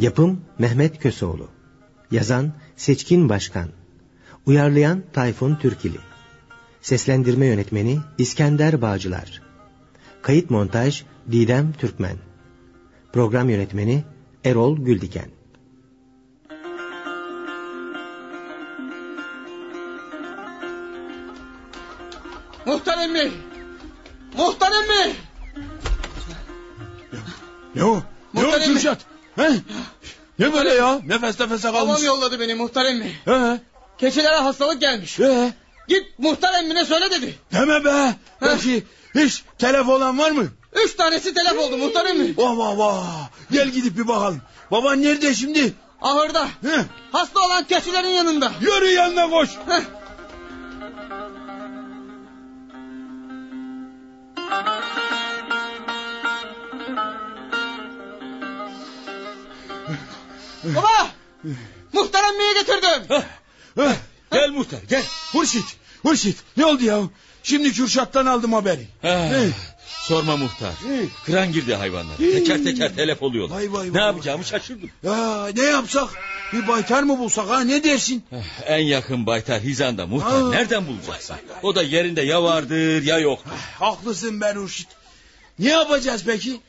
Yapım Mehmet Köseoğlu. Yazan Seçkin Başkan. Uyarlayan Tayfun Türkili. Seslendirme yönetmeni İskender Bağcılar. Kayıt montaj Didem Türkmen. Program yönetmeni Erol Güldiken. Muhtar emmi! Muhtar emmi! Ne o? Ne o Muhtar emmi. Kürşat? He? Ne böyle ya? Nefes nefese Babam kalmış. yolladı beni muhtar emmi. He? Keçilere hastalık gelmiş. He? Git muhtar emmine söyle dedi. Deme be. Peki hiç telef olan var mı? Üç tanesi telef oldu muhtar emmi. Vah vah. Gel gidip bir bakalım. Baban nerede şimdi? Ahırda. He? Hasta olan keçilerin yanında. Yürü yanına koş. Heh. Baba! Muhtar emmiyi getirdim. Gel muhtar gel. Hurşit. Hurşit. Ne oldu ya? Şimdi Kürşat'tan aldım haberi. Ah, sorma muhtar. Kıran girdi hayvanlar. Teker teker telef oluyorlar. Vay, vay, ne yapacağımı şaşırdım. Ya ne yapsak? Bir baytar mı bulsak ha? Ne dersin? Ah, En yakın baytar Hizan'da muhtar. Aa. Nereden bulacaksın? O da yerinde ya vardır ya yoktur. Haklısın ben Hurşit. Ne yapacağız peki?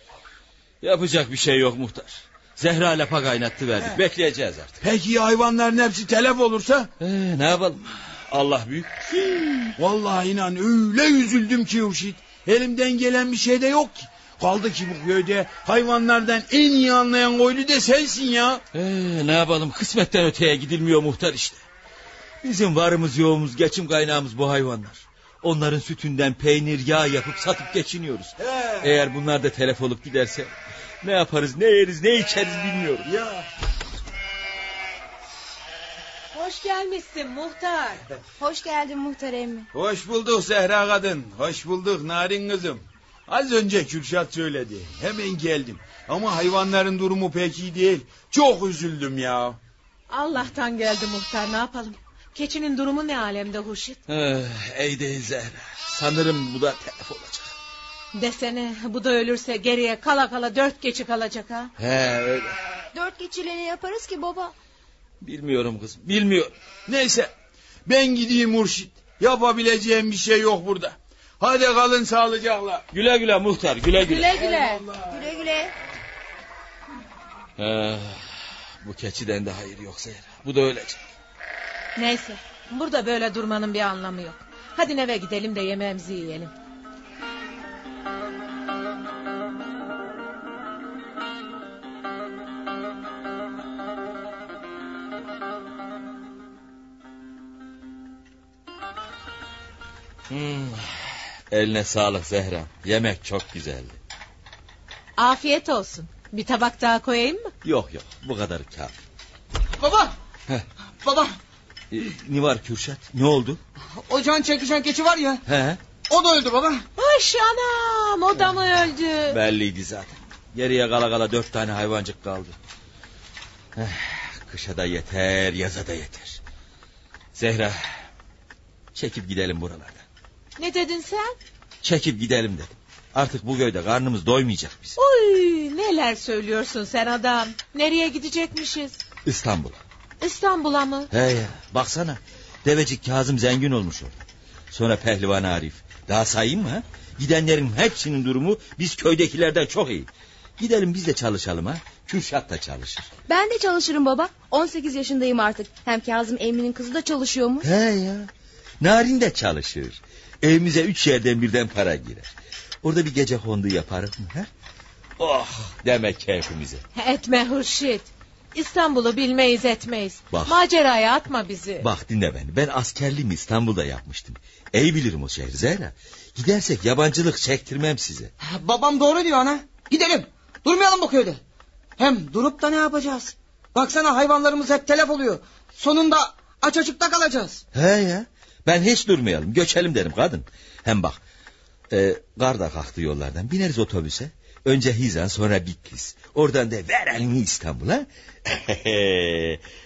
Yapacak bir şey yok muhtar. Zehra lapa kaynattı verdik. Bekleyeceğiz artık. Peki ya hayvanların hepsi telef olursa? Ee, ne yapalım? Allah büyük. Vallahi inan öyle üzüldüm ki Hurşit. Elimden gelen bir şey de yok ki. Kaldı ki bu köyde hayvanlardan en iyi anlayan koylu de sensin ya. Ee, ne yapalım? Kısmetten öteye gidilmiyor muhtar işte. Bizim varımız yoğumuz, geçim kaynağımız bu hayvanlar. Onların sütünden peynir, yağ yapıp satıp geçiniyoruz. He. Eğer bunlar da telef olup giderse ne yaparız, ne yeriz, ne içeriz bilmiyorum. Ya. Hoş gelmişsin muhtar. Hoş geldin muhtar emmi. Hoş bulduk Zehra kadın. Hoş bulduk Narin kızım. Az önce Kürşat söyledi. Hemen geldim. Ama hayvanların durumu pek iyi değil. Çok üzüldüm ya. Allah'tan geldi muhtar ne yapalım. Keçinin durumu ne alemde Hurşit? Eh, ey değil Zehra. Sanırım bu da telef olacak. Desene bu da ölürse geriye kala kala dört keçi kalacak ha. He öyle. Dört geçiyle ne yaparız ki baba? Bilmiyorum kızım, bilmiyorum. Neyse ben gideyim Murşit. Yapabileceğim bir şey yok burada. Hadi kalın sağlıcakla. Güle güle muhtar, güle güle. Güle güle. Güle güle. Eh, bu keçiden de hayır yok Zehra. Bu da ölecek. Neyse burada böyle durmanın bir anlamı yok. Hadi eve gidelim de yemeğimizi yiyelim. Hmm. Eline sağlık Zehra. Yemek çok güzeldi. Afiyet olsun. Bir tabak daha koyayım mı? Yok yok bu kadar kâr. Baba! Heh. Baba! Ee, ne var Kürşat? Ne oldu? O can çekişen keçi var ya. He? O da öldü baba. Hoş anam o da mı öldü? Belliydi zaten. Geriye kala kala dört tane hayvancık kaldı. Eh, kışa da yeter, yaza da yeter. Zehra, çekip gidelim buralardan. Ne dedin sen? Çekip gidelim dedim. Artık bu köyde karnımız doymayacak biz. Oy neler söylüyorsun sen adam. Nereye gidecekmişiz? İstanbul'a. İstanbul'a mı? He ya, baksana. Devecik Kazım zengin olmuş orada. Sonra Pehlivan Arif. Daha sayayım mı? ha? Gidenlerin hepsinin durumu biz köydekilerden çok iyi. Gidelim biz de çalışalım ha. Kürşat da çalışır. Ben de çalışırım baba. 18 yaşındayım artık. Hem Kazım emminin kızı da çalışıyormuş. He ya. Narin de çalışır. Evimize üç yerden birden para girer. Orada bir gece kondu yaparız mı? He? Oh demek keyfimize. Etme Hurşit. İstanbul'u bilmeyiz etmeyiz. Bak. Maceraya atma bizi. Bak dinle beni. Ben askerliğimi İstanbul'da yapmıştım. İyi bilirim o şehri Zehra. Gidersek yabancılık çektirmem size. Babam doğru diyor ana. Gidelim. Durmayalım bu köyde. Hem durup da ne yapacağız? Baksana hayvanlarımız hep telef oluyor. Sonunda aç açıkta kalacağız. He ya. Ben hiç durmayalım. Göçelim derim kadın. Hem bak. E, kar da kalktı yollardan. Bineriz otobüse. Önce Hizan sonra Bitlis. Oradan da ver elini İstanbul'a.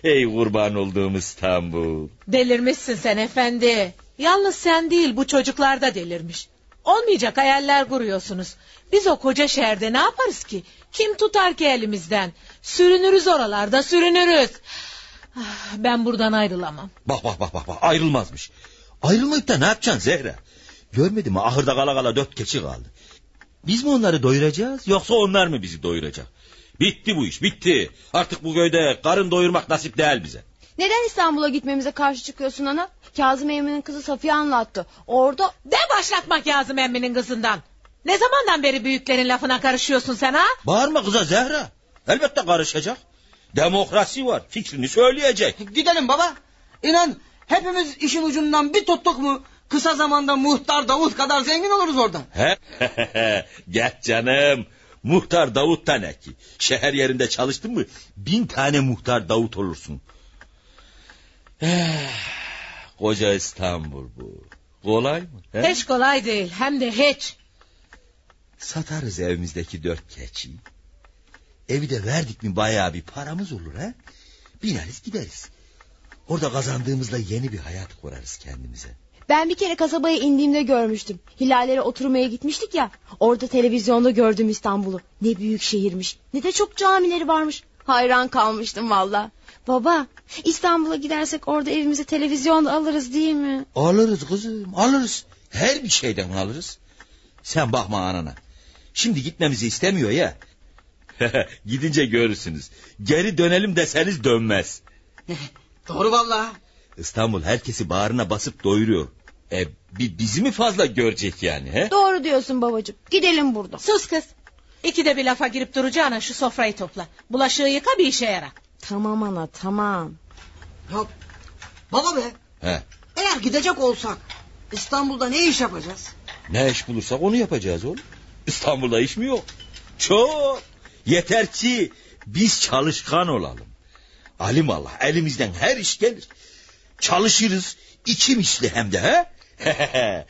Ey kurban olduğum İstanbul. Delirmişsin sen efendi. Yalnız sen değil bu çocuklar da delirmiş. Olmayacak hayaller kuruyorsunuz. Biz o koca şehirde ne yaparız ki? Kim tutar ki elimizden? Sürünürüz oralarda sürünürüz. Ah, Ben buradan ayrılamam. Bak bak bak bak bak ayrılmazmış. Ayrılmayıp da ne yapacaksın Zehra? Görmedin mi ahırda kala kala dört keçi kaldı. Biz mi onları doyuracağız yoksa onlar mı bizi doyuracak? Bitti bu iş bitti. Artık bu köyde karın doyurmak nasip değil bize. Neden İstanbul'a gitmemize karşı çıkıyorsun ana? Kazım Emmi'nin kızı Safiye anlattı. Orada De başlatmak Kazım emminin kızından. Ne zamandan beri büyüklerin lafına karışıyorsun sen ha? Bağırma kıza Zehra. Elbette karışacak. Demokrasi var fikrini söyleyecek. Gidelim baba. İnan hepimiz işin ucundan bir tuttuk mu kısa zamanda muhtar Davut kadar zengin oluruz oradan. He? Gel canım. Muhtar Davut da ne ki? Şehir yerinde çalıştın mı bin tane muhtar Davut olursun. Eh, Koca İstanbul bu. Kolay mı? he? Hiç kolay değil hem de hiç. Satarız evimizdeki dört keçiyi. Evi de verdik mi bayağı bir paramız olur ha? Bineriz gideriz. Orada kazandığımızla yeni bir hayat kurarız kendimize. ben bir kere kasabaya indiğimde görmüştüm. Hilallere oturmaya gitmiştik ya. Orada televizyonda gördüm İstanbul'u. Ne büyük şehirmiş. Ne de çok camileri varmış. Hayran kalmıştım valla. Baba İstanbul'a gidersek orada evimize televizyon alırız değil mi? Alırız kızım alırız. Her bir şeyden alırız. Sen bakma anana. Şimdi gitmemizi istemiyor ya. Gidince görürsünüz. Geri dönelim deseniz dönmez. Doğru vallahi. İstanbul herkesi bağrına basıp doyuruyor. E bi- bizi mi fazla görecek yani he? Doğru diyorsun babacığım. Gidelim buradan. Sus kız. İkide bir lafa girip duracağına şu sofrayı topla. Bulaşığı yıka bir işe yara. Tamam ana tamam. Ya, baba be He. eğer gidecek olsak İstanbul'da ne iş yapacağız? Ne iş bulursak onu yapacağız oğlum. İstanbul'da iş mi yok? Çok. Yeter ki biz çalışkan olalım. Alim Allah elimizden her iş gelir. Çalışırız iki misli hem de he?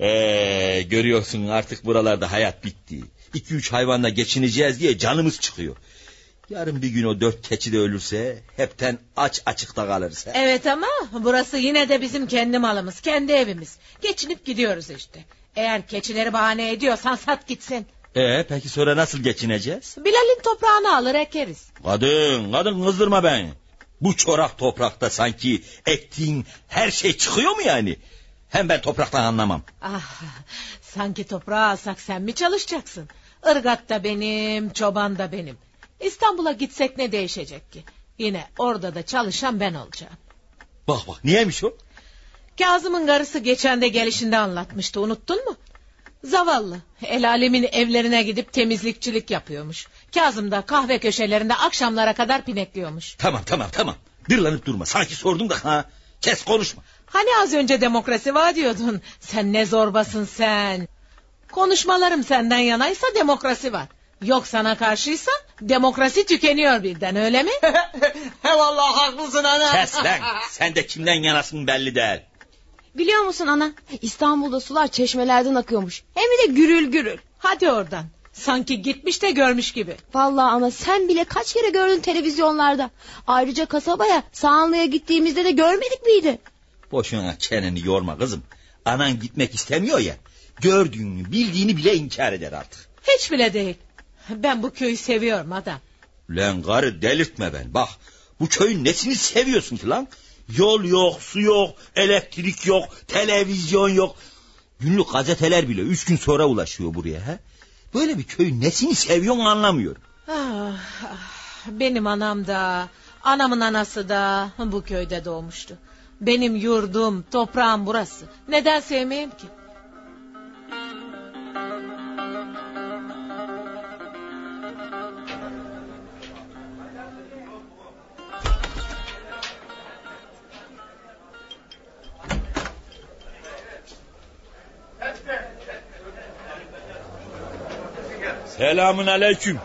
Ee, görüyorsun artık buralarda hayat bitti. İki üç hayvanla geçineceğiz diye canımız çıkıyor. Yarın bir gün o dört keçi de ölürse hepten aç açıkta kalırız. he? Evet ama burası yine de bizim kendi malımız, kendi evimiz. Geçinip gidiyoruz işte. Eğer keçileri bahane ediyorsan sat gitsin. Ee, peki sonra nasıl geçineceğiz? Bilal'in toprağını alır ekeriz. Kadın, kadın kızdırma beni. Bu çorak toprakta sanki ektiğin her şey çıkıyor mu yani? Hem ben topraktan anlamam. Ah, sanki toprağı alsak sen mi çalışacaksın? Irgat da benim, çoban da benim. İstanbul'a gitsek ne değişecek ki? Yine orada da çalışan ben olacağım. Bak bak niyeymiş o? Kazım'ın karısı geçen de gelişinde anlatmıştı unuttun mu? Zavallı el alemin evlerine gidip temizlikçilik yapıyormuş. Kazım da kahve köşelerinde akşamlara kadar pinekliyormuş. Tamam tamam tamam. Dırlanıp durma. Sanki sordum da ha. Kes konuşma. Hani az önce demokrasi var diyordun. Sen ne zorbasın sen. Konuşmalarım senden yanaysa demokrasi var. Yok sana karşıysa demokrasi tükeniyor birden öyle mi? He vallahi haklısın ana. Kes lan. Sen de kimden yanasın belli değil. Biliyor musun ana? İstanbul'da sular çeşmelerden akıyormuş. Hem de gürül gürül. Hadi oradan. Sanki gitmiş de görmüş gibi. Vallahi ana sen bile kaç kere gördün televizyonlarda. Ayrıca kasabaya Sağanlı'ya gittiğimizde de görmedik miydi? Boşuna çeneni yorma kızım. Anan gitmek istemiyor ya. Gördüğünü bildiğini bile inkar eder artık. Hiç bile değil. Ben bu köyü seviyorum adam. Lan karı delirtme ben. Bak bu köyün nesini seviyorsun ki lan? Yol yok, su yok, elektrik yok, televizyon yok. Günlük gazeteler bile üç gün sonra ulaşıyor buraya. He? Böyle bir köyün nesini seviyorsun anlamıyorum. Ah, ah, benim anam da, anamın anası da bu köyde doğmuştu. Benim yurdum, toprağım burası. Neden sevmeyeyim ki? Selamun aleyküm.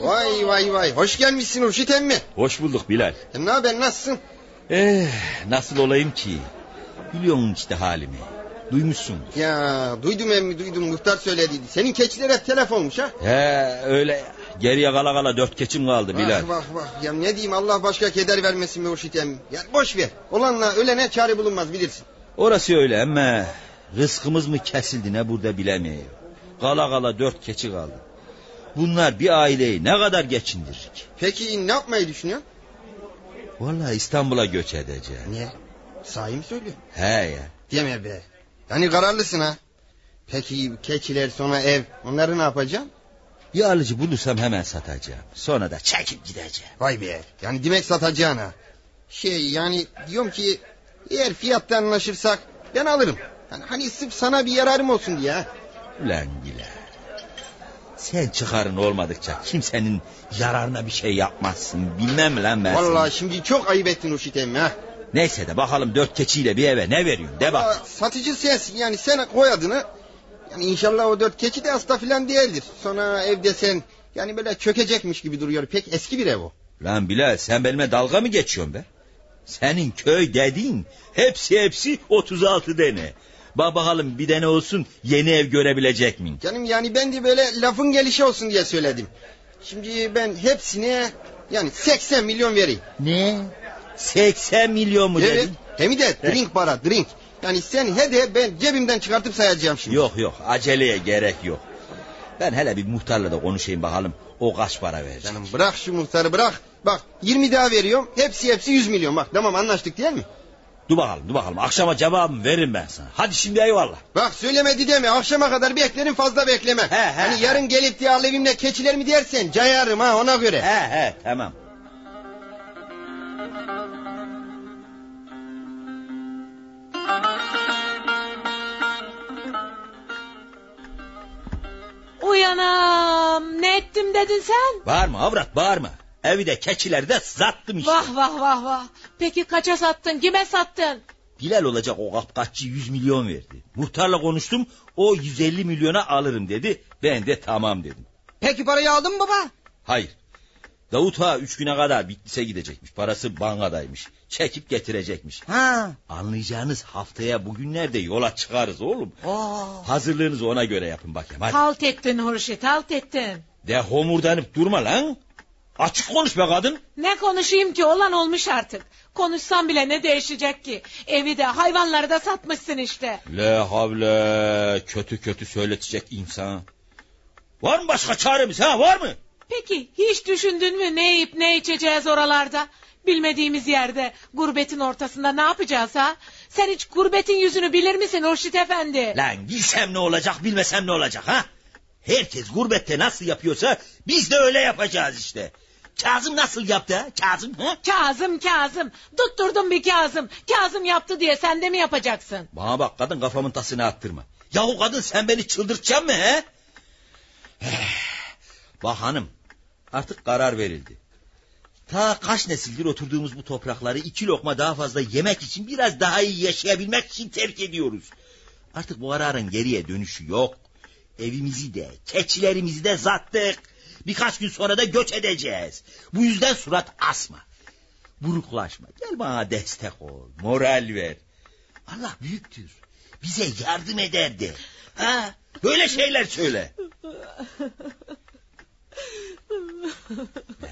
Vay vay vay hoş gelmişsin Urşit emmi. Hoş bulduk Bilal. E, ne haber nasılsın? Eh, nasıl olayım ki? Biliyorsun işte halimi. Duymuşsun. Ya duydum emmi duydum muhtar söylediydi. Senin keçiler hep telef olmuş ha. He öyle. Geriye kala kala dört keçim kaldı Bilal. Vah vah vah ya ne diyeyim Allah başka keder vermesin be Urşit emmi. Ya boş ver olanla ölene çare bulunmaz bilirsin. Orası öyle ama Rızkımız mı kesildi ne burada bilemiyorum. Kala kala dört keçi kaldı. Bunlar bir aileyi ne kadar geçindirir ki? Peki ne yapmayı düşünüyorsun? Vallahi İstanbul'a göç edeceğim. Niye? Sahi mi söylüyor? He ya. Deme be. Yani kararlısın ha. Peki keçiler sonra ev onları ne yapacaksın? Bir alıcı bulursam hemen satacağım. Sonra da çekip gideceğim. Vay be. Yani demek satacaksın ha. Şey yani diyorum ki eğer fiyatta anlaşırsak ben alırım. Yani hani sırf sana bir yararım olsun diye. Ulan Güler. Sen çıkarın olmadıkça kimsenin yararına bir şey yapmazsın. Bilmem lan ben Vallahi seni. şimdi çok ayıp ettin Uşit emmi ha. Neyse de bakalım dört keçiyle bir eve ne veriyorsun de Aa, bak. satıcı sensin yani sen koy adını. Yani inşallah o dört keçi de hasta filan değildir. Sonra evde sen yani böyle çökecekmiş gibi duruyor. Pek eski bir ev o. Lan Bilal sen benimle dalga mı geçiyorsun be? Senin köy dediğin hepsi hepsi 36 dene. Bak bakalım bir tane olsun yeni ev görebilecek miyim? Canım yani ben de böyle lafın gelişi olsun diye söyledim. Şimdi ben hepsine yani 80 milyon vereyim. Ne? 80 milyon mu Evet. dedin? Hem de drink para drink. Yani sen he de ben cebimden çıkartıp sayacağım şimdi. Yok yok aceleye gerek yok. Ben hele bir muhtarla da konuşayım bakalım o kaç para verecek. Canım bırak şu muhtarı bırak. Bak 20 daha veriyorum. Hepsi hepsi 100 milyon. Bak tamam anlaştık değil mi? Dur bakalım dur bakalım akşama cevabımı veririm ben sana. Hadi şimdi eyvallah. Bak söylemedi deme. Akşama kadar beklerim fazla bekleme. He, he, hani he. yarın gelip diye al evimle keçiler mi dersen cayarım ha ona göre. He he tamam. Uyanam ne ettim dedin sen? Bağırma avrat bağırma. Evi de keçileri de sattım işte. Vah vah vah vah. Peki kaça sattın kime sattın? Bilal olacak o kapkaççı 100 milyon verdi. Muhtarla konuştum o 150 milyona alırım dedi. Ben de tamam dedim. Peki parayı aldın mı baba? Hayır. Davut Ağa üç güne kadar Bitlis'e gidecekmiş. Parası bankadaymış. Çekip getirecekmiş. Ha. Anlayacağınız haftaya bugünlerde yola çıkarız oğlum. Oo. Hazırlığınızı ona göre yapın bakayım hadi. Halt ettin Hurşit halt ettin. De homurdanıp durma lan. Açık konuş be kadın. Ne konuşayım ki olan olmuş artık. Konuşsam bile ne değişecek ki? Evi de hayvanları da satmışsın işte. Le havle kötü kötü söyletecek insan. Var mı başka çaremiz ha var mı? Peki hiç düşündün mü ne yiyip ne içeceğiz oralarda? Bilmediğimiz yerde gurbetin ortasında ne yapacağız ha? Sen hiç gurbetin yüzünü bilir misin Hurşit Efendi? Lan bilsem ne olacak bilmesem ne olacak ha? Herkes gurbette nasıl yapıyorsa biz de öyle yapacağız işte. Kazım nasıl yaptı ha? Kazım ha? Kazım Kazım tutturdun bir Kazım. Kazım yaptı diye sen de mi yapacaksın? Bana bak kadın kafamın tasını attırma. Yahu kadın sen beni çıldırtacaksın mı he? bak hanım artık karar verildi. Ta kaç nesildir oturduğumuz bu toprakları iki lokma daha fazla yemek için biraz daha iyi yaşayabilmek için terk ediyoruz. Artık bu kararın geriye dönüşü yok. Evimizi de keçilerimizi de zattık. Birkaç gün sonra da göç edeceğiz. Bu yüzden surat asma. Buruklaşma. Gel bana destek ol. Moral ver. Allah büyüktür. Bize yardım eder de. Ha? Böyle şeyler söyle. Eh,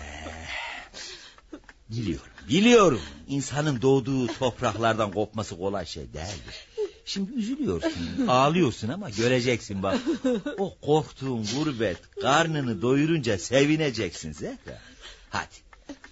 Biliyorum, biliyorum. İnsanın doğduğu topraklardan kopması kolay şey değildir. Şimdi üzülüyorsun, ağlıyorsun ama göreceksin bak. O korktuğun gurbet karnını doyurunca sevineceksin Zehra. Hadi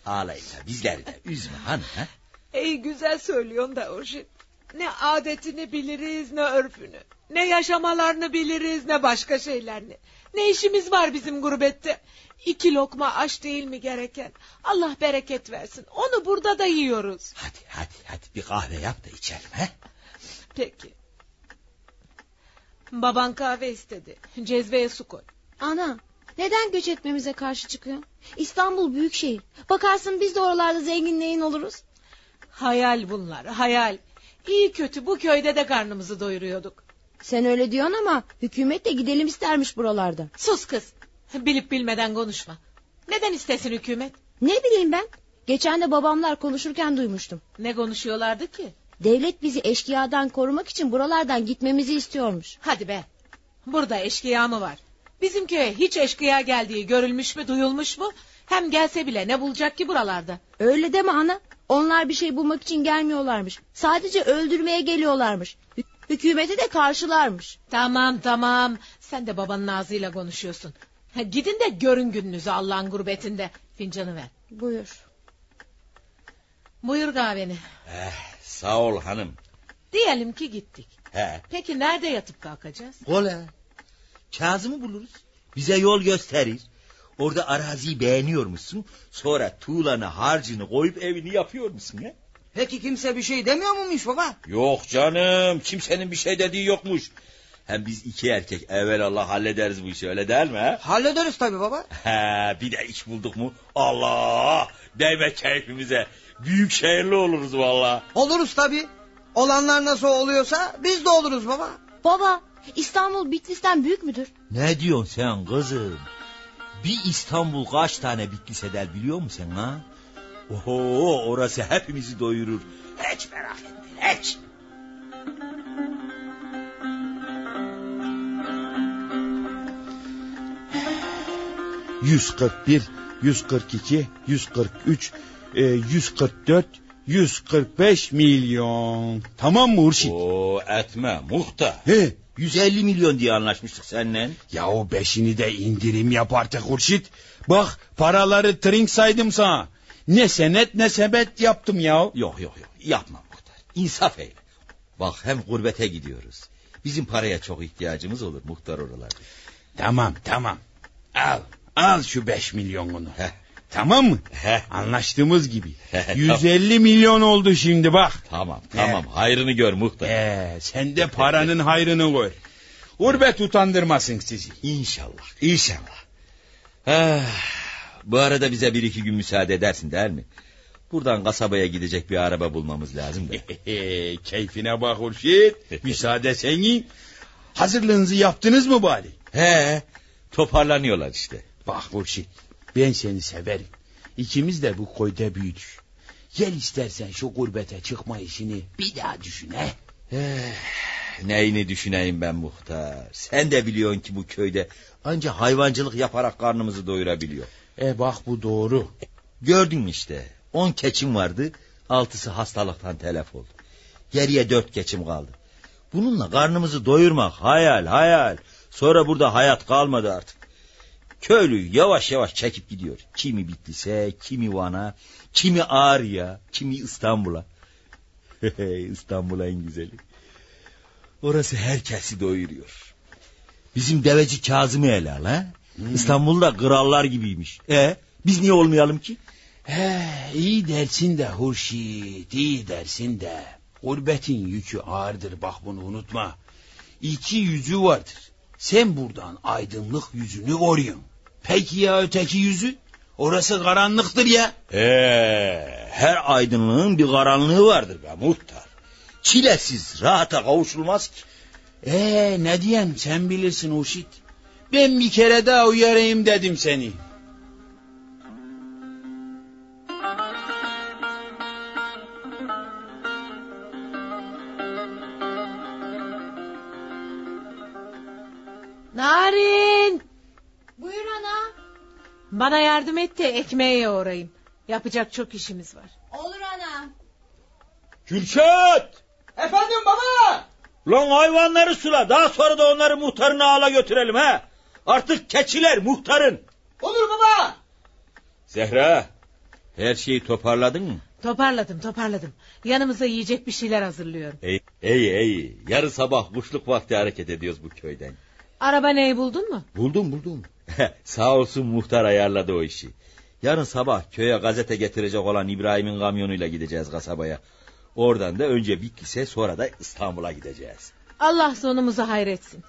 ağlayın da bizleri de üzme hanım. Ha? Ey güzel söylüyorsun da Hurşit. Ne adetini biliriz ne örfünü. Ne yaşamalarını biliriz ne başka şeylerini. Ne işimiz var bizim gurbette. İki lokma aş değil mi gereken? Allah bereket versin. Onu burada da yiyoruz. Hadi hadi hadi bir kahve yap da içelim. He? Peki. Baban kahve istedi. Cezveye su koy. Ana neden göç etmemize karşı çıkıyor? İstanbul büyük şehir. Bakarsın biz de oralarda zenginleyin oluruz. Hayal bunlar hayal. İyi kötü bu köyde de karnımızı doyuruyorduk. Sen öyle diyorsun ama hükümet de gidelim istermiş buralarda. Sus kız. Bilip bilmeden konuşma. Neden istesin hükümet? Ne bileyim ben. Geçen de babamlar konuşurken duymuştum. Ne konuşuyorlardı ki? Devlet bizi eşkıyadan korumak için buralardan gitmemizi istiyormuş. Hadi be. Burada eşkıya mı var? Bizim köye hiç eşkıya geldiği görülmüş mü duyulmuş mu? Hem gelse bile ne bulacak ki buralarda? Öyle deme ana. Onlar bir şey bulmak için gelmiyorlarmış. Sadece öldürmeye geliyorlarmış. Hü- Hükümeti de karşılarmış. Tamam tamam. Sen de babanın ağzıyla konuşuyorsun. Ha, gidin de görün gününüzü Allah'ın gurbetinde. Fincanı ver. Buyur. Buyur kahveni. Eh, sağ ol hanım. Diyelim ki gittik. He. Peki nerede yatıp kalkacağız? Kolay. Kazım'ı buluruz. Bize yol gösterir. Orada araziyi beğeniyor musun? Sonra tuğlanı harcını koyup evini yapıyor musun he? Peki kimse bir şey demiyor muymuş baba? Yok canım kimsenin bir şey dediği yokmuş. Hem biz iki erkek evvel Allah hallederiz bu işi öyle değil mi? he? Hallederiz tabii baba. He, bir de iş bulduk mu? Allah! Değme keyfimize. Büyük şehirli oluruz valla. Oluruz tabi. Olanlar nasıl oluyorsa biz de oluruz baba. Baba İstanbul Bitlis'ten büyük müdür? Ne diyorsun sen kızım? Bir İstanbul kaç tane Bitlis eder biliyor musun sen ha? Oho orası hepimizi doyurur. Hiç merak etme hiç. ...141, 142, 143, e, yüz kırk dört, yüz kırk beş milyon. Tamam mı Hurşit? Oo etme muhtar. He, 150 milyon diye anlaşmıştık seninle. ya o beşini de indirim yap artık Hurşit. Bak paraları trink saydım sana. Ne senet ne sebet yaptım ya. Yok yok yok yapma muhtar. İnsaf eyle. Bak hem gurbete gidiyoruz. Bizim paraya çok ihtiyacımız olur muhtar oralarda. Tamam tamam. Al al şu beş milyonunu. Heh. Tamam mı? Anlaştığımız gibi. 150 milyon oldu şimdi bak. Tamam tamam hayrını gör muhtar. Ee, sen de paranın hayrını gör. Gurbet utandırmasın sizi. İnşallah inşallah. Ah, bu arada bize bir iki gün müsaade edersin değil mi? Buradan kasabaya gidecek bir araba bulmamız lazım da. Keyfine bak Hurşit. Müsaade senin. Hazırlığınızı yaptınız mı bari? He toparlanıyorlar işte. Bak Hurşit ben seni severim. İkimiz de bu koyda büyüdük. Gel istersen şu gurbete çıkma işini bir daha düşün he. Eh, neyini düşüneyim ben muhtar. Sen de biliyorsun ki bu köyde anca hayvancılık yaparak karnımızı doyurabiliyor. E bak bu doğru. Gördün mü işte. On keçim vardı. Altısı hastalıktan telef oldu. Geriye dört keçim kaldı. Bununla karnımızı doyurmak hayal hayal. Sonra burada hayat kalmadı artık. Köylü yavaş yavaş çekip gidiyor. Kimi Bitlis'e, kimi Van'a, kimi Ağrı'ya, kimi İstanbul'a. İstanbul en güzeli. Orası herkesi doyuruyor. Bizim deveci Kazım'ı ele al ha. İstanbul'da krallar gibiymiş. E biz niye olmayalım ki? He, iyi dersin de Hurşit, iyi dersin de. Gurbetin yükü ağırdır bak bunu unutma. İki yüzü vardır. Sen buradan aydınlık yüzünü koruyorsun. Peki ya öteki yüzü? Orası karanlıktır ya. Ee, her aydınlığın bir karanlığı vardır be muhtar. Çilesiz rahata kavuşulmaz ki. Ee ne diyeyim sen bilirsin Hurşit. Ben bir kere daha uyarayım dedim seni. Bana yardım et de ekmeğe yoğurayım. Yapacak çok işimiz var. Olur ana. Kürşat! Efendim baba! Lan hayvanları sula. Daha sonra da onları muhtarın ağla götürelim ha. Artık keçiler muhtarın. Olur baba! Zehra. Her şeyi toparladın mı? Toparladım toparladım. Yanımıza yiyecek bir şeyler hazırlıyorum. İyi iyi. iyi. Yarın sabah kuşluk vakti hareket ediyoruz bu köyden. Araba neyi buldun mu? Buldum buldum. Sağ olsun muhtar ayarladı o işi. Yarın sabah köye gazete getirecek olan İbrahim'in kamyonuyla gideceğiz kasabaya. Oradan da önce Bitlis'e sonra da İstanbul'a gideceğiz. Allah sonumuzu hayretsin.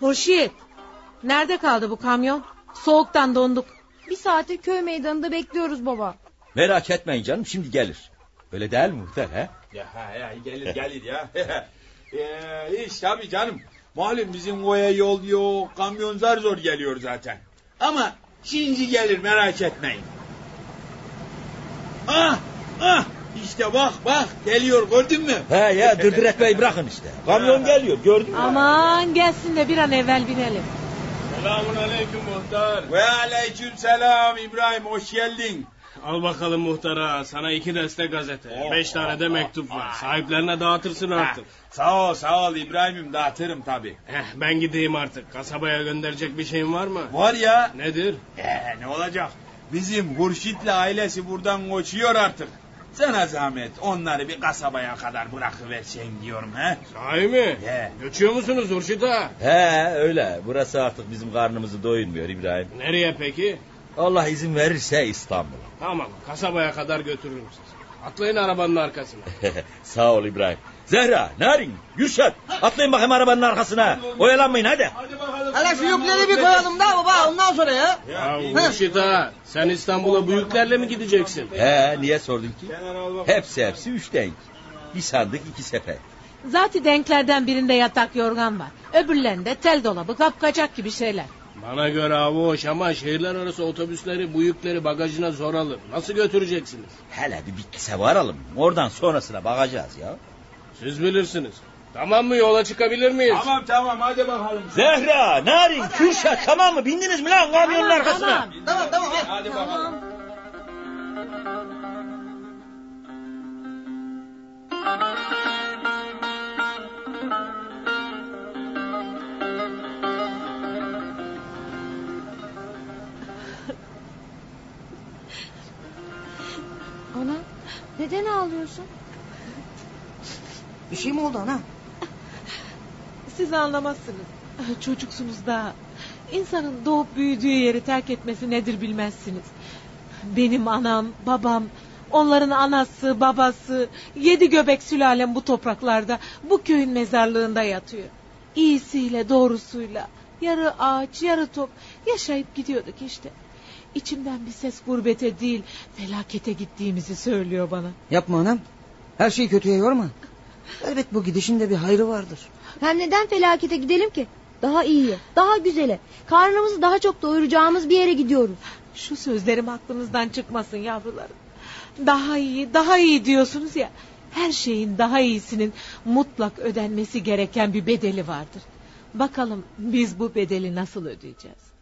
Hurşit, nerede kaldı bu kamyon? Soğuktan donduk. Bir saattir köy meydanında bekliyoruz baba. Merak etmeyin canım şimdi gelir. Öyle değil mi muhtar he? Ya, ya gelir gelir ya. ee, hiç tabii canım. Malum bizim koya yol yok. Kamyon zar zor geliyor zaten. Ama şimdi gelir merak etmeyin. Ah ah işte bak bak geliyor gördün mü? He ya dırdır etmeyi bırakın işte. Kamyon geliyor gördün mü? Aman gelsin de bir an evvel binelim. Selamun aleyküm muhtar. Ve aleyküm selam İbrahim hoş geldin. Al bakalım muhtara sana iki deste gazete. Beş tane de mektup var. Sahiplerine dağıtırsın artık. Sağ ol sağ ol İbrahim'im dağıtırım tabi. Heh, ben gideyim artık. Kasabaya gönderecek bir şeyin var mı? Var ya Nedir? ee, ne olacak? Bizim Hurşit'le ailesi buradan koşuyor artık. Sana zahmet onları bir kasabaya kadar bırakıversen diyorum he. Sahi mi? He. Göçüyor musunuz Hurşit ağa? He öyle. Burası artık bizim karnımızı doyurmuyor İbrahim. Nereye peki? Allah izin verirse İstanbul'a. Tamam kasabaya kadar götürürüm sizi. Atlayın arabanın arkasına. Sağ ol İbrahim. Zehra, Narin, Gürşat. Atlayın bakayım arabanın arkasına. Oyalanmayın hadi. Hadi bakalım. Hele şu yükleri bir koyalım da baba ondan sonra ya. Ya ağa sen İstanbul'a bu yüklerle mi gideceksin? He niye sordun ki? Hepsi hepsi üç denk. Bir sandık iki sefer. Zaten denklerden birinde yatak yorgan var. Öbürlerinde tel dolabı kapkacak gibi şeyler. Bana göre hoş ama şehirler arası otobüsleri bu yükleri bagajına zor alır. Nasıl götüreceksiniz? Hele bir Bitlis'e varalım. Oradan sonrasına bakacağız ya. Siz bilirsiniz. Tamam mı yola çıkabilir miyiz? Tamam tamam hadi bakalım. Zehra, Narin, Kürşat tamam mı? Bindiniz mi lan kamyonun Tamam, arkasına? tamam. Tamam tamam. ha. Hadi bakalım. Ana neden ağlıyorsun? Bir şey mi oldu ana? Siz anlamazsınız. Çocuksunuz daha. İnsanın doğup büyüdüğü yeri terk etmesi nedir bilmezsiniz. Benim anam, babam, onların anası, babası, yedi göbek sülalem bu topraklarda, bu köyün mezarlığında yatıyor. İyisiyle, doğrusuyla, yarı ağaç, yarı top, yaşayıp gidiyorduk işte. İçimden bir ses gurbete değil, felakete gittiğimizi söylüyor bana. Yapma anam. Her şeyi kötüye yorma. Elbet bu gidişin de bir hayrı vardır. Hem neden felakete gidelim ki? Daha iyiye, daha güzele. Karnımızı daha çok doyuracağımız bir yere gidiyoruz. Şu sözlerim aklınızdan çıkmasın yavrularım. Daha iyi, daha iyi diyorsunuz ya. Her şeyin daha iyisinin mutlak ödenmesi gereken bir bedeli vardır. Bakalım biz bu bedeli nasıl ödeyeceğiz?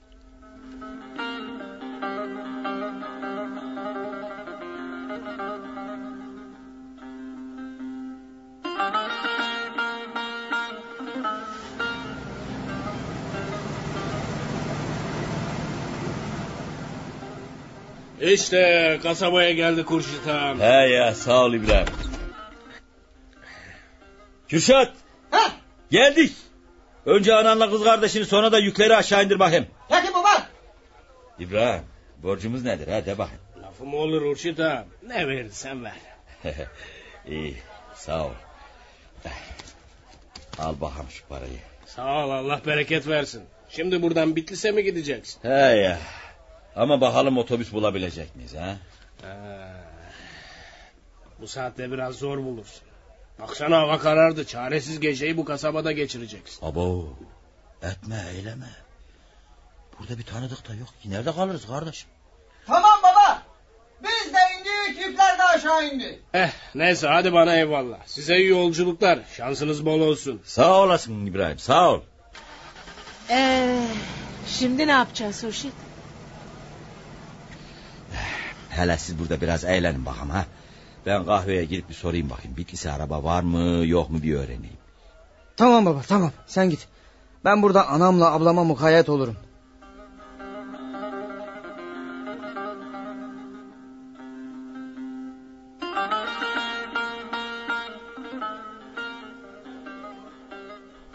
İşte kasabaya geldi Kurşit ağam. He ya sağ ol İbrahim. Kürşat Ha? geldik. Önce ananla kız kardeşini sonra da yükleri aşağı indir bakayım. Peki baba. İbrahim borcumuz nedir ha de bakayım. Lafım olur Hurşit ağam. Ne verirsen ver. İyi sağ ol. Al bakalım şu parayı. Sağ ol Allah bereket versin. Şimdi buradan Bitlis'e mi gideceksin? He ya. Ama bakalım otobüs bulabilecek miyiz ha? Ha. Bu saatte biraz zor bulursun. Baksana hava karardı. Çaresiz geceyi bu kasabada geçireceksin. Abo etme eyleme. Burada bir tanıdık da yok ki. Nerede kalırız kardeşim? Tamam baba. Biz de indik yükler de aşağı indi. Eh neyse hadi bana eyvallah. Size iyi yolculuklar. Şansınız bol olsun. Sağ olasın İbrahim sağ ol. Ee, şimdi ne yapacağız Hurşit? Hele siz burada biraz eğlenin bakalım ha. Ben kahveye girip bir sorayım bakayım. Bitlis'e araba var mı yok mu bir öğreneyim. Tamam baba tamam sen git. Ben burada anamla ablama mukayyet olurum.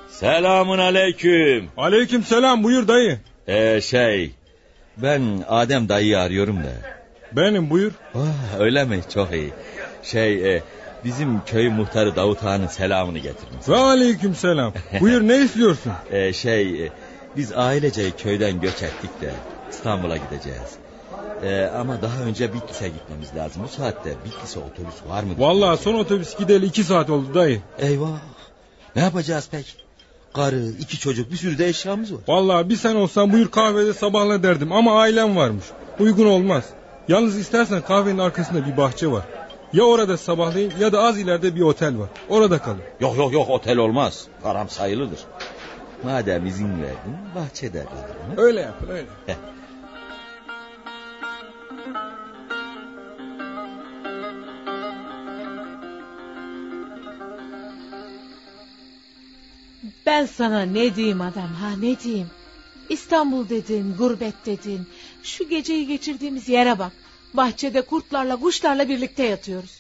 Selamun aleyküm. Aleyküm selam buyur dayı. Ee, şey ben Adem dayıyı arıyorum da. Benim buyur. Ah, öyle mi çok iyi. Şey e, bizim köy muhtarı Davut Ağa'nın selamını getirmiş. Ve aleyküm selam. Buyur ne istiyorsun? Ee, şey e, biz ailece köyden göç ettik de İstanbul'a gideceğiz. Ee, ama daha önce Bitlis'e gitmemiz lazım. Bu saatte Bitlis'e otobüs var mı? Vallahi son otobüs gideli iki saat oldu dayı. Eyvah. Ne yapacağız pek? Karı, iki çocuk, bir sürü de eşyamız var. Vallahi bir sen olsan buyur kahvede sabahla derdim ama ailem varmış. Uygun olmaz. Yalnız istersen kahvenin arkasında bir bahçe var. Ya orada sabahlayın ya da az ileride bir otel var. Orada kalın. Yok yok yok otel olmaz. Haram sayılıdır. Madem izin verdin bahçede kalırım. Öyle yapın öyle. Ben sana ne diyeyim adam ha ne diyeyim. İstanbul dedin, gurbet dedin. Şu geceyi geçirdiğimiz yere bak. Bahçede kurtlarla kuşlarla birlikte yatıyoruz.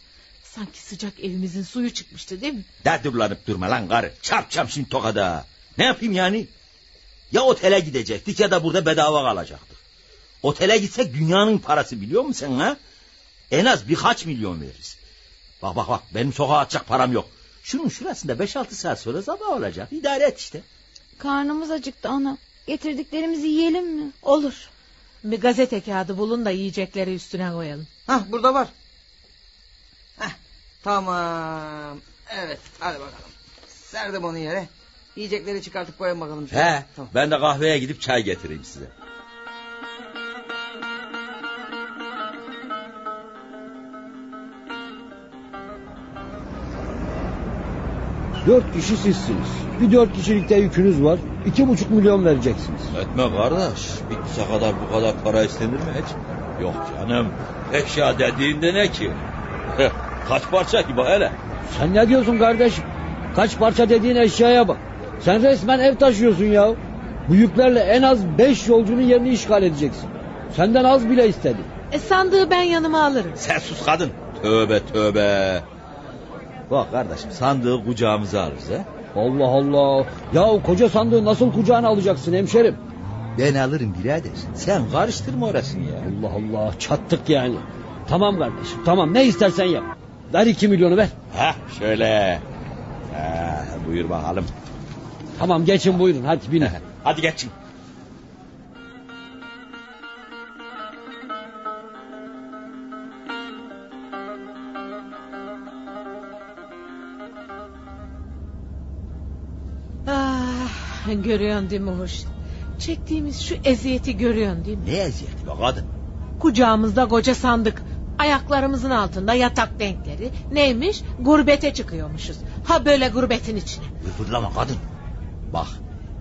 Sanki sıcak evimizin suyu çıkmıştı değil mi? Derdurlanıp durma lan karı. Çap çap şimdi tokada. Ne yapayım yani? Ya otele gidecektik ya da burada bedava kalacaktık. Otele gitsek dünyanın parası biliyor musun sen ha? En az birkaç milyon veririz. Bak bak bak benim sokağa atacak param yok. Şunun şurasında beş altı saat sonra sabah olacak. İdare et işte. Karnımız acıktı ana. Getirdiklerimizi yiyelim mi? Olur. Bir gazete kağıdı bulun da yiyecekleri üstüne koyalım. Hah burada var. Heh, tamam. Evet hadi bakalım. Serdim onu yere. Yiyecekleri çıkartıp koyalım bakalım. şöyle. He, Tamam. ben de kahveye gidip çay getireyim size. Dört kişi sizsiniz. Bir dört kişilikte yükünüz var. İki buçuk milyon vereceksiniz. Etme kardeş. Bitlis'e kadar bu kadar para istenir mi hiç? Yok canım. Eşya dediğinde ne ki? Kaç parça ki bak hele. Sen ne diyorsun kardeşim? Kaç parça dediğin eşyaya bak. Sen resmen ev taşıyorsun ya. Bu yüklerle en az beş yolcunun yerini işgal edeceksin. Senden az bile istedi. E sandığı ben yanıma alırım. Sen sus kadın. Tövbe tövbe. Bak kardeşim sandığı kucağımıza alırız ha. Allah Allah. Ya koca sandığı nasıl kucağına alacaksın hemşerim? Ben alırım birader. Sen karıştırma orasını ya. Allah Allah çattık yani. Tamam kardeşim tamam ne istersen yap. Ver iki milyonu ver. Ha şöyle. Ha, buyur bakalım. Tamam geçin buyurun hadi binin. Hadi geçin. görüyorsun değil mi hoş? Çektiğimiz şu eziyeti görüyorsun değil mi? Ne eziyeti be kadın? Kucağımızda koca sandık. Ayaklarımızın altında yatak denkleri. Neymiş? Gurbete çıkıyormuşuz. Ha böyle gurbetin içine. Vırvırlama kadın. Bak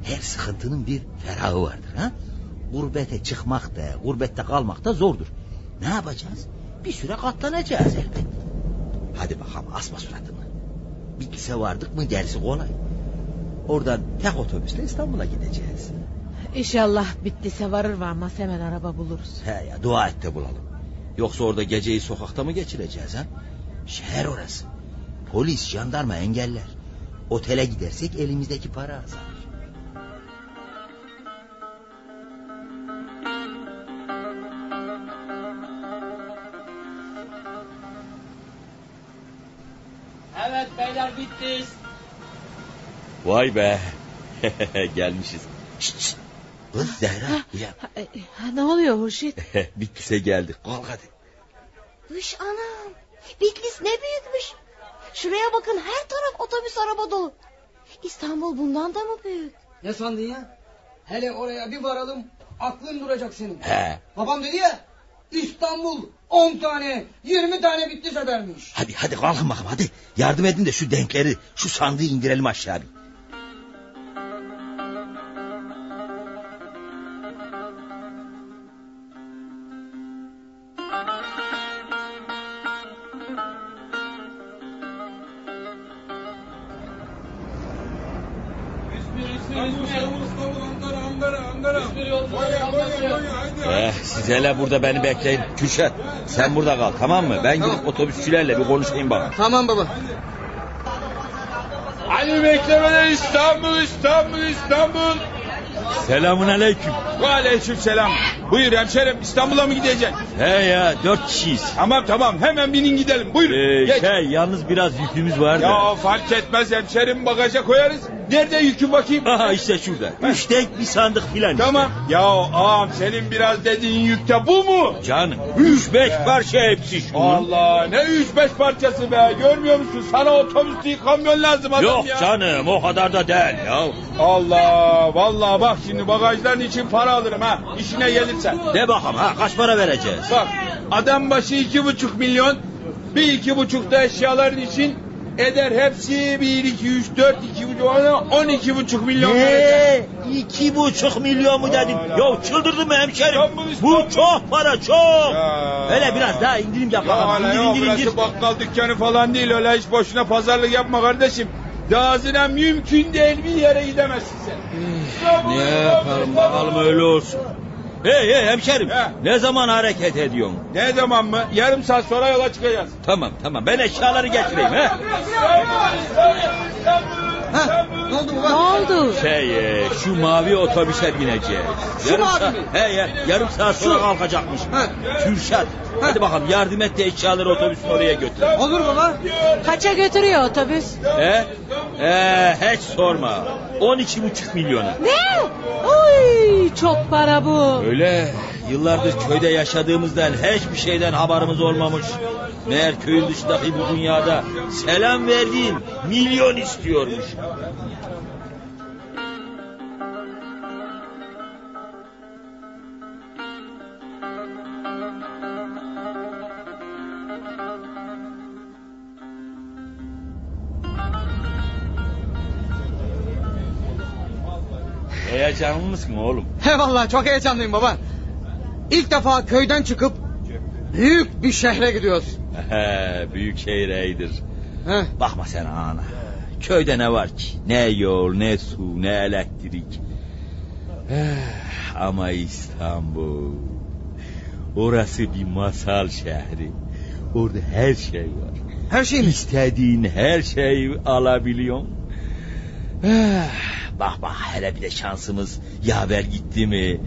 her sıkıntının bir ferahı vardır ha. Gurbete çıkmak da gurbette kalmak da zordur. Ne yapacağız? Bir süre katlanacağız elbet. Hadi bakalım asma suratını. Bitlis'e vardık mı gerisi kolay. Oradan tek otobüsle İstanbul'a gideceğiz. İnşallah Bitlis'e varır varmaz hemen araba buluruz. He ya dua et de bulalım. Yoksa orada geceyi sokakta mı geçireceğiz ha? Şehir orası. Polis, jandarma engeller. Otele gidersek elimizdeki para azalır. Evet beyler bittiz. Vay be. Gelmişiz. Şşt, şşt. Kız Zehra uyan. Ha, e, ha, ne oluyor Hurşit? Bitlis'e geldik. Kalk hadi. Hış anam. Bitlis ne büyükmüş. Şuraya bakın her taraf otobüs araba dolu. İstanbul bundan da mı büyük? Ne sandın ya? Hele oraya bir varalım aklın duracak senin. He. Babam dedi ya İstanbul 10 tane 20 tane bitti sefermiş. Hadi hadi kalkın bakalım hadi. Yardım edin de şu denkleri şu sandığı indirelim aşağı bir. Siz hele burada beni bekleyin. Kürşat sen burada kal tamam mı? Ben gidip otobüsçülerle bir konuşayım bakalım. Tamam baba. Hadi beklemeden İstanbul, İstanbul, İstanbul. Selamun aleyküm. Ve aleyküm selam. Buyur hemşerim İstanbul'a mı gideceksin? He ya dört kişiyiz. Tamam tamam hemen binin gidelim. Buyurun. Ee, Geç. şey yalnız biraz yükümüz var da. Ya fark etmez hemşerim bagaja koyarız. Nerede yükü bakayım? Aha işte şurada. Üç denk bir sandık filan işte. Tamam. Ya ağam senin biraz dediğin yükte bu mu? Canım üç beş parça hepsi şu. Allah ne üç beş parçası be görmüyor musun? Sana otobüs değil kamyon lazım adam Yok ya. canım o kadar da değil ya. Allah vallahi bak şimdi bagajların için para alırım ha işine gelirsen. De bakalım ha kaç para vereceğiz? Bak adam başı iki buçuk milyon bir iki buçuk da eşyaların için Eder hepsi bir iki üç dört iki buçuk on iki buçuk milyon verecek. Ne? İki buçuk milyon mu dedim? Ya, Ya çıldırdın mı hemşerim? Ya bu çok para çok. Ya. Hele biraz daha indirim yap Ya bakalım. hala İndir yok indir indir. burası bakkal dükkanı falan değil öyle hiç boşuna pazarlık yapma kardeşim. Dağızına mümkün değil bir yere gidemezsin sen. Ne yapalım bakalım öyle olsun. Hey hey hemşerim. He. Ne zaman hareket ediyorsun? Ne zaman mı? Yarım saat sonra yola çıkacağız. Tamam tamam ben eşyaları getireyim he. Ha, ne oldu Ne baba? oldu? Şey e, şu mavi otobüse bineceğiz. Şu Yarım mavi saat- mi? He ya yarım saat sonra kalkacakmış. Ha. Kürşat. Hadi bakalım yardım et de eşyaları otobüsün oraya götür. Olur baba. Kaça götürüyor otobüs? He? He, hiç sorma. 12 buçuk milyona. Ne? Oy çok para bu. Öyle. Yıllardır köyde yaşadığımızdan hiçbir şeyden haberimiz olmamış. Meğer köyün dışındaki bu dünyada selam verdiğin milyon istiyormuş. Heyecanlı mısın oğlum? He vallahi çok heyecanlıyım baba. İlk defa köyden çıkıp büyük bir şehre gidiyoruz. Büyük şehir iyidir. He. Bakma sen ana. Köyde ne var ki? Ne yol, ne su, ne elektrik. Ama İstanbul. Orası bir masal şehri. Orada her şey var. Her şey mi? İstediğin her şeyi alabiliyorsun. Bak bak hele bir de şansımız yaver gitti mi?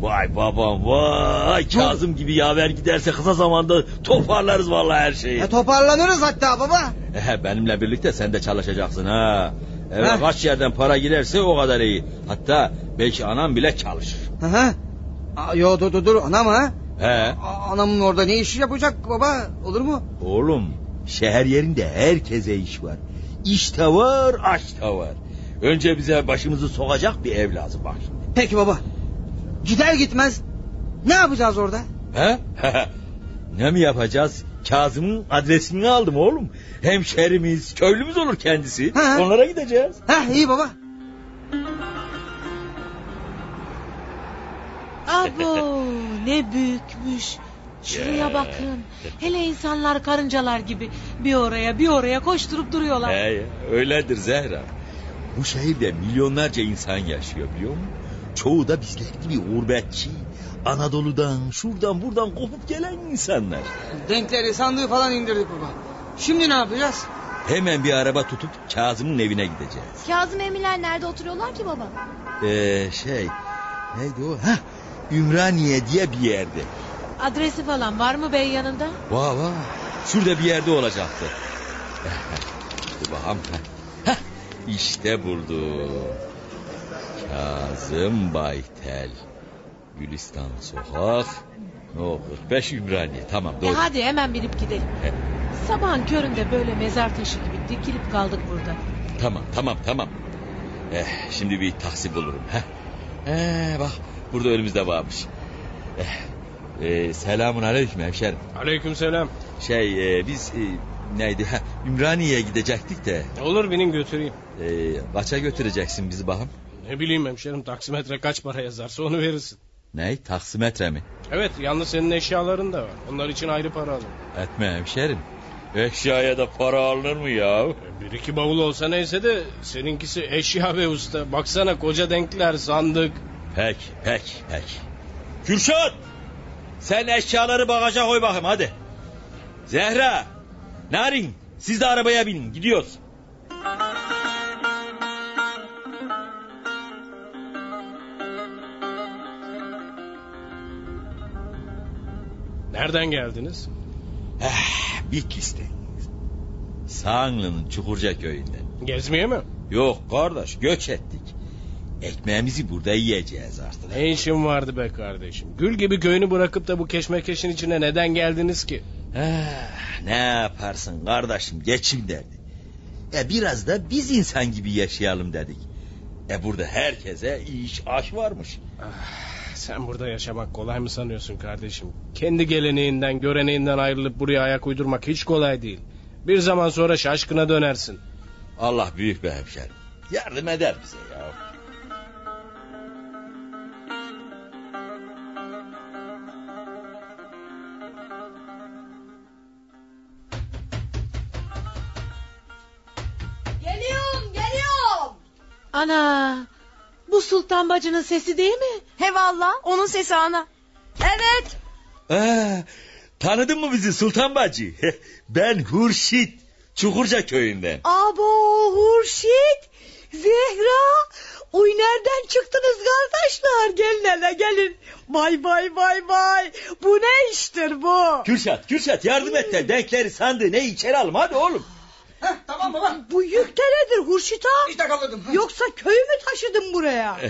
Vay babam vay Kazım gibi yaver giderse kısa zamanda toparlarız vallahi her şeyi. E, toparlanırız hatta baba. Ehe, benimle birlikte sen de çalışacaksın ha. Evet Heh. kaç yerden para girerse o kadar iyi. Hatta belki anam bile çalışır. Hı hı. Aa, Yo dur dur dur anam ha. He. Aa, Anamın orada ne iş yapacak baba olur mu? Oğlum şehir yerinde herkese iş var. İş de var aş da var. Önce bize başımızı sokacak bir ev lazım bak şimdi. Peki baba. Gider gitmez ne yapacağız orada? He? ne mi yapacağız? Kazım'ın adresini aldım oğlum. Hemşerimiz, köylümüz olur kendisi. He. Onlara gideceğiz. Ha iyi baba. Abo ne büyükmüş. Şuraya bakın. Hele insanlar karıncalar gibi bir oraya bir oraya koşturup duruyorlar. He, öyledir Zehra. Bu şehirde milyonlarca insan yaşıyor biliyor musun? Çoğu da bizler gibi gurbetçi. Anadolu'dan, şuradan buradan kopup gelen insanlar. Denkleri sandığı falan indirdik baba. Şimdi ne yapacağız? Hemen bir araba tutup Kazım'ın evine gideceğiz. Kazım Emirler nerede oturuyorlar ki baba? Ee, şey, neydi o? Hah, Ümraniye diye bir yerde. Adresi falan var mı bey yanında? Vah vah, şurada bir yerde olacaktı. Dur bakalım. Hah, işte buldum. Kazım Baytel. Gülistan Sokak. No 45 Ümraniye. Tamam E doğru. hadi hemen binip gidelim. He, Sabahın köründe böyle mezar taşı gibi dikilip kaldık burada. tamam tamam tamam. Eh, şimdi bir taksi bulurum. Heh. Eh, bak burada önümüzde varmış. Eh, e, selamun aleyküm hemşerim. Aleykümselam. Şey e, biz e, neydi? Ha, Ümraniye'ye gidecektik de. Olur binin götüreyim. E, kaça götüreceksin bizi bakım? Ne bileyim hemşerim taksimetre kaç para yazarsa onu verirsin. Ne? Taksimetre mi? Evet yalnız senin eşyaların da var. Onlar için ayrı para alın. Etme hemşerim. Eşyaya da para alınır mı ya? E, Bir iki bavul olsa neyse de seninkisi eşya be usta. Baksana koca denkler sandık. Pek, pek, pek. Kürşat! Sen eşyaları bagaja koy bakayım hadi. Zehra! Narin! Siz de arabaya binin gidiyoruz. Nereden geldiniz? Eh, Bitlis'ten. Sağanlı'nın Çukurca köyünden. Gezmeye mi? Yok kardeş göç ettik. Ekmeğimizi burada yiyeceğiz artık. Ne işin vardı be kardeşim? Gül gibi köyünü bırakıp da bu keşmekeşin içine neden geldiniz ki? Ah, ne yaparsın kardeşim geçim derdi. E biraz da biz insan gibi yaşayalım dedik. E burada herkese iş aş varmış. Sen burada yaşamak kolay mı sanıyorsun kardeşim? Kendi geleneğinden, göreneğinden ayrılıp buraya ayak uydurmak hiç kolay değil. Bir zaman sonra şaşkına dönersin. Allah büyük be hemşerim. Yardım eder bize ya. Geliyorum geliyorum. Ana bu sultan bacının sesi değil mi? He valla onun sesi ana. Evet. Aa, tanıdın mı bizi Sultan Bacı? ben Hurşit. Çukurca köyünden. Abo Hurşit, Zehra. Oy nereden çıktınız kardeşler? Gelin hele gelin. Vay vay vay vay. Bu ne iştir bu? Kürşat, Kürşat yardım et de denkleri sandı ne içeri alım hadi oğlum. Heh, tamam baba. Bu yük de nedir Hurşit ağa? İşte kaldırdım. Yoksa köyü mü taşıdın buraya?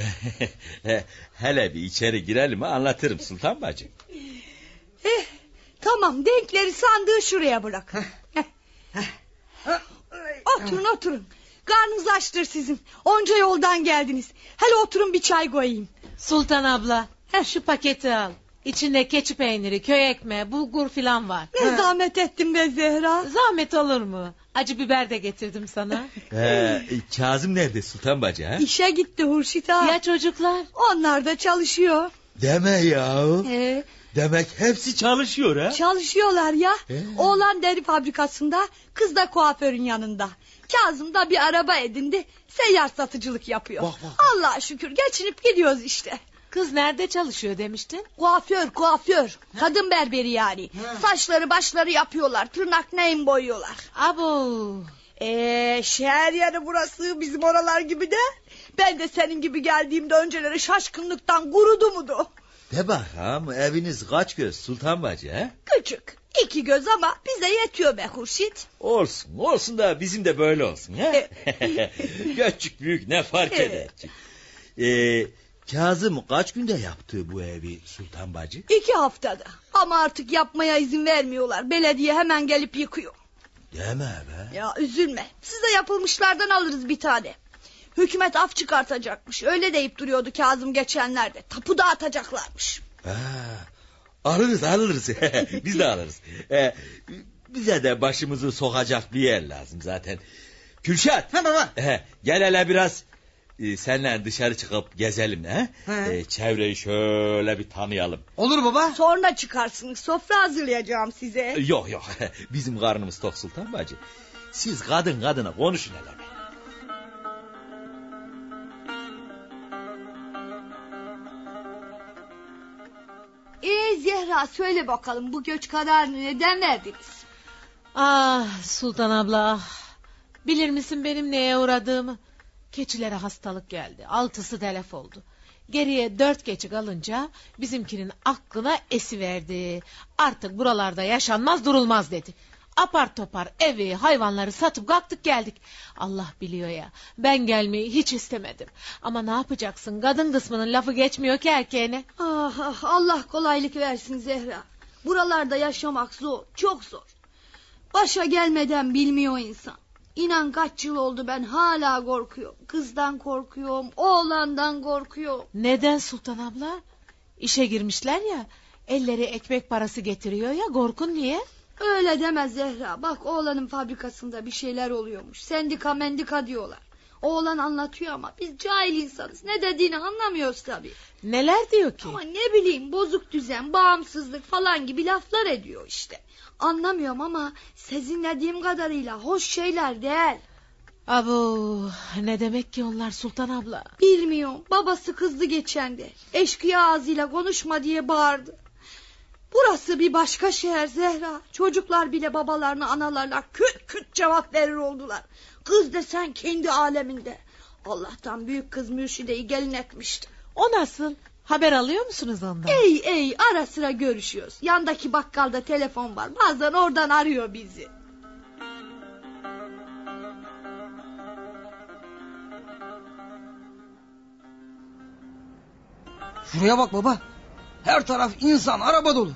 Hele bir içeri girelim mi anlatırım Sultan Bacı. Eh, tamam denkleri sandığı şuraya bırak. Heh, heh. Oturun oturun. Karnınız açtır sizin. Onca yoldan geldiniz. Hele oturun bir çay koyayım. Sultan abla şu paketi al. İçinde keçi peyniri, köy ekmeği, bulgur filan var. Ne zahmet ettin be Zehra. Zahmet olur mu? Acı biber de getirdim sana. Ee, Kazım nerede Sultan Bacı ha? İşe gitti Hurşit ağa. ya çocuklar? Onlar da çalışıyor. Deme ya. Ee, Demek hepsi çalışıyor ha? çalışıyorlar ya. Ee? Oğlan deri fabrikasında, kız da kuaförün yanında. Kazım da bir araba edindi. Seyyar satıcılık yapıyor. Bak, bak. Allah'a şükür geçinip gidiyoruz işte. Kız nerede çalışıyor demiştin? Kuaför kuaför. Kadın berberi yani. Saçları başları yapıyorlar. Tırnak neyim boyuyorlar. Abo. Eee şehir yeri burası bizim oralar gibi de. Ben de senin gibi geldiğimde önceleri şaşkınlıktan kurudu mudu. De bakalım eviniz kaç göz Sultan Bacı ha? Küçük. iki göz ama bize yetiyor be Hurşit. Olsun olsun da bizim de böyle olsun ha? Küçük büyük ne fark eder ki? Ee, Kazım kaç günde yaptı bu evi Sultan Bacı? İki haftada. Ama artık yapmaya izin vermiyorlar. Belediye hemen gelip yıkıyor. Deme be. Ya üzülme. Size yapılmışlardan alırız bir tane. Hükümet af çıkartacakmış. Öyle deyip duruyordu Kazım geçenlerde. Tapu dağıtacaklarmış. Ha, alırız alırız. Biz de alırız. Ee, bize de başımızı sokacak bir yer lazım zaten. Kürşat. Ha baba. He, gel hele biraz e, seninle dışarı çıkıp gezelim. He? He. E, çevreyi şöyle bir tanıyalım. Olur baba. Sonra çıkarsınız. Sofra hazırlayacağım size. E, Yok yok bizim karnımız tok Sultan Bacı. Siz kadın kadına konuşun hele. bir. Ee Zehra söyle bakalım bu göç kararını neden verdiniz? Ah Sultan abla. Bilir misin benim neye uğradığımı? Keçilere hastalık geldi. Altısı telef oldu. Geriye dört keçi kalınca bizimkinin aklına esi verdi. Artık buralarda yaşanmaz durulmaz dedi. Apar topar evi hayvanları satıp kalktık geldik. Allah biliyor ya ben gelmeyi hiç istemedim. Ama ne yapacaksın kadın kısmının lafı geçmiyor ki erkeğine. Ah, ah Allah kolaylık versin Zehra. Buralarda yaşamak zor, çok zor. Başa gelmeden bilmiyor insan. İnan kaç yıl oldu ben hala korkuyorum. Kızdan korkuyorum, oğlandan korkuyorum. Neden Sultan abla? İşe girmişler ya elleri ekmek parası getiriyor ya korkun niye? Öyle deme Zehra. Bak oğlanın fabrikasında bir şeyler oluyormuş. Sendika mendika diyorlar. Oğlan anlatıyor ama biz cahil insanız. Ne dediğini anlamıyoruz tabii. Neler diyor ki? Ama ne bileyim bozuk düzen, bağımsızlık falan gibi laflar ediyor işte. Anlamıyorum ama sezinlediğim kadarıyla hoş şeyler değil. Abo ne demek ki onlar Sultan abla? Bilmiyorum. Babası kızdı geçendi. Eşkıya ağzıyla konuşma diye bağırdı. Burası bir başka şehir Zehra. Çocuklar bile babalarına analarına küt küt cevap verir oldular. Kız desen kendi aleminde. Allah'tan büyük kız Mürşide'yi gelin etmişti. O nasıl? Haber alıyor musunuz ondan? Ey ey ara sıra görüşüyoruz. Yandaki bakkalda telefon var. Bazen oradan arıyor bizi. Şuraya bak baba. Her taraf insan, araba dolu.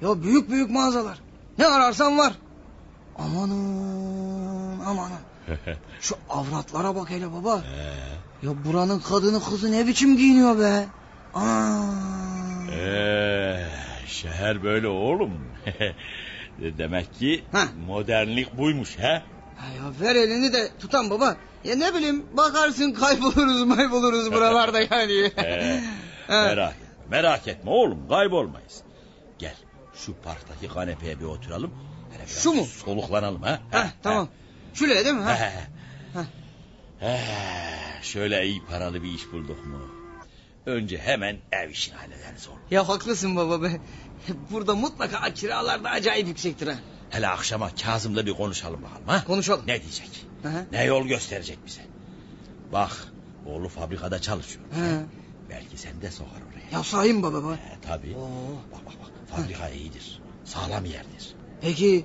Ya büyük büyük mağazalar. Ne ararsan var. Amanın amanın. Şu avratlara bak hele baba. Ya buranın kadını kızı ne biçim giyiniyor be. Aa. Ee, şehir böyle oğlum. Demek ki Heh. modernlik buymuş he? Ha ya ver elini de tutan baba. Ya ne bileyim bakarsın kayboluruz mayboluruz buralarda yani. Ha. merak etme, merak etme oğlum kaybolmayız. Gel şu parktaki kanepeye bir oturalım. Hele Şu mu? Soluklanalım ha. Heh, tamam. Şuraya değil mi? Ha? he, he. He, şöyle iyi paralı bir iş bulduk mu? Önce hemen ev işini hallederiz oğlum. Ya haklısın baba be. Burada mutlaka kiralar da acayip yüksektir ha. Hele akşama Kazım'la bir konuşalım bakalım ha. Konuşalım. Ne diyecek? Hı. Ne yol gösterecek bize? Bak oğlu fabrikada çalışıyor. He. Belki seni de sokar oraya. Ya sahi mi baba? He, tabii. Oo. Bak bak bak fabrika iyidir. Sağlam yerdir. Peki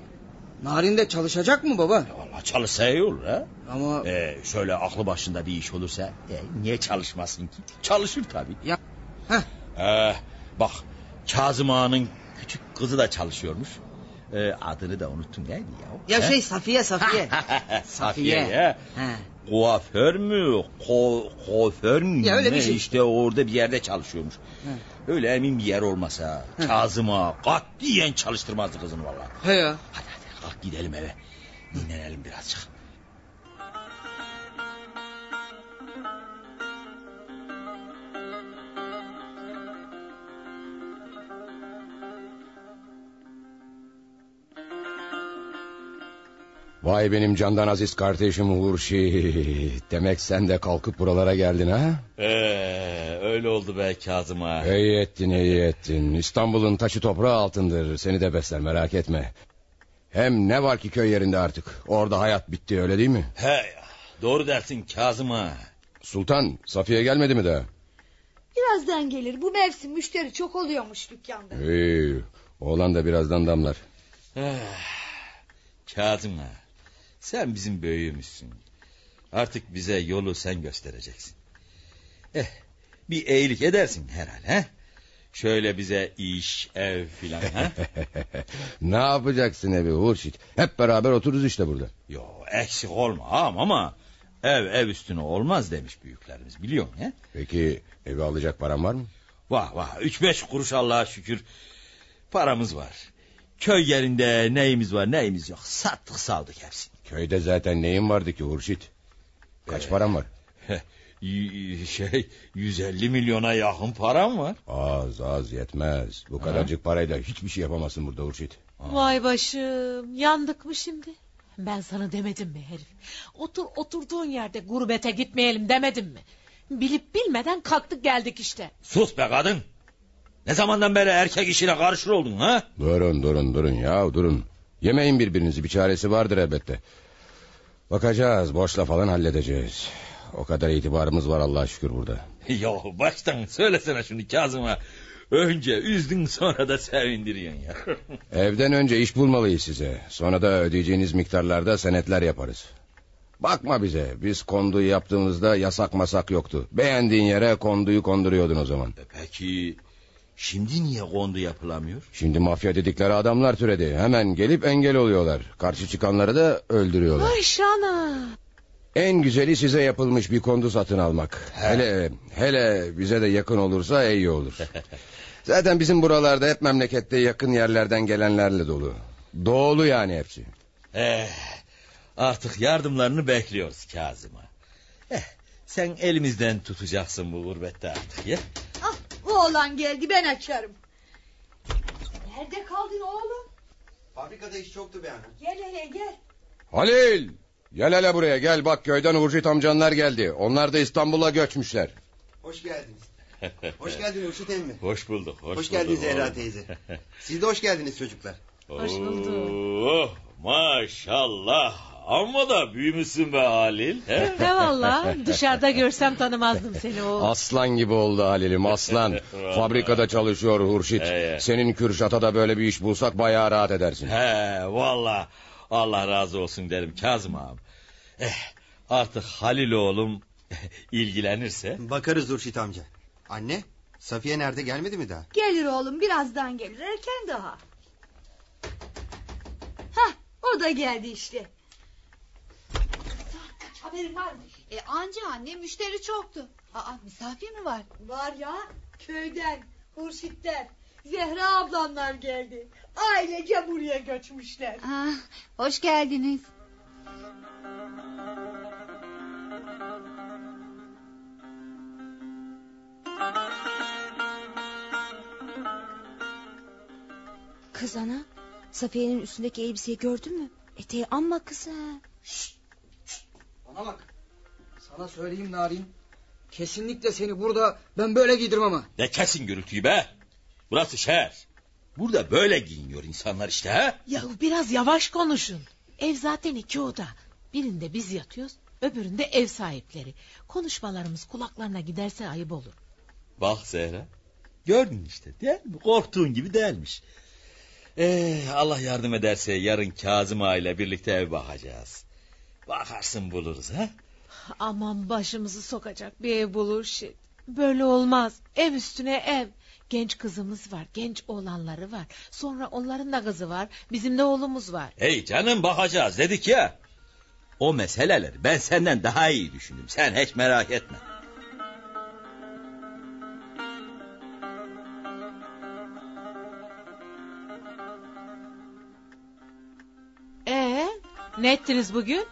Narin de çalışacak mı baba? E, Vallahi çalışsa iyi olur ha. Ama Ee, şöyle aklı başında bir iş olursa e, niye çalışmasın ki? Çalışır tabii. Ya- Heh. Ee, bak Kazım Ağa'nın küçük kızı da çalışıyormuş. Ee, adını da unuttum neydi ya? ya He? şey Safiye Safiye. Safiye ya. He. Kuaför mü? Ko kuaför mü? Ya öyle bir şey. İşte orada bir yerde çalışıyormuş. Öyle emin bir yer olmasa He. Kazım Ağa katiyen çalıştırmazdı kızını vallahi. He ya. Hadi gidelim eve. Dinlenelim birazcık. Vay benim candan aziz kardeşim Hurşit. Demek sen de kalkıp buralara geldin ha? Ee, öyle oldu be Kazım Ağa. İyi ettin iyi ettin. İstanbul'un taşı toprağı altındır. Seni de besler merak etme. Hem ne var ki köy yerinde artık. Orada hayat bitti öyle değil mi? He, doğru dersin Kazım Ağa. Sultan Safiye gelmedi mi daha? Birazdan gelir. Bu mevsim müşteri çok oluyormuş dükkanda. İyi. Oğlan da birazdan damlar. Eh, Kazım Ağa. Sen bizim büyüğümüzsün. Artık bize yolu sen göstereceksin. Eh, bir iyilik edersin herhalde. He? Şöyle bize iş, ev filan. ha? ne yapacaksın evi Hurşit? Hep beraber otururuz işte burada. Yo eksik olma ağam ama ev ev üstüne olmaz demiş büyüklerimiz biliyor musun? He? Peki evi alacak param var mı? Vah vah üç beş kuruş Allah'a şükür paramız var. Köy yerinde neyimiz var neyimiz yok sattık saldık hepsini. Köyde zaten neyin vardı ki Hurşit? Kaç param var? Şey 150 milyona yakın param var. Az az yetmez. Bu kadarcık parayla hiçbir şey yapamazsın burada Hurşit. Vay başım yandık mı şimdi? Ben sana demedim mi herif? Otur oturduğun yerde gurbete gitmeyelim demedim mi? Bilip bilmeden kalktık geldik işte. Sus be kadın. Ne zamandan beri erkek işine karışır oldun ha? Durun durun durun ya durun. Yemeyin birbirinizi bir çaresi vardır elbette. Bakacağız borçla falan halledeceğiz. O kadar itibarımız var Allah'a şükür burada. Ya baştan söylesene şunu Kazım'a. Önce üzdün sonra da sevindiriyorsun ya. Evden önce iş bulmalıyız size. Sonra da ödeyeceğiniz miktarlarda senetler yaparız. Bakma bize. Biz konduyu yaptığımızda yasak masak yoktu. Beğendiğin yere konduyu konduruyordun o zaman. Peki şimdi niye kondu yapılamıyor? Şimdi mafya dedikleri adamlar türedi. Hemen gelip engel oluyorlar. Karşı çıkanları da öldürüyorlar. Vay şana. En güzeli size yapılmış bir kondu satın almak. Hele hele bize de yakın olursa iyi olur. Zaten bizim buralarda hep memlekette yakın yerlerden gelenlerle dolu. Doğulu yani hepsi. Eh, artık yardımlarını bekliyoruz Kazım'a. Eh, sen elimizden tutacaksın bu gurbette artık ya. Ah, oğlan geldi ben açarım. Nerede kaldın oğlum? Fabrikada iş çoktu be ana. Gel hele gel. Halil! Gel hele buraya gel bak köyden Hurşit amcanlar geldi. Onlar da İstanbul'a göçmüşler. Hoş geldiniz. Hoş geldin Urşit emmi. Hoş bulduk. Hoş, Hoş, geldiniz bulduk Zehra oğlum. teyze. Siz de hoş geldiniz çocuklar. Hoş bulduk. Oh, maşallah. Amma da büyümüşsün be Halil. he? Ne valla dışarıda görsem tanımazdım seni o. Aslan gibi oldu Halil'im aslan. Fabrikada çalışıyor Hurşit. He. Senin Kürşat'a da böyle bir iş bulsak bayağı rahat edersin. He valla Allah razı olsun derim Kazım ağam. Eh, artık Halil oğlum ilgilenirse. Bakarız Urşit amca. Anne, Safiye nerede gelmedi mi daha? Gelir oğlum birazdan gelir erken daha. Hah o da geldi işte. Haberin var mı? E anca anne müşteri çoktu. Aa misafir mi var? Var ya köyden Hurşitler. Zehra ablamlar geldi. Ailece buraya göçmüşler. Ah, hoş geldiniz. Kız ana Safiye'nin üstündeki elbiseyi gördün mü? Eteği amma kısa. Bana bak. Sana söyleyeyim Narin. Kesinlikle seni burada ben böyle giydirmem ama. Ne kesin gürültüyü be. Burası şehir. Burada böyle giyiniyor insanlar işte ha. Ya biraz yavaş konuşun. Ev zaten iki oda. Birinde biz yatıyoruz, öbüründe ev sahipleri. Konuşmalarımız kulaklarına giderse ayıp olur. Bak Zehra. Gördün işte değil mi? Korktuğun gibi değilmiş. Ee, Allah yardım ederse yarın Kazım Ağa ile birlikte ev bakacağız. Bakarsın buluruz ha. Aman başımızı sokacak bir ev bulur şey. Böyle olmaz. Ev üstüne ev. Genç kızımız var, genç oğlanları var. Sonra onların da kızı var, bizim de oğlumuz var. Hey canım bakacağız dedik ya. O meseleleri ben senden daha iyi düşündüm. Sen hiç merak etme. Ee, ne ettiniz bugün?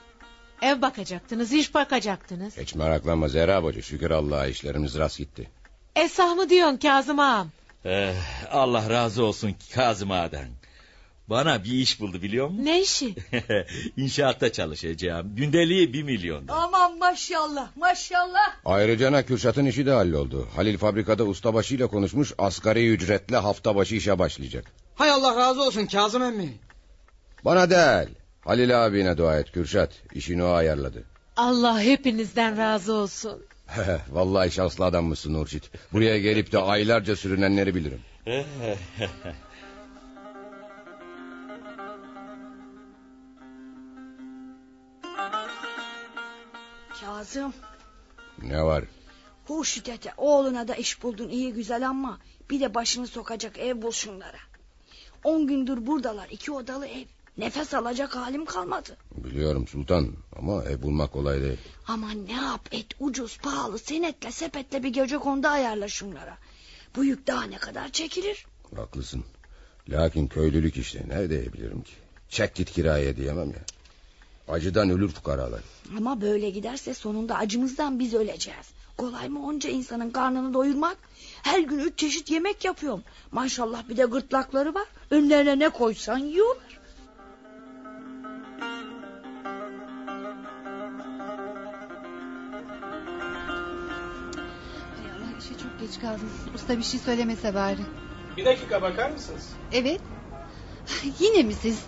Ev bakacaktınız, iş bakacaktınız. Hiç meraklanma Zehra bacı. Şükür Allah'a işlerimiz rast gitti. Esah mı diyorsun Kazım ağam? Ee, Allah razı olsun Kazım Ağa'dan. Bana bir iş buldu biliyor musun? Ne işi? İnşaatta çalışacağım. Gündeliği bir milyon. Aman maşallah maşallah. Ayrıca Kürşat'ın işi de halloldu. Halil fabrikada ustabaşıyla konuşmuş. Asgari ücretle hafta başı işe başlayacak. Hay Allah razı olsun Kazım emmi. Bana değil. Halil abine dua et Kürşat. İşini o ayarladı. Allah hepinizden razı olsun. Vallahi şanslı adammışsın Nurşit. Buraya gelip de aylarca sürünenleri bilirim. Kazım ne var? Ete oğluna da iş buldun iyi güzel ama bir de başını sokacak ev bul şunlara. On gündür buradalar iki odalı ev. Nefes alacak halim kalmadı. Biliyorum sultan ama ev bulmak kolay değil. Aman ne yap et ucuz pahalı senetle sepetle bir gece kondu ayarla şunlara. Bu yük daha ne kadar çekilir? Haklısın. Lakin köylülük işte ne diyebilirim ki? Çek git kiraya diyemem ya. Acıdan ölür fukaralar. Ama böyle giderse sonunda acımızdan biz öleceğiz. Kolay mı onca insanın karnını doyurmak? Her gün üç çeşit yemek yapıyorum. Maşallah bir de gırtlakları var. Önlerine ne koysan yiyorlar. Geç kaldım. Usta bir şey söylemese bari. Bir dakika bakar mısınız? Evet. Yine mi siz?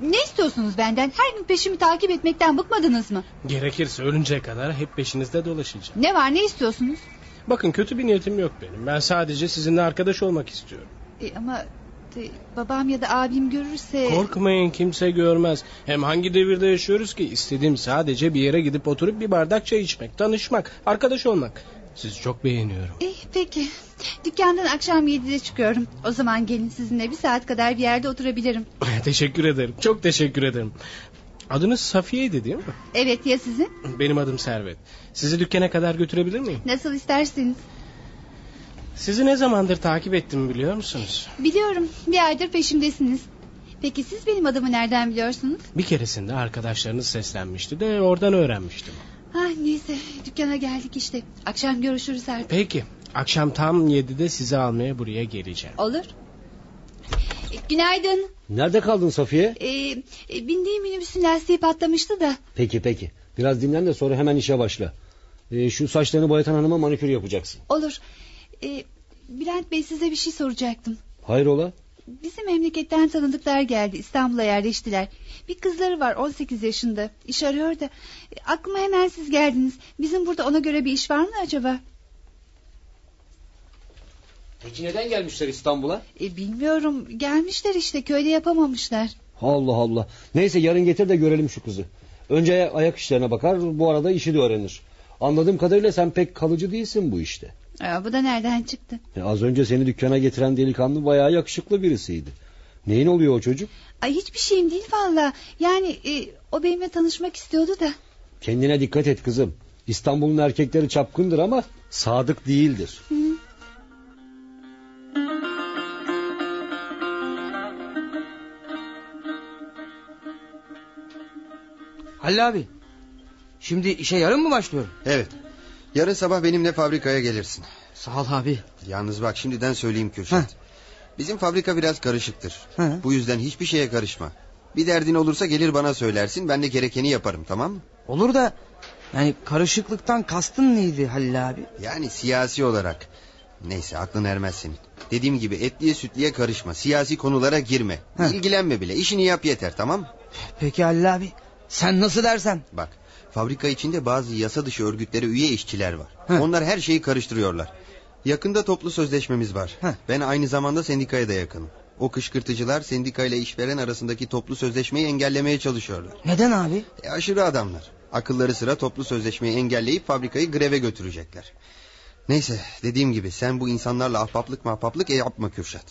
Ne istiyorsunuz benden? Her gün peşimi takip etmekten bıkmadınız mı? Gerekirse ölünceye kadar hep peşinizde dolaşacağım. Ne var ne istiyorsunuz? Bakın kötü bir niyetim yok benim. Ben sadece sizinle arkadaş olmak istiyorum. E, ama de, babam ya da abim görürse... Korkmayın kimse görmez. Hem hangi devirde yaşıyoruz ki? İstediğim sadece bir yere gidip oturup bir bardak çay içmek, tanışmak, arkadaş olmak. Sizi çok beğeniyorum. İyi peki. Dükkandan akşam 7'de çıkıyorum. O zaman gelin sizinle bir saat kadar bir yerde oturabilirim. teşekkür ederim. Çok teşekkür ederim. Adınız Safiye'ydi değil mi? Evet ya sizin? Benim adım Servet. Sizi dükkana kadar götürebilir miyim? Nasıl isterseniz. Sizi ne zamandır takip ettim biliyor musunuz? Biliyorum bir aydır peşimdesiniz. Peki siz benim adımı nereden biliyorsunuz? Bir keresinde arkadaşlarınız seslenmişti de oradan öğrenmiştim. Ha neyse dükkana geldik işte. Akşam görüşürüz artık. Peki akşam tam 7'de sizi almaya buraya geleceğim. Olur. E, günaydın. Nerede kaldın Safiye? Ee, bindiğim minibüsün lastiği patlamıştı da. Peki peki. Biraz dinlen de sonra hemen işe başla. Ee, şu saçlarını boyatan hanıma manikür yapacaksın. Olur. Ee, Bülent Bey size bir şey soracaktım. Hayrola? Bizim memleketten tanıdıklar geldi. İstanbul'a yerleştiler. Bir kızları var 18 yaşında. İş arıyor da. E, aklıma hemen siz geldiniz. Bizim burada ona göre bir iş var mı acaba? Peki neden gelmişler İstanbul'a? E, bilmiyorum. Gelmişler işte köyde yapamamışlar. Allah Allah. Neyse yarın getir de görelim şu kızı. Önce ayak işlerine bakar bu arada işi de öğrenir. Anladığım kadarıyla sen pek kalıcı değilsin bu işte. Aa, bu da nereden çıktı? E, az önce seni dükkana getiren delikanlı bayağı yakışıklı birisiydi. Neyin oluyor o çocuk? Ay hiçbir şeyim değil valla. Yani e, o benimle tanışmak istiyordu da. Kendine dikkat et kızım. İstanbul'un erkekleri çapkındır ama sadık değildir. Hı. Halil abi. Şimdi işe yarın mı başlıyorum? Evet. Yarın sabah benimle fabrikaya gelirsin. Sağ ol abi. Yalnız bak şimdiden söyleyeyim Kürşat. Heh. Bizim fabrika biraz karışıktır. Hı. Bu yüzden hiçbir şeye karışma. Bir derdin olursa gelir bana söylersin. Ben de gerekeni yaparım tamam mı? Olur da yani karışıklıktan kastın neydi Halil abi? Yani siyasi olarak. Neyse aklın ermez senin. Dediğim gibi etliye sütliye karışma. Siyasi konulara girme. Heh. İlgilenme bile. İşini yap yeter tamam mı? Peki Halil abi. Sen nasıl dersen. Bak fabrika içinde bazı yasa dışı örgütlere üye işçiler var. Heh. Onlar her şeyi karıştırıyorlar. Yakında toplu sözleşmemiz var. Heh. Ben aynı zamanda sendikaya da yakınım. O kışkırtıcılar sendikayla işveren arasındaki toplu sözleşmeyi engellemeye çalışıyorlar. Neden abi? E, aşırı adamlar. Akılları sıra toplu sözleşmeyi engelleyip fabrikayı greve götürecekler. Neyse dediğim gibi sen bu insanlarla ahbaplık mahbaplık e, yapma Kürşat.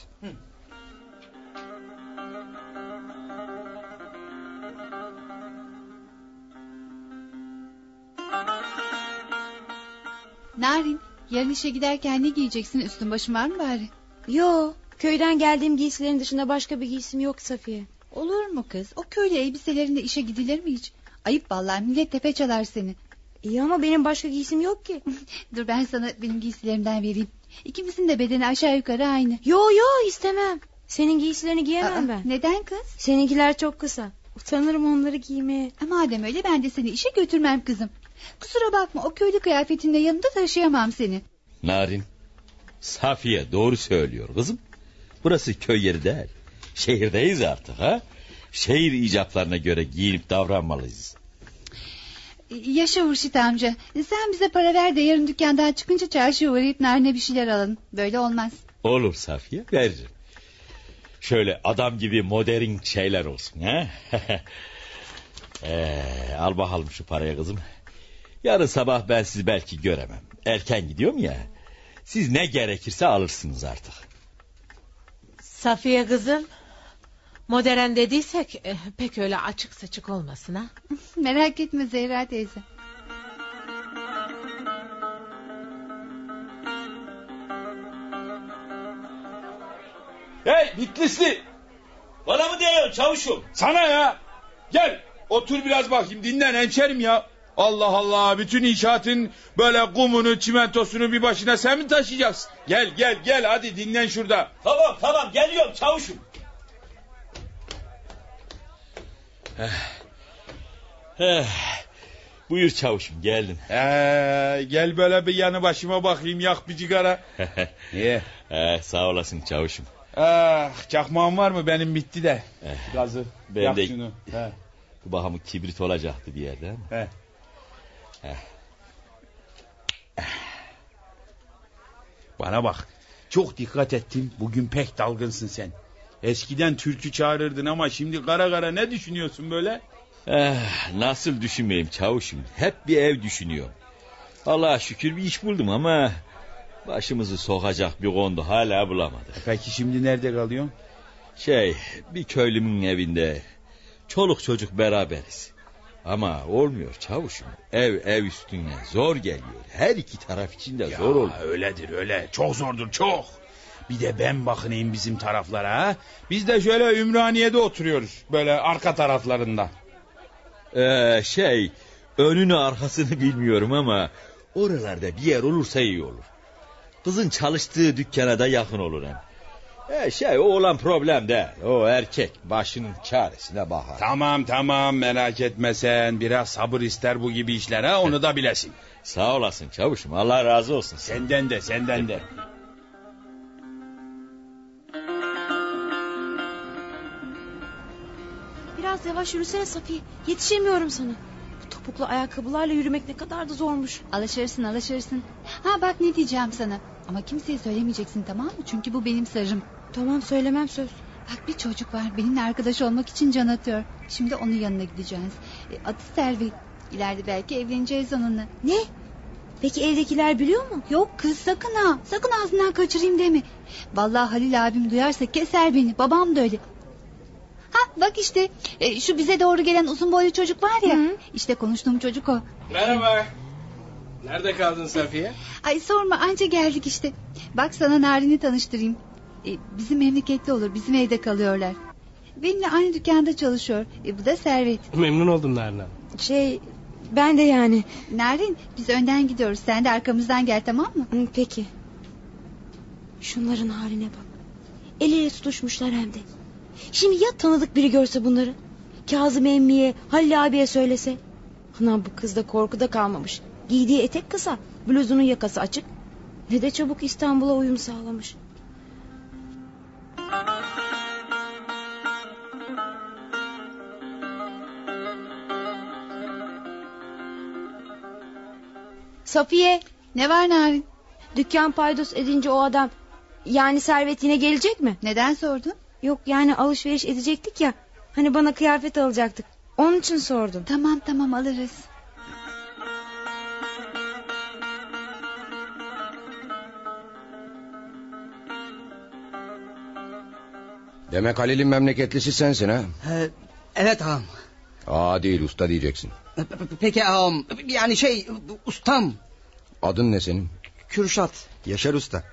Narin yarın işe giderken ne giyeceksin üstün başın var mı bari? Yo köyden geldiğim giysilerin dışında başka bir giysim yok Safiye. Olur mu kız? O köylü elbiselerinde işe gidilir mi hiç? Ayıp vallahi millet tepe çalar seni. İyi ama benim başka giysim yok ki. Dur ben sana benim giysilerimden vereyim. İkimizin de bedeni aşağı yukarı aynı. Yo yo istemem. Senin giysilerini giyemem Aa, ben. Neden kız? Seninkiler çok kısa. Utanırım onları giymeye. Ha, Madem öyle ben de seni işe götürmem kızım. Kusura bakma o köylü kıyafetinle yanımda taşıyamam seni. Narin. Safiye doğru söylüyor kızım. Burası köy yeri değil. Şehirdeyiz artık ha. Şehir icaplarına göre giyinip davranmalıyız. Yaşa Hurşit amca. Sen bize para ver de yarın dükkandan çıkınca çarşıya uğrayıp narine bir şeyler alın. Böyle olmaz. Olur Safiye veririm. Şöyle adam gibi modern şeyler olsun ha. ee, al bakalım şu paraya kızım. Yarın sabah ben sizi belki göremem. Erken gidiyorum ya. Siz ne gerekirse alırsınız artık. Safiye kızım. Modern dediysek eh, pek öyle açık saçık olmasın ha. Merak etme Zehra teyze. Hey Bitlisli. Bana mı diyorsun çavuşum? Sana ya. Gel otur biraz bakayım dinlen hemşerim ya. Allah Allah bütün inşaatın böyle kumunu çimentosunu bir başına sen mi taşıyacaksın? Gel gel gel hadi dinlen şurada. Tamam tamam geliyorum çavuşum. Eh, Buyur çavuşum geldim. Ee, gel böyle bir yanı başıma bakayım yak bir cigara. Niye? Eh, sağ olasın çavuşum. Ah, çakmağım var mı benim bitti de. Eh, Gazı Ben yak de- şunu. He, bu bahamı kibrit olacaktı bir yerde ama. he. Bana bak. Çok dikkat ettim. Bugün pek dalgınsın sen. Eskiden türkü çağırırdın ama şimdi kara kara ne düşünüyorsun böyle? Eh, nasıl düşünmeyeyim çavuşum. Hep bir ev düşünüyorum. Allah'a şükür bir iş buldum ama... ...başımızı sokacak bir kondu hala bulamadık. Peki şimdi nerede kalıyorsun? Şey bir köylümün evinde... ...çoluk çocuk beraberiz. Ama olmuyor çavuşum. Ev ev üstüne zor geliyor. Her iki taraf için de Ya, zor oluyor. öyledir öyle. Çok zordur çok. Bir de ben bakınayım bizim taraflara. Biz de şöyle Ümraniye'de oturuyoruz. Böyle arka taraflarında. Ee, şey önünü arkasını bilmiyorum ama oralarda bir yer olursa iyi olur. Kızın çalıştığı dükkana da yakın olur hem. Ee, şey o olan problem değil. O erkek başının çaresine bakar. Tamam tamam merak etme sen. Biraz sabır ister bu gibi işler ha onu da bilesin. Sağ olasın çavuşum Allah razı olsun. Senden de senden de. Biraz yavaş yürüsene Safiye. Yetişemiyorum sana. Bu topuklu ayakkabılarla yürümek ne kadar da zormuş. Alışırsın alışırsın. Ha bak ne diyeceğim sana. Ama kimseye söylemeyeceksin tamam mı? Çünkü bu benim sırrım. Tamam söylemem söz. Bak bir çocuk var benimle arkadaş olmak için can atıyor. Şimdi onun yanına gideceğiz. E, adı Servet. İleride belki evleneceğiz onunla. Ne? Peki evdekiler biliyor mu? Yok kız sakın ha. Sakın ağzından kaçırayım deme. Vallahi Halil abim duyarsa keser beni. Babam da öyle. Ha bak işte e, şu bize doğru gelen uzun boylu çocuk var ya. İşte konuştuğum çocuk o. Merhaba. Nerede kaldın Safiye? Ay sorma anca geldik işte. Bak sana Narin'i tanıştırayım. E, bizim memlekette olur bizim evde kalıyorlar. Benimle aynı dükkanda çalışıyor. E, bu da Servet. Memnun oldum Narin Hanım. Şey ben de yani. Narin biz önden gidiyoruz. Sen de arkamızdan gel tamam mı? Hı, Peki. Şunların haline bak. El ele tutuşmuşlar hem de. Şimdi ya tanıdık biri görse bunları? Kazım emmiye, Halil abiye söylese. Anam bu kız da korkuda kalmamış. Giydiği etek kısa, bluzunun yakası açık. Ne de çabuk İstanbul'a uyum sağlamış. Safiye. Ne var Narin? Dükkan paydos edince o adam yani servet yine gelecek mi? Neden sordun? Yok yani alışveriş edecektik ya. Hani bana kıyafet alacaktık. Onun için sordum. Tamam tamam alırız. Demek Halil'in memleketlisi sensin ha? Ee, evet ağam. Aa değil usta diyeceksin. Peki ağam yani şey ustam Adın ne senin? Kürşat. Yaşar Usta.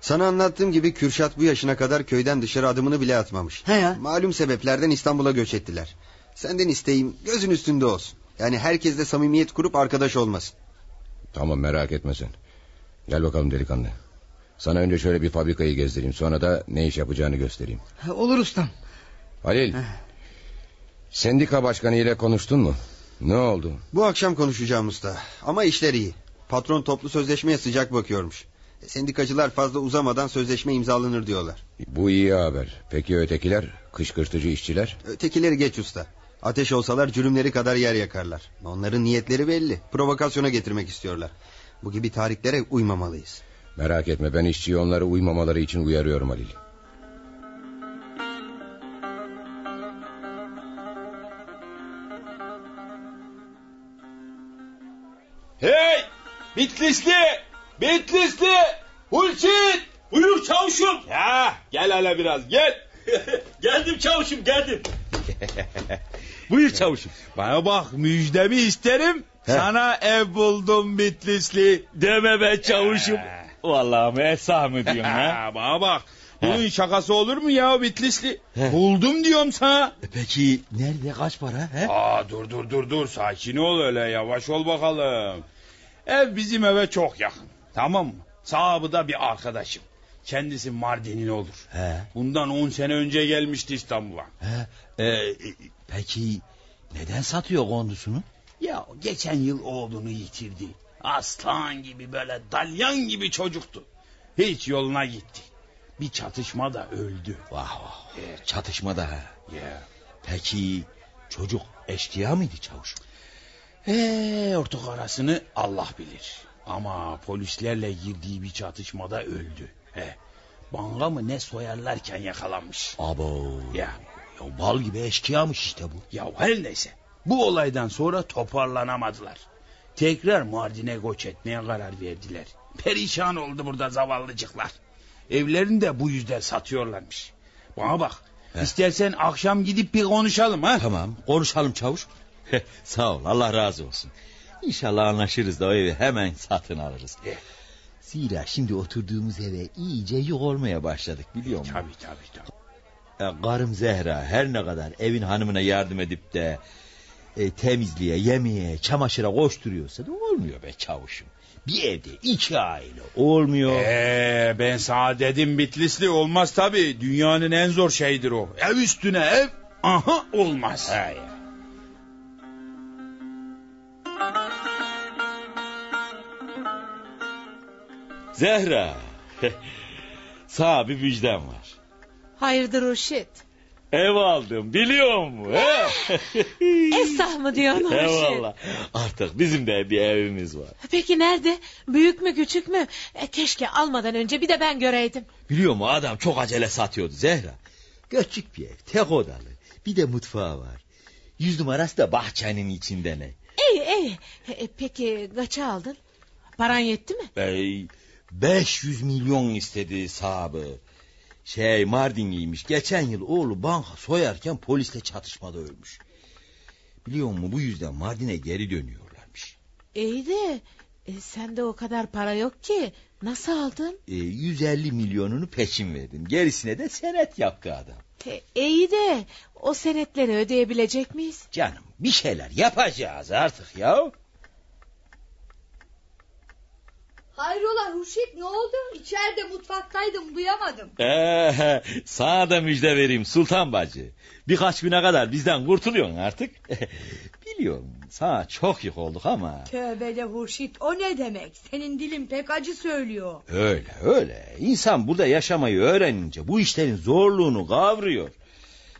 Sana anlattığım gibi Kürşat bu yaşına kadar köyden dışarı adımını bile atmamış. He ya. Malum sebeplerden İstanbul'a göç ettiler. Senden isteğim gözün üstünde olsun. Yani herkesle samimiyet kurup arkadaş olmasın. Tamam merak etme sen. Gel bakalım delikanlı. Sana önce şöyle bir fabrikayı gezdireyim. Sonra da ne iş yapacağını göstereyim. Olur ustam. Halil. Sendika başkanı ile konuştun mu? Ne oldu? Bu akşam konuşacağım usta. Ama işler iyi. Patron toplu sözleşmeye sıcak bakıyormuş. E, Sendikacılar fazla uzamadan sözleşme imzalanır diyorlar. Bu iyi haber. Peki ötekiler? Kışkırtıcı işçiler? Ötekileri geç usta. Ateş olsalar cürümleri kadar yer yakarlar. Onların niyetleri belli. Provokasyona getirmek istiyorlar. Bu gibi tarihlere uymamalıyız. Merak etme ben işçiyi onlara uymamaları için uyarıyorum Halil. Hey! Bitlisli! Bitlisli! Hulçit! Buyur çavuşum. Ya gel hele biraz gel. geldim çavuşum geldim. Buyur çavuşum. Bana bak müjdemi isterim. Sana ev buldum Bitlisli. Deme be çavuşum. Vallahi mı esah mı diyorsun ha? Bana bak. Bunun şakası olur mu ya Bitlisli? Buldum diyorum sana. Peki nerede kaç para? He? Aa dur dur dur dur sakin ol öyle yavaş ol bakalım. Ev bizim eve çok yakın. Tamam mı? Sahibi da bir arkadaşım. Kendisi Mardin'in olur. He. Bundan 10 sene önce gelmişti İstanbul'a. He. Ee, e, peki neden satıyor kondusunu? Ya geçen yıl oğlunu yitirdi. Aslan gibi böyle dalyan gibi çocuktu. Hiç yoluna gitti. Bir çatışmada öldü. Vah vah. Çatışmada ha. Ya. Peki çocuk eşkıya mıydı çavuşum? Ee, ortak arasını Allah bilir. Ama polislerle girdiği bir çatışmada öldü. He. Banka mı ne soyarlarken yakalanmış. Abo. Ya. Ya bal gibi eşkıyamış işte bu. Ya her neyse. Bu olaydan sonra toparlanamadılar. Tekrar Mardin'e göç etmeye karar verdiler. Perişan oldu burada zavallıcıklar. Evlerini de bu yüzden satıyorlarmış. Bana bak. İstersen akşam gidip bir konuşalım ha. Tamam konuşalım çavuş. Sağ ol Allah razı olsun. İnşallah anlaşırız da o evi hemen satın alırız. Zira şimdi oturduğumuz eve iyice yük olmaya başladık biliyor musun? Tabii tabii tabii. Ya, karım Zehra her ne kadar evin hanımına yardım edip de e, temizliğe, yemeğe, çamaşıra koşturuyorsa da olmuyor be çavuşum. Bir evde iki aile olmuyor. Ee, ben sana dedim Bitlisli olmaz tabii. Dünyanın en zor şeyidir o. Ev üstüne ev aha olmaz. Ya. Zehra. Sana bir müjdem var. Hayırdır Urşit? Ev aldım biliyor musun? Esah mı diyorsun Urşit? Eyvallah. Artık bizim de bir evimiz var. Peki nerede? Büyük mü küçük mü? E, keşke almadan önce bir de ben göreydim. Biliyor musun adam çok acele satıyordu Zehra. Küçük bir ev tek odalı. Bir de mutfağı var. Yüz numarası da bahçenin içinde ne? İyi iyi. E, peki kaça aldın? Paran yetti mi? Bey 500 milyon istedi sahibi. Şey Mardinliymiş. Geçen yıl oğlu banka soyarken polisle çatışmada ölmüş. Biliyor musun bu yüzden Mardin'e geri dönüyorlarmış. İyi de e, sende o kadar para yok ki. Nasıl aldın? E, 150 milyonunu peşin verdim. Gerisine de senet yaptı adam. E, iyi de o senetleri ödeyebilecek miyiz? Canım bir şeyler yapacağız artık ya. Hayrola Hurşit ne oldu? İçeride mutfaktaydım duyamadım. Ee, sana da müjde vereyim Sultan Bacı. Birkaç güne kadar bizden kurtuluyorsun artık. Biliyorum sana çok yük olduk ama. Tövbe de Hurşit o ne demek? Senin dilin pek acı söylüyor. Öyle öyle. İnsan burada yaşamayı öğrenince bu işlerin zorluğunu kavruyor.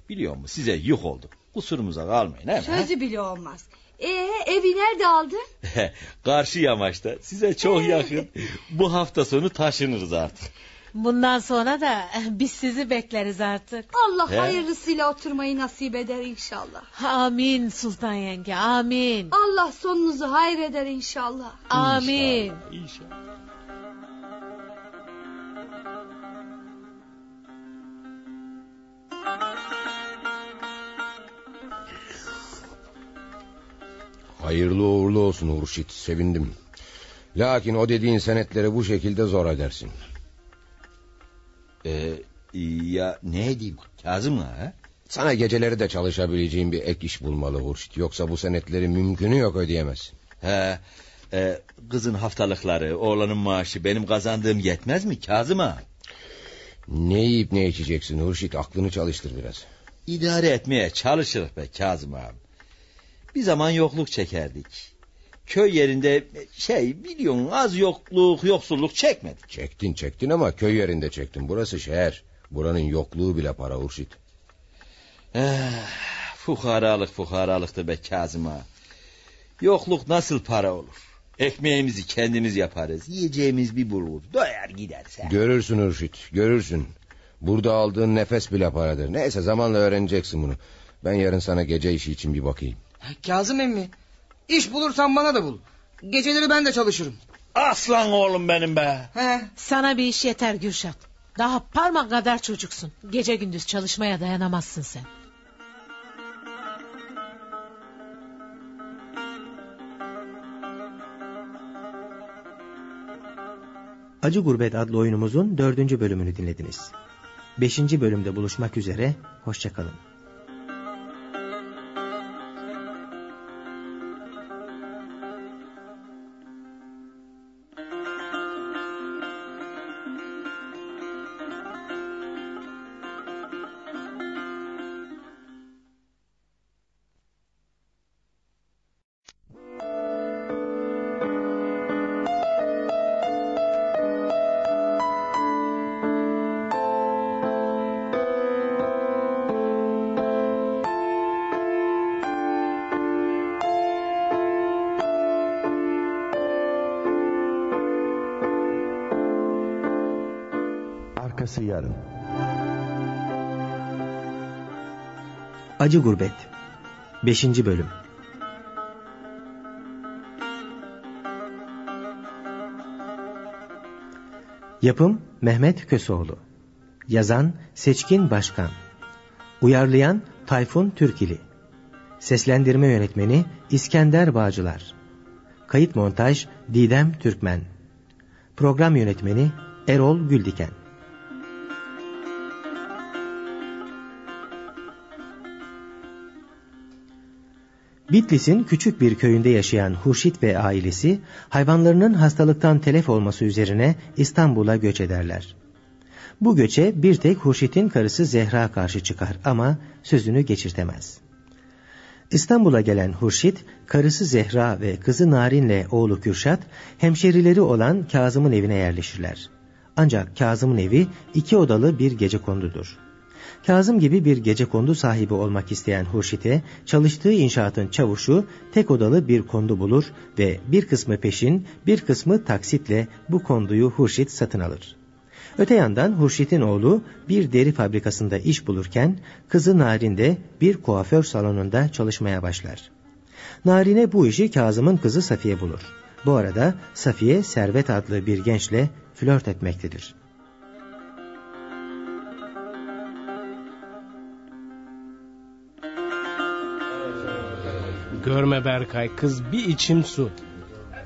Biliyor musun size yük olduk. Kusurumuza kalmayın. He mi? Sözü bile olmaz. Ee, evi nerede aldın? Karşı yamaçta size çok yakın. Bu hafta sonu taşınırız artık. Bundan sonra da biz sizi bekleriz artık. Allah He. hayırlısıyla oturmayı nasip eder inşallah. Amin Sultan yenge amin. Allah sonunuzu hayır eder inşallah. Amin. İnşallah. Hayırlı uğurlu olsun Hurşit sevindim. Lakin o dediğin senetleri bu şekilde zor edersin. Ee, ya ne edeyim Kazım ha? Sana geceleri de çalışabileceğin bir ek iş bulmalı Hurşit. Yoksa bu senetleri mümkünü yok ödeyemezsin. He, e, kızın haftalıkları, oğlanın maaşı benim kazandığım yetmez mi Kazım ağa? Ne yiyip ne içeceksin Hurşit aklını çalıştır biraz. İdare etmeye çalışırız be Kazım ağam. Bir zaman yokluk çekerdik. Köy yerinde şey biliyorsun az yokluk yoksulluk çekmedik. Çektin çektin ama köy yerinde çektin. Burası şehir. Buranın yokluğu bile para Hurşit. Eh, fukaralık fukaralıktır be Kazım ağa. Yokluk nasıl para olur? Ekmeğimizi kendimiz yaparız. Yiyeceğimiz bir bulur. Doyar giderse. Görürsün Hurşit görürsün. Burada aldığın nefes bile paradır. Neyse zamanla öğreneceksin bunu. Ben yarın sana gece işi için bir bakayım. Kazım emmi. İş bulursan bana da bul. Geceleri ben de çalışırım. Aslan oğlum benim be. He. Sana bir iş yeter Gürşat. Daha parmak kadar çocuksun. Gece gündüz çalışmaya dayanamazsın sen. Acı Gurbet adlı oyunumuzun dördüncü bölümünü dinlediniz. Beşinci bölümde buluşmak üzere, hoşçakalın. Acı Gurbet 5. Bölüm Yapım Mehmet Köseoğlu Yazan Seçkin Başkan Uyarlayan Tayfun Türkili Seslendirme Yönetmeni İskender Bağcılar Kayıt Montaj Didem Türkmen Program Yönetmeni Erol Güldiken Bitlis'in küçük bir köyünde yaşayan Hurşit ve ailesi hayvanlarının hastalıktan telef olması üzerine İstanbul'a göç ederler. Bu göçe bir tek Hurşit'in karısı Zehra karşı çıkar ama sözünü geçirtemez. İstanbul'a gelen Hurşit, karısı Zehra ve kızı Narin'le oğlu Kürşat, hemşerileri olan Kazım'ın evine yerleşirler. Ancak Kazım'ın evi iki odalı bir gece kondudur. Kazım gibi bir gece kondu sahibi olmak isteyen Hurşit'e çalıştığı inşaatın çavuşu tek odalı bir kondu bulur ve bir kısmı peşin bir kısmı taksitle bu konduyu Hurşit satın alır. Öte yandan Hurşit'in oğlu bir deri fabrikasında iş bulurken kızı Narin de bir kuaför salonunda çalışmaya başlar. Narine bu işi Kazım'ın kızı Safiye bulur. Bu arada Safiye Servet adlı bir gençle flört etmektedir. Görme Berkay kız bir içim su.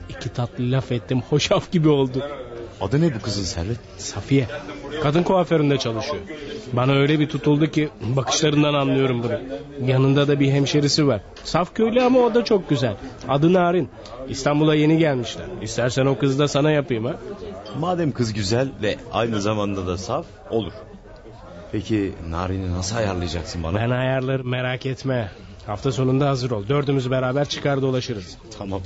İki tatlı laf ettim hoşaf gibi oldu. Adı ne bu kızın Servet? Safiye. Kadın kuaföründe çalışıyor. Bana öyle bir tutuldu ki bakışlarından anlıyorum bunu. Yanında da bir hemşerisi var. Saf köylü ama o da çok güzel. Adı Narin. İstanbul'a yeni gelmişler. İstersen o kızı da sana yapayım ha. Madem kız güzel ve aynı zamanda da saf olur. Peki Narin'i nasıl ayarlayacaksın bana? Ben ayarlarım merak etme. Hafta sonunda hazır ol. Dördümüz beraber çıkar dolaşırız. Tamam.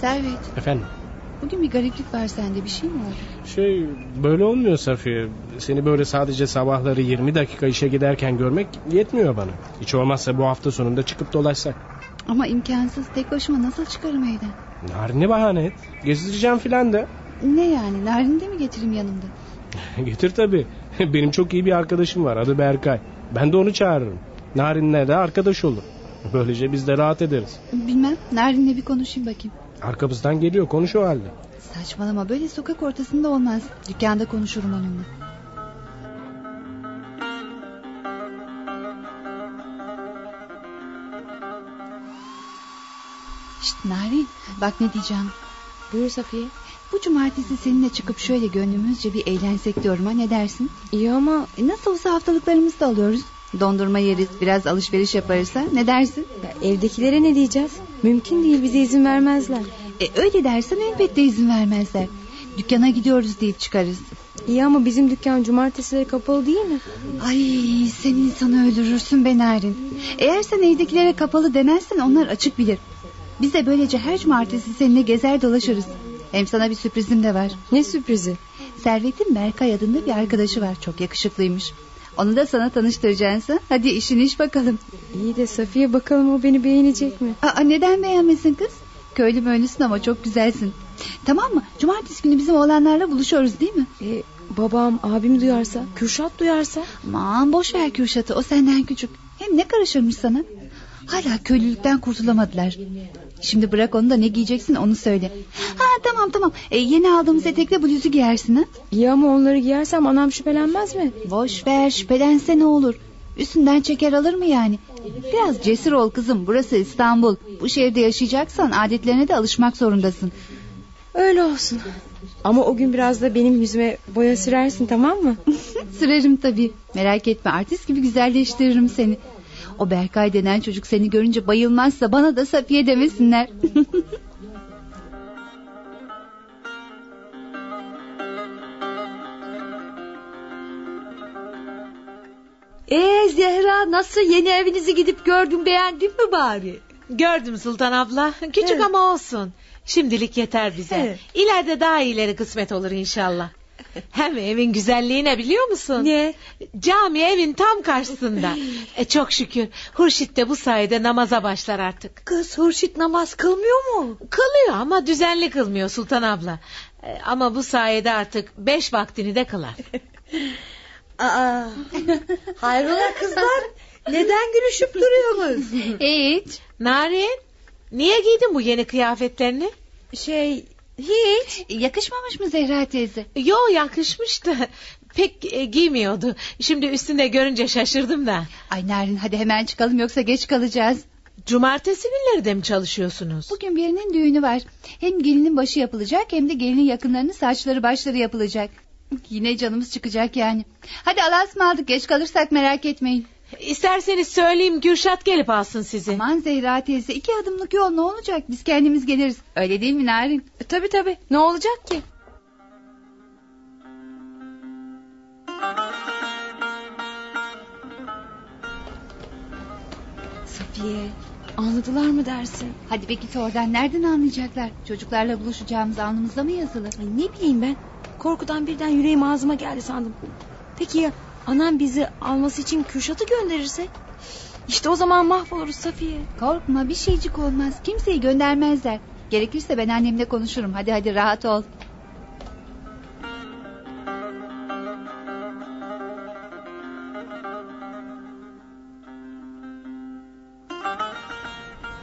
Servet Efendim? bugün bir gariplik var sende bir şey mi oldu? Şey böyle olmuyor Safiye. Seni böyle sadece sabahları 20 dakika işe giderken görmek yetmiyor bana. Hiç olmazsa bu hafta sonunda çıkıp dolaşsak. Ama imkansız tek başıma nasıl çıkarım evden? Narin'i bahane et. Gezdireceğim filan da. Ne yani Narin'i de mi getireyim yanımda? Getir tabii. Benim çok iyi bir arkadaşım var adı Berkay. Ben de onu çağırırım. Narin'le de arkadaş olur. Böylece biz de rahat ederiz. Bilmem Narin'le bir konuşayım bakayım. Arkamızdan geliyor konuş o halde. Saçmalama böyle sokak ortasında olmaz. Dükkanda konuşurum onunla. Şşt Narin bak ne diyeceğim. Buyur Safiye. Bu cumartesi seninle çıkıp şöyle gönlümüzce bir eğlensek diyorum ha ne dersin? İyi ama E, nasıl olsa haftalıklarımızı da alıyoruz. Dondurma yeriz biraz alışveriş yaparız ha ne dersin? ya evdekilere ne diyeceğiz? Mümkün değil bize izin vermezler. E, öyle dersen elbette izin vermezler. Dükkana gidiyoruz deyip çıkarız. İyi ama bizim dükkan cumartesileri kapalı değil mi? Ay sen insanı öldürürsün be Narin. Eğer sen evdekilere kapalı demezsen onlar açık bilir. Biz de böylece her cumartesi seninle gezer dolaşırız. Hem sana bir sürprizim de var. Ne sürprizi? Servet'in Berkay adında bir arkadaşı var. Çok yakışıklıymış. Onu da sana tanıştıracaksın. Hadi işin iş bakalım. İyi de Safiye bakalım o beni beğenecek mi? Aa, neden beğenmesin kız? Köylü möylüsün ama çok güzelsin. Tamam mı? Cumartesi günü bizim oğlanlarla buluşuyoruz değil mi? E, babam abim duyarsa, Kürşat duyarsa. Aman boş ver Kürşat'ı o senden küçük. Hem ne karışırmış sana? Hala köylülükten kurtulamadılar. Şimdi bırak onu da ne giyeceksin onu söyle. Ha tamam tamam. E, yeni aldığımız etekle bluzu giyersin ha. İyi ama onları giyersem anam şüphelenmez mi? Boş ver şüphelense ne olur. Üstünden çeker alır mı yani? Biraz cesur ol kızım. Burası İstanbul. Bu şehirde yaşayacaksan adetlerine de alışmak zorundasın. Öyle olsun. Ama o gün biraz da benim yüzüme boya sürersin tamam mı? Sürerim tabii. Merak etme artist gibi güzelleştiririm seni. O Berkay denen çocuk seni görünce bayılmazsa bana da Safiye demesinler. Ee Zehra nasıl yeni evinizi gidip gördün beğendin mi bari? Gördüm Sultan abla. Küçük He. ama olsun. Şimdilik yeter bize. He. İleride daha iyileri kısmet olur inşallah. Hem evin güzelliği ne biliyor musun? Ne? Cami evin tam karşısında. e, çok şükür. Hurşit de bu sayede namaza başlar artık. Kız Hurşit namaz kılmıyor mu? Kılıyor ama düzenli kılmıyor Sultan abla. E, ama bu sayede artık beş vaktini de kılar. Aa, hayrola kızlar? Neden gülüşüp duruyorsunuz? Hiç. Narin niye giydin bu yeni kıyafetlerini? Şey hiç. Yakışmamış mı Zehra teyze? Yo yakışmıştı. Pek e, giymiyordu. Şimdi üstünde görünce şaşırdım da. Ay Narin hadi hemen çıkalım yoksa geç kalacağız. Cumartesi günleri de mi çalışıyorsunuz? Bugün birinin düğünü var. Hem gelinin başı yapılacak hem de gelinin yakınlarının saçları başları yapılacak. Yine canımız çıkacak yani. Hadi Allah'a ısmarladık geç kalırsak merak etmeyin. İsterseniz söyleyeyim Gürşat gelip alsın sizi. Aman Zehra teyze iki adımlık yol ne olacak biz kendimiz geliriz. Öyle değil mi Narin? E, tabii tabii ne olacak ki? Safiye anladılar mı dersin? Hadi be git oradan nereden anlayacaklar? Çocuklarla buluşacağımız alnımızda mı yazılı? Ay ne bileyim ben. Korkudan birden yüreğim ağzıma geldi sandım. Peki ya anam bizi alması için Kürşat'ı gönderirse? İşte o zaman mahvoluruz Safiye. Korkma bir şeycik olmaz. Kimseyi göndermezler. Gerekirse ben annemle konuşurum. Hadi hadi rahat ol.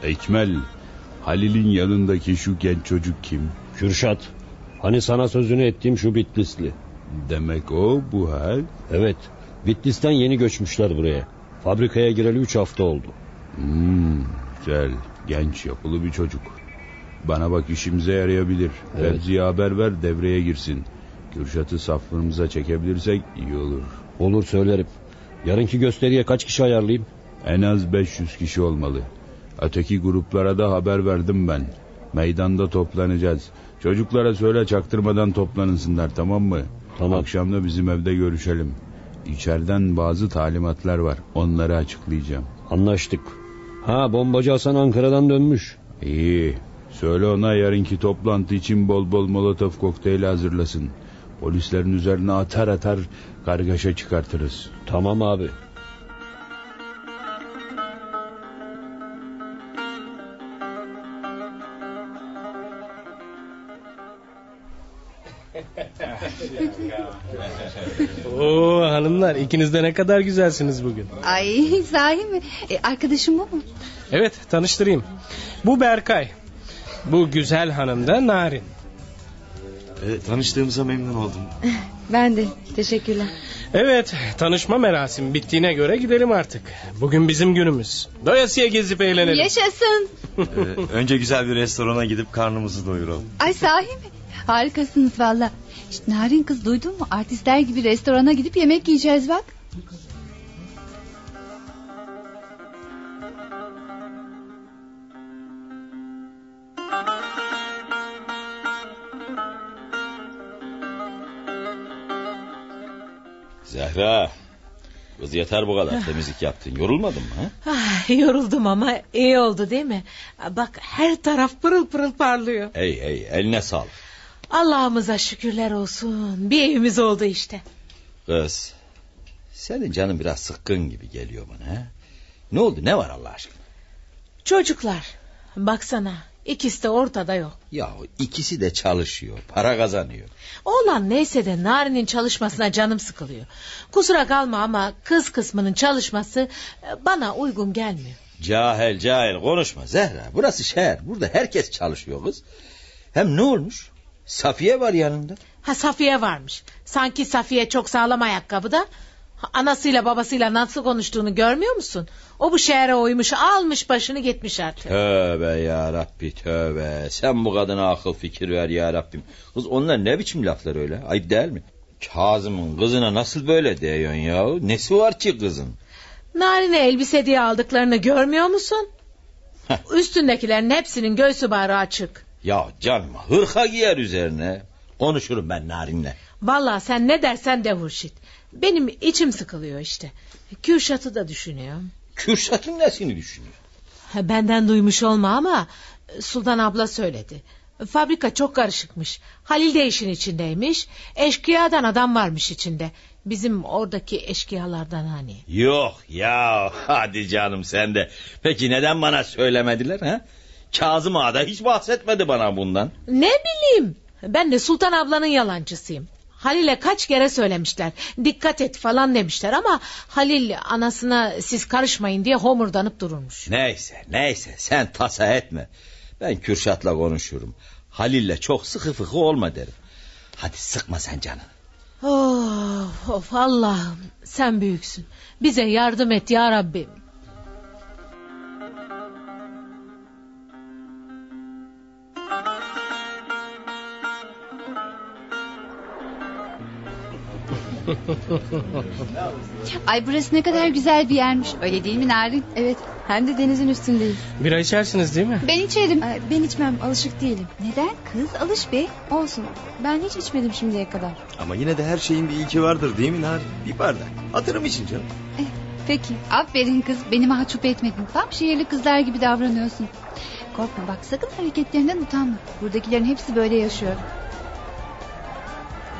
Ekmel, Halil'in yanındaki şu genç çocuk kim? Kürşat. Hani sana sözünü ettiğim şu Bitlisli. Demek o bu hal. Evet. Bitlis'ten yeni göçmüşler buraya. Fabrikaya gireli üç hafta oldu. Hmm, güzel. Genç yapılı bir çocuk. Bana bak işimize yarayabilir. Evet. Fevzi'ye haber ver devreye girsin. Kürşat'ı saflarımıza çekebilirsek iyi olur. Olur söylerim. Yarınki gösteriye kaç kişi ayarlayayım? En az 500 kişi olmalı. Öteki gruplara da haber verdim ben. Meydanda toplanacağız. Çocuklara söyle çaktırmadan toplansınlar tamam mı? Tamam. Akşam da bizim evde görüşelim. İçeriden bazı talimatlar var. Onları açıklayacağım. Anlaştık. Ha bombacı Hasan Ankara'dan dönmüş. İyi. Söyle ona yarınki toplantı için bol bol molotof kokteyli hazırlasın. Polislerin üzerine atar atar kargaşa çıkartırız. Tamam abi. Oo hanımlar ikiniz de ne kadar güzelsiniz bugün. Ay sahi mi? E, arkadaşım bu mu? Evet tanıştırayım. Bu Berkay. Bu güzel hanım da Narin. E, tanıştığımıza memnun oldum. Ben de teşekkürler. Evet tanışma merasimi bittiğine göre gidelim artık. Bugün bizim günümüz. Doyasıya gezip eğlenelim. Yaşasın. E, önce güzel bir restorana gidip karnımızı doyuralım. Ay sahi mi? Harikasınız valla. İşte Narin kız duydun mu? Artistler gibi restorana gidip yemek yiyeceğiz bak. Zehra. Kız yeter bu kadar temizlik yaptın. Yorulmadın mı? Ha? Ah, yoruldum ama iyi oldu değil mi? Bak her taraf pırıl pırıl parlıyor. Hey hey eline sağlık. Allah'ımıza şükürler olsun. Bir evimiz oldu işte. Kız. Senin canın biraz sıkkın gibi geliyor bana. Ha? Ne oldu ne var Allah aşkına? Çocuklar baksana ikisi de ortada yok. Ya ikisi de çalışıyor. Para kazanıyor. Oğlan neyse de Nari'nin çalışmasına canım sıkılıyor. Kusura kalma ama kız kısmının çalışması e, bana uygun gelmiyor. Cahil cahil konuşma Zehra. Burası şehir. Burada herkes çalışıyor kız. Hem ne olmuş? Safiye var yanında. Ha Safiye varmış. Sanki Safiye çok sağlam ayakkabıda. Anasıyla babasıyla nasıl konuştuğunu görmüyor musun? O bu şehre uymuş almış başını gitmiş artık. Tövbe ya Rabbi tövbe. Sen bu kadına akıl fikir ver ya Rabbim. Kız onlar ne biçim laflar öyle? Ayıp değil mi? Kazım'ın kızına nasıl böyle diyorsun ya? Nesi var ki kızın? Narine elbise diye aldıklarını görmüyor musun? Üstündekilerin hepsinin göğsü bağrı açık. Ya canıma hırka giyer üzerine. Konuşurum ben Narin'le. Vallahi sen ne dersen de Hurşit. Benim içim sıkılıyor işte. Kürşat'ı da düşünüyorum. Kürşat'ın nesini düşünüyor? Benden duymuş olma ama Sultan abla söyledi. Fabrika çok karışıkmış. Halil de işin içindeymiş. Eşkıyadan adam varmış içinde. Bizim oradaki eşkıyalardan hani. Yok ya hadi canım sen de. Peki neden bana söylemediler ha? Kazım Ağa da hiç bahsetmedi bana bundan. Ne bileyim. Ben de Sultan ablanın yalancısıyım. Halil'e kaç kere söylemişler. Dikkat et falan demişler ama Halil anasına siz karışmayın diye homurdanıp dururmuş. Neyse neyse sen tasa etme. Ben Kürşat'la konuşurum. Halil'le çok sıkı fıkı olma derim. Hadi sıkma sen canını. Of, of Allah'ım sen büyüksün. Bize yardım et ya Rabbim. Ay burası ne kadar güzel bir yermiş. Öyle değil mi Narin? Evet hem de denizin üstündeyiz. Bira içersiniz değil mi? Ben içerim. Ay, ben içmem alışık değilim. Neden? Kız alış be. Olsun ben hiç içmedim şimdiye kadar. Ama yine de her şeyin bir ilki vardır değil mi Narin? Bir bardak. Hatırım için canım. Peki. Aferin kız. Beni mahcup etmedin. Tam şehirli kızlar gibi davranıyorsun. Korkma bak sakın hareketlerinden utanma. Buradakilerin hepsi böyle yaşıyor.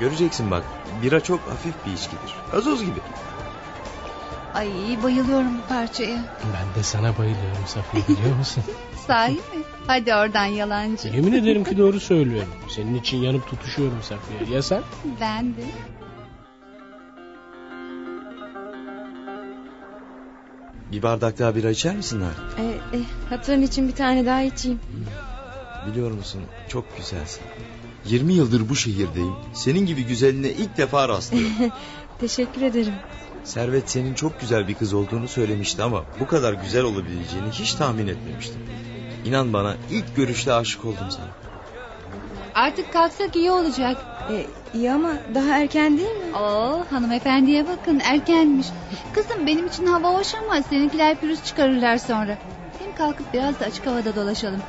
Göreceksin bak. Bira çok hafif bir içkidir. Gazoz gibi. Ay bayılıyorum bu parçaya. Ben de sana bayılıyorum Safiye biliyor musun? Sahi mi? Hadi oradan yalancı. Yemin ederim ki doğru söylüyorum. Senin için yanıp tutuşuyorum Safiye. Ya sen? Ben de. Bir bardak daha bira içer misin Narin? E, e, hatırın için bir tane daha içeyim. Biliyor musun çok güzelsin. 20 yıldır bu şehirdeyim. Senin gibi güzeline ilk defa rastlıyorum. Teşekkür ederim. Servet senin çok güzel bir kız olduğunu söylemişti ama bu kadar güzel olabileceğini hiç tahmin etmemiştim. İnan bana ilk görüşte aşık oldum sana. Artık kalksak iyi olacak. E, iyi ama daha erken değil mi? Oo hanımefendiye bakın erkenmiş. Kızım benim için hava hoş ama seninkiler pürüz çıkarırlar sonra. Hem kalkıp biraz da açık havada dolaşalım.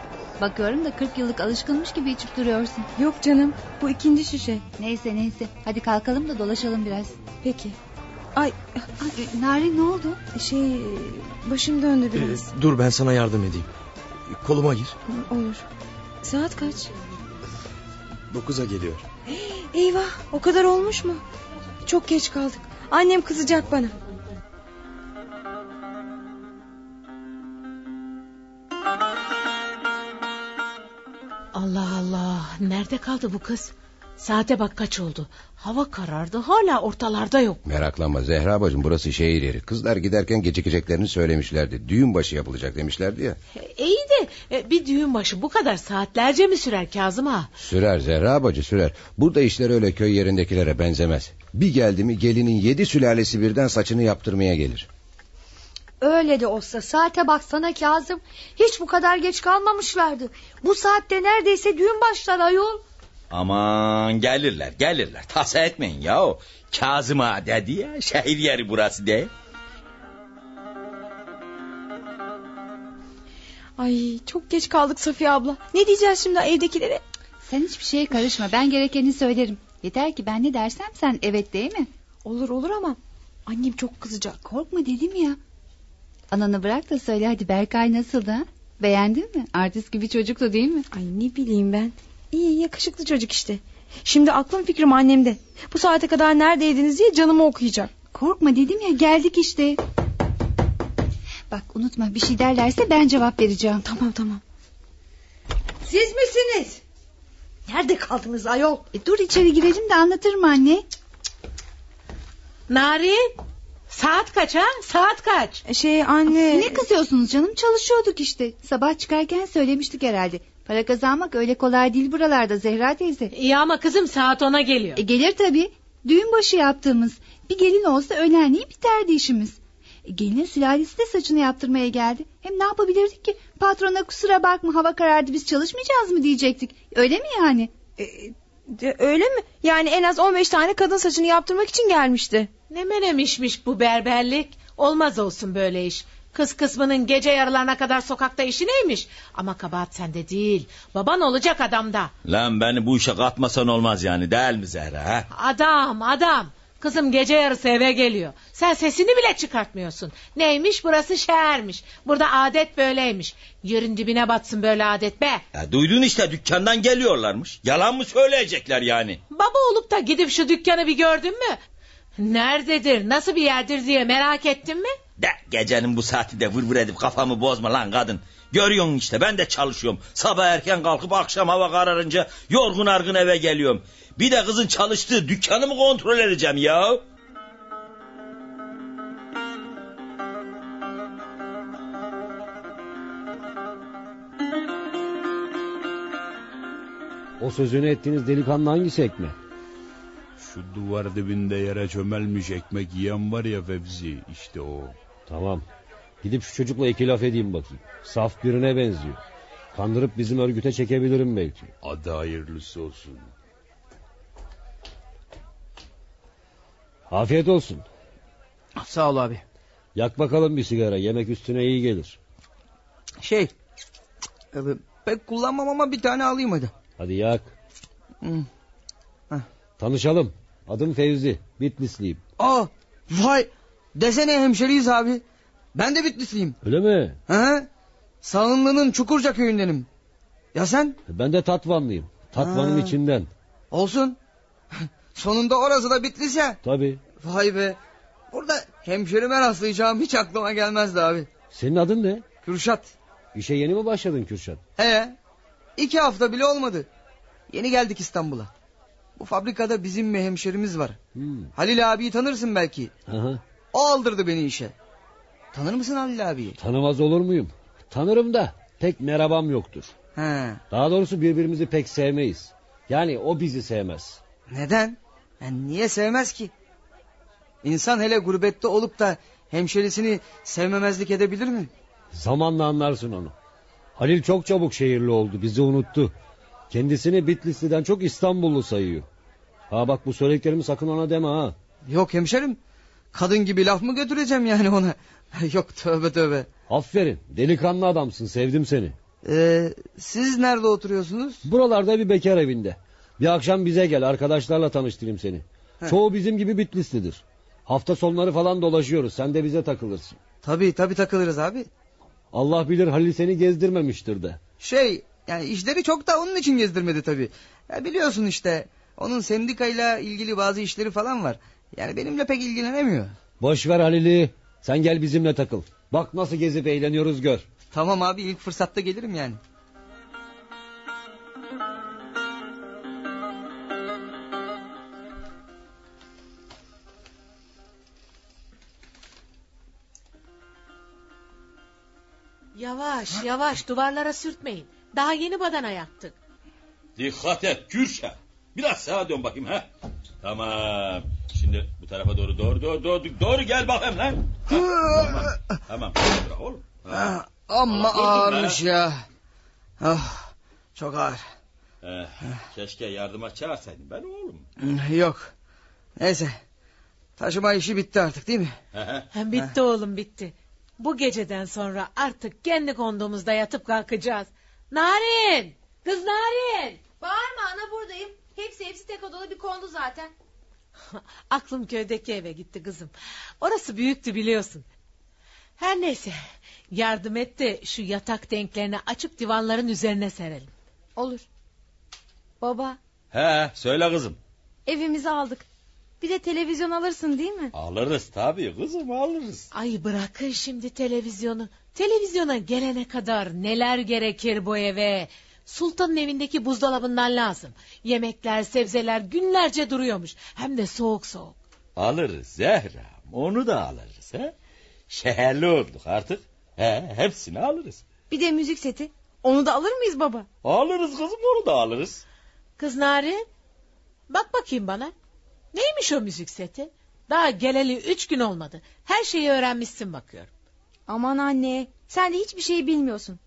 Bakıyorum da 40 yıllık alışkınmış gibi içip duruyorsun. Yok canım bu ikinci şişe. Neyse neyse hadi kalkalım da dolaşalım biraz. Peki. Ay, Ay Narin ne oldu? Şey başım döndü Ee, biraz. dur ben sana yardım edeyim. Koluma gir. Olur. Saat kaç? Dokuza geliyor. Eyvah o kadar olmuş mu? Çok geç kaldık. Annem kızacak bana. Nerede kaldı bu kız? Saate bak kaç oldu. Hava karardı hala ortalarda yok. Meraklanma Zehra bacım burası şehir yeri. Kızlar giderken gecikeceklerini söylemişlerdi. Düğün başı yapılacak demişlerdi ya. E, İyi de e, bir düğün başı bu kadar saatlerce mi sürer Kazım ağa? Sürer Zehra bacı sürer. Burada işler öyle köy yerindekilere benzemez. Bir geldi mi gelinin yedi sülalesi birden saçını yaptırmaya gelir. Öyle de olsa saate baksana Kazım. Hiç bu kadar geç kalmamışlardı. Bu saatte neredeyse düğün başlar ayol. Aman gelirler gelirler tasa etmeyin ya. Kazım ağa dedi ya şehir yeri burası de. Ay çok geç kaldık Safiye abla. Ne diyeceğiz şimdi evdekilere? Sen hiçbir şeye karışma ben gerekeni söylerim. Yeter ki ben ne dersem sen evet değil mi? Olur olur ama annem çok kızacak. Korkma dedim ya. Ananı bırak da söyle hadi Berkay nasıldı ha? Beğendin mi? Artist gibi çocuktu değil mi? Ay ne bileyim ben. İyi yakışıklı çocuk işte. Şimdi aklım fikrim annemde. Bu saate kadar neredeydiniz diye canımı okuyacak. Korkma dedim ya geldik işte. Bak unutma bir şey derlerse ben cevap vereceğim. Tamam tamam. Siz misiniz? Nerede kaldınız ayol? E, dur içeri girelim de anlatırım anne. Narin saat kaç ha saat kaç? Şey anne. Ne kızıyorsunuz canım çalışıyorduk işte. Sabah çıkarken söylemiştik herhalde. Para kazanmak öyle kolay değil buralarda Zehra teyze. İyi ama kızım saat ona geliyor. E, gelir tabii. Düğün başı yaptığımız. Bir gelin olsa öğlenliği biterdi işimiz. E, gelinin sülalesi de saçını yaptırmaya geldi. Hem ne yapabilirdik ki? Patrona kusura bakma hava karardı biz çalışmayacağız mı diyecektik. Öyle mi yani? E, de, öyle mi? Yani en az 15 tane kadın saçını yaptırmak için gelmişti. Ne menemişmiş bu berberlik. Olmaz olsun böyle iş. Kız kısmının gece yarılarına kadar sokakta işi neymiş? Ama kabahat sende değil. Baban olacak adamda. Lan beni bu işe katmasan olmaz yani değil mi Zehra? Ha? Adam adam. Kızım gece yarısı eve geliyor. Sen sesini bile çıkartmıyorsun. Neymiş burası şehirmiş. Burada adet böyleymiş. Yerin dibine batsın böyle adet be. Ya duydun işte dükkandan geliyorlarmış. Yalan mı söyleyecekler yani? Baba olup da gidip şu dükkanı bir gördün mü? Nerededir, nasıl bir yerdir diye merak ettin mi? De gecenin bu saati de vır vır edip kafamı bozma lan kadın. Görüyorsun işte ben de çalışıyorum. Sabah erken kalkıp akşam hava kararınca yorgun argın eve geliyorum. Bir de kızın çalıştığı dükkanı mı kontrol edeceğim ya? O sözünü ettiğiniz delikanlı hangisi ekme? Şu duvar dibinde yere çömelmiş ekmek yiyen var ya Fevzi işte o. Tamam. Gidip şu çocukla iki laf edeyim bakayım. Saf birine benziyor. Kandırıp bizim örgüte çekebilirim belki. Adı hayırlısı olsun. Afiyet olsun. Sağ ol abi. Yak bakalım bir sigara. Yemek üstüne iyi gelir. Şey e, pek kullanmam ama bir tane alayım hadi. Hadi yak. Hı. Tanışalım. Adım Fevzi. Bitlisliyim. Aa vay desene hemşeriyiz abi. Ben de Bitlisliyim. Öyle mi? He? Sağınlı'nın Çukurca köyündenim. Ya sen? Ben de Tatvanlıyım. Tatvan'ın Ha. içinden. Olsun. Sonunda orası da Bitlis ya. Tabii. Vay be. Burada hemşerime rastlayacağım hiç aklıma gelmezdi abi. Senin adın ne? Kürşat. İşe yeni mi başladın Kürşat? He. İki hafta bile olmadı. Yeni geldik İstanbul'a. Bu fabrikada bizim bir hemşerimiz var. Hmm. Halil abiyi tanırsın belki. Aha. O aldırdı beni işe. Tanır mısın Halil abiyi? Tanımaz olur muyum? Tanırım da pek merhabam yoktur. He. Daha doğrusu birbirimizi pek sevmeyiz. Yani o bizi sevmez. Neden? Yani niye sevmez ki? İnsan hele gurbette olup da hemşerisini sevmemezlik edebilir mi? Zamanla anlarsın onu. Halil çok çabuk şehirli oldu bizi unuttu. Kendisini Bitlisli'den çok İstanbullu sayıyor. Ha bak bu söylediklerimi sakın ona deme ha. Yok hemşerim. Kadın gibi laf mı götüreceğim yani ona? Yok tövbe tövbe. Aferin delikanlı adamsın sevdim seni. Ee, siz nerede oturuyorsunuz? Buralarda bir bekar evinde. Bir akşam bize gel arkadaşlarla tanıştırayım seni. Heh. Çoğu bizim gibi Bitlislidir. Hafta sonları falan dolaşıyoruz sen de bize takılırsın. Tabii tabii takılırız abi. Allah bilir Halil seni gezdirmemiştir de. Şey yani işleri çok da onun için gezdirmedi tabii. Ya biliyorsun işte onun sendikayla ilgili bazı işleri falan var. Yani benimle pek ilgilenemiyor. Boş ver Halil'i. Sen gel bizimle takıl. Bak nasıl gezip eğleniyoruz gör. Tamam abi ilk fırsatta gelirim yani. Yavaş yavaş duvarlara sürtmeyin. Daha yeni badana yaptık. Dikkat et Kürşat. Biraz sağa dön bakayım ha. Tamam. Şimdi bu tarafa doğru doğru doğru doğru, doğru gel bakayım lan. Ha, tamam. Tamam. Bırak oğlum. Ha. Amma ağırmış ya. Ah, çok ağır. Eh, keşke yardıma çağırsaydın ben oğlum. Yok. Neyse. Taşıma işi bitti artık değil mi? Hem bitti oğlum bitti. Bu geceden sonra artık kendi konduğumuzda yatıp kalkacağız. Narin! Kız Narin! Bağırma ana buradayım. Hepsi hepsi tek odalı bir kondu zaten. Aklım köydeki eve gitti kızım. Orası büyüktü biliyorsun. Her neyse yardım et de şu yatak denklerini açıp divanların üzerine serelim. Olur. Baba He söyle kızım. evimizi aldık. Bir de televizyon alırsın değil mi? Alırız tabii kızım alırız. Ay bırakın şimdi televizyonu. Televizyona gelene kadar neler gerekir bu eve. Sultanın evindeki buzdolabından lazım. Yemekler, sebzeler günlerce duruyormuş. Hem de soğuk soğuk. Alırız Zehra. Onu da alırız. He? Şehirli olduk artık. He, hepsini alırız. Bir de müzik seti. Onu da alır mıyız baba? Alırız kızım onu da alırız. Kız Narin bak bakayım bana. Neymiş o müzik seti? Daha geleli üç gün olmadı. Her şeyi öğrenmişsin bakıyorum. Aman anne sen de hiçbir şeyi bilmiyorsun.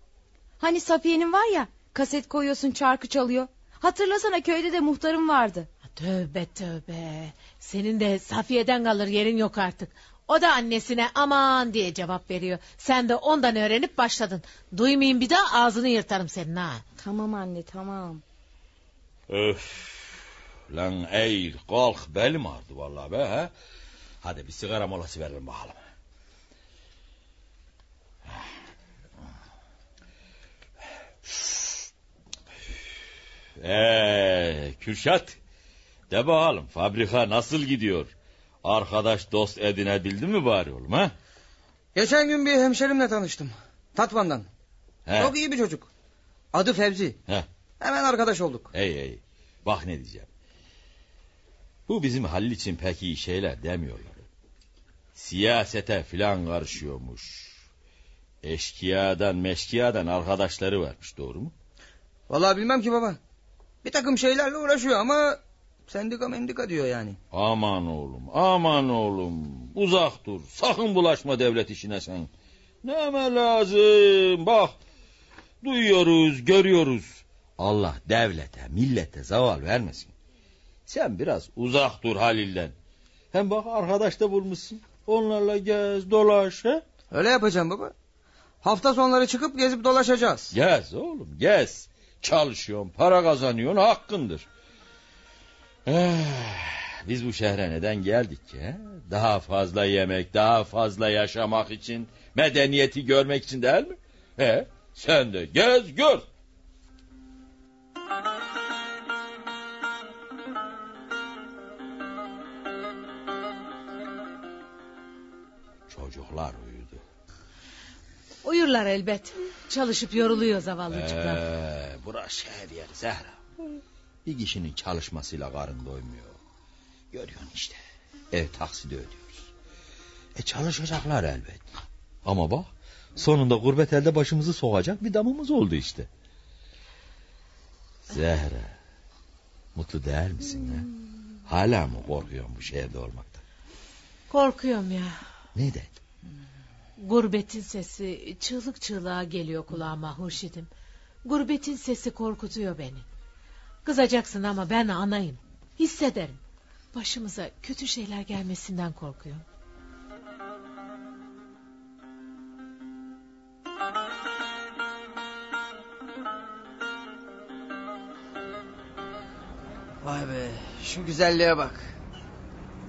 Hani Safiye'nin var ya kaset koyuyorsun çarkı çalıyor. Hatırlasana köyde de muhtarım vardı. Tövbe tövbe. Senin de Safiye'den kalır yerin yok artık. O da annesine aman diye cevap veriyor. Sen de ondan öğrenip başladın. Duymayayım bir daha ağzını yırtarım senin ha. Tamam anne tamam. Öf. Lan eğil kalk belim ağrıdı vallahi be he. Hadi bir sigara molası verelim bakalım. Eee Kürşat. De bakalım fabrika nasıl gidiyor? Arkadaş dost edinebildin mi bari oğlum ha? Geçen gün bir hemşerimle tanıştım. Tatvan'dan. He. Çok iyi bir çocuk. Adı Fevzi. He. Hemen arkadaş olduk. Ey ey. Bak ne diyeceğim. Bu bizim Halil için pek iyi şeyler demiyorlar. Siyasete filan karışıyormuş. Eşkıyadan meşkiyadan arkadaşları varmış doğru mu? Vallahi bilmem ki baba. Bir takım şeylerle uğraşıyor ama sendika mendika diyor yani. Aman oğlum aman oğlum. Uzak dur sakın bulaşma devlet işine sen. Neme lazım bak. Duyuyoruz görüyoruz. Allah devlete millete zaval vermesin. Sen biraz uzak dur Halil'den. Hem bak arkadaş da bulmuşsun. Onlarla gez dolaş he? Öyle yapacağım baba. Hafta sonları çıkıp gezip dolaşacağız. Gez oğlum gez. Çalışıyorsun para kazanıyorsun hakkındır. Eh, biz bu şehre neden geldik ki? he? Daha fazla yemek, daha fazla yaşamak için, medeniyeti görmek için değil mi? He, sen de gez gör. Çocuklar uyudu. Uyurlar elbet. Çalışıp yoruluyor zavallıcıklar. Ee, burası şehir yeri Zehra. Bir kişinin çalışmasıyla karın doymuyor. Görüyorsun işte. Ev taksidi ödüyoruz. E çalışacaklar elbet. Ama bak sonunda gurbet elde başımızı sokacak bir damımız oldu işte. Zehra. Mutlu değil misin ha? Hala mı korkuyorsun bu şehirde olmaktan? Korkuyorum ya. Neden? Gurbetin sesi çığlık çığlığa geliyor kulağıma Hurşit'im. Gurbetin sesi korkutuyor beni. Kızacaksın ama ben anayım. Hissederim. Başımıza kötü şeyler gelmesinden korkuyorum. Vay be şu güzelliğe bak.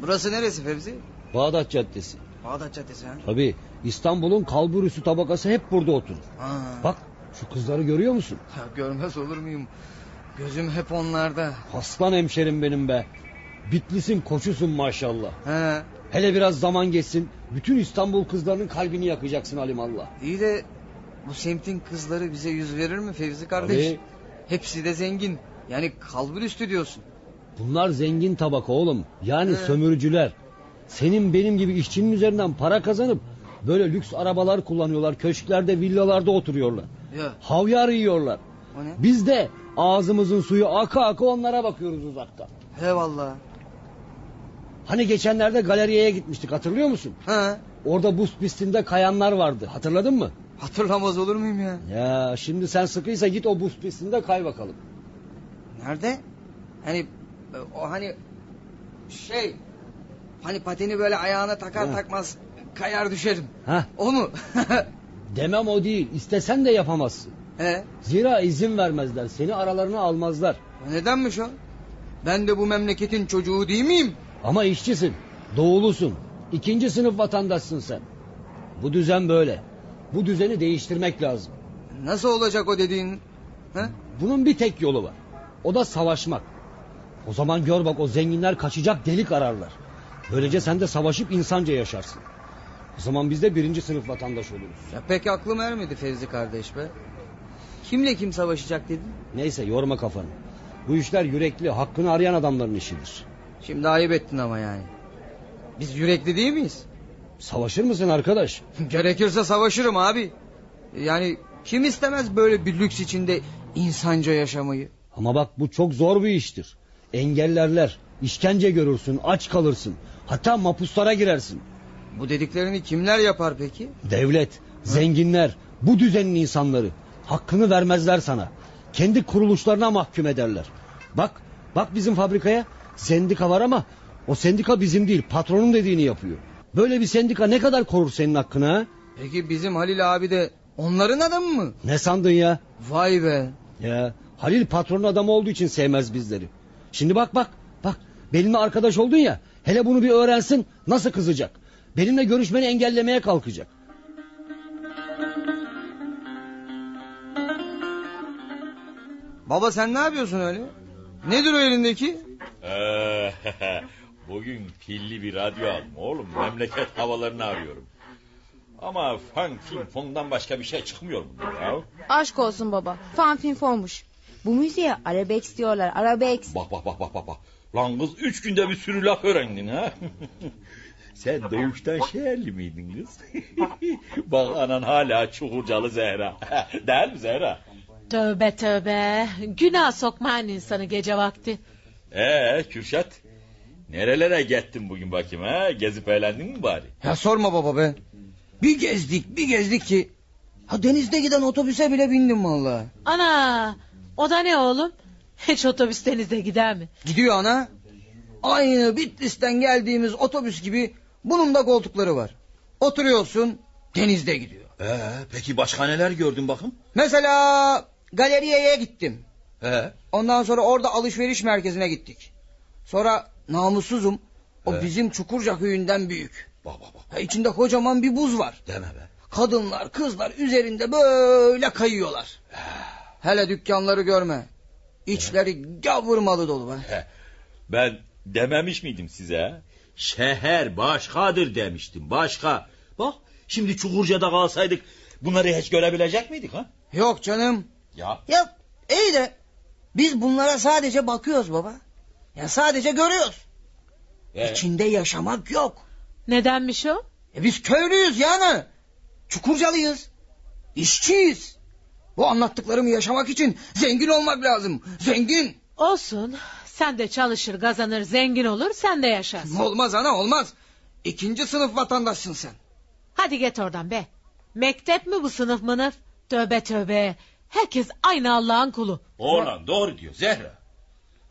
Burası neresi Fevzi? Bağdat Caddesi. Bağdat Caddesi ha? Tabii İstanbul'un kalburüstü tabakası hep burada oturur. Ha. Bak şu kızları görüyor musun? Ya görmez olur muyum? Gözüm hep onlarda. Aslan hemşerim benim be. Bitlis'in koçusun maşallah. He. Hele biraz zaman geçsin. Bütün İstanbul kızlarının kalbini yakacaksın alimallah. İyi de bu semtin kızları bize yüz verir mi Fevzi kardeş? Tabii. Hepsi de zengin. Yani kalbur üstü diyorsun. Bunlar zengin tabaka oğlum. Yani He. sömürücüler. Senin benim gibi işçinin üzerinden para kazanıp böyle lüks arabalar kullanıyorlar. Köşklerde, villalarda oturuyorlar. Ya. Havyar yiyorlar. O ne? Biz de ağzımızın suyu aka aka onlara bakıyoruz uzakta. He valla. Hani geçenlerde galeriyeye gitmiştik hatırlıyor musun? He. Orada buz pistinde kayanlar vardı. Hatırladın mı? Hatırlamaz olur muyum ya? Ya şimdi sen sıkıysa git o buz pistinde kay bakalım. Nerede? Hani e, o hani şey hani pateni böyle ayağına takar He. takmaz kayar düşerim. Heh. O mu? Demem o değil. İstesen de yapamazsın. He. Zira izin vermezler. Seni aralarına almazlar. Nedenmiş o? Ben de bu memleketin çocuğu değil miyim? Ama işçisin. Doğulusun. İkinci sınıf vatandaşsın sen. Bu düzen böyle. Bu düzeni değiştirmek lazım. Nasıl olacak o dediğin? He? Bunun bir tek yolu var. O da savaşmak. O zaman gör bak o zenginler kaçacak delik ararlar. Böylece sen de savaşıp insanca yaşarsın. O zaman biz de birinci sınıf vatandaş oluruz. Ya pek aklım ermedi Fevzi kardeş be. Kimle kim savaşacak dedin? Neyse yorma kafanı. Bu işler yürekli, hakkını arayan adamların işidir. Şimdi ayıp ettin ama yani. Biz yürekli değil miyiz? Savaşır mısın arkadaş? Gerekirse savaşırım abi. Yani kim istemez böyle bir lüks içinde insanca yaşamayı? Ama bak bu çok zor bir iştir. Engellerler, işkence görürsün, aç kalırsın. Hatta mapuslara girersin. Bu dediklerini kimler yapar peki? Devlet, zenginler, bu düzenin insanları. Hakkını vermezler sana. Kendi kuruluşlarına mahkum ederler. Bak, bak bizim fabrikaya. Sendika var ama o sendika bizim değil, patronun dediğini yapıyor. Böyle bir sendika ne kadar korur senin hakkını ha? Peki bizim Halil abi de onların adamı mı? Ne sandın ya? Vay be. Ya Halil patronun adamı olduğu için sevmez bizleri. Şimdi bak bak bak benimle arkadaş oldun ya hele bunu bir öğrensin nasıl kızacak. Benimle görüşmeni engellemeye kalkacak. Baba sen ne yapıyorsun öyle? Nedir o elindeki? Bugün pilli bir radyo aldım oğlum. Memleket havalarını arıyorum. Ama fan film fondan başka bir şey çıkmıyor bunda ya. Aşk olsun baba. Fan fin fonmuş. Bu müziğe arabex diyorlar. Arabex. Bak bak bak bak bak. Lan kız üç günde bir sürü laf öğrendin ha. Sen doğuştan şehirli miydin kız? bak anan hala çukurcalı Zehra. Değil mi Zehra? Tövbe tövbe. Günah sokmayın insanı gece vakti. Ee Kürşat. Nerelere gittin bugün bakayım ha? Gezip eğlendin mi bari? Ya sorma baba be. Bir gezdik bir gezdik ki. Ha denizde giden otobüse bile bindim vallahi. Ana o da ne oğlum? Hiç otobüs denizde gider mi? Gidiyor ana. Aynı Bitlis'ten geldiğimiz otobüs gibi bunun da koltukları var. Oturuyorsun denizde gidiyor. Ee, peki başka neler gördün bakın? Mesela galeriyeye gittim. He. Ondan sonra orada alışveriş merkezine gittik. Sonra namussuzum o He. bizim Çukurca köyünden büyük. Bak bak bak. Ha, içinde kocaman bir buz var. Deme be. Kadınlar kızlar üzerinde böyle kayıyorlar. Hele dükkanları görme. İçleri gavurmalı dolu be. Ben dememiş miydim size? Şehir başkadır demiştim. Başka. Bak şimdi Çukurca'da kalsaydık bunları hiç görebilecek miydik ha? Yok canım. Ya. Ya iyi de biz bunlara sadece bakıyoruz baba. Ya sadece görüyoruz. Ee? İçinde yaşamak yok. Nedenmiş o? E biz köylüyüz yani. Çukurcalıyız. İşçiyiz. Bu anlattıklarımı yaşamak için zengin olmak lazım. Zengin. Olsun. Sen de çalışır kazanır zengin olur sen de yaşarsın. Olmaz ana olmaz. İkinci sınıf vatandaşsın sen. Hadi git oradan be. Mektep mi bu sınıf mınıf? Tövbe tövbe. Herkes aynı Allah'ın kulu. Oğlan doğru diyor Zehra.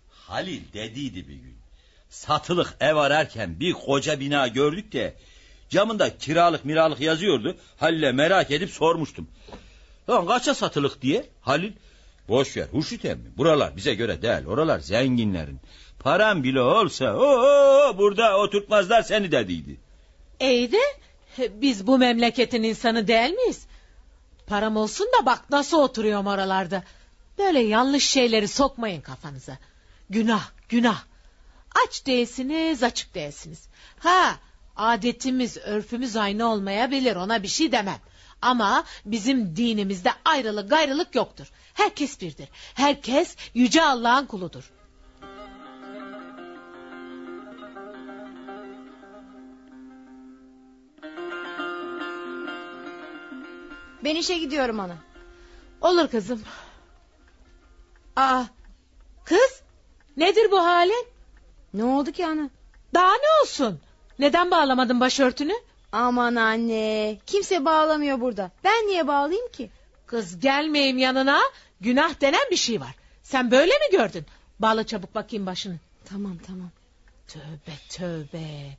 Halil dediydi bir gün. Satılık ev ararken bir koca bina gördük de camında kiralık miralık yazıyordu. Halil'e merak edip sormuştum. Lan kaça satılık diye? Halil boş ver Hurşit emmi. Buralar bize göre değil. Oralar zenginlerin. Param bile olsa o burada oturtmazlar seni dediydi. İyi de biz bu memleketin insanı değil miyiz? Param olsun da bak nasıl oturuyorum oralarda. Böyle yanlış şeyleri sokmayın kafanıza. Günah, günah. Aç değilsiniz, açık değilsiniz. Ha, adetimiz, örfümüz aynı olmayabilir, ona bir şey demem. Ama bizim dinimizde ayrılık gayrılık yoktur. Herkes birdir. Herkes yüce Allah'ın kuludur. Ben işe gidiyorum ana. Olur kızım. Aa, kız nedir bu halin? Ne oldu ki ana? Daha ne olsun? Neden bağlamadın başörtünü? Aman anne kimse bağlamıyor burada. Ben niye bağlayayım ki? Kız gelmeyeyim yanına. Günah denen bir şey var. Sen böyle mi gördün? Bağla çabuk bakayım başını. Tamam tamam. Tövbe tövbe.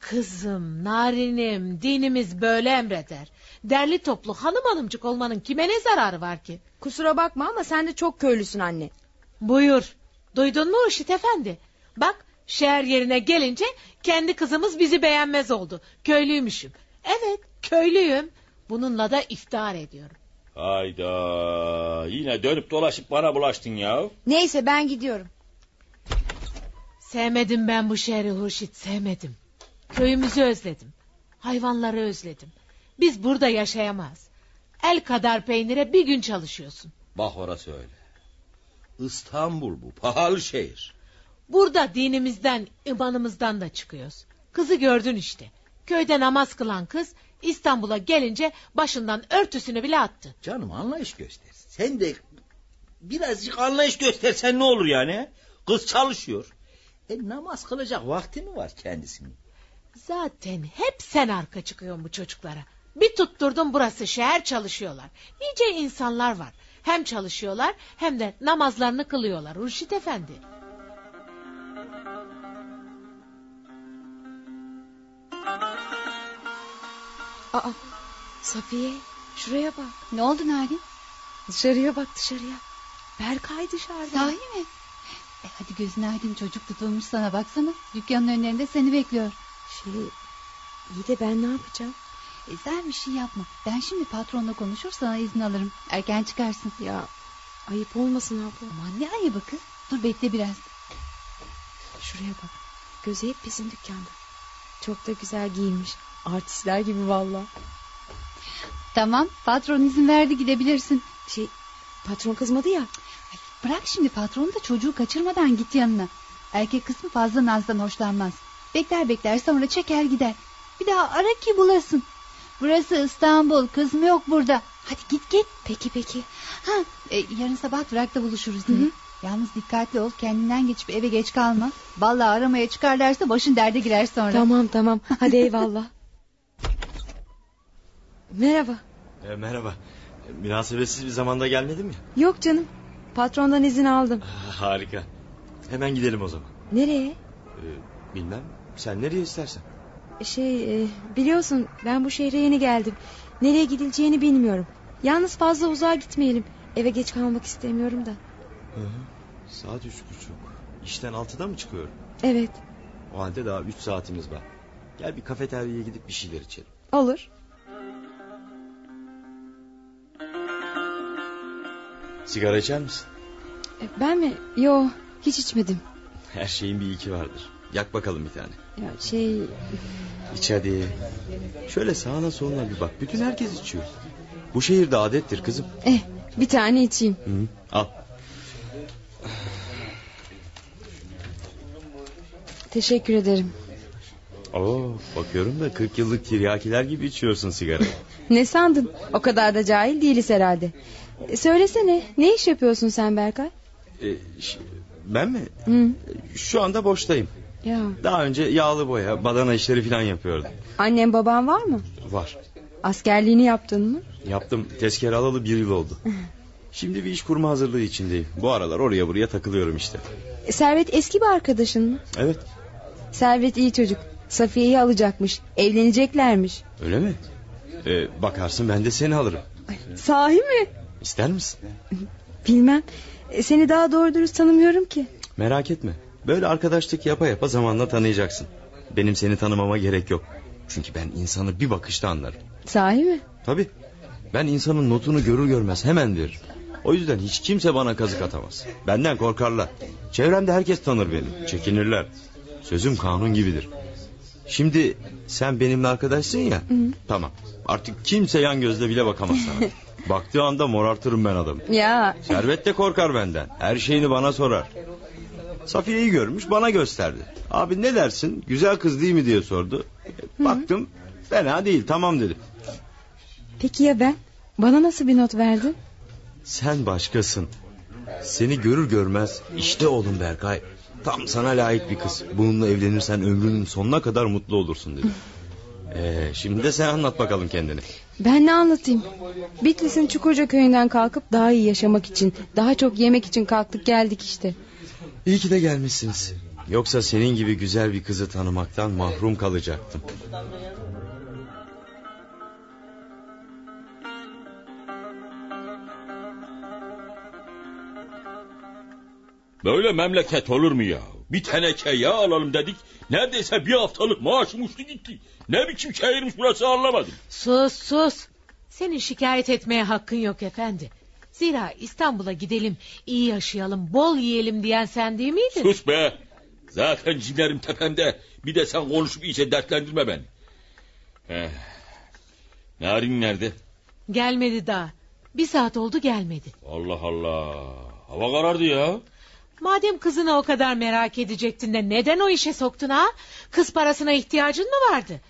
Kızım, narinim, dinimiz böyle emreder. Derli toplu hanım hanımcık olmanın kime ne zararı var ki? Kusura bakma ama sen de çok köylüsün anne. Buyur. Duydun mu Işit efendi? Bak şehir yerine gelince kendi kızımız bizi beğenmez oldu. Köylüymüşüm. Evet köylüyüm. Bununla da iftihar ediyorum. Hayda yine dönüp dolaşıp bana bulaştın ya. Neyse ben gidiyorum. Sevmedim ben bu şehri Hurşit sevmedim. Köyümüzü özledim. Hayvanları özledim. Biz burada yaşayamaz. El kadar peynire bir gün çalışıyorsun. Bak orası öyle. İstanbul bu pahalı şehir. Burada dinimizden, imanımızdan da çıkıyoruz. Kızı gördün işte. Köyde namaz kılan kız İstanbul'a gelince başından örtüsünü bile attı. Canım anlayış göster. Sen de birazcık anlayış göstersen ne olur yani? Kız çalışıyor. E namaz kılacak vakti mi var kendisinin? Zaten hep sen arka çıkıyorsun bu çocuklara. Bir tutturdun burası şehir çalışıyorlar. Nice insanlar var. Hem çalışıyorlar hem de namazlarını kılıyorlar Urşit Efendi. Aa, Safiye şuraya bak. Ne oldu Narin? Dışarıya bak dışarıya. Berkay dışarıda. Sahi mi? E hadi gözün aydın çocuk tutulmuş sana baksana. Dükkanın önlerinde seni bekliyor. Şey iyi de ben ne yapacağım? E sen bir şey yapma. Ben şimdi patronla konuşur sana izin alırım. Erken çıkarsın. Ya ayıp olmasın abla. Aman ne ayıbı kız. Dur bekle biraz. Şuraya bak. Gözü hep bizim dükkanda. Çok da güzel giyinmiş. Artistler gibi valla. Tamam patron izin verdi gidebilirsin. Şey patron kızmadı ya. Ay, bırak şimdi patronu da çocuğu kaçırmadan git yanına. Erkek kısmı fazla nazdan hoşlanmaz. Bekler bekler sonra çeker gider. Bir daha ara ki bulasın. Burası İstanbul kız mı yok burada. Hadi git git. Peki peki. Ha, e, yarın sabah durakta buluşuruz yine. Yalnız dikkatli ol kendinden geçip eve geç kalma. Vallahi aramaya çıkarlarsa başın derde girer sonra. Tamam tamam hadi eyvallah. Merhaba. E, merhaba. E, münasebetsiz bir zamanda gelmedim ya. Yok canım. Patrondan izin aldım. Harika. Hemen gidelim o zaman. Nereye? E, bilmem. Sen nereye istersen. Şey e, biliyorsun ben bu şehre yeni geldim. Nereye gidileceğini bilmiyorum. Yalnız fazla uzağa gitmeyelim. Eve geç kalmak istemiyorum da. Hı hı. Saat üç buçuk. İşten altıda mı çıkıyorum? Evet. O halde daha üç saatimiz var. Gel bir kafeteryaya gidip bir şeyler içelim. Olur. Sigara içer misin? E, ben mi? Yo hiç içmedim. Her şeyin bir iki vardır. Yak bakalım bir tane. Ya şey... İç hadi. Şöyle sağına soluna bir bak. Bütün herkes içiyor. Bu şehirde adettir kızım. Eh bir tane içeyim. Hı, al. Teşekkür ederim. Oo, bakıyorum da 40 yıllık tiryakiler gibi içiyorsun sigara. Ne sandın? O kadar da cahil değiliz herhalde. Söylesene ne iş yapıyorsun sen Berkay? E, ben mi? Hı. Şu anda boştayım. Ya. Daha önce yağlı boya, badana işleri falan yapıyordum. Annem baban var mı? Var. Askerliğini yaptın mı? Yaptım. Tezkere alalı bir yıl oldu. Şimdi bir iş kurma hazırlığı içindeyim. Bu aralar oraya buraya takılıyorum işte. E, Servet eski bir arkadaşın mı? Evet. Servet iyi çocuk. Safiye'yi alacakmış. Evleneceklermiş. Öyle mi? Ee, bakarsın ben de seni alırım. Sahi mi? İster misin? Bilmem. E, Seni daha doğru dürüst tanımıyorum ki. Merak etme. Böyle arkadaşlık yapa yapa zamanla tanıyacaksın. Benim seni tanımama gerek yok. Çünkü ben insanı bir bakışta anlarım. Sahi mi? Tabii. Ben insanın notunu görür görmez hemen veririm. O yüzden hiç kimse bana kazık atamaz. Benden korkarlar. Çevremde herkes tanır beni. Çekinirler. Sözüm kanun gibidir. Şimdi sen benimle arkadaşsın ya. Tamam. Artık kimse yan gözle bile bakamaz sana. Baktığı anda morartırım ben adamı. Ya. Servet de korkar benden. Her şeyini bana sorar. Safiye'yi görmüş bana gösterdi. Abi ne dersin güzel kız değil mi diye sordu. Baktım fena değil tamam dedi. Peki ya ben? Bana nasıl bir not verdin? Sen başkasın. Seni görür görmez işte oğlum Berkay. Tam sana layık bir kız. Bununla evlenirsen ömrünün sonuna kadar mutlu olursun dedi. Ee, şimdi de sen anlat bakalım kendini. Ben ne anlatayım? Bitlis'in Çukurca köyünden kalkıp daha iyi yaşamak için, daha çok yemek için kalktık geldik işte. İyi ki de gelmişsiniz. Yoksa senin gibi güzel bir kızı tanımaktan mahrum kalacaktım. Böyle memleket olur mu ya? Bir teneke yağ alalım dedik. Neredeyse bir haftalık maaşım uçtu gitti. Ne biçim şehirmiş burası anlamadım. Sus sus. Senin şikayet etmeye hakkın yok efendi. Zira İstanbul'a gidelim, iyi yaşayalım, bol yiyelim diyen sen değil miydin? Sus be. Zaten cinlerim tepemde. Bir de sen konuşup iyice dertlendirme beni. Eh. Narin nerede? Gelmedi daha. Bir saat oldu gelmedi. Allah Allah. Hava karardı ya. Madem kızını o kadar merak edecektin de neden o işe soktun ha? Kız parasına ihtiyacın mı vardı?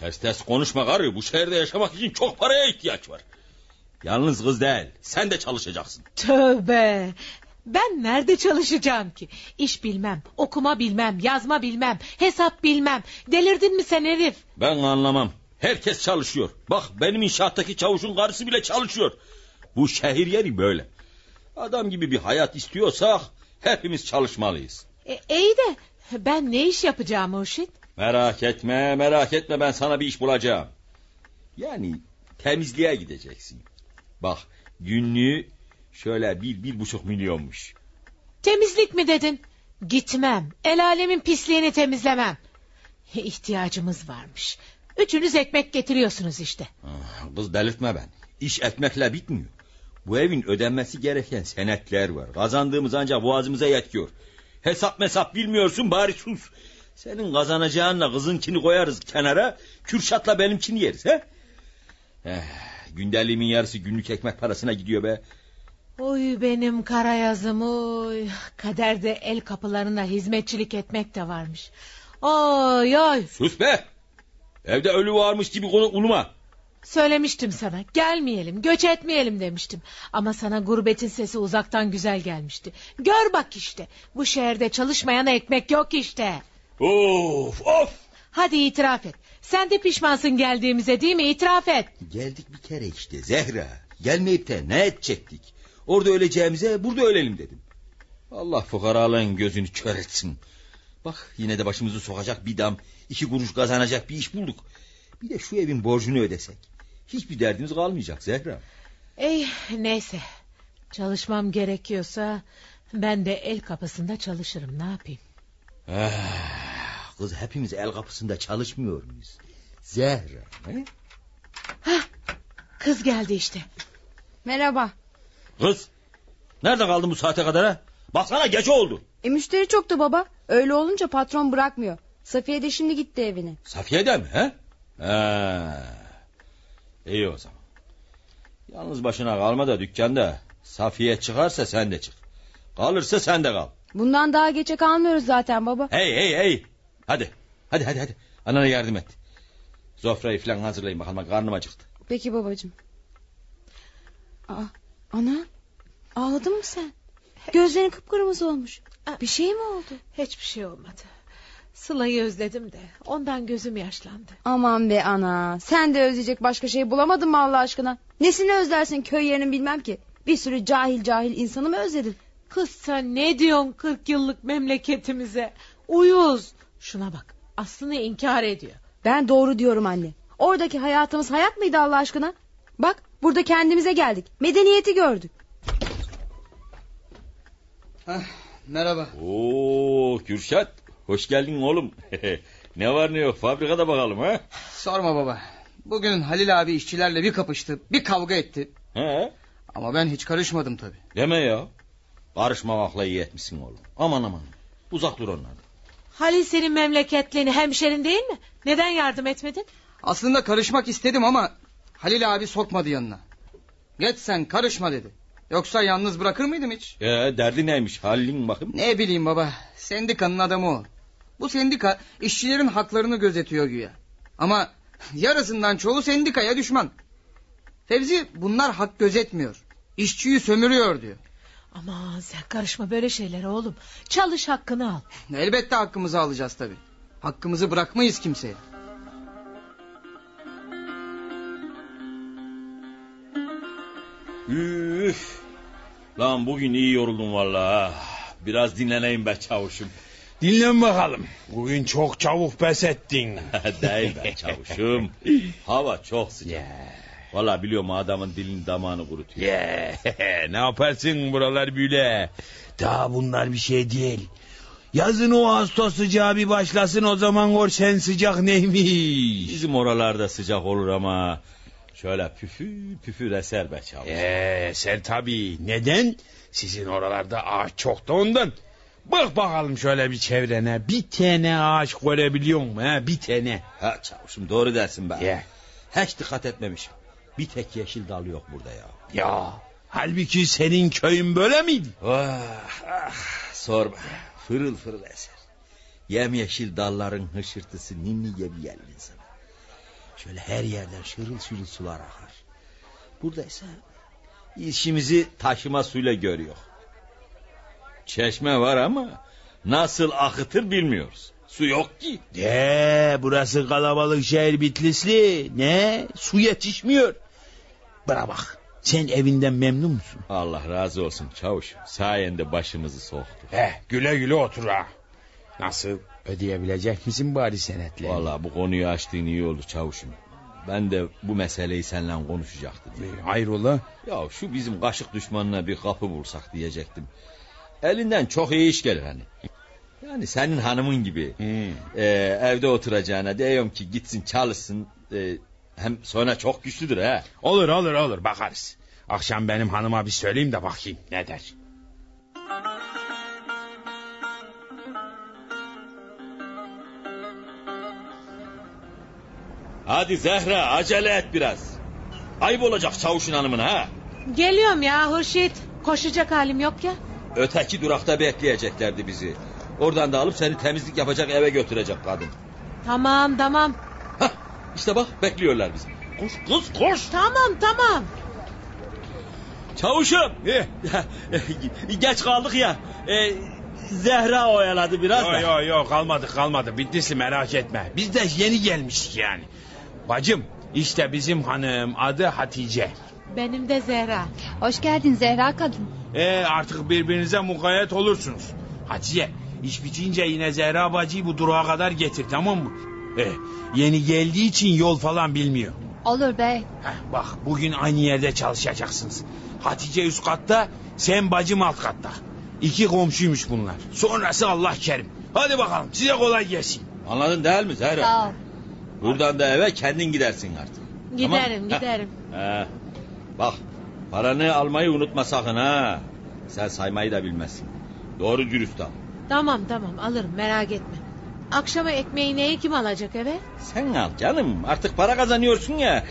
Ters ters konuşma karı. Bu şehirde yaşamak için çok paraya ihtiyaç var. Yalnız kız değil. Sen de çalışacaksın. Tövbe. Ben nerede çalışacağım ki? İş bilmem, okuma bilmem, yazma bilmem, hesap bilmem. Delirdin mi sen herif? Ben anlamam. Herkes çalışıyor. Bak benim inşaattaki çavuşun karısı bile çalışıyor. Bu şehir yeri böyle. Adam gibi bir hayat istiyorsak hepimiz çalışmalıyız. E, iyi de ben ne iş yapacağım Hurşit? Merak etme merak etme ben sana bir iş bulacağım. Yani temizliğe gideceksin. Bak günlüğü şöyle bir, bir buçuk milyonmuş. Temizlik mi dedin? Gitmem. El alemin pisliğini temizlemem. İhtiyacımız varmış. Üçünüz ekmek getiriyorsunuz işte. Ah, Kız delirtme ben. İş ekmekle bitmiyor. Bu evin ödenmesi gereken senetler var. Kazandığımız ancak boğazımıza yetiyor. Hesap mesap bilmiyorsun bari sus. Senin kazanacağınla kızınkini koyarız kenara. Kürşat'la benimkini yeriz he? Eh, gündeliğimin yarısı günlük ekmek parasına gidiyor be. Oy benim kara yazım oy. Kaderde el kapılarına hizmetçilik etmek de varmış. Oy oy. Sus be. Evde ölü varmış gibi konu uluma. Söylemiştim sana gelmeyelim göç etmeyelim demiştim. Ama sana gurbetin sesi uzaktan güzel gelmişti. Gör bak işte bu şehirde çalışmayana ekmek yok işte. Of of. Hadi itiraf et. Sen de pişmansın geldiğimize değil mi itiraf et. Geldik bir kere işte Zehra. Gelmeyip de ne edecektik? Orada öleceğimize burada ölelim dedim. Allah fukaralığın gözünü kör etsin. Bak yine de başımızı sokacak bir dam, iki kuruş kazanacak bir iş bulduk. Bir de şu evin borcunu ödesek. Hiçbir derdimiz kalmayacak Zehra. Ey neyse. Çalışmam gerekiyorsa ben de el kapısında çalışırım ne yapayım. Ah, kız hepimiz el kapısında çalışmıyor muyuz? Zehra. He? Kız geldi işte. Merhaba. Kız nerede kaldın bu saate kadar ha? Baksana gece oldu. E müşteri çoktu baba. Öyle olunca patron bırakmıyor. Safiye de şimdi gitti evine. Safiye de mi he? Ha. İyi o zaman. Yalnız başına kalma da dükkanda. Safiye çıkarsa sen de çık. Kalırsa sen de kal. Bundan daha geçe kalmıyoruz zaten baba. Hey hey hey. Hadi. Hadi hadi hadi. Anana yardım et. Zofrayı falan hazırlayın bakalım. Karnım acıktı. Peki babacığım. Aa, ana ağladın mı sen? Gözlerin kıpkırmızı olmuş. Bir şey mi oldu? Hiçbir şey olmadı. Sıla'yı özledim de ondan gözüm yaşlandı. Aman be ana sen de özleyecek başka şey bulamadın mı Allah aşkına? Nesini özlersin köy yerini bilmem ki. Bir sürü cahil cahil insanı mı özledin? Kız sen ne diyorsun 40 yıllık memleketimize? Uyuz. Şuna bak aslını inkar ediyor. Ben doğru diyorum anne. Oradaki hayatımız hayat mıydı Allah aşkına? Bak burada kendimize geldik. Medeniyeti gördük. Heh, merhaba. Oo Kürşat hoş geldin oğlum. ne var ne yok fabrikada bakalım ha? Sorma baba. Bugün Halil abi işçilerle bir kapıştı, bir kavga etti. He? Ama ben hiç karışmadım tabii. Deme ya. Karışmamakla iyi etmişsin oğlum. Aman aman. Uzak dur onlardan. Halil senin memleketliğini hemşerin değil mi? Neden yardım etmedin? Aslında karışmak istedim ama Halil abi sokmadı yanına. Geç sen karışma dedi. Yoksa yalnız bırakır mıydım hiç? Ee, derdi neymiş Halil'in bakım? Ne bileyim baba. Sendikanın adamı o. Bu sendika işçilerin haklarını gözetiyor güya. Ama yarısından çoğu sendikaya düşman. Fevzi bunlar hak gözetmiyor. İşçiyi sömürüyor diyor. Aman sen karışma böyle şeylere oğlum. Çalış hakkını al. Elbette hakkımızı alacağız tabii. Hakkımızı bırakmayız kimseye. Üf. Lan bugün iyi yoruldum vallahi. Biraz dinleneyim be çavuşum. Dinlen bakalım. Bugün çok çabuk pes ettin. Değil be çavuşum. Hava çok sıcak. Valla biliyorum adamın dilini damağını kurutuyor. Yeah. ne yaparsın buralar böyle. Daha bunlar bir şey değil. Yazın o Ağustos sıcağı bir başlasın o zaman görsen sıcak neymiş. Bizim oralarda sıcak olur ama şöyle püfür püfür eser be çavuş. Ee, sen tabii. Neden? Sizin oralarda ağaç çok da ondan. Bak bakalım şöyle bir çevrene. Bir tane ağaç görebiliyor musun? Ha? Bir tane. Ha çavuşum doğru dersin be. Yeah. Hiç dikkat etmemişim. Bir tek yeşil dal yok burada ya. Ya halbuki senin köyün böyle miydi? Ah, ah, sorma. Fırıl fırıl eser. Yemyeşil dalların hışırtısı ninni gibi gelir insana. Şöyle her yerden şırıl şırıl sular akar. Burada ise işimizi taşıma suyla görüyor. Çeşme var ama nasıl akıtır bilmiyoruz. Su yok ki. De burası kalabalık şehir Bitlisli. Ne? Su yetişmiyor. Bana bak. Sen evinden memnun musun? Allah razı olsun çavuş. Sayende başımızı soktu. He, güle güle otur ha. Nasıl? Ödeyebilecek misin bari senetleri? Vallahi bu konuyu açtığın iyi oldu çavuşum. Ben de bu meseleyi seninle konuşacaktım. E, hayrola? Ya şu bizim kaşık düşmanına bir kapı bulsak diyecektim. Elinden çok iyi iş gelir hani. Yani senin hanımın gibi. Hmm. Ee, evde oturacağına diyorum ki gitsin çalışsın. Ee, hem sonra çok güçlüdür ha. Olur olur olur bakarız. Akşam benim hanıma bir söyleyeyim de bakayım ne der. Hadi Zehra acele et biraz. Ayıp olacak çavuşun hanımına ha. Geliyorum ya Hurşit. Koşacak halim yok ya. Öteki durakta bekleyeceklerdi bizi. Oradan da alıp seni temizlik yapacak eve götürecek kadın. Tamam tamam. İşte bak bekliyorlar bizi. Koş koş koş. Tamam tamam. Çavuşum. Geç kaldık ya. Ee, Zehra oyaladı biraz Yo da. yo yo kalmadı kalmadı. Bitlisli merak etme. Biz de yeni gelmiştik yani. Bacım işte bizim hanım adı Hatice. Benim de Zehra. Hoş geldin Zehra kadın. E artık birbirinize mukayyet olursunuz. Hatice iş bitince yine Zehra bacıyı bu durağa kadar getir tamam mı? E, yeni geldiği için yol falan bilmiyor. Olur bey. Heh, bak bugün aynı yerde çalışacaksınız. Hatice üst katta sen bacım alt katta. İki komşuymuş bunlar. Sonrası Allah kerim. Hadi bakalım size kolay gelsin. Anladın değil mi Zehra? Sağ ol. Buradan da eve kendin gidersin artık. Giderim Tamam. giderim. He. Bak paranı almayı unutma sakın ha. Sen saymayı da bilmezsin. Doğru dürüst al. Tamam tamam alırım merak etme. Akşama ekmeği neyi kim alacak eve? Sen al canım artık para kazanıyorsun ya.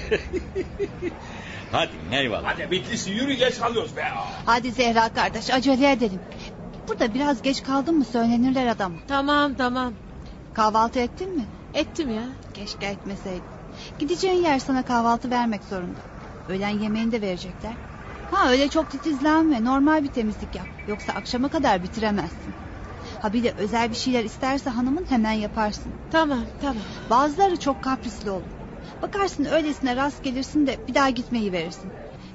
Hadi eyvallah. Hadi Bitlis'i yürü geç kalıyoruz be. Hadi Zehra kardeş acele edelim. Burada biraz geç kaldın mı söylenirler adam. Tamam tamam. Kahvaltı ettin mi? Ettim ya. Keşke etmeseydin. Gideceğin yer sana kahvaltı vermek zorunda. Öğlen yemeğini de verecekler. Ha öyle çok titizlenme. Normal bir temizlik yap. Yoksa akşama kadar bitiremezsin. Ha bir de özel bir şeyler isterse hanımın hemen yaparsın. Tamam tamam. Bazıları çok kaprisli olur. Bakarsın öylesine rast gelirsin de bir daha gitmeyi verirsin.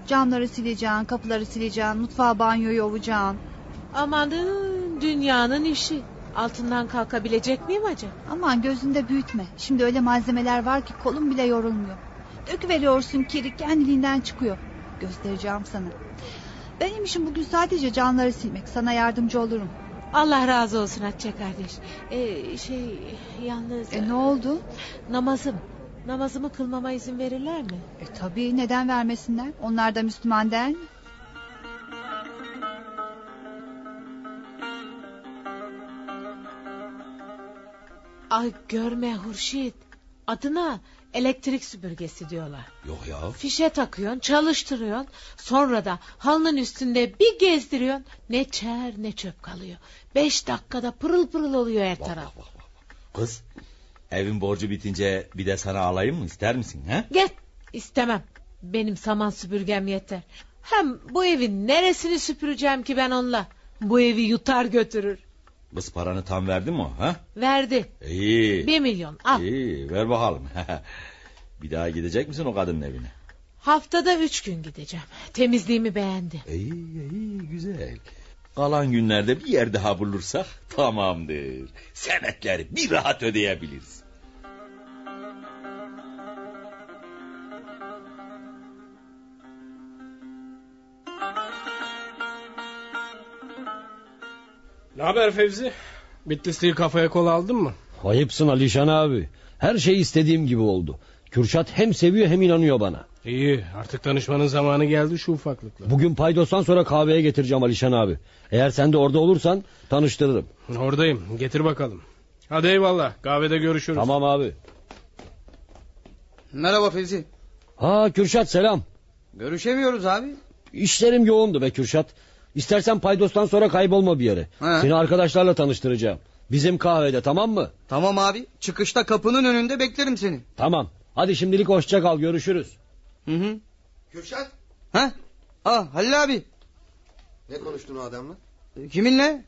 Camları sileceksin, kapıları sileceksin, mutfağı banyoyu ovacaksın. Amanın dünyanın işi. Altından kalkabilecek miyim acaba? Aman gözünde büyütme. Şimdi öyle malzemeler var ki kolun bile yorulmuyor. Döküveriyorsun kiri kendiliğinden çıkıyor. Göstereceğim sana. Benim işim bugün sadece camları silmek. Sana yardımcı olurum. Allah razı olsun Hatice kardeş. Ee, şey yalnız... E ne oldu? Namazım. Namazımı kılmama izin verirler mi? E tabii neden vermesinler? Onlar da Müslüman değil mi? Ay görme Hurşit. Adına elektrik süpürgesi diyorlar. Yok ya. Fişe takıyorsun, çalıştırıyorsun. Sonra da halının üstünde bir gezdiriyorsun. Ne çer ne çöp kalıyor. Beş dakikada pırıl pırıl oluyor her taraf. Kız evin borcu bitince bir de sana alayım mı ister misin? He? Git istemem. Benim saman süpürgem yeter. Hem bu evin neresini süpüreceğim ki ben onunla? Bu evi yutar götürür. Kız paranı tam verdin mi? Ha? Verdi. İyi. Bir milyon al. İyi ver bakalım. bir daha gidecek misin o kadının evine? Haftada üç gün gideceğim. Temizliğimi beğendi. İyi iyi güzel. Kalan günlerde bir yer daha bulursak tamamdır. Senetleri bir rahat ödeyebiliriz. Ne haber Fevzi? Bitlisliği kafaya kol aldın mı? Ayıpsın Alişan abi. Her şey istediğim gibi oldu. Kürşat hem seviyor hem inanıyor bana. İyi artık tanışmanın zamanı geldi şu ufaklıkla. Bugün paydostan sonra kahveye getireceğim Alişan abi. Eğer sen de orada olursan tanıştırırım. Oradayım getir bakalım. Hadi eyvallah kahvede görüşürüz. Tamam abi. Merhaba Fevzi. Ha Kürşat selam. Görüşemiyoruz abi. İşlerim yoğundu be Kürşat. İstersen paydostan sonra kaybolma bir yere. He. Seni arkadaşlarla tanıştıracağım. Bizim kahvede tamam mı? Tamam abi. Çıkışta kapının önünde beklerim seni. Tamam. Hadi şimdilik hoşça kal görüşürüz. Hı hı. Kürşat. Ha? Aa Halil abi. Ne konuştun o adamla? Kiminle?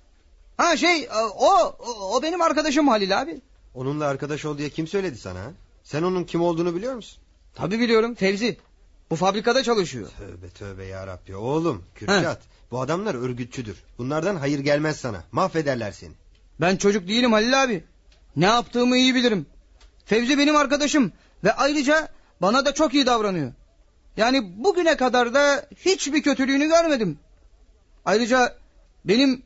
Ha şey o o, o benim arkadaşım Halil abi. Onunla arkadaş ol diye kim söyledi sana? ha? Sen onun kim olduğunu biliyor musun? Tabi biliyorum Fevzi. Bu fabrikada çalışıyor. Tövbe tövbe ya Rabbi. Oğlum Kürşat bu adamlar örgütçüdür. Bunlardan hayır gelmez sana. Mahvederler seni. Ben çocuk değilim Halil abi. Ne yaptığımı iyi bilirim. Fevzi benim arkadaşım ve ayrıca bana da çok iyi davranıyor. Yani bugüne kadar da hiçbir kötülüğünü görmedim. Ayrıca benim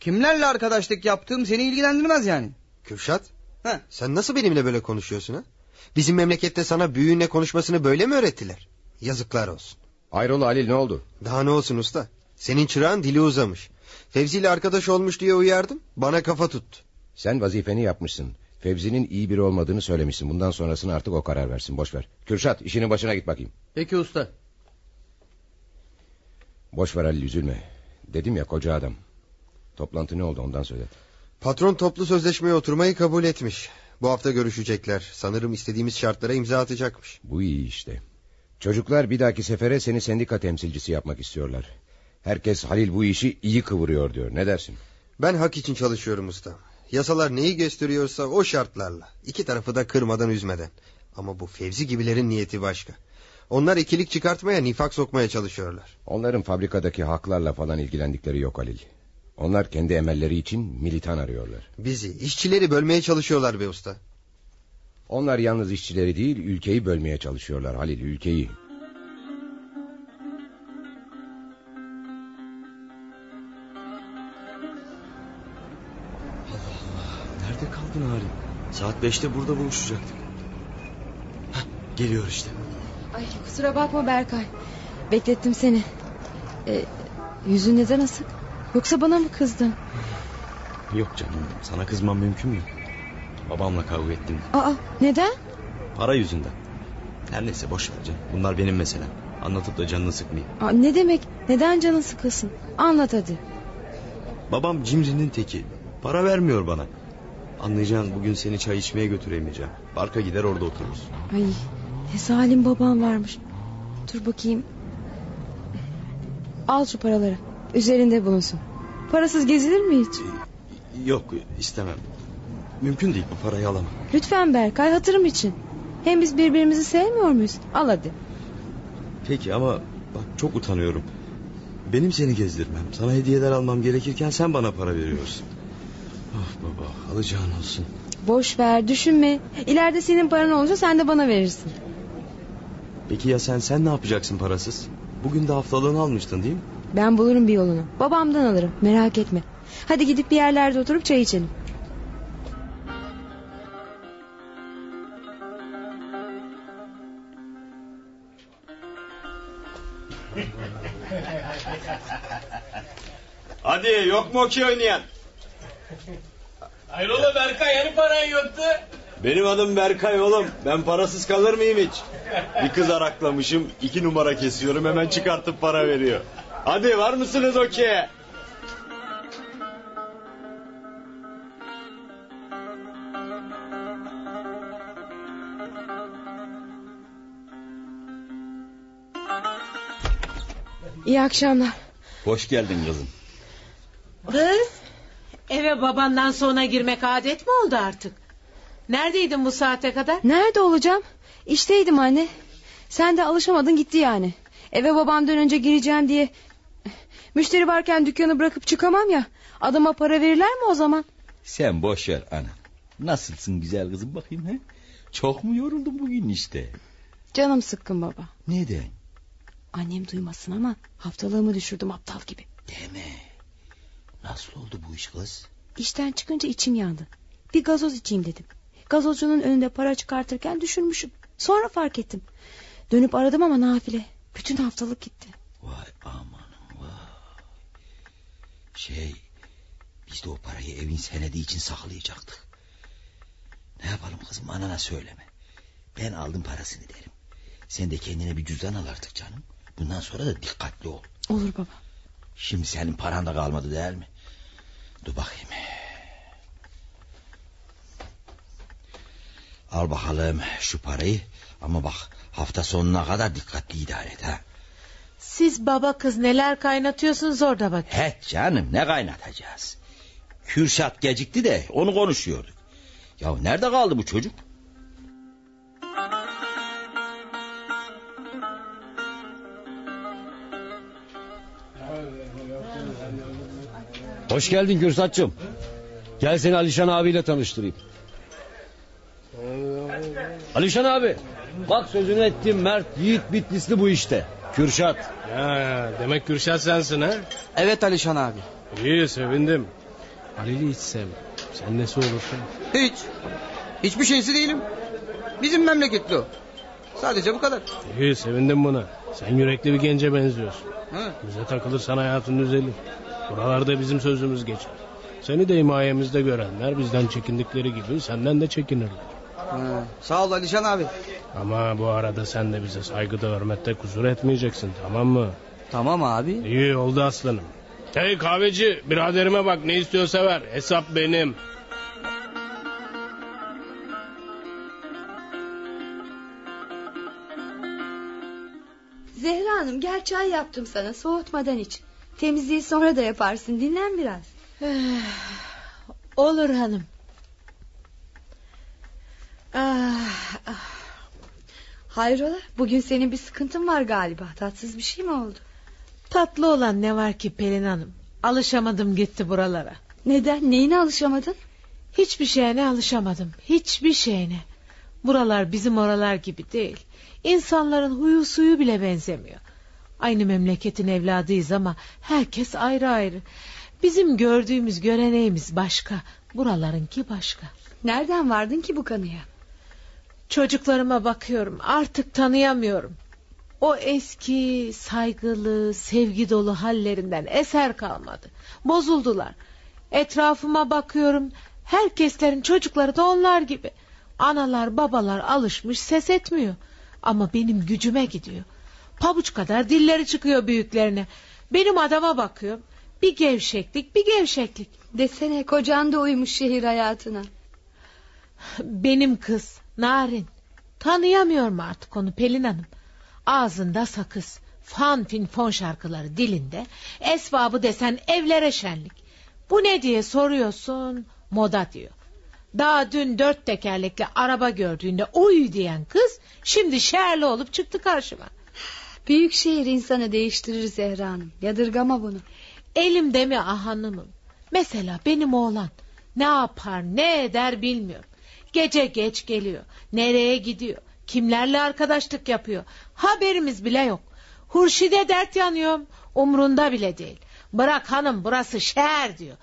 kimlerle arkadaşlık yaptığım seni ilgilendirmez yani. Kürşat He. sen nasıl benimle böyle konuşuyorsun ha? Bizim memlekette sana büyüğünle konuşmasını böyle mi öğrettiler? Yazıklar olsun. Hayrola Halil ne oldu? Daha ne olsun usta? Senin çırağın dili uzamış. Fevzi ile arkadaş olmuş diye uyardım. Bana kafa tuttu. Sen vazifeni yapmışsın. Fevzi'nin iyi biri olmadığını söylemişsin. Bundan sonrasını artık o karar versin. Boş ver. Kürşat işinin başına git bakayım. Peki usta. Boş ver Halil üzülme. Dedim ya koca adam. Toplantı ne oldu ondan söyle. Patron toplu sözleşmeye oturmayı kabul etmiş. Bu hafta görüşecekler. Sanırım istediğimiz şartlara imza atacakmış. Bu iyi işte. Çocuklar bir dahaki sefere seni sendika temsilcisi yapmak istiyorlar. Herkes Halil bu işi iyi kıvırıyor diyor. Ne dersin? Ben hak için çalışıyorum usta. Yasalar neyi gösteriyorsa o şartlarla. İki tarafı da kırmadan üzmeden. Ama bu Fevzi gibilerin niyeti başka. Onlar ikilik çıkartmaya nifak sokmaya çalışıyorlar. Onların fabrikadaki haklarla falan ilgilendikleri yok Halil. Onlar kendi emelleri için militan arıyorlar. Bizi, işçileri bölmeye çalışıyorlar be usta. Onlar yalnız işçileri değil ülkeyi bölmeye çalışıyorlar Halil ülkeyi. Kaldın Halim? Saat beşte burada buluşacaktık. Hah, geliyor işte. Ay kusura bakma Berkay. Beklettim seni. Ee, yüzün neden asık? Yoksa bana mı kızdın? Yok canım sana kızmam mümkün mü? Babamla kavga ettim. Aa neden? Para yüzünden. Her neyse boş ver canım. Bunlar benim meselem. Anlatıp da canını sıkmayayım. Aa, ne demek? Neden canın sıkılsın? Anlat hadi. Babam cimrinin teki. Para vermiyor bana. Anlayacağın bugün seni çay içmeye götüremeyeceğim. Parka gider orada otururuz. Ay ne zalim babam varmış. Dur bakayım. Al şu paraları. Üzerinde bulunsun. Parasız gezilir mi hiç? Yok istemem. Mümkün değil bu parayı alamam. Lütfen Berkay hatırım için. Hem biz birbirimizi sevmiyor muyuz? Al hadi. Peki ama bak çok utanıyorum. Benim seni gezdirmem, sana hediyeler almam gerekirken sen bana para veriyorsun. Ah baba, alacağın olsun. Boş ver düşünme. İleride senin paran olunca sen de bana verirsin. Peki ya sen sen ne yapacaksın parasız? Bugün de haftalığını almıştın değil mi? Ben bulurum bir yolunu. Babamdan alırım merak etme. Hadi gidip bir yerlerde oturup çay içelim. Hadi yok mu okey oynayan? Hayrola Berkay hani paran yoktu? Benim adım Berkay oğlum. Ben parasız kalır mıyım hiç? Bir kız araklamışım. iki numara kesiyorum. Hemen çıkartıp para veriyor. Hadi var mısınız okey? İyi akşamlar. Hoş geldin kızım. Kız eve babandan sonra girmek adet mi oldu artık? Neredeydin bu saate kadar? Nerede olacağım? İşteydim anne. Sen de alışamadın gitti yani. Eve babamdan önce gireceğim diye. Müşteri varken dükkanı bırakıp çıkamam ya. Adama para verirler mi o zaman? Sen boş ver ana. Nasılsın güzel kızım bakayım he? Çok mu yoruldun bugün işte? Canım sıkkın baba. Neden? Annem duymasın ama haftalığımı düşürdüm aptal gibi. Deme. Nasıl oldu bu iş kız? İşten çıkınca içim yandı. Bir gazoz içeyim dedim. Gazozcunun önünde para çıkartırken düşürmüşüm. Sonra fark ettim. Dönüp aradım ama nafile. Bütün haftalık gitti. Vay amanım vay. Şey biz de o parayı evin senedi için saklayacaktık. Ne yapalım kızım anana söyleme. Ben aldım parasını derim. Sen de kendine bir cüzdan al artık canım. Bundan sonra da dikkatli ol. Olur baba. Şimdi senin paran da kalmadı değil mi? Dur bakayım. Al bakalım şu parayı. Ama bak hafta sonuna kadar dikkatli idare et ha. Siz baba kız neler kaynatıyorsunuz orada bak. He canım ne kaynatacağız? Kürşat gecikti de onu konuşuyorduk. Ya nerede kaldı bu çocuk? Hoş geldin Gürsatçım. Gel seni Alişan abiyle tanıştırayım. Alişan abi. Bak sözünü ettiğim Mert Yiğit Bitlisli bu işte. Kürşat. Ya, demek Kürşat sensin ha? Evet Alişan abi. İyi sevindim. Halil'i hiç sevmem. Sen nesi olursun? Hiç. Hiçbir şeysi değilim. Bizim memleketli o. Sadece bu kadar. İyi sevindim buna. Sen yürekli bir gence benziyorsun. Ha. Bize takılırsan hayatın düzelir. Buralarda bizim sözümüz geçer. Seni de himayemizde görenler bizden çekindikleri gibi senden de çekinirler. Ha. Sağ ol Alişan abi. Ama bu arada sen de bize saygıda hürmette kusur etmeyeceksin tamam mı? Tamam abi. İyi oldu aslanım. Hey kahveci biraderime bak ne istiyorsa ver. Hesap benim. Zehra Hanım gel çay yaptım sana soğutmadan iç. Temizliği sonra da yaparsın dinlen biraz. Olur hanım. Ah, ah. Hayrola bugün senin bir sıkıntın var galiba tatsız bir şey mi oldu? Tatlı olan ne var ki Pelin Hanım? Alışamadım gitti buralara. Neden neyine alışamadın? Hiçbir şeyine alışamadım. Hiçbir şeyine. Buralar bizim oralar gibi değil. İnsanların huyu suyu bile benzemiyor. Aynı memleketin evladıyız ama herkes ayrı ayrı. Bizim gördüğümüz göreneğimiz başka. Buralarınki başka. Nereden vardın ki bu kanıya? Çocuklarıma bakıyorum artık tanıyamıyorum. O eski saygılı sevgi dolu hallerinden eser kalmadı. Bozuldular. Etrafıma bakıyorum herkeslerin çocukları da onlar gibi. Analar babalar alışmış ses etmiyor. Ama benim gücüme gidiyor. Pabuç kadar dilleri çıkıyor büyüklerine. Benim adama bakıyorum. Bir gevşeklik bir gevşeklik. Desene kocan da uymuş şehir hayatına. Benim kız Narin. Tanıyamıyorum artık onu Pelin Hanım. Ağzında sakız. Fan fin fon şarkıları dilinde. Esbabı desen evlere şenlik. Bu ne diye soruyorsun moda diyor. Daha dün dört tekerlekli araba gördüğünde uy diyen kız şimdi şerli olup çıktı karşıma. Büyük şehir insanı değiştirir Zehra Hanım. Yadırgama bunu. Elimde mi ah hanımım? Mesela benim oğlan ne yapar ne eder bilmiyorum. Gece geç geliyor. Nereye gidiyor? Kimlerle arkadaşlık yapıyor? Haberimiz bile yok. Hurşide dert yanıyorum. Umrunda bile değil. Bırak hanım burası şehir diyor.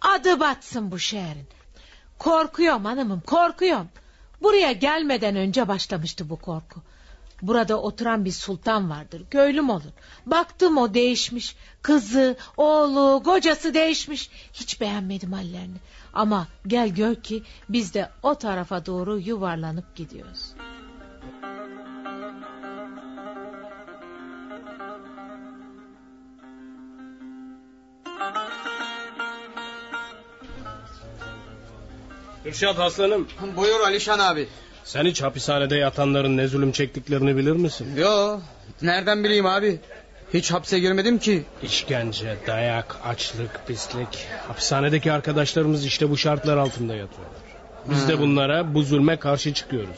Adı batsın bu şehrin. Korkuyorum hanımım korkuyorum. Buraya gelmeden önce başlamıştı bu korku. Burada oturan bir sultan vardır. Köylüm olur. Baktım o değişmiş. Kızı, oğlu, kocası değişmiş. Hiç beğenmedim hallerini. Ama gel gör ki biz de o tarafa doğru yuvarlanıp gidiyoruz. Kürşat aslanım. Buyur Alişan abi. Sen hiç hapishanede yatanların ne zulüm çektiklerini bilir misin? Yo nereden bileyim abi. Hiç hapse girmedim ki. İşkence, dayak, açlık, pislik. Hapishanedeki arkadaşlarımız işte bu şartlar altında yatıyorlar. Biz de bunlara bu zulme karşı çıkıyoruz.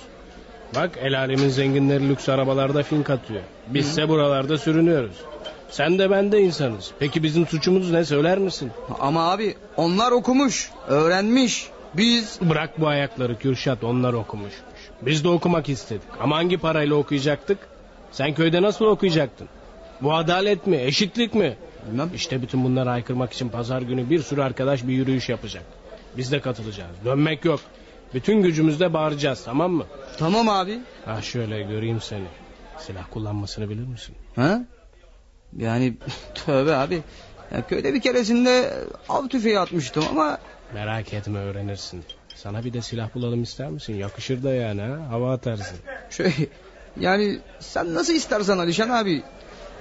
Bak el alemin zenginleri lüks arabalarda fink atıyor. Bizse buralarda sürünüyoruz. Sen de ben de insanız. Peki bizim suçumuz ne söyler misin? Ama abi onlar okumuş, öğrenmiş. Biz... Bırak bu ayakları Kürşat onlar okumuşmuş. Biz de okumak istedik. Ama hangi parayla okuyacaktık? Sen köyde nasıl okuyacaktın? Bu adalet mi? Eşitlik mi? Bilmem. İşte bütün bunları aykırmak için pazar günü bir sürü arkadaş bir yürüyüş yapacak. Biz de katılacağız. Dönmek yok. Bütün gücümüzle bağıracağız tamam mı? Tamam abi. Ha şöyle göreyim seni. Silah kullanmasını bilir misin? Ha? Yani tövbe abi. Ya köyde bir keresinde av tüfeği atmıştım ama... Merak etme öğrenirsin. Sana bir de silah bulalım ister misin? Yakışır da yani ha? Hava atarsın. Şey yani sen nasıl istersen Alişan abi.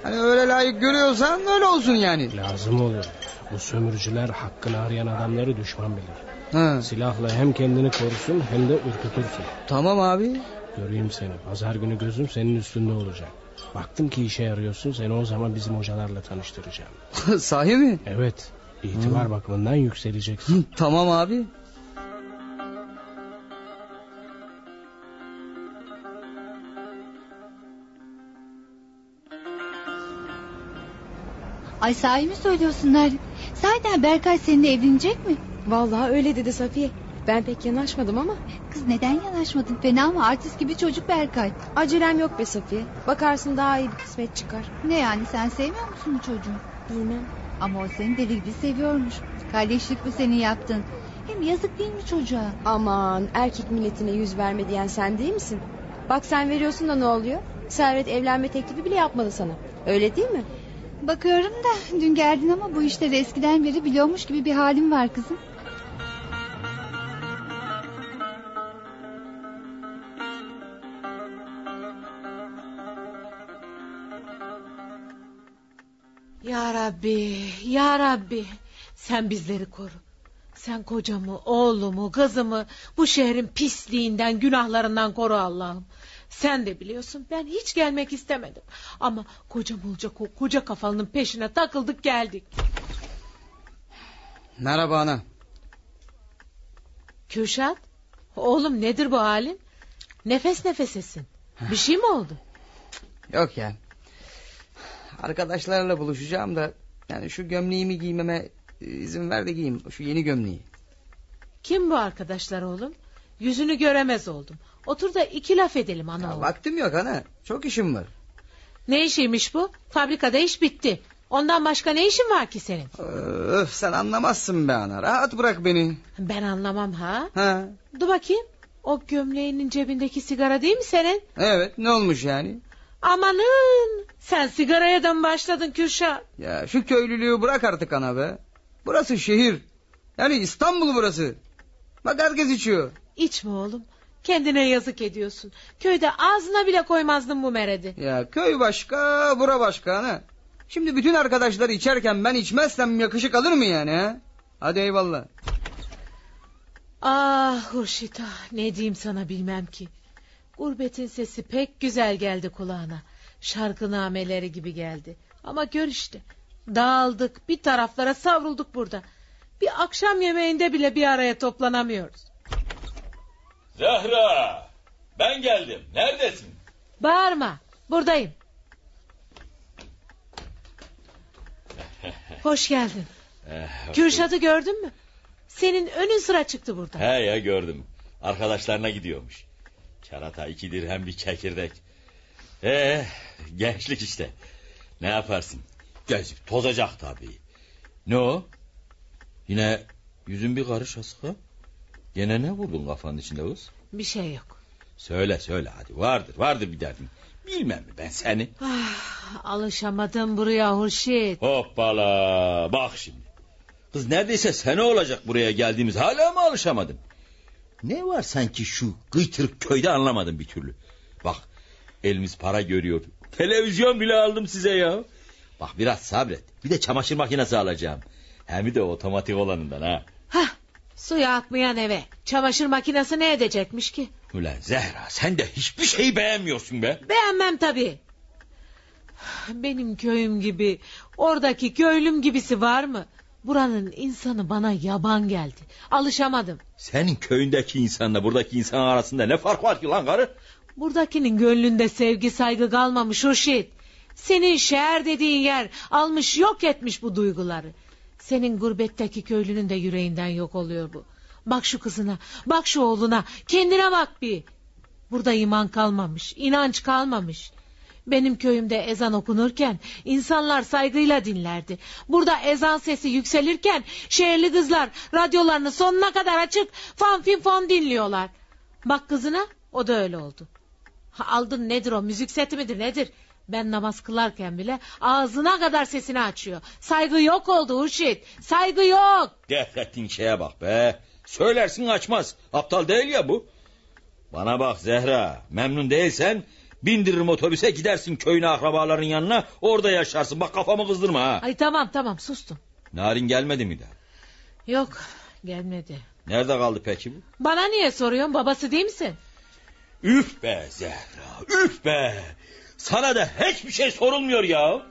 Hani öyle layık görüyorsan öyle olsun yani. Lazım olur. Bu sömürücüler hakkını arayan adamları düşman bilir. Ha. Silahla hem kendini korusun hem de ürkütürsün. Tamam abi. Göreyim seni. Pazar günü gözüm senin üstünde olacak. Baktım ki işe yarıyorsun seni o zaman bizim hocalarla tanıştıracağım. Sahi mi? Evet. İtibar bakımından yükseleceksin. Tamam abi. Ay sahi mi söylüyorsun Narin? Sahiden Berkay seninle evlenecek mi? Vallahi öyle dedi Safiye. Ben pek yanaşmadım ama. Kız neden yanaşmadın? Fena mı? Artist gibi çocuk Berkay. Acelem yok be Safiye. Bakarsın daha iyi bir kısmet çıkar. Ne yani sen sevmiyor musun bu çocuğu? Bilmem. Ama o seni deli gibi seviyormuş. Kardeşlik bu senin yaptın. Hem yazık değil mi çocuğa? Aman erkek milletine yüz verme diyen sen değil misin? Bak sen veriyorsun da ne oluyor? Servet evlenme teklifi bile yapmadı sana. Öyle değil mi? Bakıyorum da dün geldin ama bu işleri eskiden beri biliyormuş gibi bir halin var kızım. Ya Rabbi, Ya Rabbi sen bizleri koru. Sen kocamı, oğlumu, kızımı bu şehrin pisliğinden, günahlarından koru Allah'ım. Sen de biliyorsun ben hiç gelmek istemedim. Ama kocam olacak o koca kafalının peşine takıldık geldik. Merhaba ana. Kürşat, oğlum nedir bu halin? Nefes nefesesin. Bir şey mi oldu? Yok ya. Arkadaşlarla buluşacağım da yani şu gömleğimi giymeme e, izin ver de giyeyim. Şu yeni gömleği. Kim bu arkadaşlar oğlum? Yüzünü göremez oldum. Otur da iki laf edelim ana Ya, vaktim yok ana. Çok işim var. Ne işiymiş bu? Fabrikada iş bitti. Ondan başka ne işin var ki senin? Öf sen anlamazsın be ana. Rahat bırak beni. Ben anlamam ha. Ha. Dur bakayım. O gömleğinin cebindeki sigara değil mi senin? Evet ne olmuş yani? Amanın sen sigaraya da mı başladın Kürşat? Ya şu köylülüğü bırak artık ana be. Burası şehir. Yani İstanbul burası. Bak herkes içiyor. İçme oğlum. Kendine yazık ediyorsun. Köyde ağzına bile koymazdın bu meredi. Ya köy başka bura başka ana. Şimdi bütün arkadaşlar içerken ben içmezsem yakışık alır mı yani ha? Hadi eyvallah. Ah Hurşit ah ne diyeyim sana bilmem ki. Gurbetin sesi pek güzel geldi kulağına. Şarkı nameleri gibi geldi. Ama gör işte. Dağıldık bir taraflara savrulduk burada. Bir akşam yemeğinde bile bir araya toplanamıyoruz. Zehra ben geldim neredesin? Bağırma buradayım. Hoş geldin. Eh, Kürşat'ı gördün mü? Senin önün sıra çıktı burada. He ya gördüm. Arkadaşlarına gidiyormuş. Karata iki dirhem bir çekirdek. Ee, gençlik işte. Ne yaparsın? Gezip tozacak tabii. Ne o? Yine yüzün bir karış asık ha? Gene ne vurdun kafanın içinde kız? Bir şey yok. Söyle söyle hadi vardır vardır bir derdin. Bilmem mi ben seni? Ah, alışamadım buraya Hurşit. Hoppala bak şimdi. Kız neredeyse sene olacak buraya geldiğimiz hala mı alışamadın? Ne var sanki şu gıytırık köyde anlamadım bir türlü. Bak elimiz para görüyor. Televizyon bile aldım size ya. Bak biraz sabret. Bir de çamaşır makinesi alacağım. Hem de otomatik olanından ha. Hah, suya akmayan eve. Çamaşır makinesi ne edecekmiş ki? Ulan Zehra sen de hiçbir şeyi beğenmiyorsun be. Beğenmem tabii. Benim köyüm gibi, oradaki köylüm gibisi var mı? Buranın insanı bana yaban geldi. Alışamadım. Senin köyündeki insanla buradaki insan arasında ne fark var ki lan karı? Buradakinin gönlünde sevgi saygı kalmamış Hurşit. Senin şehir dediğin yer almış yok etmiş bu duyguları. Senin gurbetteki köylünün de yüreğinden yok oluyor bu. Bak şu kızına, bak şu oğluna, kendine bak bir. Burada iman kalmamış, inanç kalmamış. Benim köyümde ezan okunurken insanlar saygıyla dinlerdi. Burada ezan sesi yükselirken şehirli kızlar radyolarını sonuna kadar açıp fan fin fon dinliyorlar. Bak kızına o da öyle oldu. Ha, aldın nedir o müzik seti midir nedir? Ben namaz kılarken bile ağzına kadar sesini açıyor. Saygı yok oldu Hurşit. Saygı yok. Defrettin şeye bak be. Söylersin açmaz. Aptal değil ya bu. Bana bak Zehra. Memnun değilsen bindiririm otobüse gidersin köyüne akrabaların yanına. Orada yaşarsın. Bak kafamı kızdırma ha. Ay tamam tamam sustum. Narin gelmedi mi daha? Yok gelmedi. Nerede kaldı peki bu? Bana niye soruyorsun babası değil misin? Üf be Zehra üf be. Sana da hiçbir şey sorulmuyor ya.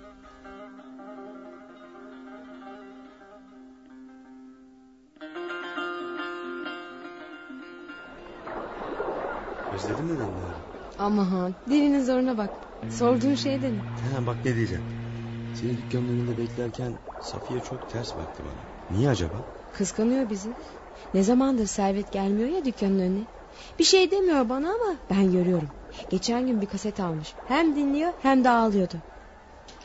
Özledin mi beni? Aman dilinin zoruna bak. Sorduğun şey de mi? Ha, bak ne diyeceğim. Senin dükkanın önünde beklerken Safiye çok ters baktı bana. Niye acaba? Kıskanıyor bizi. Ne zamandır servet gelmiyor ya dükkanın önüne. Bir şey demiyor bana ama ben görüyorum. Geçen gün bir kaset almış. Hem dinliyor hem de ağlıyordu.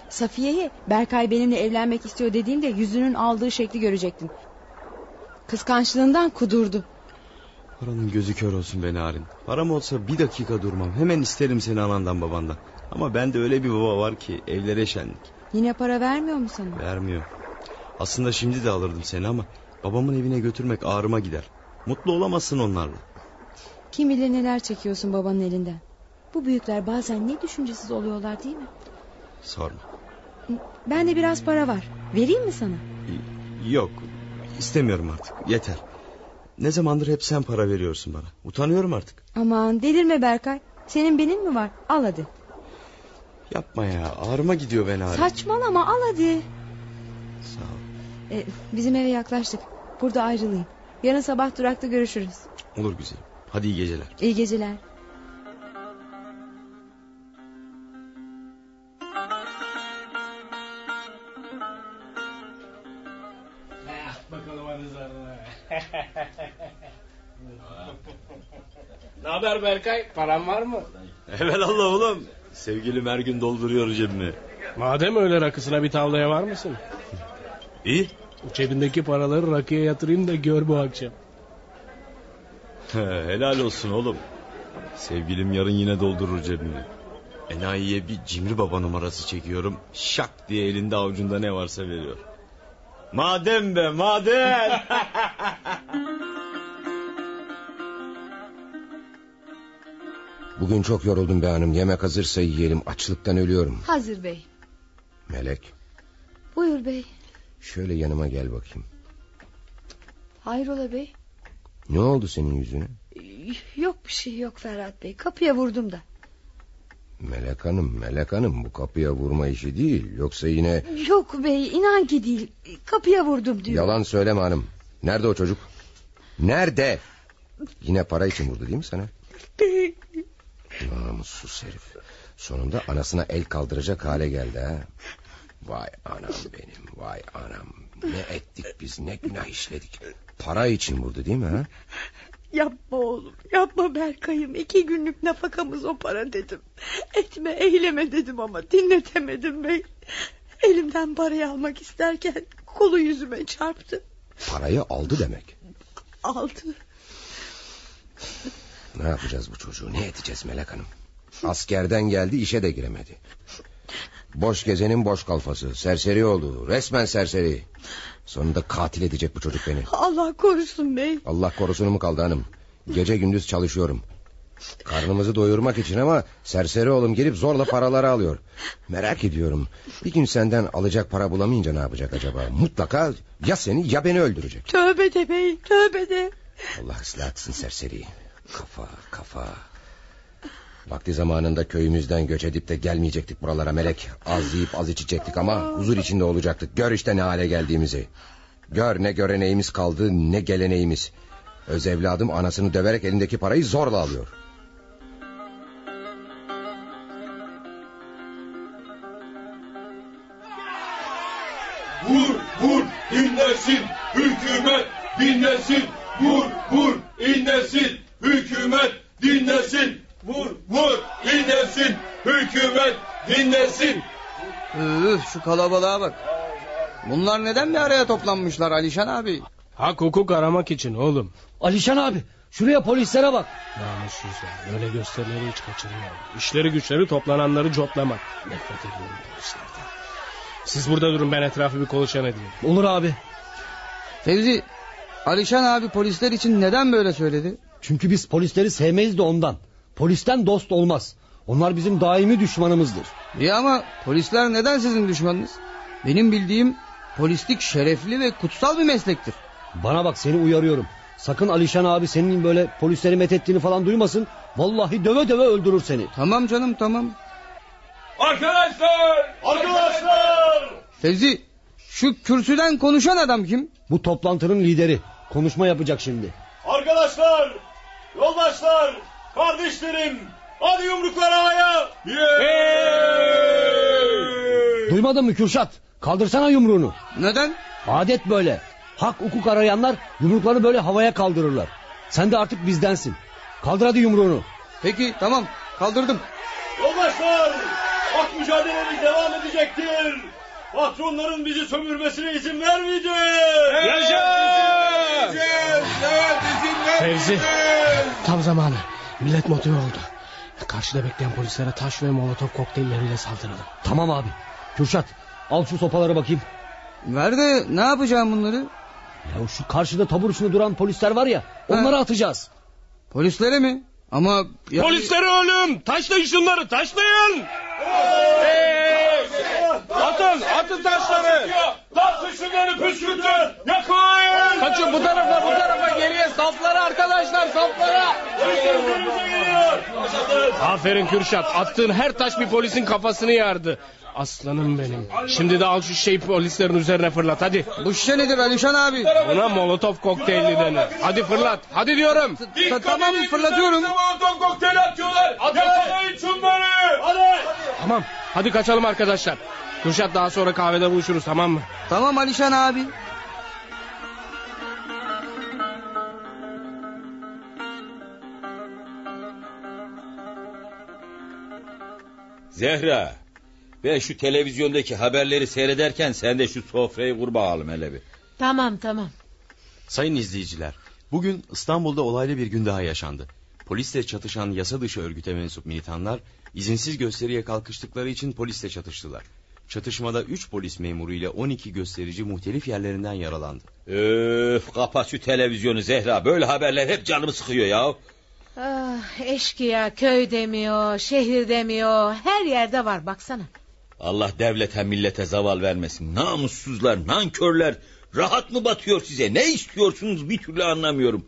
Safiye'ye Berkay benimle evlenmek istiyor dediğinde yüzünün aldığı şekli görecektin. Kıskançlığından kudurdu. Paranın gözü kör olsun be Narin. Param olsa bir dakika durmam. Hemen isterim seni anandan babandan. Ama bende öyle bir baba var ki evlere şenlik. Yine para vermiyor mu sana? Vermiyor. Aslında şimdi de alırdım seni ama babamın evine götürmek ağrıma gider. Mutlu olamazsın onlarla. Kim bilir neler çekiyorsun babanın elinden. Bu büyükler bazen ne düşüncesiz oluyorlar değil mi? Sorma. Bende biraz para var. Vereyim mi sana? Yok. istemiyorum artık. Yeter. Ne zamandır hep sen para veriyorsun bana. Utanıyorum artık. Aman delirme Berkay. Senin benim mi var? Al hadi. Yapma ya. Ağrıma gidiyor ben Narin. Saçmalama al hadi. Sağ ol. Ee, bizim eve yaklaştık. Burada ayrılayım. Yarın sabah durakta görüşürüz. Olur güzelim. Hadi iyi geceler. İyi geceler. Ne haber Berkay? Paran var mı? Evelallah oğlum. Sevgilim her gün dolduruyor cebimi. Madem öyle rakısına bir tavlaya var mısın? İyi. Cebindeki paraları rakıya yatırayım da gör bu akşam. Helal olsun oğlum. Sevgilim yarın yine doldurur cebimi. Enayiye bir cimri baba numarası çekiyorum. Şak diye elinde avucunda ne varsa veriyor. Madem be madem. Bugün çok yoruldum be hanım. Yemek hazırsa yiyelim. Açlıktan ölüyorum. Hazır bey. Melek Buyur bey. şöyle yanıma gel bakayım. Hayrola bey? Ne oldu senin yüzüne? Yok bir şey yok Ferhat bey. Kapıya vurdum da. Melek Hanım, Melek Hanım bu kapıya vurma işi değil. Yoksa yine... Yok bey inan ki değil. Kapıya vurdum diyor. Yalan söyleme hanım. Nerede o çocuk? Nerede? Yine para için vurdu değil mi sana? Namussuz herif. Sonunda anasına el kaldıracak hale geldi ha. Vay anam benim, vay anam. Ne ettik biz, ne günah işledik. Para için vurdu değil mi ha? Yapma oğlum yapma Berkay'ım iki günlük nafakamız o para dedim. Etme eyleme dedim ama dinletemedim bey. Elimden parayı almak isterken kolu yüzüme çarptı. Parayı aldı demek. Aldı. Ne yapacağız bu çocuğu, ne edeceğiz Melek Hanım? Askerden geldi işe de giremedi. Boş gezenin boş kalfası. Serseri oldu. Resmen serseri. Sonunda katil edecek bu çocuk beni. Allah korusun bey. Allah korusunu mu kaldı hanım? Gece gündüz çalışıyorum. Karnımızı doyurmak için ama serseri oğlum gelip zorla paraları alıyor. Merak ediyorum. Bir gün senden alacak para bulamayınca ne yapacak acaba? Mutlaka ya seni ya beni öldürecek. Tövbe de bey tövbe de. Allah ıslah etsin serseri. Kafa kafa. Vakti zamanında köyümüzden göç edip de gelmeyecektik buralara melek. Az yiyip az içecektik ama huzur içinde olacaktık. Gör işte ne hale geldiğimizi. Gör ne göreneğimiz kaldı ne geleneğimiz. Öz evladım anasını döverek elindeki parayı zorla alıyor. Vur vur inlesin hükümet dinlesin. Vur vur inlesin hükümet dinlesin. Vur vur inlesin hükümet dinlesin. Üf şu kalabalığa bak. Bunlar neden bir araya toplanmışlar Alişan abi? Hak hukuk aramak için oğlum. Alişan abi şuraya polislere bak. Namussuzlar böyle gösterileri hiç kaçırmayalım. İşleri güçleri toplananları cotlamak. Nefret ediyorum polislerden. Siz burada durun ben etrafı bir kolaçan edeyim. Olur abi. Fevzi Alişan abi polisler için neden böyle söyledi? Çünkü biz polisleri sevmeyiz de ondan. Polisten dost olmaz. Onlar bizim daimi düşmanımızdır. İyi ama polisler neden sizin düşmanınız? Benim bildiğim polislik şerefli ve kutsal bir meslektir. Bana bak seni uyarıyorum. Sakın Alişan abi senin böyle polisleri methettiğini falan duymasın. Vallahi döve döve öldürür seni. Tamam canım tamam. Arkadaşlar! Arkadaşlar! Fevzi şu kürsüden konuşan adam kim? Bu toplantının lideri. Konuşma yapacak şimdi. Arkadaşlar! Yoldaşlar! Kardeşlerim! Hadi yumruklar havaya! Duymadın mı Kürşat? Kaldırsana yumruğunu. Neden? Adet böyle. Hak hukuk arayanlar yumruklarını böyle havaya kaldırırlar. Sen de artık bizdensin. Kaldır hadi yumruğunu. Peki tamam kaldırdım. Yoldaşlar! Hak mücadelemiz devam edecektir. Patronların bizi sömürmesine izin vermeyeceğiz. Yaşa! Evet izin Fevzi tam zamanı. Millet motive oldu. Karşıda bekleyen polislere taş ve molotof kokteylleriyle saldıralım. Tamam abi. Kürşat al şu sopaları bakayım. Ver de ne yapacağım bunları? Ya şu karşıda tabur içinde duran polisler var ya onları atacağız. Polislere mi? Ama... Yani... Polislere ölüm! Taşlayın şunları taşlayın! Hey! Atın atın taşları! Şunları püskürtün! Yakın! Kaçın bu tarafa bu tarafa geriye saflara arkadaşlar saflara! Aferin Kürşat attığın her taş bir polisin kafasını yardı. Aslanım benim. Şimdi de al şu şeyi polislerin üzerine fırlat hadi. Bu şişe nedir Alişan abi? Buna molotof kokteylli denir. Hadi fırlat. Hadi diyorum. tamam fırlatıyorum. Molotof kokteyl atıyorlar. Yakalayın şunları. Hadi. Tamam. Hadi kaçalım arkadaşlar. Kürşat daha sonra kahvede buluşuruz tamam mı? Tamam Alişan abi. Zehra. Ben şu televizyondaki haberleri seyrederken sen de şu sofrayı kur bakalım hele bir. Tamam tamam. Sayın izleyiciler, bugün İstanbul'da olaylı bir gün daha yaşandı. Polisle çatışan yasa dışı örgüte mensup militanlar izinsiz gösteriye kalkıştıkları için polisle çatıştılar. Çatışmada 3 polis memuru ile 12 gösterici muhtelif yerlerinden yaralandı. Öf kapat şu televizyonu Zehra. Böyle haberler hep canımı sıkıyor ya. Ah, eşkıya köy demiyor, şehir demiyor. Her yerde var baksana. Allah devlete millete zaval vermesin. Namussuzlar, nankörler. Rahat mı batıyor size? Ne istiyorsunuz bir türlü anlamıyorum.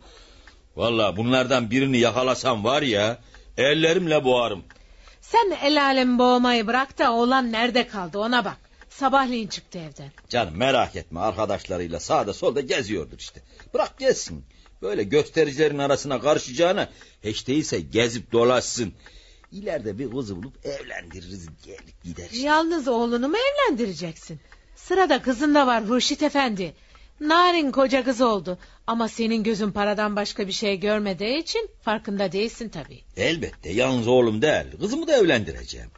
Valla bunlardan birini yakalasam var ya ellerimle boğarım. Sen el alem boğmayı bırak da oğlan nerede kaldı ona bak. Sabahleyin çıktı evden. Canım merak etme arkadaşlarıyla sağda solda geziyordur işte. Bırak gelsin. Böyle göstericilerin arasına karışacağına hiç değilse gezip dolaşsın. İleride bir kızı bulup evlendiririz gelip gideriz. Yalnız oğlunu mu evlendireceksin? Sırada kızın da var Hurşit Efendi. Narin koca kız oldu. Ama senin gözün paradan başka bir şey görmediği için farkında değilsin tabii. Elbette yalnız oğlum değil. Kızımı da evlendireceğim.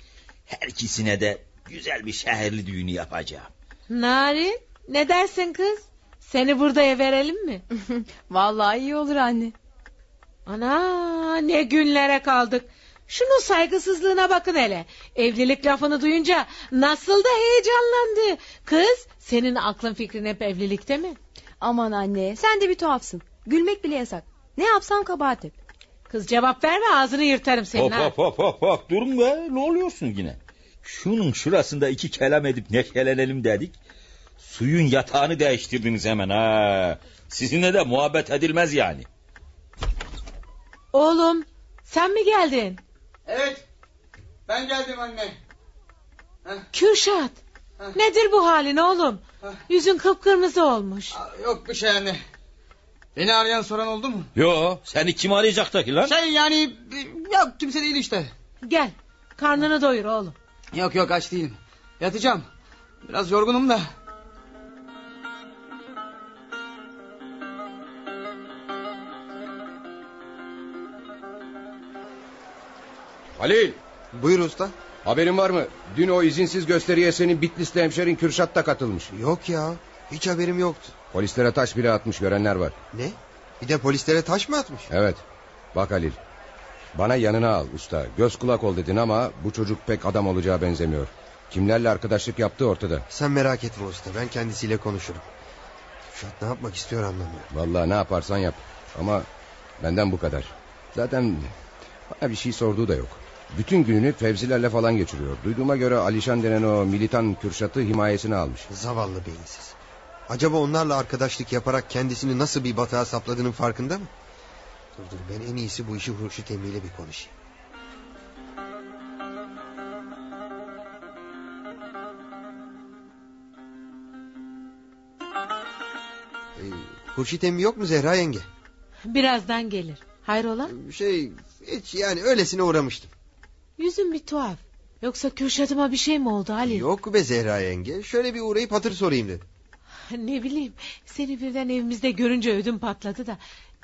Her ikisine de güzel bir şehirli düğünü yapacağım. Narin ne dersin kız? Seni buraya verelim mi? Vallahi iyi olur anne. Ana ne günlere kaldık. Şunun saygısızlığına bakın hele. Evlilik lafını duyunca nasıl da heyecanlandı. Kız senin aklın fikrin hep evlilikte mi? Aman anne sen de bir tuhafsın. Gülmek bile yasak. Ne yapsam kabahat hep. Kız cevap verme ağzını yırtarım senin hop, ha. Hop hop hop hop durun be ne oluyorsun yine? Şunun şurasında iki kelam edip neşelenelim dedik. Suyun yatağını değiştirdiniz hemen ha. Sizinle de muhabbet edilmez yani. Oğlum sen mi geldin? Evet ben geldim anne. Kürşat nedir bu halin oğlum? Yüzün kıpkırmızı olmuş. Yok bir şey anne. Beni arayan soran oldu mu? Yo seni kim arayacak ki lan? Şey yani yok kimse değil işte. Gel karnını doyur oğlum. Yok yok aç değilim. Yatacağım. Biraz yorgunum da. Halil. Buyur usta. Haberin var mı? Dün o izinsiz gösteriye senin Bitlis'te hemşerin Kürşat da katılmış. Yok ya. Hiç haberim yoktu. Polislere taş bile atmış görenler var. Ne? Bir de polislere taş mı atmış? Evet. Bak Halil. Bana yanına al usta. Göz kulak ol dedin ama bu çocuk pek adam olacağı benzemiyor. Kimlerle arkadaşlık yaptığı ortada. Sen merak etme usta. Ben kendisiyle konuşurum. Kürşat ne yapmak istiyor anlamıyorum. Vallahi ne yaparsan yap. Ama benden bu kadar. Zaten bana bir şey sorduğu da yok. Bütün gününü Fevzilerle falan geçiriyor. Duyduğuma göre Alişan denen o militan Kürşat'ı himayesine almış. Zavallı beyinsiz. Acaba onlarla arkadaşlık yaparak kendisini nasıl bir batağa sapladığının farkında mı? Dur dur ben en iyisi bu işi Hurşit emmiyle bir konuşayım. Ee, Hurşit emmi yok mu Zehra yenge? Birazdan gelir. Hayrola? Şey hiç yani öylesine uğramıştım. Yüzün bir tuhaf. Yoksa Kürşat'ıma bir şey mi oldu Halil? Yok be Zehra yenge. Şöyle bir uğrayıp hatır sorayım dedim. Ne bileyim seni birden evimizde görünce ödüm patladı da.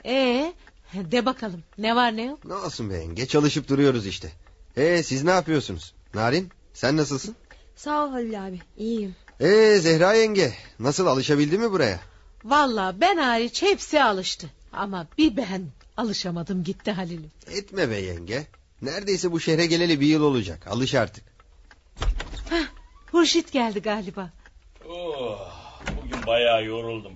Ee, de bakalım ne var ne yok? Ne olsun be yenge çalışıp duruyoruz işte. Ee siz ne yapıyorsunuz? Narin sen nasılsın? Sağ ol Halil abi iyiyim. Ee Zehra yenge nasıl alışabildi mi buraya? Valla ben hariç hepsi alıştı. Ama bir ben alışamadım gitti Halil'im. Etme be yenge. Neredeyse bu şehre geleli bir yıl olacak. Alış artık. Heh, Hurşit geldi galiba. Oh, bugün bayağı yoruldum.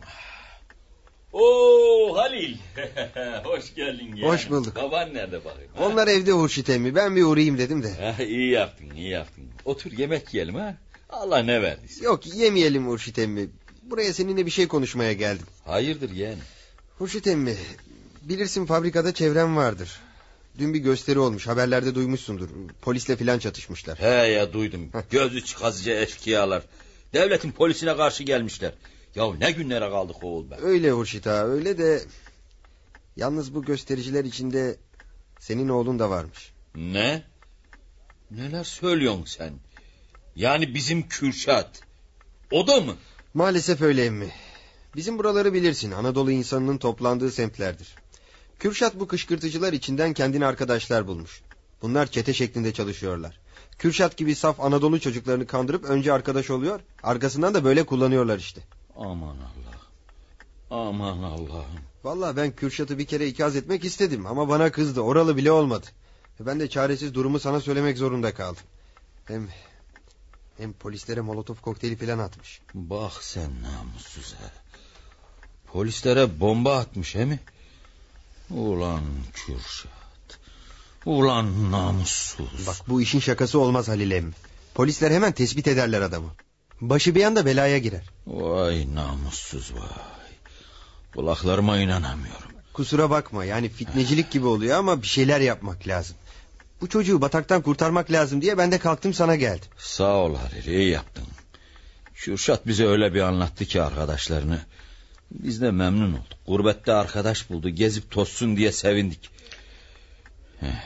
Oo Halil. Hoş geldin ya. Hoş bulduk. Baban nerede bakayım? ha? Onlar evde Hurşit emmi. Ben bir uğrayayım dedim de. Ha, iyi yaptın iyi yaptın. Otur yemek yiyelim ha. Allah ne verdiyse. Yok yemeyelim Hurşit emmi. Buraya seninle bir şey konuşmaya geldim. Hayırdır yeğenim? Hurşit emmi. Bilirsin fabrikada çevrem vardır. Dün bir gösteri olmuş haberlerde duymuşsundur. Polisle filan çatışmışlar. He ya duydum. Gözü çıkazıcı eşkıyalar. Devletin polisine karşı gelmişler. Ya ne günlere kaldık oğul be. Öyle Hurşit ağa öyle de... Yalnız bu göstericiler içinde senin oğlun da varmış. Ne? Neler söylüyorsun sen? Yani bizim Kürşat. O da mı? Maalesef öyle emmi. Bizim buraları bilirsin Anadolu insanının toplandığı semtlerdir. Kürşat bu kışkırtıcılar içinden kendine arkadaşlar bulmuş. Bunlar çete şeklinde çalışıyorlar. Kürşat gibi saf Anadolu çocuklarını kandırıp önce arkadaş oluyor... ...arkasından da böyle kullanıyorlar işte. Aman Allah. Aman Allah'ım. Vallahi ben Kürşat'ı bir kere ikaz etmek istedim ama bana kızdı. Oralı bile olmadı. Ben de çaresiz durumu sana söylemek zorunda kaldım. Hem hem polislere molotof kokteyli falan atmış. Bak sen namussuz he. Polislere bomba atmış he mi? Ulan Kürşat. Ulan namussuz. Bak bu işin şakası olmaz Halil emmi. Polisler hemen tespit ederler adamı. Başı bir anda belaya girer. Vay namussuz vay. Kulaklarıma inanamıyorum. Kusura bakma yani fitnecilik gibi oluyor ama bir şeyler yapmak lazım. Bu çocuğu bataktan kurtarmak lazım diye ben de kalktım sana geldim. Sağ ol Halil iyi yaptın. Kürşat bize öyle bir anlattı ki arkadaşlarını. Biz de memnun olduk. Gurbette arkadaş buldu. Gezip tozsun diye sevindik.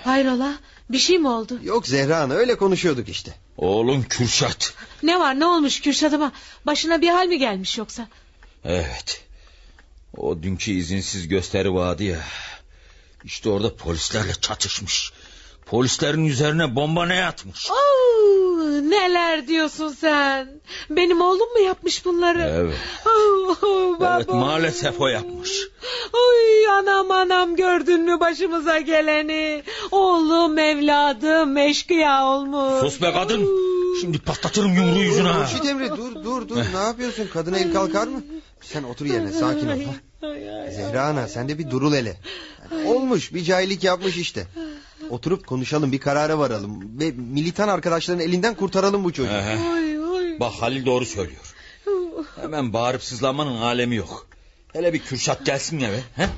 Hayrola bir şey mi oldu? Yok Zehra Ana öyle konuşuyorduk işte. Oğlum Kürşat. Ne var ne olmuş Kürşat'ıma? Başına bir hal mi gelmiş yoksa? Evet. O dünkü izinsiz gösteri vardı ya. İşte orada polislerle çatışmış. Polislerin üzerine bomba ne atmış? Oo, neler diyorsun sen? Benim oğlum mu yapmış bunları? Evet. Oo, baba. Evet maalesef o yapmış. Oy anam anam gördün mü başımıza geleni? Oğlum evladım eşkıya olmuş. Sus be kadın. Şimdi patlatırım yumruğu yüzüne. ha. Hurşit Emre dur dur dur ne yapıyorsun kadına el kalkar mı? Sen otur yerine sakin ol. Zehra Ana sen de bir durul hele. Olmuş bir cahillik yapmış işte. Oturup konuşalım bir karara varalım. Ve militan arkadaşların elinden kurtaralım bu çocuğu. Ehe. Bak Halil doğru söylüyor. Hemen bağırıp sızlanmanın alemi yok. Hele bir Kürşat gelsin eve. He?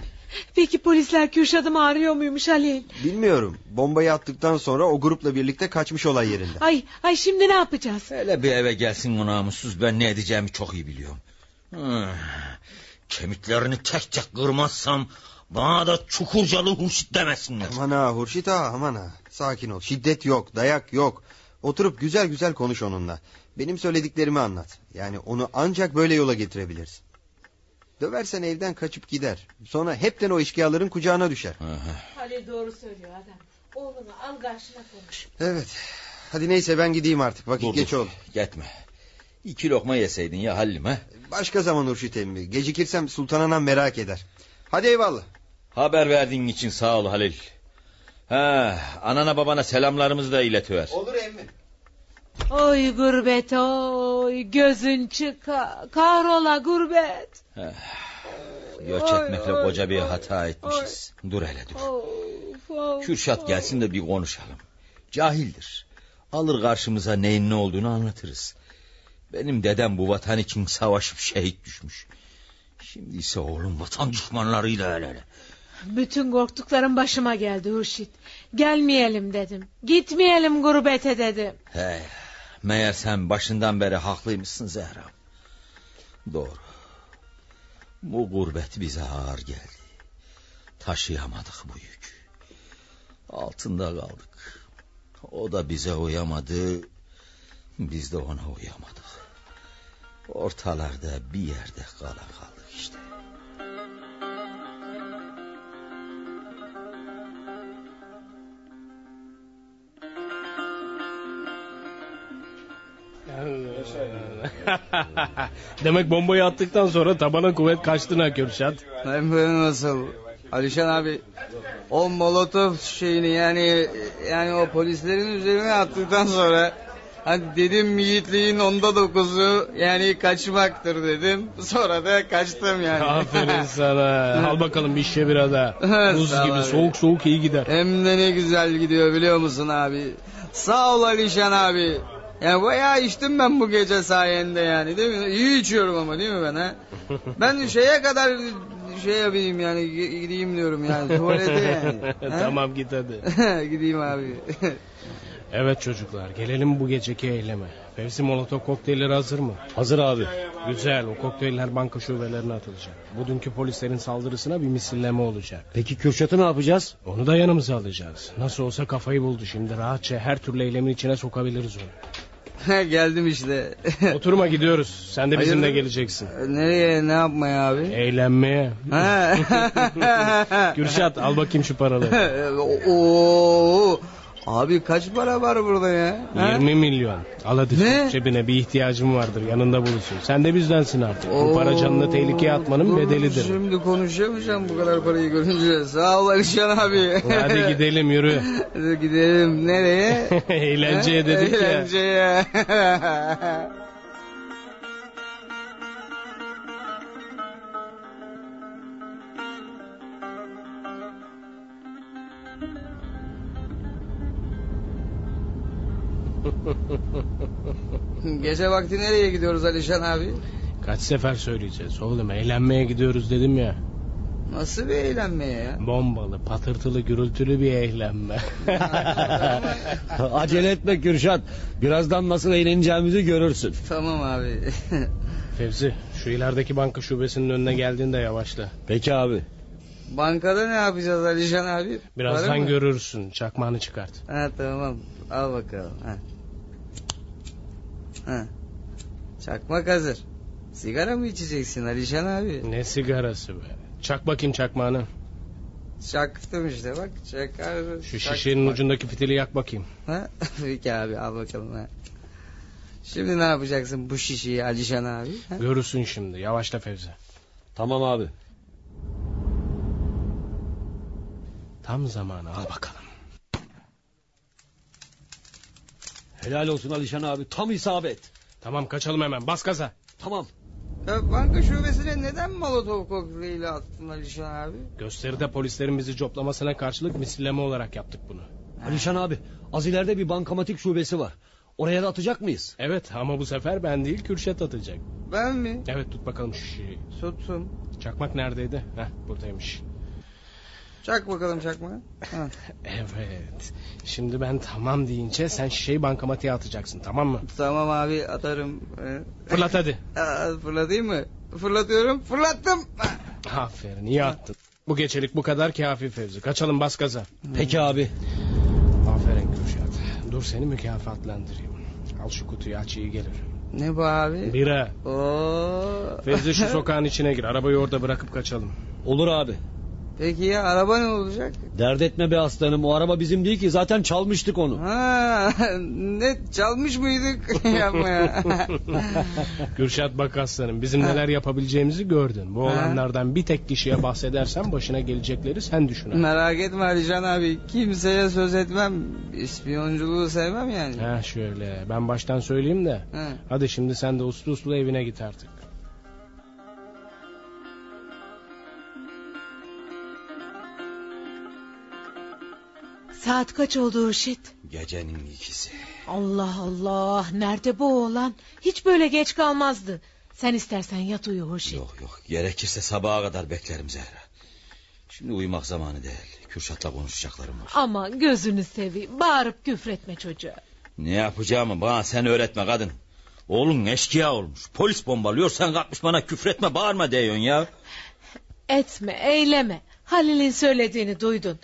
Peki polisler Kürşat'ımı arıyor muymuş Halil? Bilmiyorum. Bombayı attıktan sonra o grupla birlikte kaçmış olay yerinden. Ay ay şimdi ne yapacağız? Hele bir eve gelsin o namussuz ben ne edeceğimi çok iyi biliyorum. Hmm. Kemiklerini tek tek kırmazsam bana da çukurcalı hurşit demesinler. Aman ha Hurşit ağa aman ha. Sakin ol. Şiddet yok, dayak yok. Oturup güzel güzel konuş onunla. Benim söylediklerimi anlat. Yani onu ancak böyle yola getirebilirsin. Döversen evden kaçıp gider. Sonra hepten o eşkıyaların kucağına düşer. Halil doğru söylüyor adam. Oğlunu al karşına konuş. Evet. Hadi neyse ben gideyim artık. Vakit Dur, geç dur. oldu. Gitme. İki lokma yeseydin ya Halil'im ha. Başka zaman Hurşit emmi. Gecikirsem Sultan Anam merak eder. Hadi eyvallah. Haber verdiğin için sağ ol Halil. Ha, anana babana selamlarımızı da iletiver. Olur emmi. Oy gurbet oy gözün çıka kahrola gurbet. Göç Oy, etmekle oy, koca bir hata etmişiz. Dur hele dur. Of, of, Kürşat gelsin de bir konuşalım. Cahildir. Alır karşımıza neyin ne olduğunu anlatırız. Benim dedem bu vatan için savaşıp şehit düşmüş. Şimdi ise oğlum vatan düşmanlarıyla el ele. Bütün korktuklarım başıma geldi Hurşit. Gelmeyelim dedim. Gitmeyelim gurbete dedim. He, meğer sen başından beri haklıymışsın Zehra. Doğru. Bu gurbet bize ağır geldi. Taşıyamadık bu yük. Altında kaldık. O da bize uyamadı. Biz de ona uyamadık. Ortalarda bir yerde kala kaldık işte. Demek bombayı attıktan sonra tabana kuvvet kaçtın ha Kürşat. Hem böyle nasıl? Alişan abi o molotof şeyini yani yani o polislerin üzerine attıktan sonra hani dedim yiğitliğin onda dokuzu yani kaçmaktır dedim. Sonra da kaçtım yani. Aferin sana. Al bakalım bir şişe biraz daha. Buz gibi abi. soğuk soğuk iyi gider. Hem de ne güzel gidiyor biliyor musun abi? Sağ ol Alişan abi. Ya bayağı içtim ben bu gece sayende yani değil mi? İyi içiyorum ama değil mi ben ha? Ben şeye kadar şey yapayım yani gi- gideyim diyorum yani tuvalete yani. Ha? tamam git hadi. Gideyim abi. Evet çocuklar gelelim bu geceki eyleme. Fevzi Molotov kokteylleri hazır mı? Hazır abi. Güzel o kokteyller banka şubelerine atılacak. Bu dünkü polislerin saldırısına bir misilleme olacak. Peki Kürşat'ı ne yapacağız? Onu da yanımıza alacağız. Nasıl olsa kafayı buldu şimdi. Rahatça her türlü eylemin içine sokabiliriz onu. Geldim işte. Oturma gidiyoruz. Sen de bizimle Hayırdır? geleceksin. Nereye ne yapmaya abi? Eğlenmeye. Ha. Kürşat al bakayım şu paraları. Oo, abi kaç para var burada ya? Ha? 20 milyon. Al hadi Ne? cebine bir ihtiyacım vardır yanında bulunsun. Sen de bizdensin artık. Bu para Oo, canını tehlikeye atmanın dur, bedelidir. Şimdi konuşamayacağım bu kadar parayı görünce. Sağ ol Alişan abi. Hadi gidelim yürü. Hadi gidelim. Nereye? Eğlenceye dedik ya. Eğlenceye. Gece vakti nereye gidiyoruz Alişan abi? Kaç sefer söyleyeceğiz oğlum eğlenmeye gidiyoruz dedim ya. Nasıl bir eğlenmeye ya? Bombalı, patırtılı, gürültülü bir eğlenme. Acele etme Kürşat. Birazdan nasıl eğleneceğimizi görürsün. Tamam abi. Fevzi şu ilerideki banka şubesinin önüne geldiğinde yavaşla. Peki abi. Bankada ne yapacağız Alişan abi? Birazdan görürsün. Çakmağını çıkart. Ha tamam. Al bakalım. Ha. Ha. Çakmak hazır. Sigara mı içeceksin Alişan abi? Ne sigarası be. Çak bakayım çakmağını. Çaktım işte bak çakar. Şu çak- şişenin bak. ucundaki fitili yak bakayım. Ha? Peki abi al bakalım ha. Şimdi ne yapacaksın bu şişeyi Alişan abi? Ha? Görürsün şimdi. Yavaşla Fevzi. Tamam abi. Tam zamanı al bakalım. Helal olsun Alişan abi. Tam isabet. Tamam kaçalım hemen. Bas gaza. Tamam. Ya banka şubesine neden molotov kokteyli attın Alişan abi? Gösteride polislerin bizi coplamasına karşılık misilleme olarak yaptık bunu. Alişan abi az ileride bir bankamatik şubesi var. Oraya da atacak mıyız? Evet ama bu sefer ben değil Kürşat atacak. Ben mi? Evet tut bakalım şu şişeyi. Tuttum. Çakmak neredeydi? Heh buradaymış. Çak bakalım çakma. Ha. Evet. Şimdi ben tamam deyince sen şişeyi bankamatiğe atacaksın tamam mı? Tamam abi atarım. Ee, Fırlat hadi. Fırlatayım mı? Fırlatıyorum. Fırlattım. Aferin iyi attın. Bu gecelik bu kadar kafi Fevzi. Kaçalım bas gaza. Peki abi. Aferin Kürşat. Dur seni mükafatlandırayım. Al şu kutuyu aç iyi gelir. Ne bu abi? Bira. Oo. Fevzi şu sokağın içine gir. Arabayı orada bırakıp kaçalım. Olur abi. Peki ya araba ne olacak? Dert etme be aslanım. O araba bizim değil ki. Zaten çalmıştık onu. Ha, ne çalmış mıydık? Yapma ya. Kürşat bak aslanım bizim neler yapabileceğimizi gördün. Bu Ha. olanlardan bir tek kişiye bahsedersen başına gelecekleri sen düşün. ha. Merak etme Alican abi. Kimseye söz etmem. İspiyonculuğu sevmem yani. Ha şöyle ben baştan söyleyeyim de. Ha. Hadi şimdi sen de uslu uslu evine git artık. Saat kaç oldu Hurşit? Gecenin ikisi. Allah Allah nerede bu oğlan? Hiç böyle geç kalmazdı. Sen istersen yat uyu Hurşit. Yok yok gerekirse sabaha kadar beklerim Zehra. Şimdi uyumak zamanı değil. Kürşat'la konuşacaklarım var. Ama gözünü seveyim bağırıp küfretme çocuğa. Ne yapacağımı bana sen öğretme kadın. Oğlun eşkıya olmuş. Polis bombalıyor sen kalkmış bana küfretme bağırma diyorsun ya. Etme eyleme. Halil'in söylediğini duydun.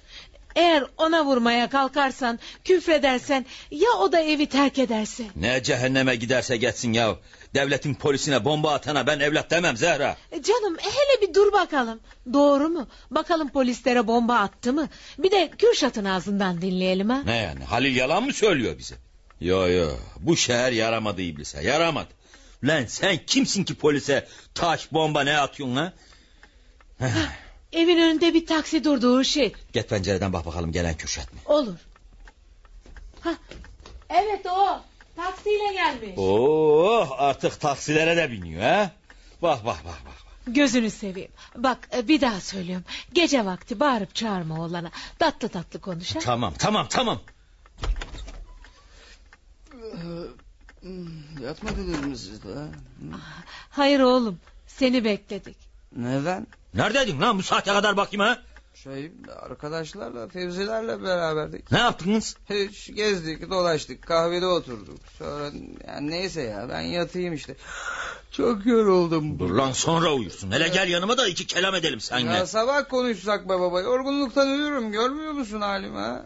Eğer ona vurmaya kalkarsan küfredersen ya o da evi terk ederse. Ne cehenneme giderse geçsin ya. Devletin polisine bomba atana ben evlat demem Zehra. E Canım hele bir dur bakalım. Doğru mu? Bakalım polislere bomba attı mı? Bir de Kürşat'ın ağzından dinleyelim ha. Ne yani Halil yalan mı söylüyor bize? Yo yo bu şehir yaramadı iblise yaramadı. Lan sen kimsin ki polise taş bomba ne atıyorsun ha? Evin önünde bir taksi durdu Hurşit. Git pencereden bak bakalım gelen Kürşat mı? Olur. Hah, evet o. Taksiyle gelmiş. Oh artık taksilere de biniyor ha? Bak bak bak bak. Gözünü seveyim. Bak e, bir daha söylüyorum. Gece vakti bağırıp çağırma oğlana. Tatlı tatlı konuş ha. Tamam tamam tamam. Yatmadınız mı siz de? ha? Hayır oğlum. Seni bekledik. Neden? Neredeydin lan bu saate kadar bakayım ha? Şey arkadaşlarla Fevzilerle beraberdik. Ne yaptınız? Hiç gezdik dolaştık kahvede oturduk. Sonra yani neyse ya ben yatayım işte. Çok yoruldum. Dur lan sonra uyursun. Hele gel yanıma da iki kelam edelim seninle. Ya sabah konuşsak be baba. Yorgunluktan ölüyorum. Görmüyor musun halimi ha?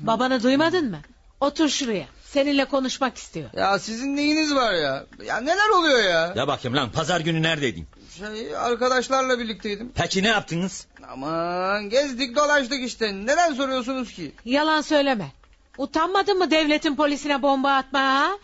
Babanı duymadın mı? Otur şuraya. Seninle konuşmak istiyor. Ya sizin neyiniz var ya? Ya neler oluyor ya? Ya bakayım lan pazar günü neredeydin? Şey arkadaşlarla birlikteydim. Peki ne yaptınız? Aman gezdik dolaştık işte. Neden soruyorsunuz ki? Yalan söyleme. Utanmadın mı devletin polisine bomba atma ha?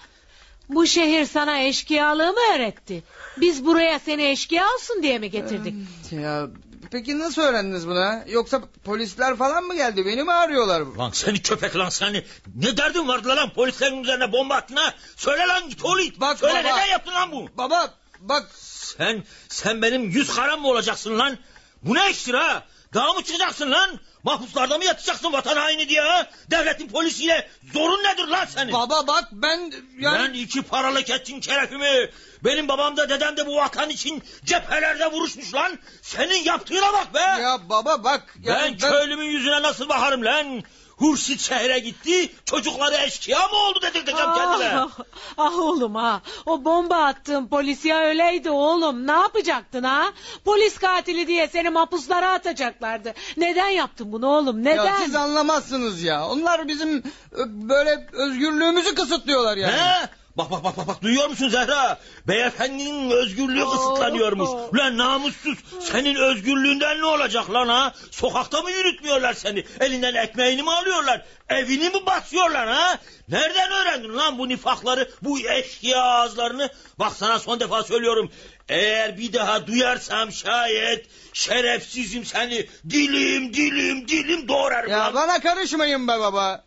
Bu şehir sana eşkıyalığı mı öğretti? Biz buraya seni eşkıya olsun diye mi getirdik? Ya peki nasıl öğrendiniz bunu ha? Yoksa polisler falan mı geldi? Beni mi arıyorlar? Lan seni köpek lan seni. Ne derdin vardı lan polislerin üzerine bomba attın ha? Söyle lan git oğlu it. Bak Söyle baba. neden yaptın lan bu? Baba bak. Sen sen benim yüz karam mı olacaksın lan? Bu ne iştir ha? Daha mı çıkacaksın lan? Mahpuslarda mı yatacaksın vatan haini diye ha? Devletin polisiyle zorun nedir lan senin? Baba bak ben yani... Ben iki paralık ettin şerefimi. Benim babam da dedem de bu vatan için cephelerde vuruşmuş lan. Senin yaptığına bak be. Ya baba bak. ben, ben köylümün yüzüne nasıl bakarım lan? Hurşit şehre gitti çocukları eşkıya mı oldu dedirteceğim kendime. Ah, ah oğlum ha o bomba attığın polisiye öyleydi oğlum ne yapacaktın ha? Polis katili diye seni mahpuslara atacaklardı. Neden yaptın bunu oğlum neden? Ya siz anlamazsınız ya onlar bizim böyle özgürlüğümüzü kısıtlıyorlar yani. He? Bak bak bak bak bak duyuyor musun Zehra? Beyefendinin özgürlüğü kısıtlanıyormuş. Ulan namussuz senin özgürlüğünden ne olacak lan ha? Sokakta mı yürütmüyorlar seni? Elinden ekmeğini mi alıyorlar? Evini mi basıyorlar ha? Nereden öğrendin lan bu nifakları, bu eşkıya ağızlarını? Bak sana son defa söylüyorum. Eğer bir daha duyarsam şayet şerefsizim seni dilim dilim dilim doğrarım Ya lan. bana karışmayın be baba.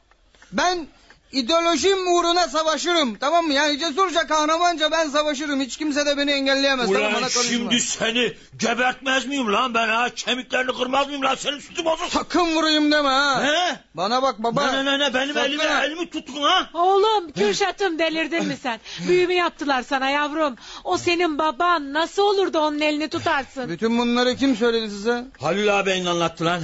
Ben ideolojim uğruna savaşırım. Tamam mı? Yani cesurca kahramanca ben savaşırım. Hiç kimse de beni engelleyemez. Ulan tamam, bana şimdi seni gebertmez miyim lan ben ha? Kemiklerini kırmaz mıyım lan? Senin sütü bozuk. Sakın vurayım deme ha. He? Bana bak baba. Ne ne ne benim Sakın elimi, ha. elimi tuttun ha? Oğlum Kürşat'ım delirdin mi sen? Büyümü yaptılar sana yavrum. O senin baban nasıl olur da onun elini tutarsın? Bütün bunları kim söyledi size? Halil ağabeyin anlattı lan.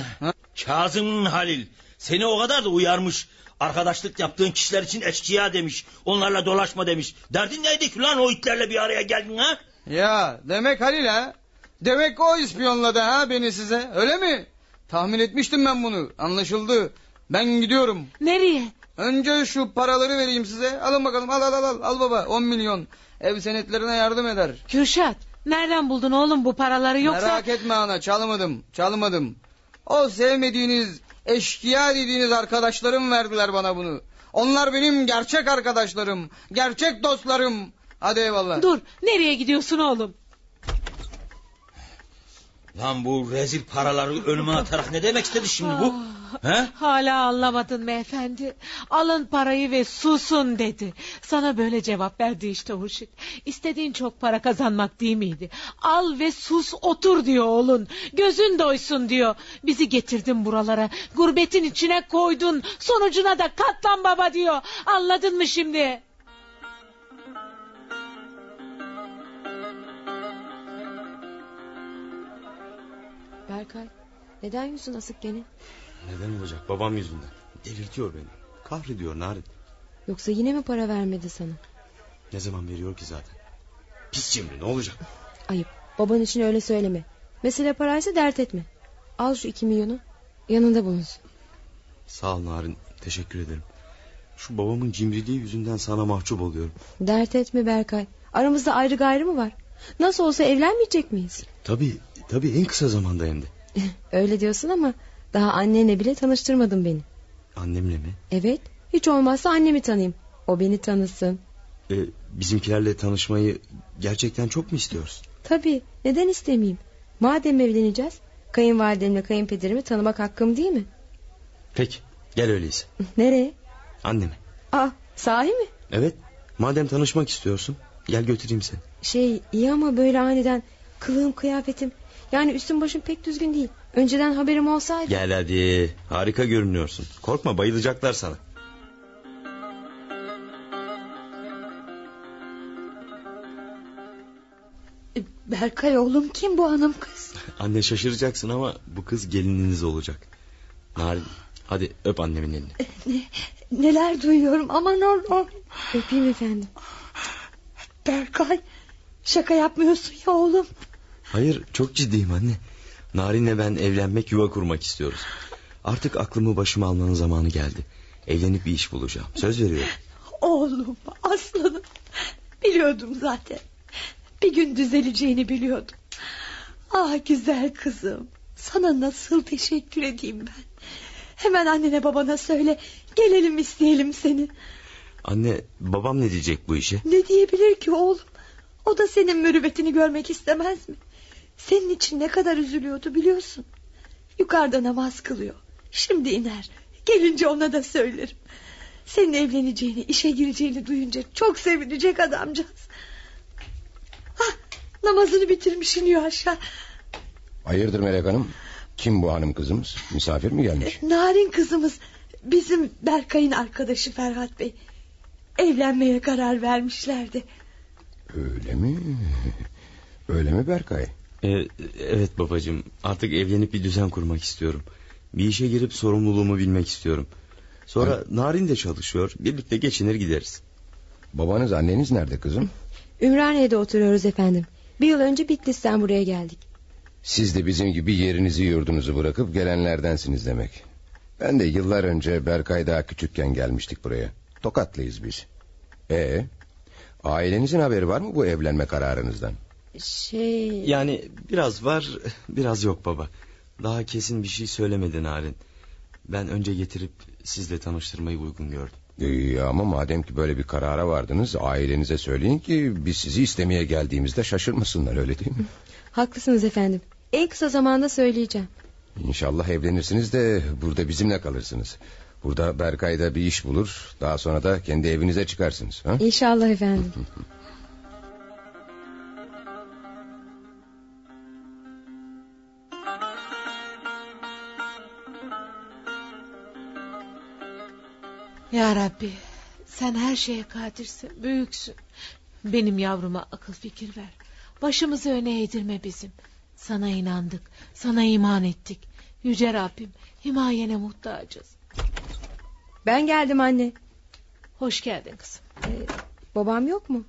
Kazım'ın Halil. Seni o kadar da uyarmış. Arkadaşlık yaptığın kişiler için eşkıya demiş. Onlarla dolaşma demiş. Derdin neydi ki lan o itlerle bir araya geldin ha? Ya demek Halil ha. Demek o ispiyonladı ha beni size. Öyle mi? Tahmin etmiştim ben bunu. Anlaşıldı. Ben gidiyorum. Nereye? Önce şu paraları vereyim size. Alın bakalım al al al al, al baba 10 milyon. Ev senetlerine yardım eder. Kürşat nereden buldun oğlum bu paraları yoksa... Merak etme ana çalmadım çalmadım. O sevmediğiniz eşkıya dediğiniz arkadaşlarım verdiler bana bunu. Onlar benim gerçek arkadaşlarım. Gerçek dostlarım. Hadi eyvallah. Dur nereye gidiyorsun oğlum? Lan bu rezil paraları önüme atarak ne demek istedi şimdi bu? He? Hala anlamadın mı efendi? Alın parayı ve susun dedi. Sana böyle cevap verdi işte Hurşit. İstediğin çok para kazanmak değil miydi? Al ve sus otur diyor oğlun. Gözün doysun diyor. Bizi getirdin buralara. Gurbetin içine koydun. Sonucuna da katlan baba diyor. Anladın mı şimdi? Berkay neden yüzün asık gene? Neden olacak babam yüzünden. Delirtiyor beni. Kahrediyor Narin. Yoksa yine mi para vermedi sana? Ne zaman veriyor ki zaten. Pis cimri ne olacak? Ayıp baban için öyle söyleme. Mesele paraysa dert etme. Al şu iki milyonu yanında bulunsun. Sağ ol Narin teşekkür ederim. Şu babamın cimriliği yüzünden sana mahcup oluyorum. Dert etme Berkay. Aramızda ayrı gayrı mı var? Nasıl olsa evlenmeyecek miyiz? Tabii tabii en kısa zamanda hem de. Öyle diyorsun ama daha annenle bile tanıştırmadın beni. Annemle mi? Evet hiç olmazsa annemi tanıyayım. O beni tanısın. Ee, bizimkilerle tanışmayı gerçekten çok mu istiyorsun? Tabii neden istemeyeyim? Madem evleneceğiz kayınvalidemle kayınpederimi tanımak hakkım değil mi? Peki gel öyleyse. Nereye? Anneme. Aa sahi mi? Evet madem tanışmak istiyorsun gel götüreyim seni. Şey iyi ama böyle aniden kılığım kıyafetim yani üstüm başım pek düzgün değil. Önceden haberim olsaydı. Gel hadi harika görünüyorsun. Korkma bayılacaklar sana. Berkay oğlum kim bu hanım kız? Anne şaşıracaksın ama bu kız gelininiz olacak. Narin hadi öp annemin elini. Ne, neler duyuyorum aman Allah'ım. Öpeyim efendim. Berkay şaka yapmıyorsun ya oğlum. Hayır çok ciddiyim anne. Narin'le ben evlenmek yuva kurmak istiyoruz. Artık aklımı başıma almanın zamanı geldi. Evlenip bir iş bulacağım. Söz veriyorum. Oğlum aslanım. Biliyordum zaten. Bir gün düzeleceğini biliyordum. Ah güzel kızım. Sana nasıl teşekkür edeyim ben. Hemen annene babana söyle. Gelelim isteyelim seni. Anne babam ne diyecek bu işe? Ne diyebilir ki oğlum? O da senin mürüvvetini görmek istemez mi? Senin için ne kadar üzülüyordu biliyorsun. Yukarıda namaz kılıyor. Şimdi iner. Gelince ona da söylerim. Senin evleneceğini, işe gireceğini duyunca çok sevinecek adamcağız. Hah, namazını bitirmiş iniyor aşağı. Hayırdır Melek Hanım? Kim bu hanım kızımız? Misafir mi gelmiş? Narin kızımız bizim Berkay'ın arkadaşı Ferhat Bey. Evlenmeye karar vermişlerdi. Öyle mi? Öyle mi Berkay? Ee, evet babacığım artık evlenip bir düzen kurmak istiyorum. Bir işe girip sorumluluğumu bilmek istiyorum. Sonra Hani- Narin de çalışıyor. Birlikte geçinir gideriz. Babanız anneniz nerede kızım? Ümraniye'de oturuyoruz efendim. Bir yıl önce Bitlis'ten buraya geldik. Siz de bizim gibi yerinizi yurdunuzu bırakıp gelenlerdensiniz demek. Ben de yıllar önce Berkay daha küçükken gelmiştik buraya. Tokatlıyız biz. Ee, ailenizin haberi var mı bu evlenme kararınızdan? Şey... Yani biraz var biraz yok baba. Daha kesin bir şey söylemedi Narin. Ben önce getirip sizle tanıştırmayı uygun gördüm. Ee, ama madem ki böyle bir karara vardınız ailenize söyleyin ki biz sizi istemeye geldiğimizde şaşırmasınlar öyle değil mi? Haklısınız efendim. En kısa zamanda söyleyeceğim. İnşallah evlenirsiniz de burada bizimle kalırsınız. Burada Berkay da bir iş bulur. Daha sonra da kendi evinize çıkarsınız. Ha? İnşallah efendim. Ya Rabbi sen her şeye kadirsin büyüksün. Benim yavruma akıl fikir ver. Başımızı öne eğdirme bizim. Sana inandık sana iman ettik. Yüce Rabbim himayene muhtacız. Ben geldim anne. Hoş geldin kızım. Babam yok mu?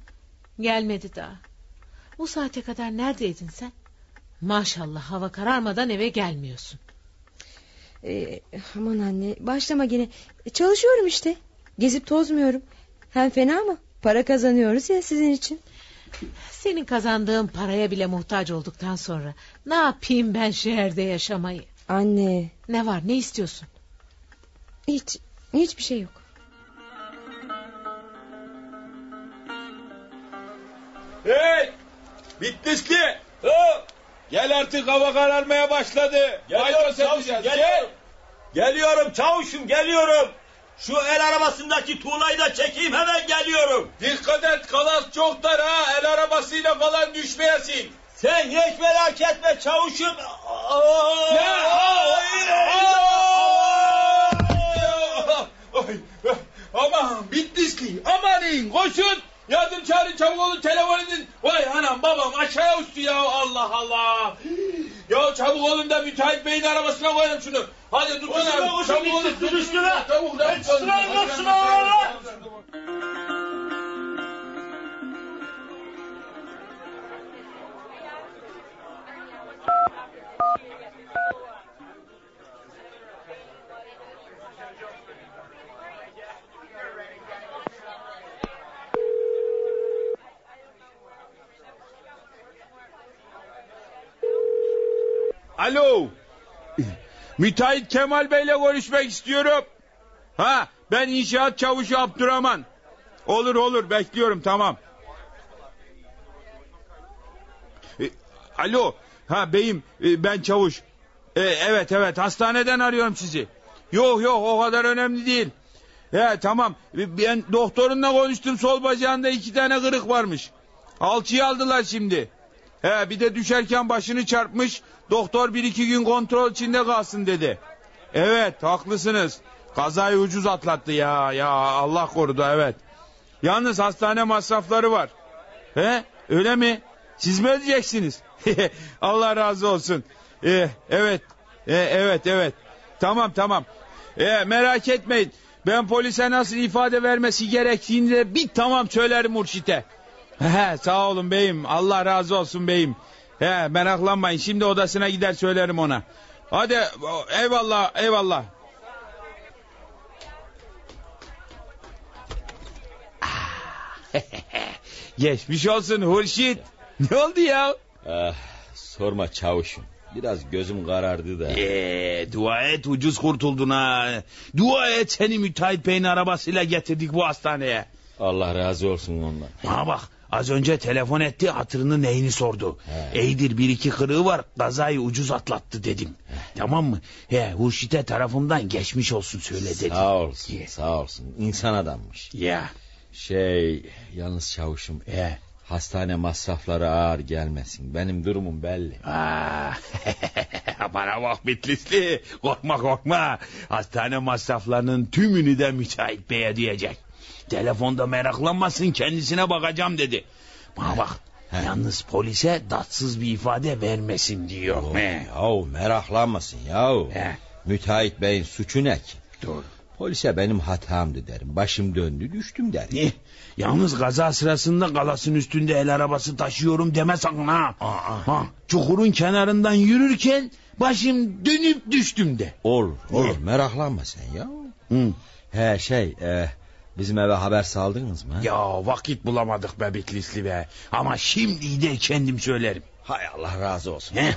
Gelmedi daha. Bu saate kadar neredeydin sen? Maşallah hava kararmadan eve gelmiyorsun. Ee, aman anne başlama gene. Çalışıyorum işte. Gezip tozmuyorum. Hem fena mı? Para kazanıyoruz ya sizin için. Senin kazandığın paraya bile muhtaç olduktan sonra ne yapayım ben şehirde yaşamayı? Anne. Ne var ne istiyorsun? Hiç hiçbir şey yok. Hey! Bitlisli! Hop! Gel artık hava kararmaya başladı. Geliyorum çavuşum geliyorum. Geliyorum çavuşum geliyorum. Şu el arabasındaki tuğlayı da çekeyim hemen geliyorum. Dikkat et kalas çok dar ha. El arabasıyla falan düşmeyesin. Sen hiç merak etme çavuşum. Ne? Aman Bitlisli amanın koşun. Yardım çağırın çabuk olun telefon edin. Vay anam babam aşağıya uçtu ya Allah Allah. Ya çabuk olun da müteahhit beyin arabasına koyalım şunu. Hadi Koşun, abi. koşun, Çabuk olun. Bitlis, üstüne. Çabuk. Et sırayı baksın oralara. Alo. Müteahhit Kemal Bey'le görüşmek istiyorum. Ha, ben inşaat çavuşu Abdurrahman. Olur olur bekliyorum tamam. E, alo. Ha beyim e, ben çavuş. E, evet evet hastaneden arıyorum sizi. Yok yok o kadar önemli değil. He tamam E, ben doktorunla konuştum sol bacağında iki tane kırık varmış. Alçıyı aldılar şimdi. He bir de düşerken başını çarpmış. Doktor bir iki gün kontrol içinde kalsın dedi. Evet haklısınız. Kazayı ucuz atlattı ya ya Allah korudu evet. Yalnız hastane masrafları var. He öyle mi? Siz mi ödeyeceksiniz? Allah razı olsun. Ee, evet ee, evet evet. Tamam tamam. Ee, merak etmeyin. Ben polise nasıl ifade vermesi gerektiğini de bir tamam söylerim Murşit'e. He, sağ olun beyim. Allah razı olsun beyim. He, meraklanmayın. Şimdi odasına gider söylerim ona. Hadi eyvallah eyvallah. Geçmiş olsun Hurşit. Ne oldu ya? Ah, sorma çavuşum. Biraz gözüm karardı da. Ee, dua et ucuz kurtuldun ha. Dua et seni müteahhit beyin arabasıyla getirdik bu hastaneye. Allah razı olsun ondan. Bana bak az önce telefon etti hatırını neyini sordu. Eydir bir iki kırığı var kazayı ucuz atlattı dedim. Tamam mı? He, Hurşit'e tarafımdan geçmiş olsun söyle dedim. Sağ olsun sağ olsun. İnsan adammış. Ya. Şey yalnız çavuşum. He. Hastane masrafları ağır gelmesin. Benim durumum belli. Aa, Bana bak Bitlisli. Korkma korkma. Hastane masraflarının tümünü de müteahhit bey ödeyecek. Telefonda meraklanmasın kendisine bakacağım dedi. Bana bak. Yalnız polise datsız bir ifade vermesin diyor. Oo, He. yahu meraklanmasın yahu. He. Müteahhit beyin suçu ne ki? Doğru. Polise benim hatamdı derim. Başım döndü düştüm derim. Ne? Yalnız kaza sırasında galasın üstünde el arabası taşıyorum deme sakın ha. ha. Çukurun kenarından yürürken başım dönüp düştüm de. Olur olur meraklanma sen ya. Hı. He şey e, bizim eve haber saldınız mı? Ya vakit bulamadık be Bitlisli be. Ama şimdi de kendim söylerim. Hay Allah razı olsun. He.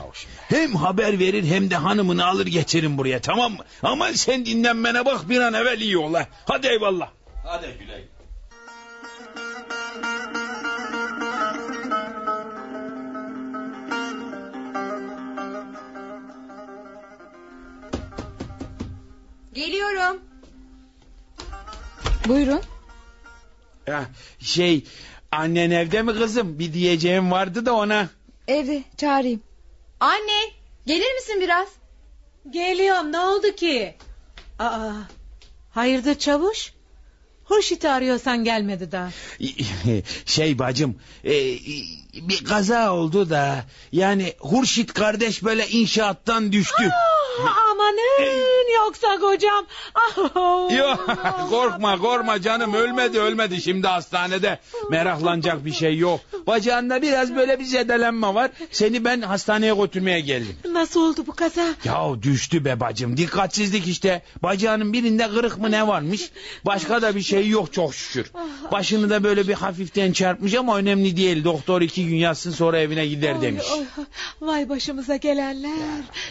Hem haber verir hem de hanımını alır geçerim buraya tamam mı? Ama sen dinlenmene bak bir an evvel iyi ol ha. Hadi eyvallah. Hadi güle. Geliyorum. Buyurun. Ya, şey annen evde mi kızım? Bir diyeceğim vardı da ona. Evde çağırayım. Anne gelir misin biraz? Geliyorum ne oldu ki? Aa, hayırdır çavuş? Hurşit'i arıyorsan gelmedi daha. Şey bacım e, bir kaza oldu da yani Hurşit kardeş böyle inşaattan düştü. Ah, amanın yoksa kocam. Ah, Yok korkma korkma canım ölmedi ölmedi şimdi hastanede meraklanacak bir şey yok. Bacağında biraz böyle bir zedelenme var seni ben hastaneye götürmeye geldim. Nasıl oldu bu kaza? Ya düştü be bacım dikkatsizlik işte bacağının birinde kırık mı ne varmış başka da bir şey yok çok şükür. Başını da böyle bir hafiften çarpmış ama önemli değil doktor iki gün yatsın sonra evine gider demiş. Oy, oy, vay başımıza gelenler.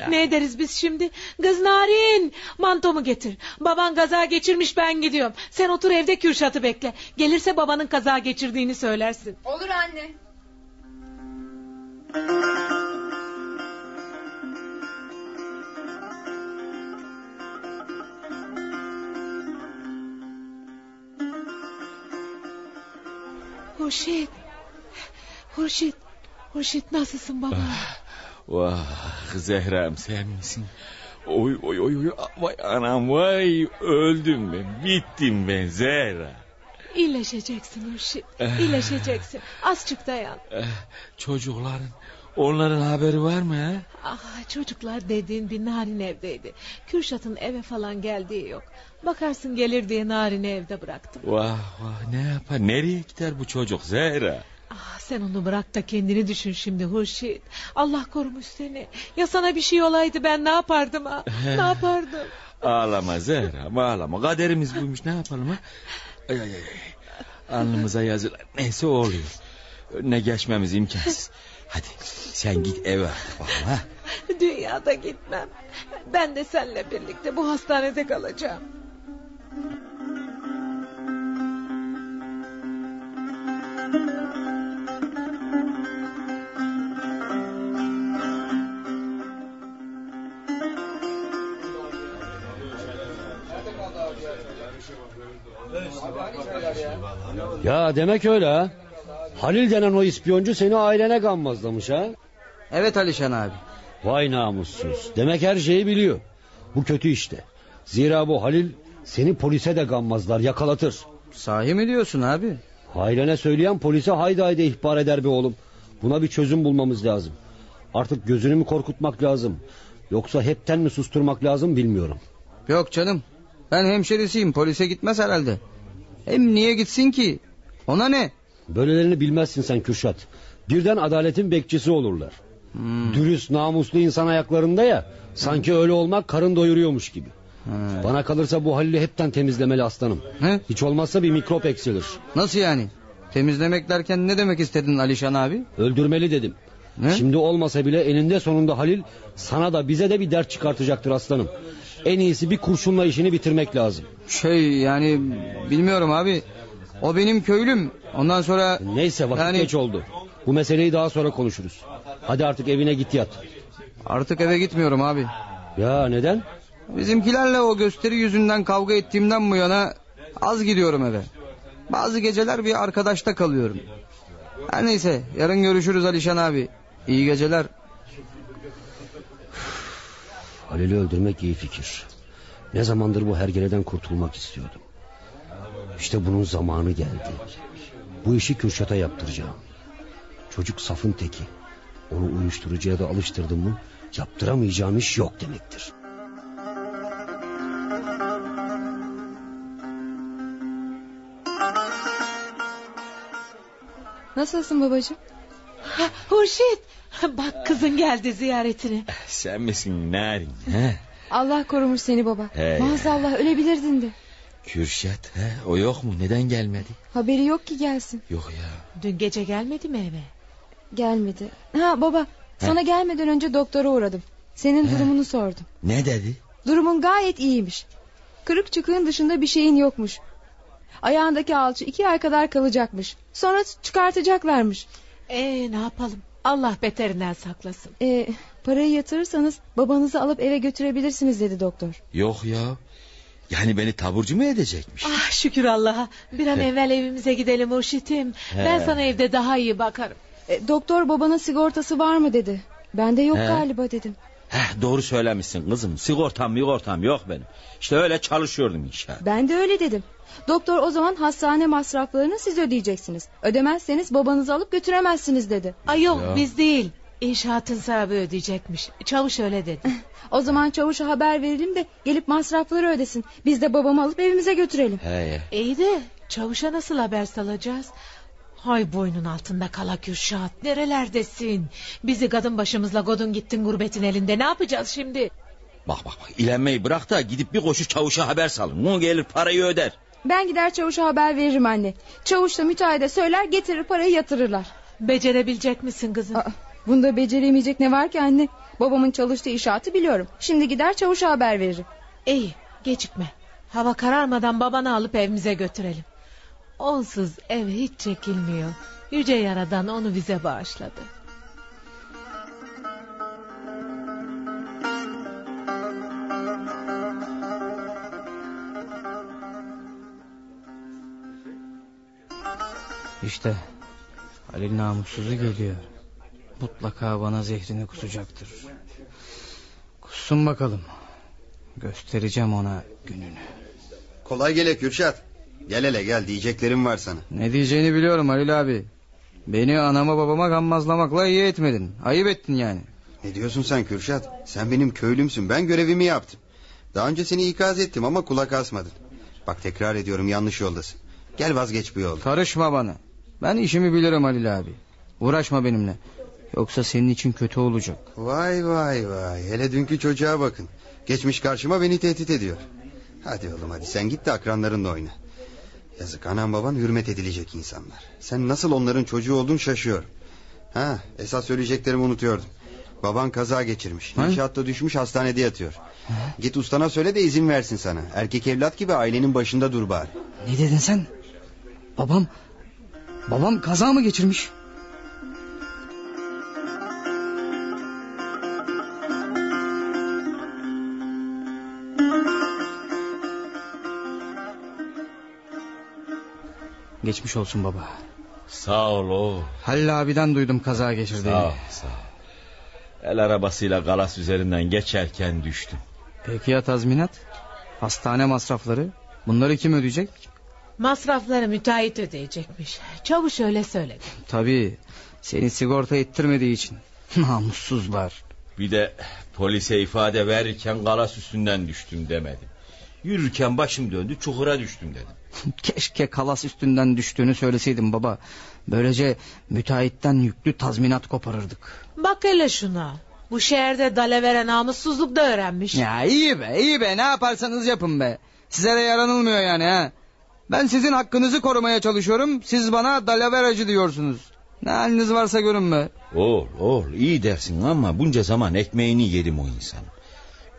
Ne ederiz biz şimdi? Kız Narin mantomu getir. Baban kaza geçirmiş ben gidiyorum. Sen otur evde Kürşat'ı bekle. Gelirse babanın kaza geçirdiğini söylersin. Olur anne. Hurşit. Hurşit. Hurşit nasılsın baba? Vah Zehra'm sen misin? Oy oy oy oy vay anam vay öldüm ben bittim ben Zehra. İyileşeceksin Hurşit. İyileşeceksin. Azıcık dayan. Eh, çocukların onların haberi var mı ha? Ah, çocuklar dediğin bir Narin evdeydi. Kürşat'ın eve falan geldiği yok. Bakarsın gelir diye Narin'i evde bıraktım. Vah vah ne yapar nereye gider bu çocuk Zehra? Ah, sen onu bırak da kendini düşün şimdi Hurşit. Allah korumuş seni. Ya sana bir şey olaydı ben ne yapardım ha? ne yapardım? Ağlama Zehra ağlama kaderimiz buymuş ne yapalım ha? Ay, ay, ay. Alnımıza yazılar neyse oluyor. Önüne geçmemiz imkansız. Hadi sen git eve artık bakalım ha. Dünyada gitmem. Ben de seninle birlikte bu hastanede kalacağım. Ya demek öyle ha. Halil denen o ispiyoncu seni ailene gammazlamış ha. Evet Alişan abi. Vay namussuz. Demek her şeyi biliyor. Bu kötü işte. Zira bu Halil seni polise de gammazlar yakalatır. Sahi mi diyorsun abi? Ailene söyleyen polise haydi haydi ihbar eder be oğlum. Buna bir çözüm bulmamız lazım. Artık gözünü mü korkutmak lazım? Yoksa hepten mi susturmak lazım bilmiyorum. Yok canım. Ben hemşerisiyim polise gitmez herhalde. Hem niye gitsin ki? Ona ne? Böylelerini bilmezsin sen Kürşat. Birden adaletin bekçisi olurlar. Hmm. Dürüst namuslu insan ayaklarında ya. Sanki öyle olmak karın doyuruyormuş gibi. Ha. Bana kalırsa bu Halil'i hepten temizlemeli aslanım. He? Hiç olmazsa bir mikrop eksilir. Nasıl yani? Temizlemek derken ne demek istedin Alişan abi? Öldürmeli dedim. Ne? Şimdi olmasa bile eninde sonunda Halil sana da bize de bir dert çıkartacaktır aslanım. En iyisi bir kurşunla işini bitirmek lazım. Şey yani bilmiyorum abi. O benim köylüm. Ondan sonra... Neyse vakit Yani- geç oldu. Bu meseleyi daha sonra konuşuruz. Hadi artık evine git yat. Artık eve gitmiyorum abi. Ya neden? Bizimkilerle o gösteri yüzünden kavga ettiğimden bu yana az gidiyorum eve. Bazı geceler bir arkadaşta kalıyorum. Her neyse yarın görüşürüz Alişan abi. İyi geceler. Halil'i öldürmek iyi fikir. Ne zamandır bu hergeleden kurtulmak istiyordum. İşte bunun zamanı geldi. Bu işi Kürşat'a yaptıracağım. Çocuk safın teki. Onu uyuşturucuya da alıştırdım mı yaptıramayacağım iş yok demektir. Nasılsın babacığım? Ha, Hurşit bak kızın geldi ziyaretine. Sen misin Narin? He? Allah korumuş seni baba. He. Maazallah ölebilirdin de. Kürşat he? o yok mu neden gelmedi? Haberi yok ki gelsin. Yok ya. Dün gece gelmedi mi eve? Gelmedi. Ha baba sana gelmeden önce doktora uğradım. Senin durumunu sordum. Ne dedi? Durumun gayet iyiymiş. Kırık çıkığın dışında bir şeyin yokmuş. Ayağındaki alçı iki ay kadar kalacakmış. Sonra çıkartacaklarmış. Ee ne yapalım? Allah beterinden saklasın. Ee, parayı yatırırsanız babanızı alıp eve götürebilirsiniz dedi doktor. Yok ya. Yani beni taburcu mu edecekmiş? Ah şükür Allah'a. Bir an evvel evimize gidelim Hurşit'im. Ben He. sana evde daha iyi bakarım. E, doktor babanın sigortası var mı dedi. Bende yok He. galiba dedim. Heh, doğru söylemişsin kızım. Sigortam sigortam yok benim. İşte öyle çalışıyordum inşallah. Ben de öyle dedim. Doktor o zaman hastane masraflarını siz ödeyeceksiniz. Ödemezseniz babanızı alıp götüremezsiniz dedi. Ay yok Ya. biz değil. İnşaatın sahibi ödeyecekmiş. Çavuş öyle dedi. O zaman çavuşa haber verelim de gelip masrafları ödesin. Biz de babamı alıp evimize götürelim. He. İyi de çavuşa nasıl haber salacağız? Hay boynun altında kala Kürşat. Nerelerdesin? Bizi kadın başımızla godun gittin gurbetin elinde. Ne yapacağız şimdi? Bak bak bak ilenmeyi bırak da gidip bir koşu çavuşa haber salın. O gelir parayı öder. Ben gider çavuşa haber veririm anne. Çavuş da müteahhide söyler getirir parayı yatırırlar. Becerebilecek misin kızım? Aa, bunda beceremeyecek ne var ki anne? Babamın çalıştığı inşaatı biliyorum. Şimdi gider çavuşa haber veririm. İyi gecikme. Hava kararmadan babanı alıp evimize götürelim. Onsuz ev hiç çekilmiyor. Yüce Yaradan onu bize bağışladı. İşte Halil namussuzu geliyor. Mutlaka bana zehrini kusacaktır. Kussun bakalım. Göstereceğim ona gününü. Kolay gele Kürşat. Gel hele gel diyeceklerim var sana. Ne diyeceğini biliyorum Halil abi. Beni anama babama gammazlamakla iyi etmedin. Ayıp ettin yani. Ne diyorsun sen Kürşat? Sen benim köylümsün ben görevimi yaptım. Daha önce seni ikaz ettim ama kulak asmadın. Bak tekrar ediyorum yanlış yoldasın. Gel vazgeç bu yolda. Karışma bana. Ben işimi bilirim Halil abi. Uğraşma benimle. Yoksa senin için kötü olacak. Vay vay vay. Hele dünkü çocuğa bakın. Geçmiş karşıma beni tehdit ediyor. Hadi oğlum hadi sen git de akranlarınla oyna. Yazık anam baban hürmet edilecek insanlar. Sen nasıl onların çocuğu oldun şaşıyorum. Ha esas söyleyeceklerimi unutuyordum. Baban kaza geçirmiş. Ha? İnşaatta düşmüş hastanede yatıyor. Git ustana söyle de izin versin sana. Erkek evlat gibi ailenin başında dur bari. Ne dedin sen? Babam... Babam kaza mı geçirmiş? Geçmiş olsun baba. Sağ ol o. Halil abiden duydum kaza geçirdiğini. Sağ ol sağ ol. El arabasıyla galas üzerinden geçerken düştüm. Peki ya tazminat? Hastane masrafları? Bunları kim ödeyecek? Masrafları müteahhit ödeyecekmiş. Çavuş öyle söyledi. Tabii. Seni sigorta ettirmediği için. Namussuzlar. Bir de polise ifade verirken galas üstünden düştüm demedim. Yürürken başım döndü çukura düştüm dedim. Keşke kalas üstünden düştüğünü söyleseydim baba. Böylece müteahhitten yüklü tazminat koparırdık. Bak hele şuna. Bu şehirde dalavere namussuzluk da öğrenmiş. Ya iyi be iyi be ne yaparsanız yapın be. Size de yaranılmıyor yani ha. Ben sizin hakkınızı korumaya çalışıyorum. Siz bana dalaveracı diyorsunuz. Ne haliniz varsa görün be. Oğul oğul iyi dersin ama bunca zaman ekmeğini yedim o insanın.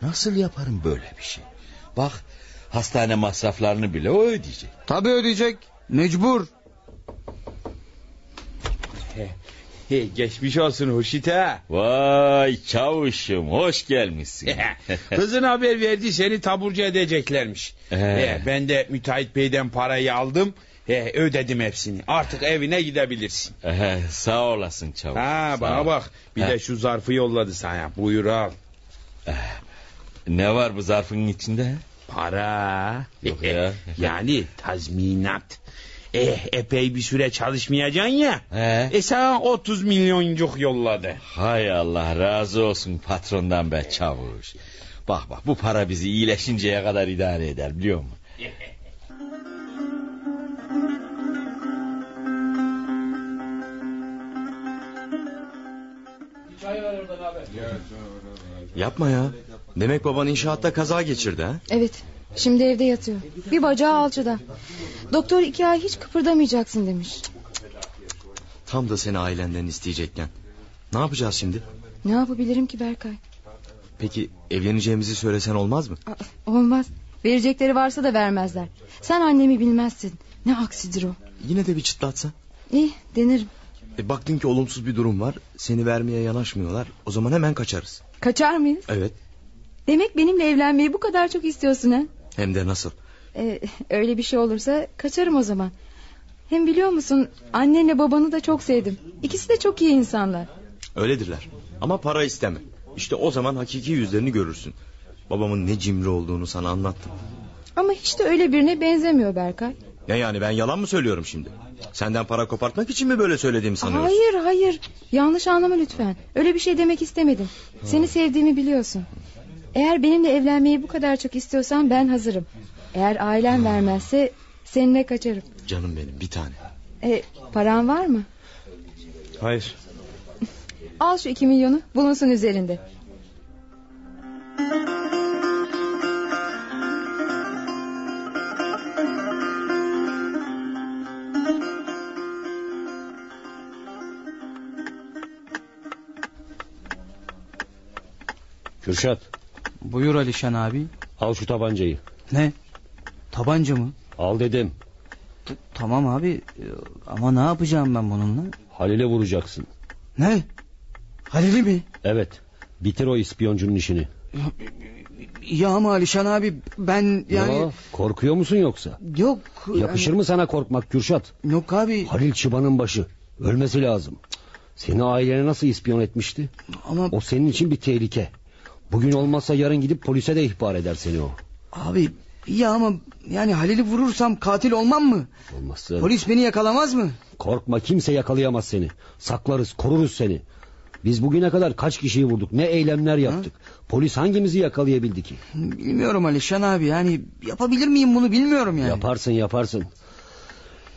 Nasıl yaparım böyle bir şey? Bak hastane masraflarını bile o ödeyecek. Tabii ödeyecek. Mecbur. Hey, geçmiş olsun Hurşit ha. Vay çavuşum hoş gelmişsin. Kızın haber verdi seni taburcu edeceklermiş. Ee. Ee, ben de müteahhit beyden parayı aldım. Ee, ödedim hepsini. Artık evine gidebilirsin. Ee, sağ olasın çavuş. Ha sağ bana ol. bak. Bir Ha. de şu zarfı yolladı sana. Buyur al. Ne var bu zarfın içinde? Para. Yok ya. yani tazminat. Eh epey bir süre çalışmayacaksın ya. He. E sana 30 milyoncuk yolladı. Hay Allah razı olsun patrondan be çavuş. Bak bak bu para bizi iyileşinceye kadar idare eder biliyor musun? Yapma ya. Demek baban inşaatta kaza geçirdi ha? Evet şimdi evde yatıyor. Bir bacağı alçıda. Doktor iki ay hiç kıpırdamayacaksın demiş. Tam da seni ailenden isteyecekken. Ne yapacağız şimdi? Ne yapabilirim ki Berkay? Peki evleneceğimizi söylesen olmaz mı? Olmaz. Verecekleri varsa da vermezler. Sen annemi bilmezsin. Ne aksidir o. Yine de bir çıtlatsa. İyi denerim. E, baktın ki olumsuz bir durum var. Seni vermeye yanaşmıyorlar. O zaman hemen kaçarız. Kaçar mıyız? Evet. Demek benimle evlenmeyi bu kadar çok istiyorsun ha? Hem de nasıl? Ee, öyle bir şey olursa kaçarım o zaman. Hem biliyor musun annenle babanı da çok sevdim. İkisi de çok iyi insanlar. Öyledirler. Ama para isteme. İşte o zaman hakiki yüzlerini görürsün. Babamın ne cimri olduğunu sana anlattım. Ama hiç de öyle birine benzemiyor Berkay. Ne yani ben yalan mı söylüyorum şimdi? Senden para kopartmak için mi böyle söylediğimi sanıyorsun? Hayır hayır yanlış anlama lütfen. Öyle bir şey demek istemedim. Seni sevdiğimi biliyorsun. Eğer benimle evlenmeyi bu kadar çok istiyorsan ben hazırım. Eğer ailen vermezse seninle kaçarım. Canım benim bir tane. E, paran var mı? Hayır. Al şu iki milyonu bulunsun üzerinde. Kürşat Buyur Alişan abi. al şu tabancayı. Ne? Tabanca mı? Al dedim. Tamam abi e, ama ne yapacağım ben bununla? Halil'e vuracaksın. Ne? Halil'i mi? Evet. Bitir o ispiyoncunun işini. Ya ama Alişan abi ben yani... Ya, korkuyor musun yoksa? Yok. Yakışır mı sana korkmak Kürşat? Yok abi. Halil Çıban'ın başı. Ölmesi lazım. Seni ailene nasıl ispiyon etmişti? Ama... O senin için bir tehlike. Bugün olmazsa yarın gidip polise de ihbar eder seni o. Abi ya ama yani Halil'i vurursam katil olmam mı? Olmazsa... Polis beni yakalamaz mı? Korkma kimse yakalayamaz seni. Saklarız koruruz seni. Biz bugüne kadar kaç kişiyi vurduk ne eylemler yaptık. Polis hangimizi yakalayabildi ki? Bilmiyorum Alişan abi yani yapabilir miyim bunu bilmiyorum yani. Yaparsın yaparsın.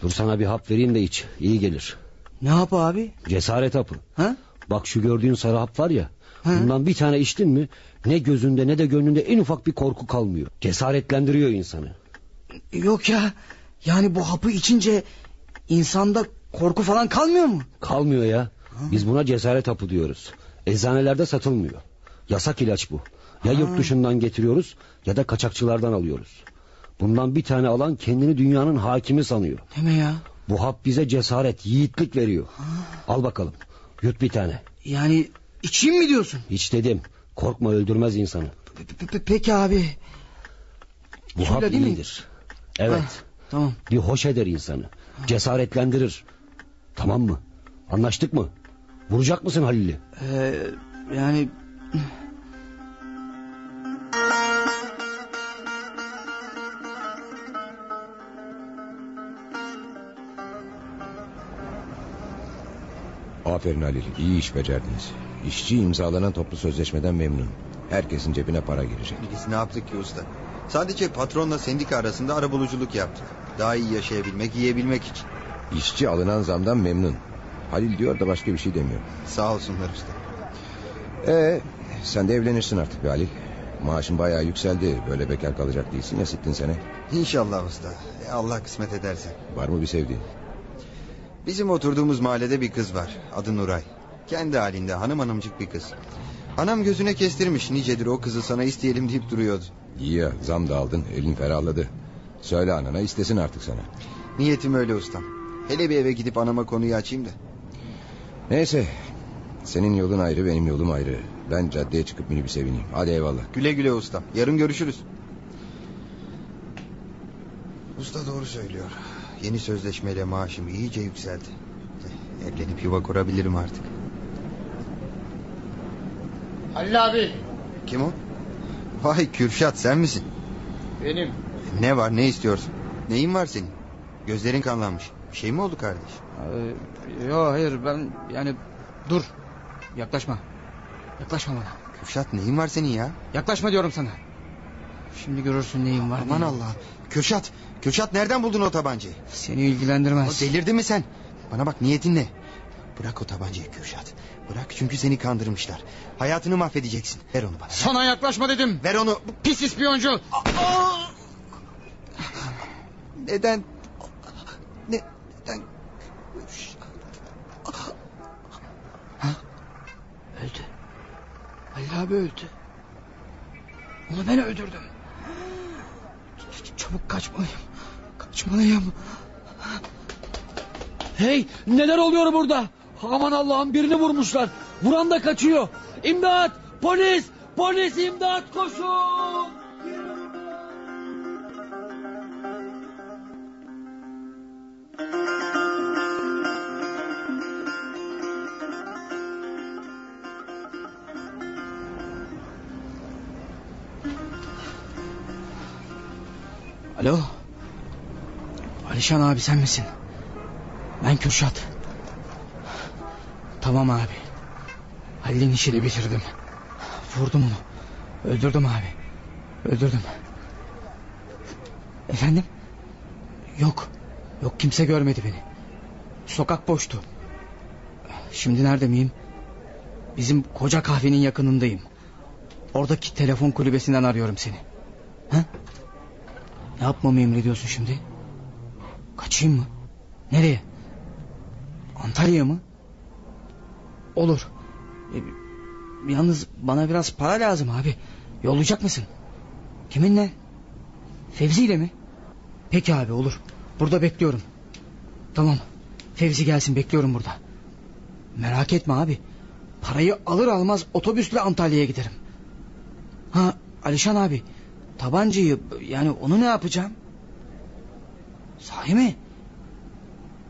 Dur sana bir hap vereyim de iç iyi gelir. Ne hapı abi? Cesaret hapı. Ha? Bak şu gördüğün sarı hap var ya. Bundan bir tane içtin mi ne gözünde ne de gönlünde en ufak bir korku kalmıyor. Cesaretlendiriyor insanı. Yok ya yani bu hapı içince insanda korku falan kalmıyor mu? Kalmıyor ya. Biz buna cesaret hapı diyoruz. Eczanelerde satılmıyor. Yasak ilaç bu. Ya yurt dışından getiriyoruz ya da kaçakçılardan alıyoruz. Bundan bir tane alan kendini dünyanın hakimi sanıyor. Deme ya. Bu hap bize cesaret, yiğitlik veriyor. Al bakalım. Yut bir tane. Yani içeyim mi diyorsun? Hiç dedim. Korkma öldürmez insanı. Peki abi. Bu hap iyidir. Evet. Ah, tamam. Bir hoş eder insanı. Cesaretlendirir. Tamam mı? Anlaştık mı? Vuracak mısın Halil'i? Ee, yani Aferin Halil iyi iş becerdiniz. İşçi imzalanan toplu sözleşmeden memnun. Herkesin cebine para girecek. Biz ne yaptık ki usta? Sadece patronla sendika arasında arabuluculuk yaptık. Daha iyi yaşayabilmek, yiyebilmek için. İşçi alınan zamdan memnun. Halil diyor da başka bir şey demiyor. Sağ olsunlar usta. Ee, sen de evlenirsin artık be Halil. Maaşın bayağı yükseldi. Böyle bekar kalacak değilsin ya sittin sene. İnşallah usta. E, Allah kısmet ederse. Var mı bir sevdiğin? Bizim oturduğumuz mahallede bir kız var. Adı Nuray. Kendi halinde hanım hanımcık bir kız. Anam gözüne kestirmiş nicedir o kızı sana isteyelim deyip duruyordu. İyi ya zam da aldın elin ferahladı. Söyle anana istesin artık sana. Niyetim öyle ustam. Hele bir eve gidip anama konuyu açayım da. Neyse. Senin yolun ayrı benim yolum ayrı. Ben caddeye çıkıp minibüse bineyim. Hadi eyvallah. Güle güle ustam. Yarın görüşürüz. Usta doğru söylüyor. Yeni sözleşmeyle maaşım iyice yükseldi. Evlenip yuva kurabilirim artık. Halil abi. Kim o? Vay Kürşat sen misin? Benim. Ne var ne istiyorsun? Neyin var senin? Gözlerin kanlanmış. Bir şey mi oldu kardeş? Ee, yo hayır ben yani dur. Yaklaşma. Yaklaşma bana. Kürşat neyin var senin ya? Yaklaşma diyorum sana. Şimdi görürsün neyim var. Aman neyim. Kürşat. Kürşat nereden buldun o tabancayı? Seni ilgilendirmez. Delirdin mi sen? Bana bak niyetin ne? Bırak o tabancayı Kürşat. Bırak çünkü seni kandırmışlar. Hayatını mahvedeceksin. Ver onu bana. Sana yaklaşma dedim. Ver onu. Pis ispiyoncu. Neden? Ne, neden? Öldü. Halil abi öldü. Onu ben öldürdüm. Çabuk kaçmalıyım. Kaçmalıyım. Hey neler oluyor burada? Aman Allah'ım birini vurmuşlar. Vuran da kaçıyor. İmdat! Polis! Polis imdat koşun! Alo. Alişan abi sen misin? Ben Kürşat. Tamam abi. Halil'in işini bitirdim. Vurdum onu. Öldürdüm abi. Öldürdüm. Efendim? Yok. Yok kimse görmedi beni. Sokak boştu. Şimdi nerede miyim? Bizim koca kahvenin yakınındayım. Oradaki telefon kulübesinden arıyorum seni. Ha? Ne yapmamı emrediyorsun şimdi? Kaçayım mı? Nereye? Antalya mı? Olur. E, yalnız bana biraz para lazım abi. Yollayacak mısın? Kiminle? Fevzi ile mi? Peki abi olur. Burada bekliyorum. Tamam. Fevzi gelsin bekliyorum burada. Merak etme abi. Parayı alır almaz otobüsle Antalya'ya giderim. Ha Alişan abi. Tabancayı yani onu ne yapacağım? Sahi mi?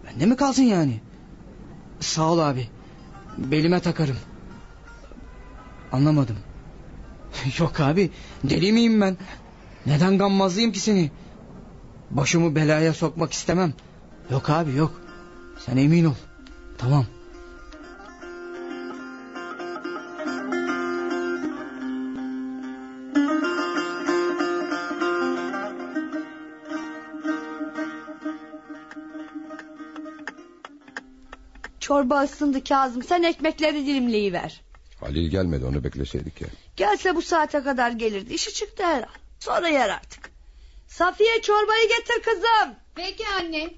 Bende mi kalsın yani? Sağ ol abi. Belime takarım. Anlamadım. Yok abi deli miyim ben? Neden gammazlıyım ki seni? Başımı belaya sokmak istemem. Yok abi yok. Sen emin ol. Tamam. Çorba ısındı Kazım sen ekmekleri dilimleyiver. Halil gelmedi onu bekleseydik ya. Gelse bu saate kadar gelirdi işi çıktı herhal. Sonra yer artık. Safiye çorbayı getir kızım. Peki anne.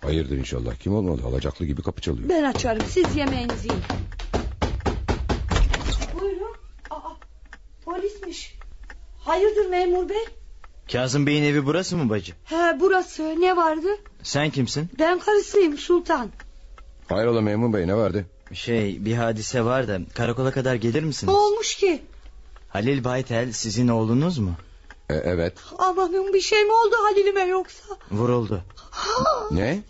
Hayırdır inşallah kim olmalı alacaklı gibi kapı çalıyor. Ben açarım siz yemeğinizi yiyin. Buyurun. Aa, polismiş. Hayırdır memur bey? Kazım Bey'in evi burası mı bacı? He burası ne vardı? Sen kimsin? Ben karısıyım Sultan. Hayrola memur bey ne vardı? Şey bir hadise var da karakola kadar gelir Ne misiniz? olmuş ki? Halil Baytel sizin oğlunuz mu? E, evet. Amanın bir şey mi oldu Halil'ime yoksa? Vuruldu. Ne?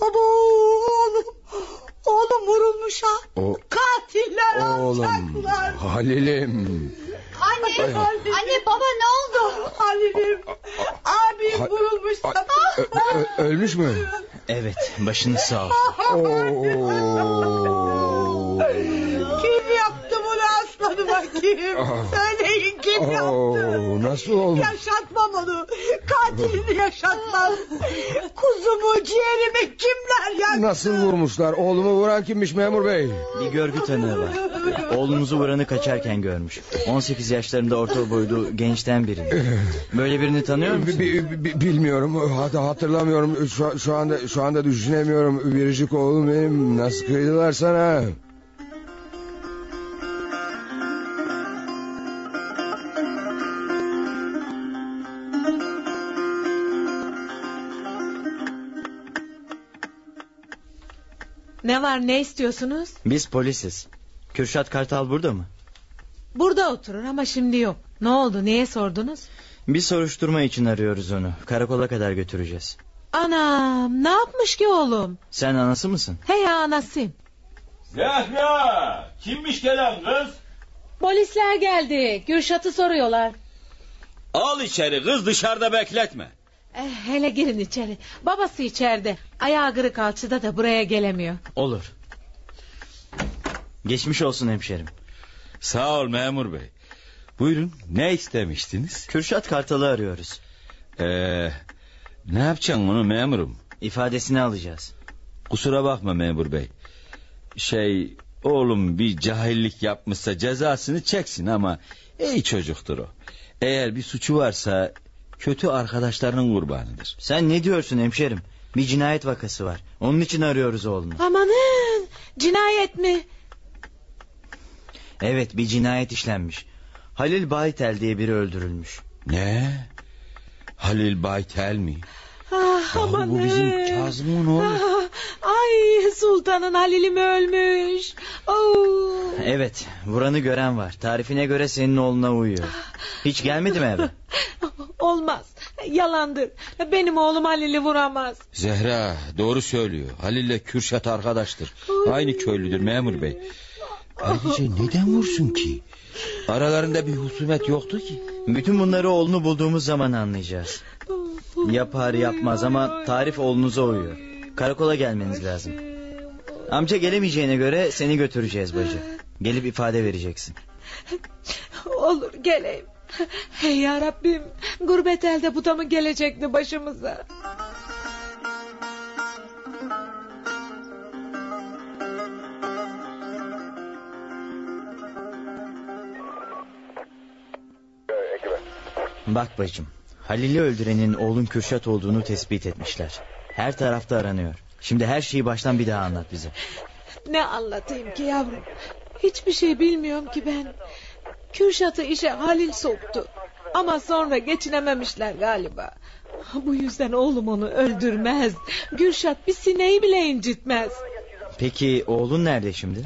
Baba oğlum. Oğlum vurulmuş ha. O Katiller oğlum alacaklar. Halil'im. Anne, Ay, anne baba ne oldu? Halil'im. Abim Ha- vurulmuş. Ö- ö- ölmüş mü? Evet başınız sağ olsun. Kim? Ah. Söyleyin kim yaptı? Oo, nasıl olmuş? Yaşatmam onu. Katilini yaşatmam. Kuzumu ciğerimi kimler yaktı? Nasıl vurmuşlar? Oğlumu vuran kimmiş memur bey? Bir görgü tanığı var. Oğlunuzu vuranı kaçarken görmüş. 18 yaşlarında orta boylu gençten biri. Böyle birini tanıyor musun? Bi- bi- bilmiyorum. Hatta hatırlamıyorum. Şu, şu anda şu anda düşünemiyorum. Biricik oğlum benim. Nasıl kıydılar sana? Ne var ne istiyorsunuz? Biz polisiz. Kürşat Kartal burada mı? Burada oturur ama şimdi yok. Ne oldu niye sordunuz? Bir soruşturma için arıyoruz onu. Karakola kadar götüreceğiz. Anam ne yapmış ki oğlum? Sen anası mısın? He ya anasıyım. Zehra kimmiş gelen kız? Polisler geldi. Kürşat'ı soruyorlar. Al içeri kız dışarıda bekletme. Eh, hele girin içeri. Babası içeride. Ayağı kırık alçıda da buraya gelemiyor. Olur. Geçmiş olsun hemşerim. Sağ ol memur bey. Buyurun ne istemiştiniz? Kürşat Kartal'ı arıyoruz. Ee, ne yapacaksın onu memurum? İfadesini alacağız. Kusura bakma memur bey. Şey oğlum bir cahillik yapmışsa cezasını çeksin ama iyi çocuktur o. Eğer bir suçu varsa kötü arkadaşlarının kurbanıdır. Sen ne diyorsun hemşerim? Bir cinayet vakası var. Onun için arıyoruz oğlunu. Amanın cinayet mi? Evet bir cinayet işlenmiş. Halil Baytel diye biri öldürülmüş. Ne? Halil Baytel mi? Ah, Yahu amanın. bu bizim Kazım'ın oğlu. Ah, ay sultanın Halil'im ölmüş. Oo. Evet vuranı gören var. Tarifine göre senin oğluna uyuyor. Hiç gelmedi mi eve? Olmaz. Yalandır. Benim oğlum Halil'i vuramaz. Zehra doğru söylüyor. Halil'le Kürşat arkadaştır. Aynı köylüdür memur bey. Ayrıca neden vursun ki? Aralarında bir husumet yoktu ki. Bütün bunları oğlunu bulduğumuz zaman anlayacağız. Yapar yapmaz ama tarif oğlunuza uyuyor. Karakola gelmeniz lazım. Amca gelemeyeceğine göre seni götüreceğiz bacı. Gelip ifade vereceksin. Olur geleyim. Hey ya Rabbim. Gurbet elde bu da mı gelecekti başımıza? Bak bacım. Halil'i öldürenin oğlun Kürşat olduğunu tespit etmişler. Her tarafta aranıyor. Şimdi her şeyi baştan bir daha anlat bize. Ne anlatayım ki yavrum? Hiçbir şey bilmiyorum ki ben. Kürşat'ı işe Halil soktu. Ama sonra geçinememişler galiba. Bu yüzden oğlum onu öldürmez. Gürşat bir sineği bile incitmez. Peki oğlun nerede şimdi?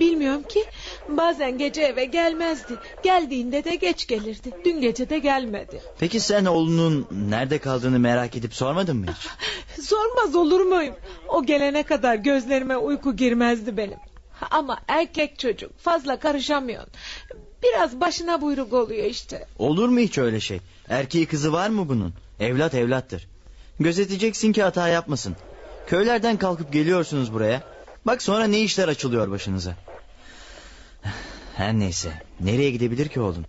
Bilmiyorum ki bazen gece eve gelmezdi. Geldiğinde de geç gelirdi. Dün gece de gelmedi. Peki sen oğlunun nerede kaldığını merak edip sormadın mı hiç? Sormaz olur muyum? O gelene kadar gözlerime uyku girmezdi benim. Ama erkek çocuk fazla karışamıyor. Biraz başına buyruk oluyor işte. Olur mu hiç öyle şey? Erkeği kızı var mı bunun? Evlat evlattır. Gözeteceksin ki hata yapmasın. Köylerden kalkıp geliyorsunuz buraya. Bak sonra ne işler açılıyor başınıza. Her neyse. Nereye gidebilir ki oğlun?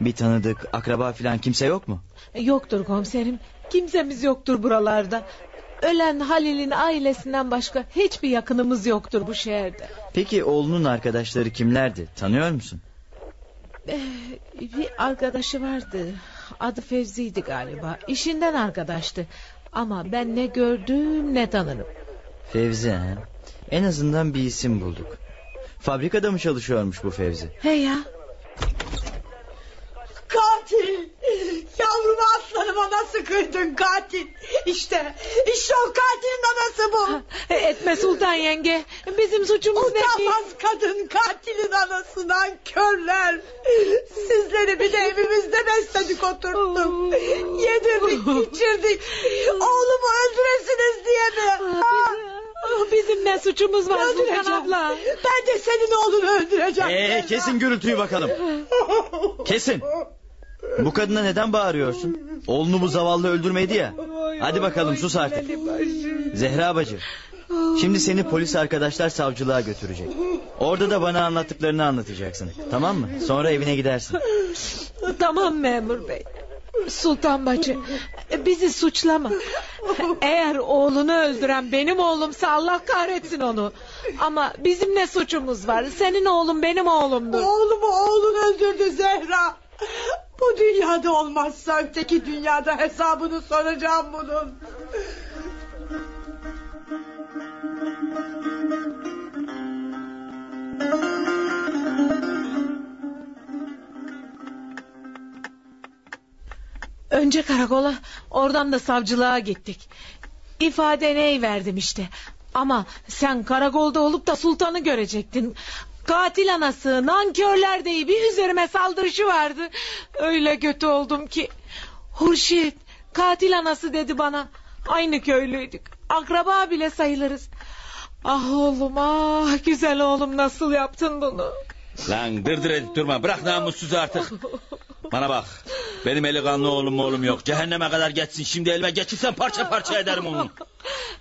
Bir tanıdık, akraba filan kimse yok mu? Yoktur komiserim. Kimsemiz yoktur buralarda. Ölen Halil'in ailesinden başka hiçbir yakınımız yoktur bu şehirde. Peki oğlunun arkadaşları kimlerdi? Tanıyor musun? Ee, bir arkadaşı vardı. Adı Fevzi'ydi galiba. İşinden arkadaştı. Ama ben ne gördüm ne tanırım. Fevzi ha? En azından bir isim bulduk. Fabrikada mı çalışıyormuş bu Fevzi? He ya. Katil! Yavrumu aslanıma nasıl kıydın katil? İşte, işte o katilin anası bu. Etme Sultan yenge. Bizim suçumuz ne ki? Utanmaz kadın katilin anasından körler. Sizleri bir de evimizde besledik oturttuk. Yedirdik, içirdik. Oğlumu öldüresiniz diye mi? Ha? Bizim ne suçumuz var Sultan abla? Ben de senin oğlunu öldüreceğim. Ee, kesin gürültüyü bakalım. Kesin. Bu kadına neden bağırıyorsun? Oğlunu bu zavallı öldürmedi ya. Hadi bakalım sus artık. Zehra bacı. Şimdi seni polis arkadaşlar savcılığa götürecek. Orada da bana anlattıklarını anlatacaksın. Tamam mı? Sonra evine gidersin. Tamam memur bey. Sultan bacı bizi suçlama. Eğer oğlunu öldüren benim oğlumsa Allah kahretsin onu. Ama bizim ne suçumuz var? Senin oğlun benim oğlumdur. Oğlumu oğlun öldürdü Zehra. Bu dünyada olmazsa öteki dünyada hesabını soracağım bunun. Önce karakola oradan da savcılığa gittik. İfade ney verdim işte. Ama sen karakolda olup da sultanı görecektin. Katil anası nankörler deyip bir üzerime saldırışı vardı. Öyle kötü oldum ki. Hurşit katil anası dedi bana. Aynı köylüydük. Akraba bile sayılırız. Ah oğlum ah güzel oğlum nasıl yaptın bunu? Lan dırdır edip durma bırak namussuzu artık. Bana bak benim eli kanlı oğlum oğlum yok. Cehenneme kadar geçsin şimdi elime geçirsen parça parça ederim onu.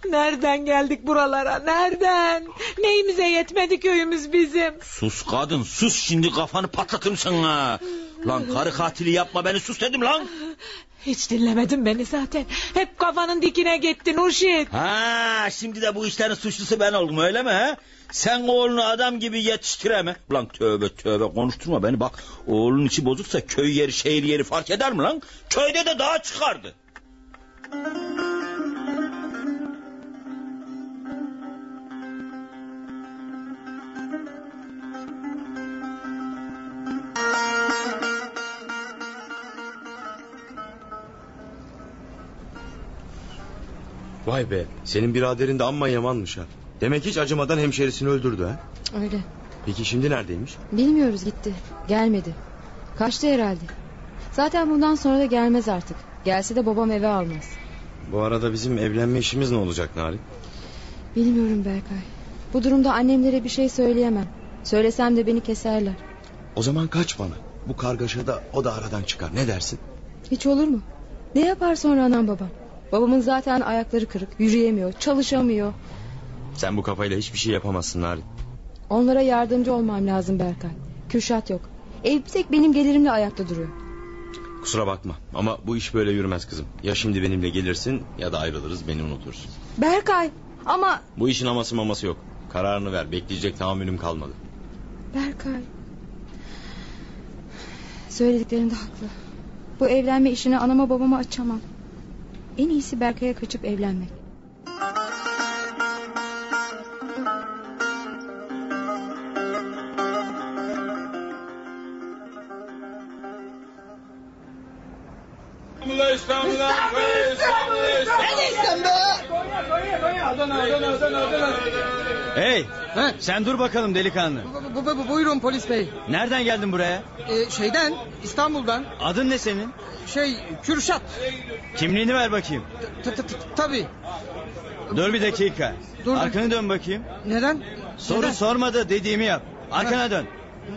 Nereden geldik buralara nereden? Neyimize yetmedi köyümüz bizim. Sus kadın sus şimdi kafanı patlatırım sana. Lan karı katili yapma beni sus dedim lan. Hiç dinlemedin beni zaten. Hep kafanın dikine gittin Urşit. Ha şimdi de bu işlerin suçlusu ben oldum öyle mi? He? Sen oğlunu adam gibi yetiştireme. Lan tövbe tövbe konuşturma beni bak. Oğlun içi bozuksa köy yeri şehir yeri fark eder mi lan? Köyde de daha çıkardı. Vay be senin biraderin de amma yamanmış ha. Demek hiç acımadan hemşerisini öldürdü ha. Öyle. Peki şimdi neredeymiş? Bilmiyoruz gitti. Gelmedi. Kaçtı herhalde. Zaten bundan sonra da gelmez artık. Gelse de babam eve almaz. Bu arada bizim evlenme işimiz ne olacak Narin? Bilmiyorum Berkay. Bu durumda annemlere bir şey söyleyemem. Söylesem de beni keserler. O zaman kaç bana. Bu kargaşada o da aradan çıkar. Ne dersin? Hiç olur mu? Ne yapar sonra anam babam? Babamın zaten ayakları kırık. Yürüyemiyor, çalışamıyor. Sen bu kafayla hiçbir şey yapamazsın Narin. Onlara yardımcı olmam lazım Berkay. Kürşat yok. Ev bir tek benim gelirimle ayakta duruyor. Kusura bakma ama bu iş böyle yürümez kızım. Ya şimdi benimle gelirsin ya da ayrılırız beni unutursun. Berkay ama... Bu işin aması maması yok. Kararını ver bekleyecek tahammülüm kalmadı. Berkay. Söylediklerinde haklı. Bu evlenme işini anama babama açamam. En iyisi Berkay'a kaçıp evlenmek. İstanbul'a. İstanbul'a İstanbul'a İstanbul'a. İstanbul'a Hey sen dur bakalım delikanlı. Bu, bu, bu, buyurun polis bey. Nereden geldin buraya? Ee, şeyden İstanbul'dan. Adın ne senin? Şey Kürşat. Kimliğini ver bakayım. T- t- t- Tabii. Dur bir dakika. Dur. Arkanı dön bakayım. Neden? Soru Neden? sormadı dediğimi yap. Arkana Ha. dön.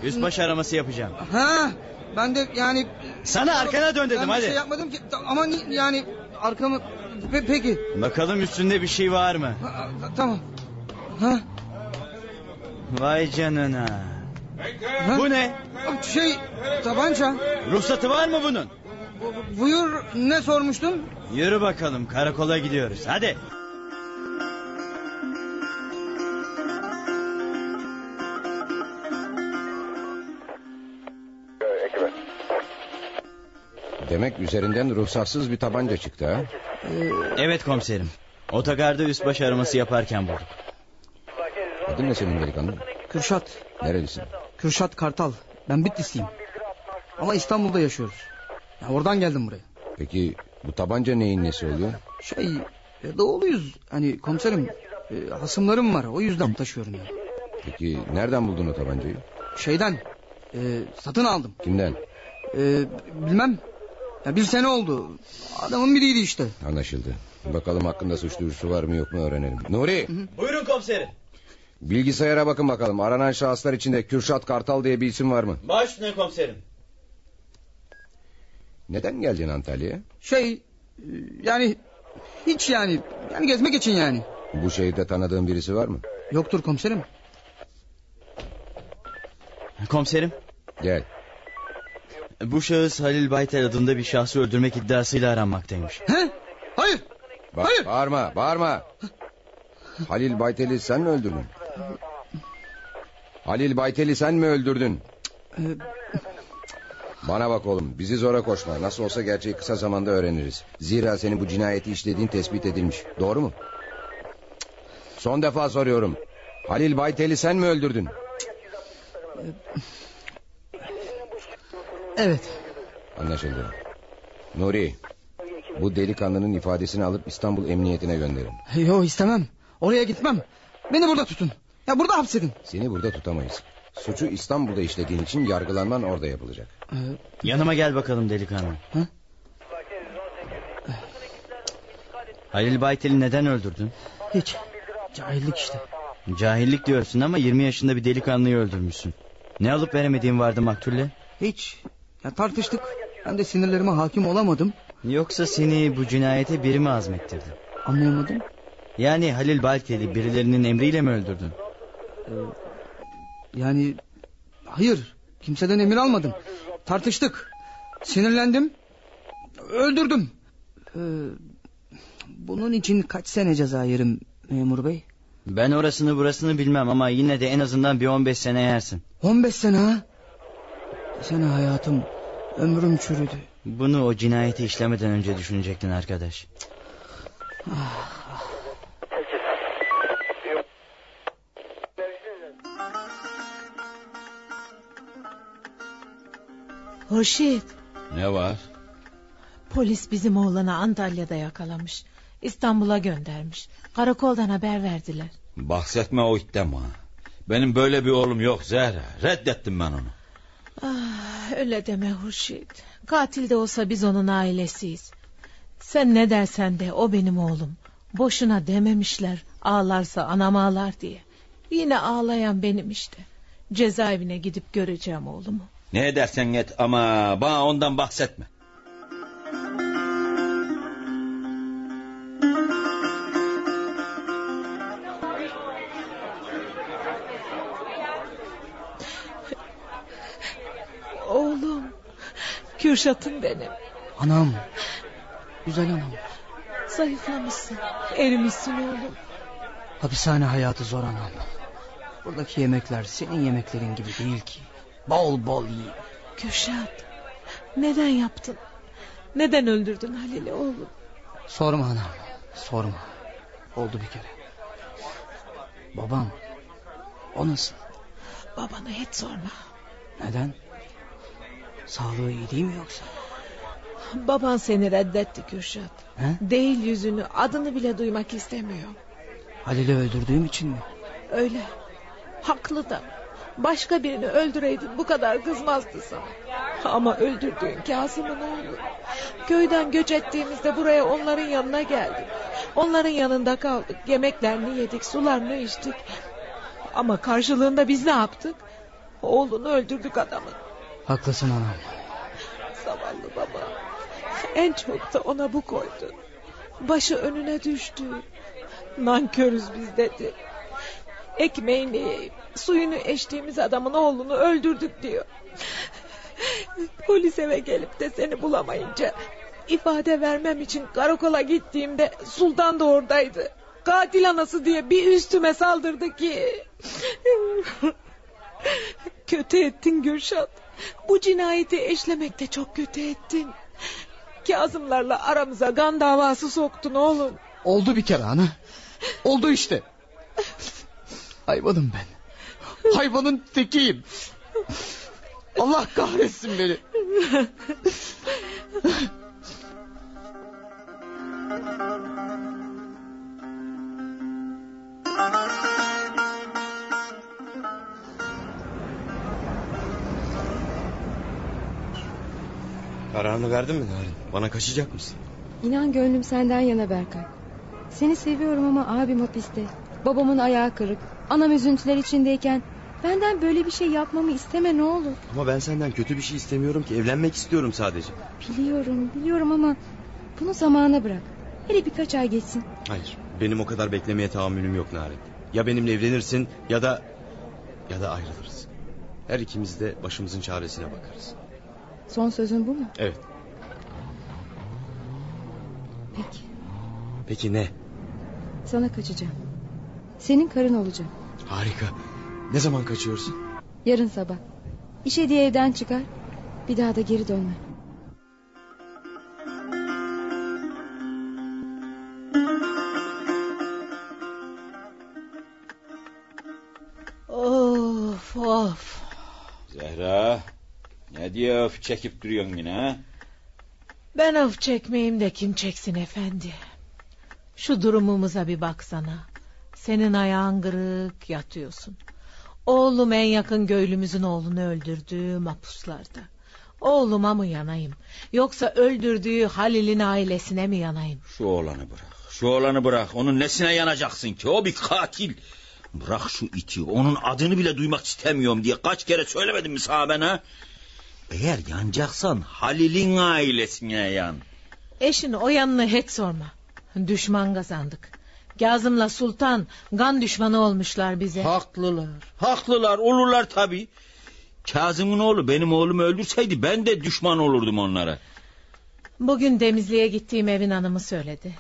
Üst baş araması yapacağım. Ha, ben de yani... Sana arkana dön dedim, ben bir hadi. şey yapmadım ki ama ni- yani arkamı... Pe- peki. Bakalım üstünde bir şey var mı? Ha, tamam. Ha, Vay canına. ha. Bu ne? Şey tabanca. Ruhsatı var mı bunun? Buyur ne sormuştun? Yürü bakalım karakola gidiyoruz. Hadi. Demek üzerinden ruhsatsız bir tabanca çıktı ha? Evet komiserim. Otogarda üst baş araması yaparken bulduk. Adın ne senin delikanlı? Kürşat. Nerelisin? Kürşat Kartal. Ben Bitlisliyim. Ama İstanbul'da yaşıyoruz. Ya oradan geldim buraya. Peki bu tabanca neyin nesi oluyor? Şey e, doğuluyuz. Hani komiserim e, hasımlarım var. O yüzden taşıyorum yani. Peki nereden buldun o tabancayı? Şeyden e, satın aldım. Kimden? E, bilmem. Ya bir sene oldu. Adamın biriydi işte. Anlaşıldı. Bakalım hakkında suç duyurusu var mı yok mu öğrenelim. Nuri Buyurun komiserim. bilgisayara bakın bakalım. Aranan şahıslar içinde Kürşat Kartal diye bir isim var mı? Baş ne komiserim? Neden geldin Antalya'ya? Şey yani hiç yani yani gezmek için yani. Bu şehirde tanıdığın birisi var mı? Yoktur komiserim. Komiserim. Gel. Bu şahıs Halil Baytel adında bir şahsı öldürmek iddiasıyla aranmaktaymış. He? Hayır. Bak, Bağırma bağırma. Halil Baytel'i sen mi öldürdün? Halil Baytel'i sen mi öldürdün? Bana bak oğlum bizi zora koşma. Nasıl olsa gerçeği kısa zamanda öğreniriz. Zira senin bu cinayeti işlediğin tespit edilmiş. Doğru mu? Son defa soruyorum. Halil Baytel'i sen mi öldürdün? Evet. Anlaşıldı. Nuri bu delikanlının ifadesini alıp İstanbul Emniyetine gönderin. Yo istemem. Oraya gitmem. Beni burada tutun. Ya burada hapsedin. Seni burada tutamayız. Suçu İstanbul'da işlediğin için yargılanman orada yapılacak. Ee, Yanıma gel bakalım delikanlı. Hı? Halil Baytel'i neden öldürdün? Hiç. Cahillik işte. Cahillik diyorsun ama 20 yaşında bir delikanlıyı öldürmüşsün. Ne alıp veremediğin vardı maktulle? Hiç. Ya tartıştık. Ben de sinirlerime hakim olamadım. Yoksa seni bu cinayete biri mi azmettirdi? Anlayamadım. Yani Halil Baltel'i birilerinin emriyle mi öldürdün? Ee, yani hayır. Kimseden emir almadım. Tartıştık. Sinirlendim. Öldürdüm. Ee, bunun için kaç sene ceza yerim memur bey? Ben orasını burasını bilmem ama yine de en azından bir 15 sene yersin. 15 sene ha? Sene hayatım, ömrüm çürüdü. Bunu o cinayeti işlemeden önce düşünecektin arkadaş. Ah, Hurşit Ne var? polis bizim oğlanı Antalya'da yakalamış. İstanbul'a göndermiş. Karakoldan haber verdiler. Bahsetme o itten bana. Benim böyle bir oğlum yok Zehra. Reddettim ben onu. Ah, öyle deme Hurşit. Katil de olsa biz onun ailesiyiz. Sen ne dersen de o benim oğlum. Boşuna dememişler ağlarsa anam ağlar diye. Yine ağlayan benim işte. Cezaevine gidip göreceğim oğlumu. Ne edersen et ama bana ondan bahsetme. Kürşat'ım benim. Anam. Güzel anam. Zayıflamışsın. Erimişsin oğlum. Hapishane hayatı zor anam. Buradaki yemekler senin yemeklerin gibi değil ki. Bol bol yiyin. Kürşat. Neden yaptın? Neden öldürdün Halil'i oğlum? Sorma anam. Sorma. Oldu bir kere. Babam. O nasıl? Babanı hiç sorma. Neden? Sağlığı iyi değil mi yoksa? Baban seni reddetti Kürşat. He? Değil yüzünü adını bile duymak istemiyor. Halil'i öldürdüğüm için mi? Öyle. Haklı da. Başka birini öldüreydin bu kadar kızmazdı sana. Ama öldürdüğün Kazım'ın oğlu. Köyden göç ettiğimizde buraya onların yanına geldik. Onların yanında kaldık. Yemeklerini yedik, sularını içtik. Ama karşılığında biz ne yaptık? Oğlunu öldürdük adamın. Haklısın anam. Zavallı baba. En çok da ona bu koydu. Başı önüne düştü. Nankörüz biz dedi. Ekmeğini suyunu içtiğimiz adamın oğlunu öldürdük diyor. Polis eve gelip de seni bulamayınca ifade vermem için karakola gittiğimde Sultan da oradaydı. Katil anası diye bir üstüme saldırdı ki. kötü ettin Gürşat. Bu cinayeti eşlemekte çok kötü ettin. Kazımlarla aramıza kan davası soktun oğlum. Oldu bir kere ana. Oldu işte. Hayvanım ben. Hayvanın tekiyim. Allah kahretsin beni. Kararını verdin mi Narin? Bana kaçacak mısın? İnan gönlüm senden yana Berkay. Seni seviyorum ama abim hapiste. Babamın ayağı kırık. Anam üzüntüler içindeyken benden böyle bir şey yapmamı isteme ne olur. Ama ben senden kötü bir şey istemiyorum ki. Evlenmek istiyorum sadece. Biliyorum biliyorum ama bunu zamana bırak. Hele birkaç ay geçsin. Hayır. Benim o kadar beklemeye tahammülüm yok Narin. Ya benimle evlenirsin ya da... Ya da ayrılırız. Her ikimiz de başımızın çaresine bakarız. Son sözün bu mu? Evet. Peki. Peki ne? Sana kaçacağım. Senin karın olacağım. Harika. Ne zaman kaçıyorsun? Yarın sabah. İşe diye evden çıkar. Bir daha da geri dönme. Of of. Zehra. Ne diye öf çekip duruyorsun yine ha? Ben of çekmeyeyim de kim çeksin efendi. Şu durumumuza bir baksana. Senin ayağın kırık yatıyorsun. Oğlum en yakın göylümüzün oğlunu öldürdü mapuslarda. Oğluma mı yanayım? Yoksa öldürdüğü Halil'in ailesine mi yanayım? Şu oğlanı bırak. Şu oğlanı bırak. Onun nesine yanacaksın ki? O bir katil. Bırak şu iti. Onun adını bile duymak istemiyorum diye kaç kere söylemedim mi sana ben ha? Eğer yanacaksan Halil'in ailesine yan. Eşin o yanını hiç sorma. Düşman kazandık. Kazım'la Sultan gan düşmanı olmuşlar bize. Haklılar. Haklılar olurlar tabi. Kazım'ın oğlu benim oğlumu öldürseydi ben de düşman olurdum onlara. Bugün Demizli'ye gittiğim evin hanımı söyledi.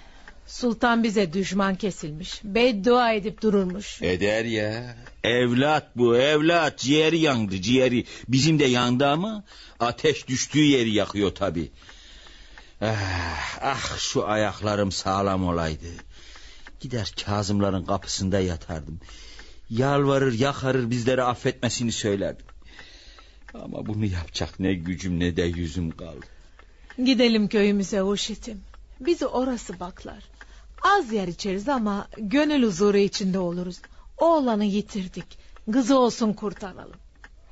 Sultan bize düşman kesilmiş. Beddua edip dururmuş. Eder ya. Evlat bu evlat. Ciğeri yandı ciğeri. Bizim de yandı ama ateş düştüğü yeri yakıyor tabi. Ah, ah şu ayaklarım sağlam olaydı. Gider Kazımların kapısında yatardım. Yalvarır yakarır bizleri affetmesini söylerdim. Ama bunu yapacak ne gücüm ne de yüzüm kaldı. Gidelim köyümüze Huşit'im. Bizi orası baklar. Az yer içeriz ama gönül huzuru içinde oluruz. Oğlanı yitirdik. Kızı olsun kurtaralım.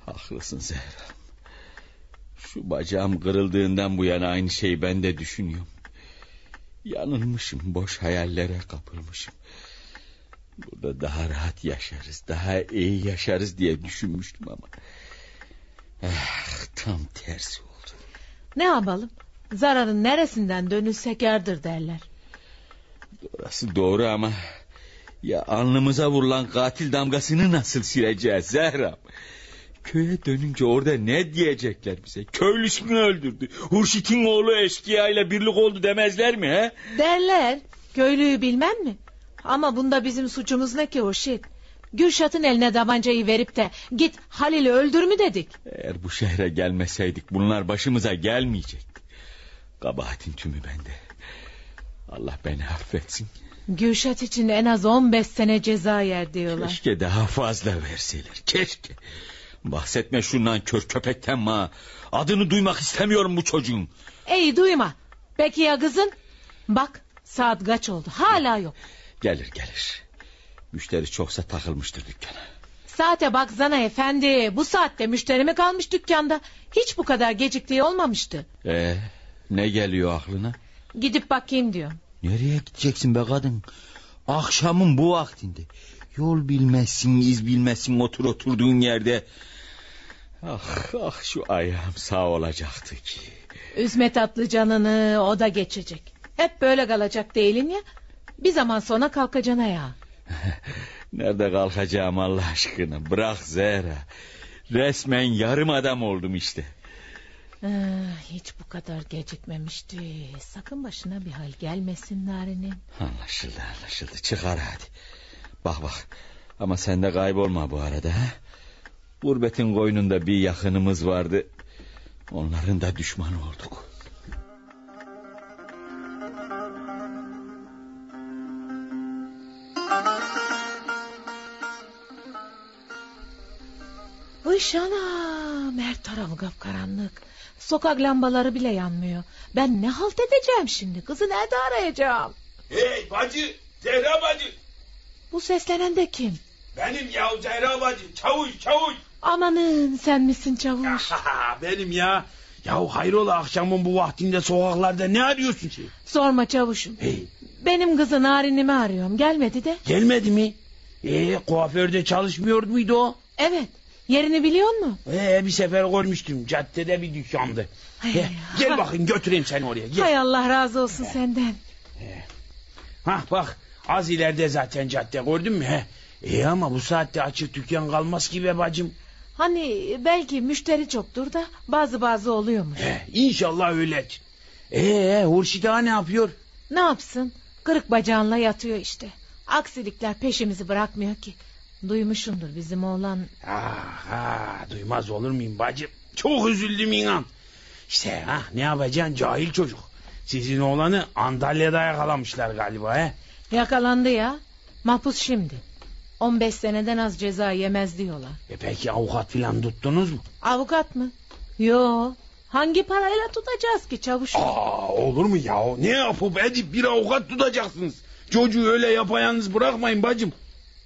Haklısın Zehra. Şu bacağım kırıldığından bu yana aynı şeyi ben de düşünüyorum. Yanılmışım, boş hayallere kapılmışım. Burada daha rahat yaşarız, daha iyi yaşarız diye düşünmüştüm ama... Ah, tam tersi oldu. Ne yapalım? Zararın neresinden dönülse kârdır derler. Orası doğru ama... Ya alnımıza vurulan katil damgasını nasıl sileceğiz Zehra? Köye dönünce orada ne diyecekler bize? Köylüsünü öldürdü. Hurşit'in oğlu eşkıya ile birlik oldu demezler mi he? Derler. Köylüyü bilmem mi? Ama bunda bizim suçumuz ne ki Hurşit? Gülşat'ın eline tabancayı verip de git Halil'i öldür mü dedik? Eğer bu şehre gelmeseydik bunlar başımıza gelmeyecekti. Kabahatin tümü bende. Allah beni affetsin. Gülşat için en az 15 sene ceza yer diyorlar. Keşke daha fazla verseler. Keşke. Bahsetme şundan kör köpekten ma. Adını duymak istemiyorum bu çocuğun. Ey duyma. Peki ya kızın? Bak saat kaç oldu hala yok. Gelir gelir. Müşteri çoksa takılmıştır dükkana. Saate baksana efendi. Bu saatte müşteri mi kalmış dükkanda? Hiç bu kadar geciktiği olmamıştı. Ee, ne geliyor aklına? Gidip bakayım diyorum. Nereye gideceksin be kadın? Akşamın bu vaktinde. Yol bilmezsin, iz bilmezsin otur oturduğun yerde. Ah ah şu ayağım sağ olacaktı ki. Üzme tatlı canını o da geçecek. Hep böyle kalacak değilin ya. Bir zaman sonra kalkacaksın ayağa. Nerede kalkacağım Allah aşkına? Bırak Zehra. Resmen yarım adam oldum işte. Ah, hiç bu kadar gecikmemişti. Sakın başına bir hal gelmesin Nari'nin. Anlaşıldı anlaşıldı. Çıkar hadi. Bak bak. Ama sen de kaybolma bu arada. Ha? Gurbetin koynunda bir yakınımız vardı. Onların da düşmanı olduk. Vış anam her taraf kapkaranlık. Sokak lambaları bile yanmıyor. Ben ne halt edeceğim şimdi? Kızı nerede arayacağım? Hey bacı, Zehra bacı. Bu seslenen de kim? Benim ya Zehra bacı, çavuş çavuş. Amanın sen misin çavuş? Benim ya. Ya hayrola akşamın bu vaktinde sokaklarda ne arıyorsun sen? Sorma çavuşum. Hey. Benim kızı Narin'imi arıyorum. Gelmedi de. Gelmedi mi? Ee, kuaförde çalışmıyor muydu o? Evet. Yerini biliyor musun? Ee, bir sefer görmüştüm. Caddede bir dükkandı. Hay Ee, gel bakayım götüreyim seni oraya. Gel. Hay Allah razı olsun senden. Hah bak az ileride zaten cadde gördün mü? He? İyi ama bu saatte açık dükkan kalmaz ki be bacım. Hani belki müşteri çoktur da bazı bazı oluyormuş. He, inşallah öyledir. Ee, Hurşit ağa ne yapıyor? Ne yapsın? Kırık bacağınla yatıyor işte. Aksilikler peşimizi bırakmıyor ki. Duymuşundur bizim oğlan. Ah, ah, duymaz olur muyum bacım? Çok üzüldüm inan. İşte ha, ne yapacaksın cahil çocuk. Sizin oğlanı Antalya'da yakalamışlar galiba he. Yakalandı ya. Mahpus şimdi. 15 seneden az ceza yemez diyorlar. E peki avukat filan tuttunuz mu? Avukat mı? Yo. Hangi parayla tutacağız ki çavuş? Aa, olur mu ya? Ne yapıp edip bir avukat tutacaksınız? Çocuğu öyle yapayalnız bırakmayın bacım.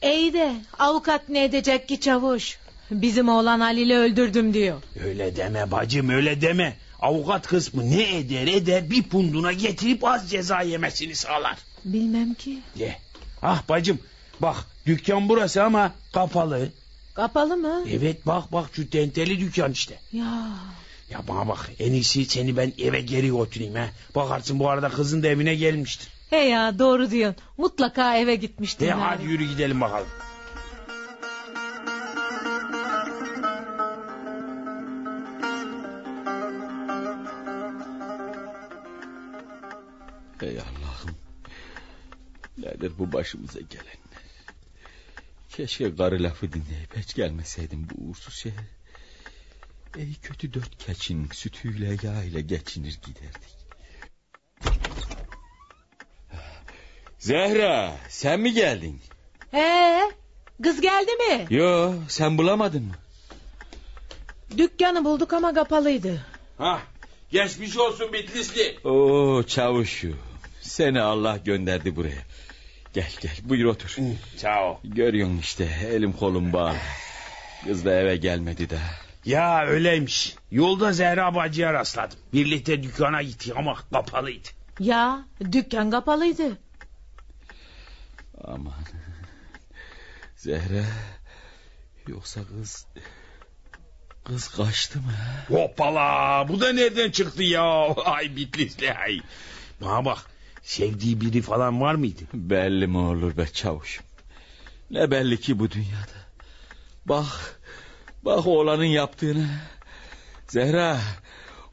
İyi de avukat ne edecek ki çavuş? Bizim oğlan Halil'i öldürdüm diyor. Öyle deme bacım öyle deme. Avukat kısmı ne eder eder bir punduna getirip az ceza yemesini sağlar. Bilmem ki. Ye. Ah bacım bak dükkan burası ama kapalı. Kapalı mı? Evet bak bak şu tenteli dükkan işte. Ya. Ya bana bak en iyisi seni ben eve geri götüreyim ha. Bakarsın bu arada kızın da evine gelmiştir. He ya doğru diyorsun. Mutlaka eve gitmiştir. Narin. hadi yürü gidelim bakalım. Ey Allah'ım. Nedir bu başımıza gelenler? Keşke karı lafı dinleyip hiç gelmeseydim bu uğursuz şehre. Ey kötü dört keçinin sütüyle yağıyla geçinir giderdik. Zehra sen mi geldin? He, kız geldi mi? Yo sen bulamadın mı? Dükkanı bulduk ama kapalıydı. Ha, geçmiş olsun Bitlisli. Oo çavuşu. Seni Allah gönderdi buraya. Gel gel buyur otur. Ol. Görüyorsun işte elim kolum bağlı. Kız da eve gelmedi daha. Ya öyleymiş. Yolda Zehra bacıya rastladım. Birlikte dükkana gittik ama kapalıydı. Ya dükkan kapalıydı. Aman. Zehra. Yoksa kız... Kız kaçtı mı? Hoppala bu da nereden çıktı ya? Ay Bitlisli ay. Bana bak sevdiği biri falan var mıydı? Belli mi olur be çavuşum? Ne belli ki bu dünyada. Bak, bak oğlanın yaptığını. Zehra,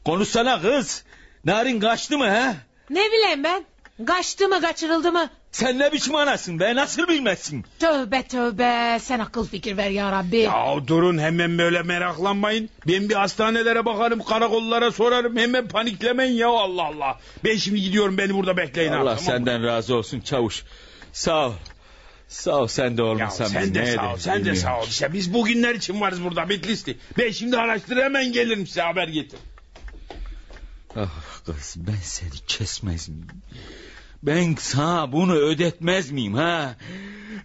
konuşsana kız. Narin kaçtı mı ha? Ne bileyim ben? Kaçtı mı kaçırıldı mı? Sen ne biçim anasın be nasıl bilmezsin? Tövbe tövbe sen akıl fikir ver ya Rabbi. Ya durun hemen böyle meraklanmayın. Ben bir hastanelere bakarım karakollara sorarım. Hemen paniklemeyin ya Allah Allah. Ben şimdi gidiyorum beni burada bekleyin. Allah ha, tamam mı? senden razı olsun çavuş. Sağ ol. Sağ ol sen de Ya olmasan biz sen de ne sağ ol sen de sağ ol. İşte biz bugünler için varız burada Bitlisli. Ben şimdi araştırır hemen gelirim size haber getir. Ah kız ben seni kesmez miyim? Ben sana bunu ödetmez miyim ha?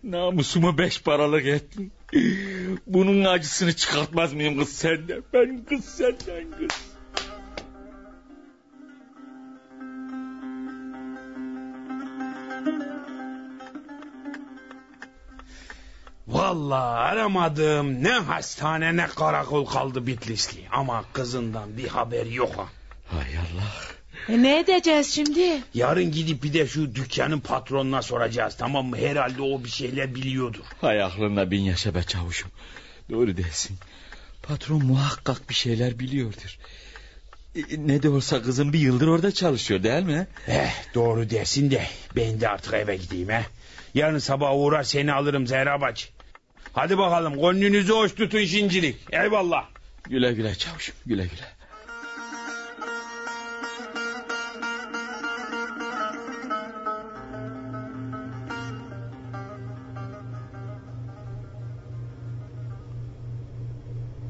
Namusumu beş paralık ettin. Bunun acısını çıkartmaz mıyım kız senden? Ben kız senden kız. Vallahi aramadım. Ne hastane ne karakol kaldı Bitlisli. Ama kızından bir haber yok ha. Hay Allah. E ne edeceğiz şimdi? Yarın gidip bir de şu dükkanın patronuna soracağız tamam mı? Herhalde o bir şeyler biliyordur. Hay aklınla bin yaşa be çavuşum. Doğru dersin. Patron muhakkak bir şeyler biliyordur. E, Ne de olsa kızım bir yıldır orada çalışıyor değil mi? Eh doğru dersin de ben de artık eve gideyim he. Yarın sabah uğrar seni alırım Zehra bacı. Hadi bakalım gönlünüzü hoş tutun şimdilik. Eyvallah. Güle güle çavuşum güle güle.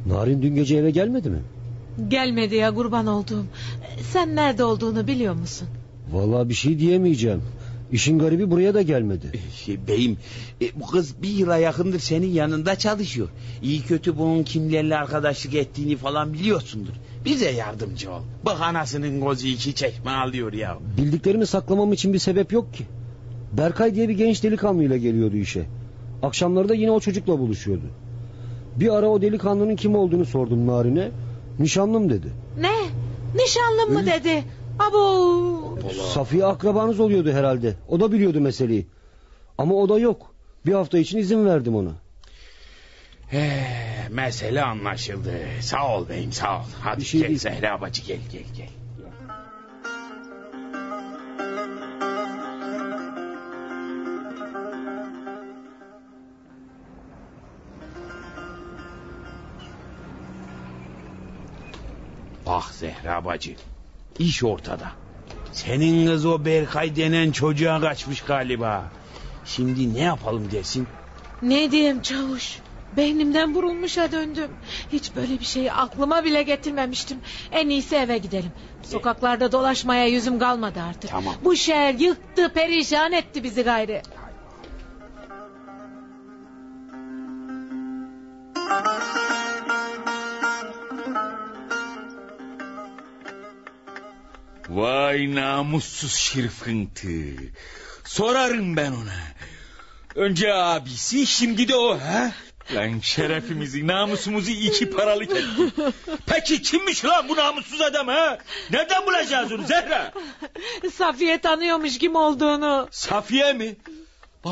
Narin dün gece eve gelmedi mi? Gelmedi ya kurban olduğum. Sen nerede olduğunu biliyor musun? Vallahi bir şey diyemeyeceğim. İşin garibi buraya da gelmedi. Şey, beyim e, bu kız bir yıla yakındır senin yanında çalışıyor. İyi kötü bunun kimlerle arkadaşlık ettiğini falan biliyorsundur. Bize yardımcı ol. Bak anasının gözü iki çekme alıyor ya. Bildiklerimi saklamam için bir sebep yok ki. Berkay diye bir genç delikanlıyla geliyordu işe. Akşamları da yine o çocukla buluşuyordu. Bir ara o delikanlının kim olduğunu sordum Narin'e. Nişanlım dedi. Ne? Nişanlın mı dedi? Abo. Safiye akrabanız oluyordu herhalde. O da biliyordu meseleyi. Ama o da yok. Bir hafta için izin verdim ona. He, mesele anlaşıldı. Sağ ol beyim sağ ol. Hadi şey gel değil. Zehra bacı gel gel gel. Ah Zehra bacı. İş ortada. Senin kız o Berkay denen çocuğa kaçmış galiba. Şimdi ne yapalım dersin? Ne diyeyim çavuş? Beynimden vurulmuşa döndüm. Hiç böyle bir şeyi aklıma bile getirmemiştim. En iyisi eve gidelim. Sokaklarda dolaşmaya yüzüm kalmadı artık. Tamam. Bu şehir yıktı, perişan etti bizi gayrı. Hayır. Vay namussuz şırfıntı. Sorarım ben ona. Önce abisi şimdi de o ha? Lan şerefimizi namusumuzu iki paralık etti. Peki kimmiş lan bu namussuz adam ha? Nereden bulacağız onu Zehra? Safiye tanıyormuş kim olduğunu. Safiye mi?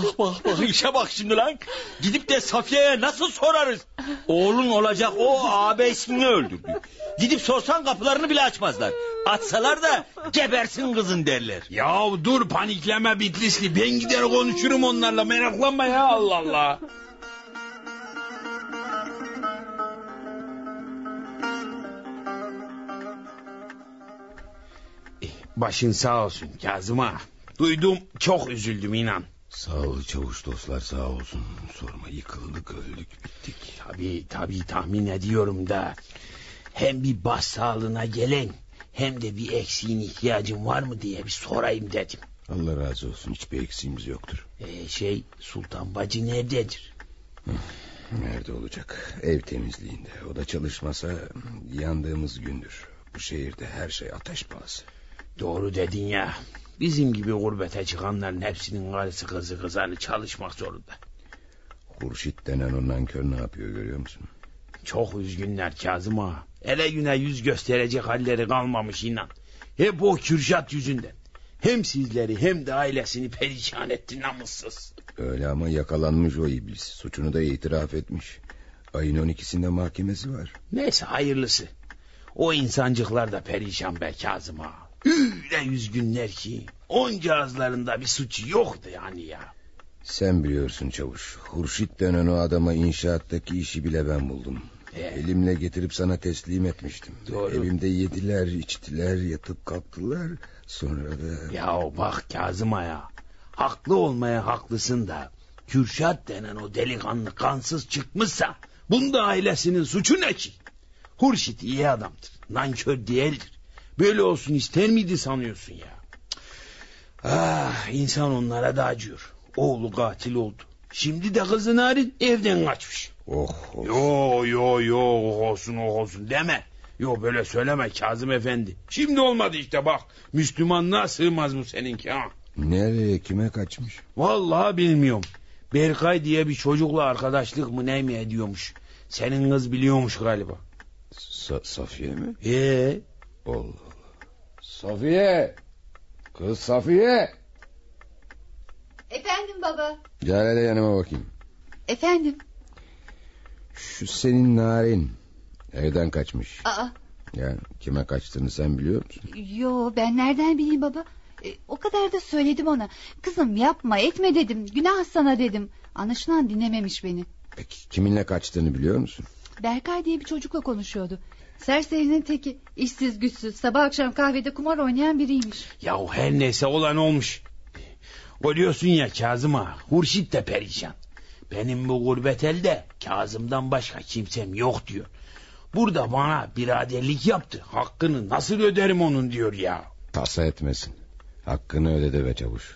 Bak bak bak işe bak şimdi lan. Gidip de Safiye'ye nasıl sorarız? Oğlun olacak o ağabeyisini öldürdü. Gidip sorsan kapılarını bile açmazlar. Açsalar da gebersin kızın derler. Ya dur panikleme Bitlisli. Ben gider konuşurum onlarla meraklanma ya Allah Allah. Başın sağ olsun Kazım ağa. Duydum çok üzüldüm inan. Sağ ol çavuş dostlar sağ olsun. Sorma yıkıldık öldük bittik. Tabii tabii tahmin ediyorum da. Hem bir baş sağlığına gelen hem de bir eksiğin ihtiyacın var mı diye bir sorayım dedim. Allah razı olsun hiçbir eksiğimiz yoktur. Ee, şey Sultan Bacı nerededir? Nerede olacak? Ev temizliğinde. O da çalışmasa yandığımız gündür. Bu şehirde her şey ateş pahası. Doğru dedin ya. Bizim gibi gurbete çıkanların hepsinin karısı kızı kızarı çalışmak zorunda. Hurşit denen o nankör ne yapıyor görüyor musun? Çok üzgünler Kazım ağa. Ele güne yüz gösterecek halleri kalmamış inan. Hep o Kürşat yüzünden. Hem sizleri hem de ailesini perişan etti namussuz. Öyle ama yakalanmış o iblis. Suçunu da itiraf etmiş. Ayın 12'sinde mahkemesi var. Neyse hayırlısı. O insancıklar da perişan be Kazım ağa. Öyle üzgünler ki onca ağızlarında bir suç yoktu yani ya. Sen biliyorsun çavuş. Hurşit denen o adama inşaattaki işi bile ben buldum. Elimle getirip sana teslim etmiştim. Doğru. Evimde yediler, içtiler, yatıp kalktılar. Sonra da... Ya bak Kazım Aya. Haklı olmaya haklısın da. Kürşat denen o delikanlı kansız çıkmışsa... Bunda ailesinin suçu ne ki? Hurşit iyi adamdır. Nankör değildir. Böyle olsun ister miydi sanıyorsun ya? Ah insan onlara da acıyor. Oğlu katil oldu. Şimdi de kızı Narin evden kaçmış. Oh, oh. Yo yo yo oh olsun oh olsun deme. Yo böyle söyleme Kazım Efendi. Şimdi olmadı işte bak. Müslümanlığa sığmaz bu seninki ha. Nereye kime kaçmış? Vallahi bilmiyorum. Berkay diye bir çocukla arkadaşlık mı ne mi ediyormuş. Senin kız biliyormuş galiba. Sa Safiye mi? Ee? Allah. Safiye. Kız Safiye. Efendim baba. Gel hele yanıma bakayım. Efendim. Şu senin narin. Evden kaçmış. Aa, Yani kime kaçtığını sen biliyor musun? yo ben nereden bileyim baba? E, o kadar da söyledim ona. Kızım yapma etme dedim. Günah sana dedim. Anlaşılan dinlememiş beni. Peki kiminle kaçtığını biliyor musun? Berkay diye bir çocukla konuşuyordu. Serserinin teki. işsiz güçsüz. Sabah akşam kahvede kumar oynayan biriymiş. Ya her neyse olan olmuş. Görüyorsun ya Kazım ağa. Hurşit de perişan. Benim bu gurbet elde Kazım'dan başka kimsem yok diyor. Burada bana biraderlik yaptı. Hakkını nasıl öderim onun diyor ya. Tasa etmesin. Hakkını ödedi be çavuş.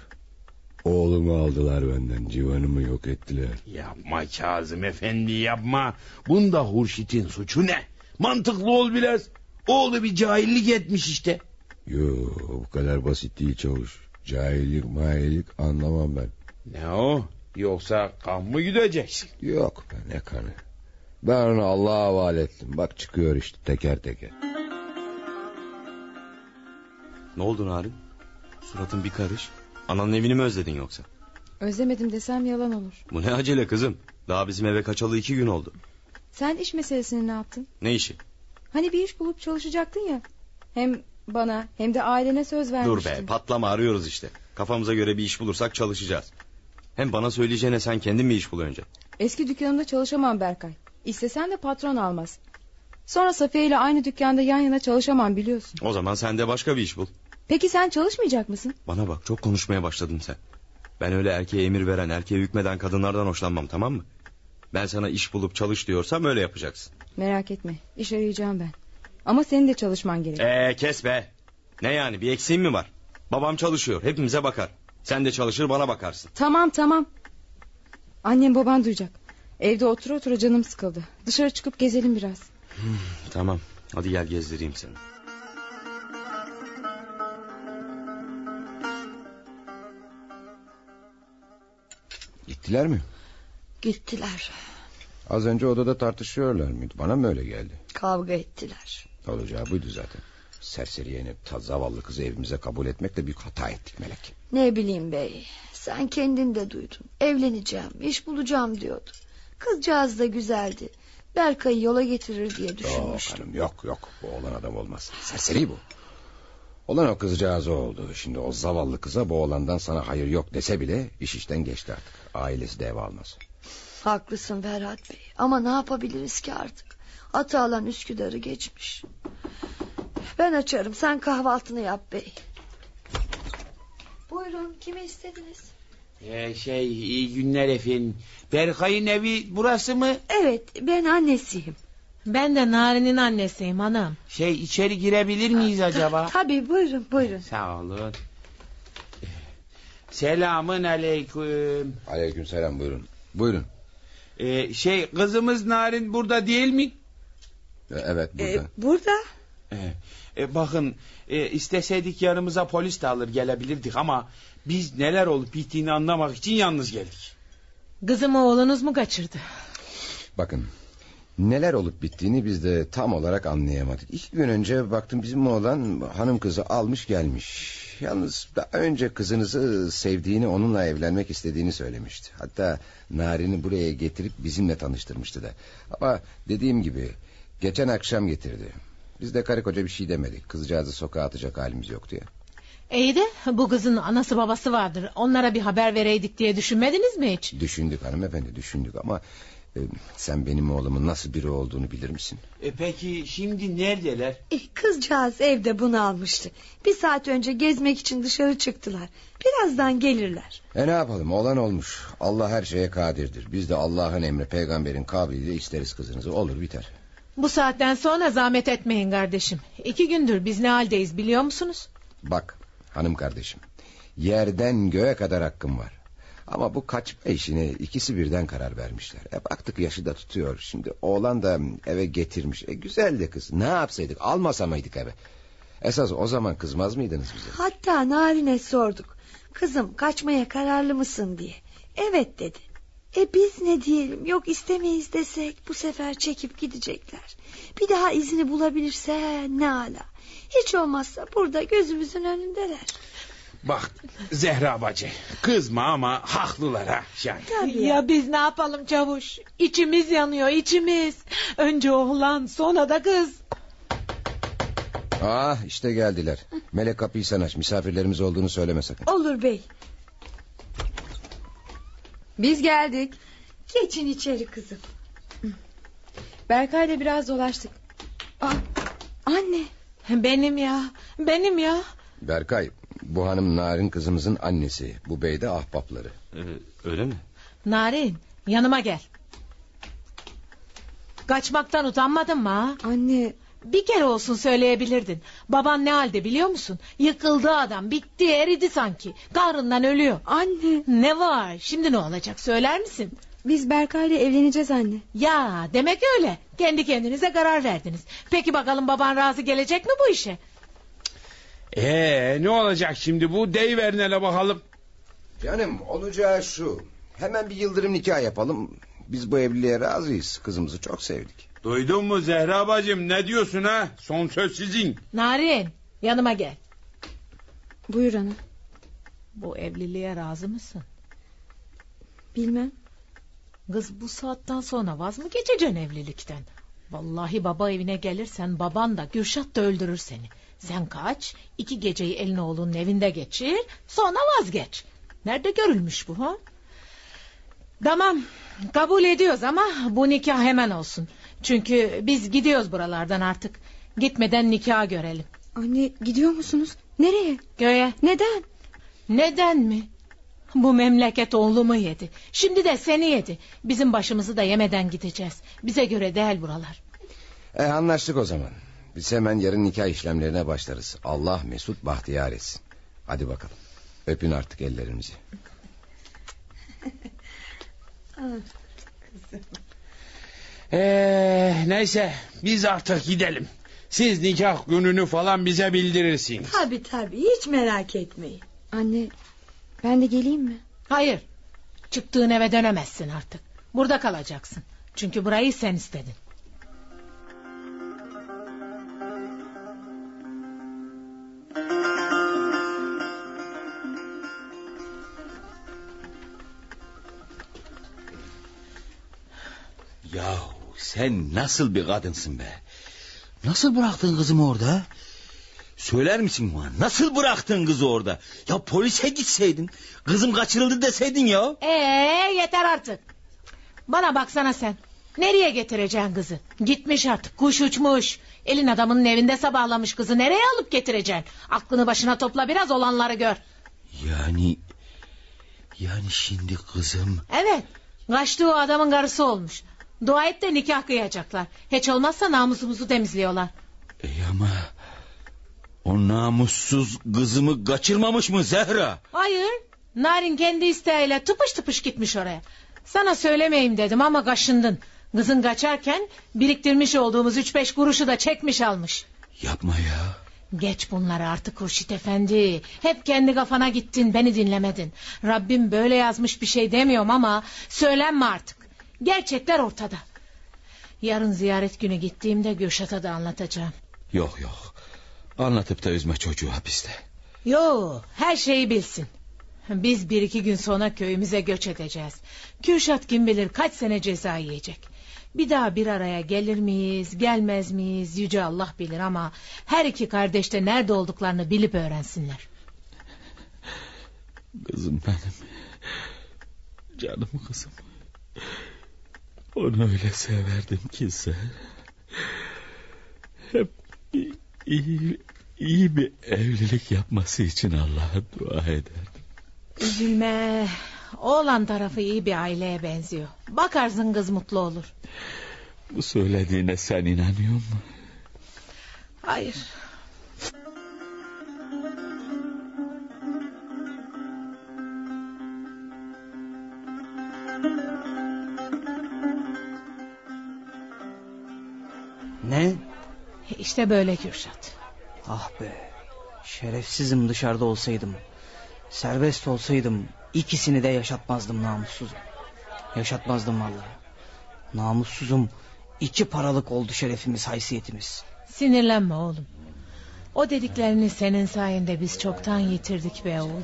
Oğlumu aldılar benden. Civanımı yok ettiler. Yapma Kazım efendi yapma. Bunda Hurşit'in suçu ne? Mantıklı ol biraz. Oğlu bir cahillik etmiş işte. Yo bu kadar basit değil çavuş. Cahillik mahillik anlamam ben. Ne o? Yoksa kan mı gideceksin? Yok be ne kanı. Ben onu Allah'a havale ettim. Bak çıkıyor işte teker teker. Ne oldu Narin? Suratın bir karış. Ananın evini mi özledin yoksa? Özlemedim desem yalan olur. Bu ne acele kızım? Daha bizim eve kaçalı iki gün oldu. Sen iş meselesini ne yaptın? Ne işi? Hani bir iş bulup çalışacaktın ya. Hem bana hem de ailene söz Dur vermiştin. be patlama arıyoruz işte. Kafamıza göre bir iş bulursak çalışacağız. Hem bana söyleyeceğine sen kendin bir iş bul önce. Eski dükkanımda çalışamam Berkay. İstesen de patron almaz. Sonra Safiye ile aynı dükkanda yan yana çalışamam biliyorsun. O zaman sen de başka bir iş bul. Peki sen çalışmayacak mısın? Bana bak çok konuşmaya başladın sen. Ben öyle erkeğe emir veren, erkeğe hükmeden kadınlardan hoşlanmam tamam mı? Ben sana iş bulup çalış diyorsam öyle yapacaksın. Merak etme iş arayacağım ben. Ama senin de çalışman gerek. Ee kes be. Ne yani bir eksiğin mi var? Babam çalışıyor hepimize bakar. Sen de çalışır bana bakarsın. Tamam tamam. Annem baban duyacak. Evde otur otur canım sıkıldı. Dışarı çıkıp gezelim biraz. Hmm, tamam hadi gel gezdireyim seni. Gittiler mi? Gittiler. Az önce odada tartışıyorlar mıydı? Bana mı öyle geldi? Kavga ettiler. Olacağı buydu zaten. Serseri yenip ta zavallı kızı evimize kabul etmekle büyük hata ettik Melek. Ne bileyim bey. Sen kendin de duydun. Evleneceğim, iş bulacağım diyordu. Kızcağız da güzeldi. Berkay'ı yola getirir diye düşünmüştüm. Yok hanım yok yok. Bu olan adam olmaz. Serseri bu. Olan o kızcağız o oldu. Şimdi o zavallı kıza bu oğlandan sana hayır yok dese bile iş işten geçti artık. Ailesi de ev almaz. Haklısın Ferhat Bey. Ama ne yapabiliriz ki artık? Atı alan Üsküdar'ı geçmiş. Ben açarım. Sen kahvaltını yap bey. Buyurun kimi istediniz? Ee, şey iyi günler efendim. Berkay'ın evi burası mı? Evet ben annesiyim. Ben de Nari'nin annesiyim hanım. Şey içeri girebilir miyiz acaba? Tabii buyurun buyurun. Sağ olun. Selamın aleyküm. Aleyküm selam buyurun. Buyurun. Ee, şey kızımız Narin burada değil mi? Ee, Evet burada. Ee, burada. Ee, e, bakın e, isteseydik yanımıza polis de alır gelebilirdik ama biz neler olup bittiğini anlamak için yalnız geldik. Kızımı oğlunuz mu kaçırdı? Bakın neler olup bittiğini biz de tam olarak anlayamadık. İki gün önce baktım bizim oğlan hanım kızı almış gelmiş. Yalnız daha önce kızınızı sevdiğini onunla evlenmek istediğini söylemişti. Hatta Narin'i buraya getirip bizimle tanıştırmıştı da. Ama dediğim gibi geçen akşam getirdi. Biz de karı koca bir şey demedik. Kızcağızı sokağa atacak halimiz yok diye. İyi de bu kızın anası babası vardır. Onlara bir haber vereydik diye düşünmediniz mi hiç? Düşündük hanımefendi düşündük ama... e, sen benim oğlumun nasıl biri olduğunu bilir misin? E peki şimdi neredeler? Eh, kızcağız evde bunu almıştı. Bir saat önce gezmek için dışarı çıktılar. Birazdan gelirler. E ne yapalım olan olmuş. Allah her şeye kadirdir. Biz de Allah'ın emri peygamberin kavliyle isteriz kızınızı. Olur biter. Bu saatten sonra zahmet etmeyin kardeşim. İki gündür biz ne haldeyiz biliyor musunuz? Bak hanım kardeşim. Yerden göğe kadar hakkım var. Ama bu kaçma işine ikisi birden karar vermişler. E baktık yaşı da tutuyor. Şimdi oğlan da eve getirmiş. E güzel de kız. Ne yapsaydık? Almasa mıydık eve? Esas o zaman kızmaz mıydınız bize? Hatta Narin'e sorduk. Kızım kaçmaya kararlı mısın diye. Evet dedi. E biz ne diyelim yok istemeyiz desek bu sefer çekip gidecekler. Bir daha izini bulabilirse ne ala. Hiç olmazsa burada gözümüzün önündeler. Bak Zehra bacı kızma ama haklılar ha. Yani. ya. biz ne yapalım çavuş? İçimiz yanıyor içimiz. Önce oğlan sonra da kız. Ah işte geldiler. Melek kapıyı sen aç. Misafirlerimiz olduğunu söyleme sakın. Olur bey. Biz geldik. Geçin içeri kızım. Berkay'la biraz dolaştık. Aa, anne. Benim ya benim ya. Berkay bu hanım Narin kızımızın annesi. Bu bey de ahbapları. Ee, öyle mi? Narin yanıma gel. Kaçmaktan utanmadın mı ha? Anne. Bir kere olsun söyleyebilirdin. Baban ne halde biliyor musun? Yıkıldı adam bitti eridi sanki. Kahrından ölüyor. Anne. Ne var şimdi ne olacak söyler misin? Biz Berkay'la evleneceğiz anne. Ya demek öyle. Kendi kendinize karar verdiniz. Peki bakalım baban razı gelecek mi bu işe? Ee ne olacak şimdi bu deyiver hele bakalım. Canım olacağı şu. Hemen bir yıldırım nikah yapalım. Biz bu evliliğe razıyız. Kızımızı çok sevdik. Duydun mu Zehra bacım ne diyorsun ha? Son söz sizin. Narin yanıma gel. Buyur ana. Bu evliliğe razı mısın? Bilmem. Kız bu saatten sonra vaz mı geçeceksin evlilikten? Vallahi baba evine gelirsen baban da Gürşat da öldürür seni. Sen kaç, iki geceyi elin oğlunun evinde geçir, sonra vazgeç. Nerede görülmüş bu ha? Tamam, kabul ediyoruz ama bu nikah hemen olsun. Çünkü biz gidiyoruz buralardan artık. Gitmeden nikah görelim. Anne gidiyor musunuz? Nereye? Göğe. Neden? Neden mi? Bu memleket oğlumu yedi. Şimdi de seni yedi. Bizim başımızı da yemeden gideceğiz. Bize göre değil buralar. E anlaştık o zaman. Biz hemen yarın nikah işlemlerine başlarız. Allah mesut bahtiyar etsin. Hadi bakalım. Öpün artık ellerimizi. Ee, neyse biz artık gidelim. Siz nikah gününü falan bize bildirirsiniz. Tabi tabi hiç merak etmeyin. Anne ben de geleyim mi? Hayır. Çıktığın eve dönemezsin artık. Burada kalacaksın. Çünkü burayı sen istedin. Yahu sen nasıl bir kadınsın be? Nasıl bıraktın kızımı orada? Söyler misin bana? Nasıl bıraktın kızı orada? Ya polise gitseydin. Kızım kaçırıldı deseydin ya. Ee yeter artık. Bana baksana sen. Nereye getireceksin kızı? Gitmiş artık kuş uçmuş. Elin adamının evinde sabahlamış kızı. Nereye alıp getireceksin? Aklını başına topla biraz olanları gör. Yani... Yani şimdi kızım... Evet. Kaçtığı o adamın karısı olmuş. Dua et de nikah kıyacaklar. Hiç olmazsa namusumuzu temizliyorlar. E ama... O namussuz kızımı kaçırmamış mı Zehra? Hayır. Narin kendi isteğiyle tıpış tıpış gitmiş oraya. Sana söylemeyeyim dedim ama kaşındın. Kızın kaçarken biriktirmiş olduğumuz üç beş kuruşu da çekmiş almış. Yapma ya. Geç bunları artık Hurşit Efendi. Hep kendi kafana gittin beni dinlemedin. Rabbim böyle yazmış bir şey demiyorum ama söylenme artık. Gerçekler ortada. Yarın ziyaret günü gittiğimde Gürşat'a da anlatacağım. Yok yok. Anlatıp da üzme çocuğu hapiste. Yo her şeyi bilsin. Biz bir iki gün sonra köyümüze göç edeceğiz. Kürşat kim bilir kaç sene ceza yiyecek. Bir daha bir araya gelir miyiz, gelmez miyiz yüce Allah bilir ama... ...her iki kardeş de nerede olduklarını bilip öğrensinler. Kızım benim. Canım kızım. Onu öyle severdim ki sen. Hep iyi, iyi bir evlilik yapması için Allah'a dua ederdim. Üzülme. Oğlan tarafı iyi bir aileye benziyor. Bakarsın kız mutlu olur. Bu söylediğine sen inanıyor musun? Hayır. İşte böyle Kürşat. Ah be. Şerefsizim dışarıda olsaydım. Serbest olsaydım ikisini de yaşatmazdım namussuzum. Yaşatmazdım vallahi. Namussuzum iki paralık oldu şerefimiz haysiyetimiz. Sinirlenme oğlum. O dediklerini senin sayende biz çoktan yitirdik be oğul.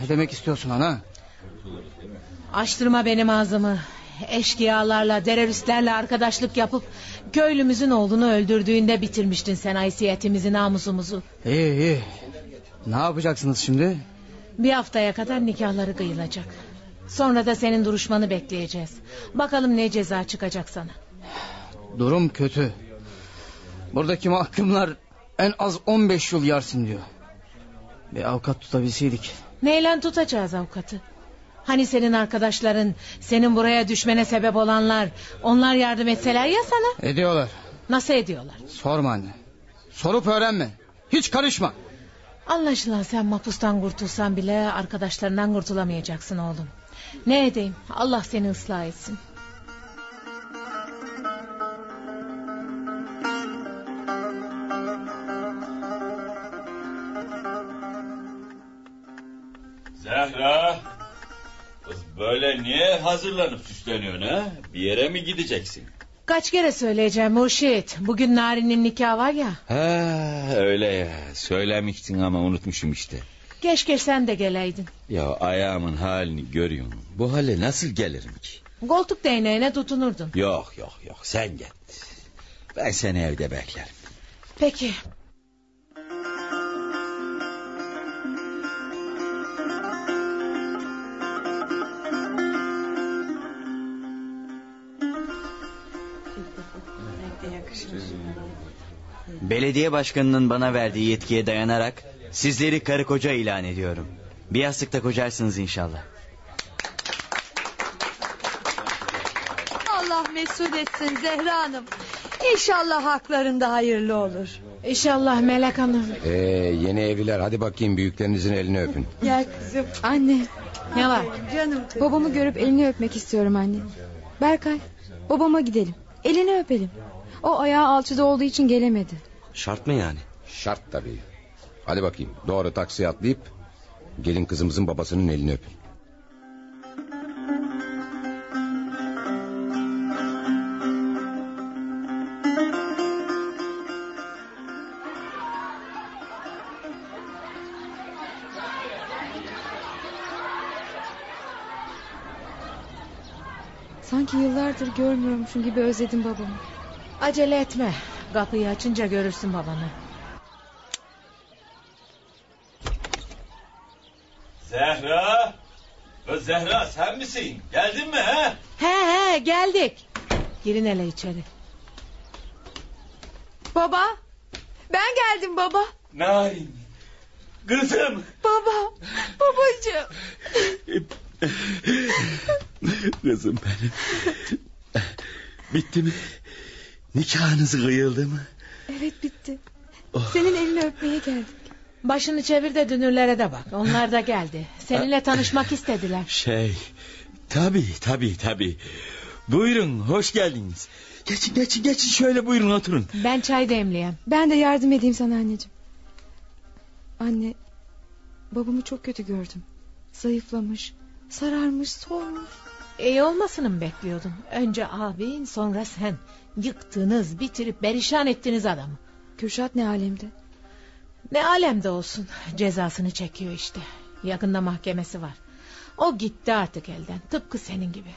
Ne demek istiyorsun ana? Açtırma benim ağzımı. Eşkıyalarla, teröristlerle arkadaşlık yapıp... ...köylümüzün oğlunu öldürdüğünde bitirmiştin sen haysiyetimizi, namusumuzu. İyi iyi. Ne yapacaksınız şimdi? Bir haftaya kadar nikahları kıyılacak. Sonra da senin duruşmanı bekleyeceğiz. Bakalım ne ceza çıkacak sana. Durum kötü. Buradaki mahkumlar en az 15 yıl yarsın diyor. Bir avukat tutabilseydik. Neyle tutacağız avukatı? Hani senin arkadaşların, senin buraya düşmene sebep olanlar... ...onlar yardım etseler ya sana? Ediyorlar. Nasıl ediyorlar? Sorma anne. Sorup öğrenme. Hiç karışma. Anlaşılan sen mahpustan kurtulsan bile... ...arkadaşlarından kurtulamayacaksın oğlum. Ne edeyim? Allah seni ıslah etsin. Zehra. Böyle niye hazırlanıp süsleniyorsun ha? Bir yere mi gideceksin? Kaç kere söyleyeceğim Murşit. Bugün Narin'in nikahı var ya. Ha öyle ya. Söylemiştin ama unutmuşum işte. Keşke sen de geleydin. Ya ayağımın halini görüyorsun. Bu hale nasıl gelirim ki? Koltuk değneğine tutunurdun. Yok yok yok sen git. Ben seni evde beklerim. Peki. Belediye başkanının bana verdiği yetkiye dayanarak sizleri karı koca ilan ediyorum. Bir yastıkta kocarsınız inşallah. Allah mesut etsin Zehra Hanım. İnşallah haklarında hayırlı olur. İnşallah Melek Hanım. Ee, yeni evliler hadi bakayım büyüklerinizin elini öpün. Gel kızım. Anne. Ne var? Canım. Babamı görüp elini öpmek istiyorum anne. Berkay babama gidelim. Elini öpelim. O ayağı alçıda olduğu için gelemedi. Şart mı yani? Şart tabii. Hadi bakayım doğru taksiye atlayıp... ...gelin kızımızın babasının elini öpün. Sanki yıllardır görmüyormuşum gibi özledim babamı. Acele etme. Kapıyı açınca görürsün babanı. Zehra! Kız Zehra sen misin? Geldin mi he? He he geldik. Girin hele içeri. Baba. Ben geldim baba. Narin. Kızım. Baba. Babacığım. Kızım benim. Bitti mi? Nikahınız kıyıldı mı? Evet bitti. Oh. Senin elini öpmeye geldik. Başını çevir de dünürlere de bak. Onlar da geldi. Seninle tanışmak istediler. Şey... Tabii tabii tabii. Buyurun hoş geldiniz. Geçin geçin geçin şöyle buyurun oturun. Ben çay demleyeyim. Ben de yardım edeyim sana anneciğim. Anne, babamı çok kötü gördüm. Zayıflamış, sararmış, solmuş. İyi olmasını mı bekliyordun? Önce abin sonra sen. Yıktınız, bitirip perişan ettiniz adamı. Kürşat ne alemde? Ne alemde olsun. Cezasını çekiyor işte. Yakında mahkemesi var. O gitti artık elden. Tıpkı senin gibi.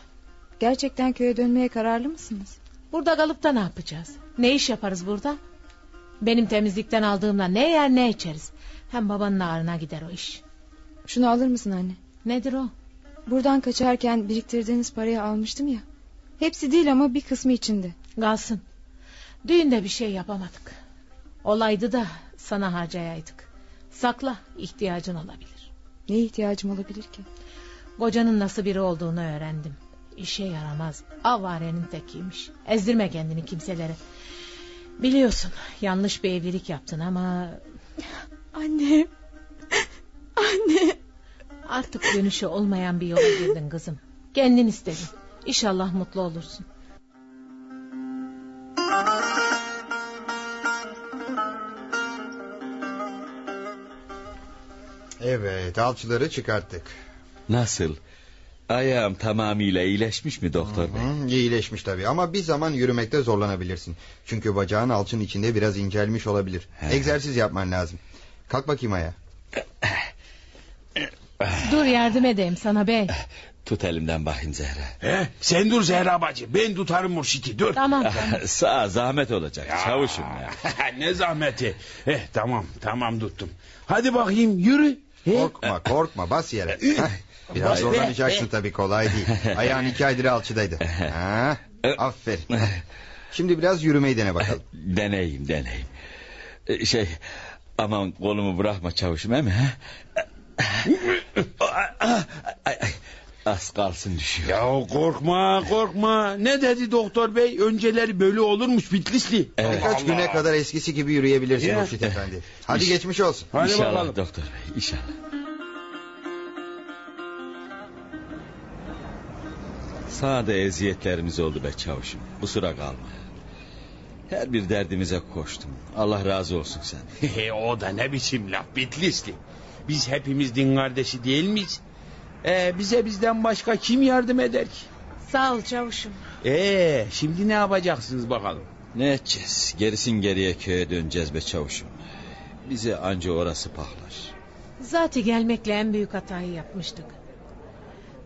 Gerçekten köye dönmeye kararlı mısınız? Burada kalıp da ne yapacağız? Ne iş yaparız burada? Benim temizlikten aldığımla ne yer ne içeriz. Hem babanın ağrına gider o iş. Şunu alır mısın anne? Nedir o? Buradan kaçarken biriktirdiğiniz parayı almıştım ya. Hepsi değil ama bir kısmı içinde. Kalsın. Düğünde bir şey yapamadık. Olaydı da sana harcayaydık. Sakla ihtiyacın olabilir. Ne ihtiyacım olabilir ki? Kocanın nasıl biri olduğunu öğrendim. İşe yaramaz. Avarenin tekiymiş. Ezdirme kendini kimselere. Biliyorsun yanlış bir evlilik yaptın ama... Anne. Anne. Artık dönüşü olmayan bir yola girdin kızım. Kendin istedin. İnşallah mutlu olursun. Evet alçıları çıkarttık. Nasıl? Ayağım tamamıyla iyileşmiş mi doktor bey? Hı, iyileşmiş tabii ama bir zaman yürümekte zorlanabilirsin. Çünkü bacağın alçın içinde biraz incelmiş olabilir. Egzersiz yapman lazım. Kalk bakayım ayağa. Dur yardım edeyim sana bey. Tut elimden bakayım Zehra. He, sen dur Zehra bacı. Ben tutarım Murşit'i dur. Tamam tamam. Sağ zahmet olacak. Çavuşum ya. ne zahmeti. Eh, tamam tamam tuttum. Hadi bakayım yürü. Korkma korkma bas yere. Biraz zorlanacaksın tabii kolay değil. Ayağın iki aydır alçıdaydı. Ha, aferin. Şimdi biraz yürümeyi dene bakalım. Deneyim deneyim. Ee, Şey aman kolumu bırakma çavuşum he mi? he? Ay, ay, Az kalsın düşüyor. Ya korkma korkma. Ne dedi doktor bey? Önceleri böyle olurmuş Bitlisli. Birkaç güne kadar eskisi gibi yürüyebilirsin Ya. Efendi. Hadi İş- geçmiş olsun. inşallah doktor bey inşallah. Sağda eziyetlerimiz oldu be çavuşum. Kusura kalma. Her bir derdimize koştum. Allah razı olsun sen. He, o da ne biçim laf Bitlisli. Biz hepimiz din kardeşi değil miyiz? Ee, bize bizden başka kim yardım eder ki? Sağ ol çavuşum. Ee, şimdi ne yapacaksınız bakalım? Ne edeceğiz? Gerisin geriye köye döneceğiz be çavuşum. Bize anca orası pahlar. Zati gelmekle en büyük hatayı yapmıştık.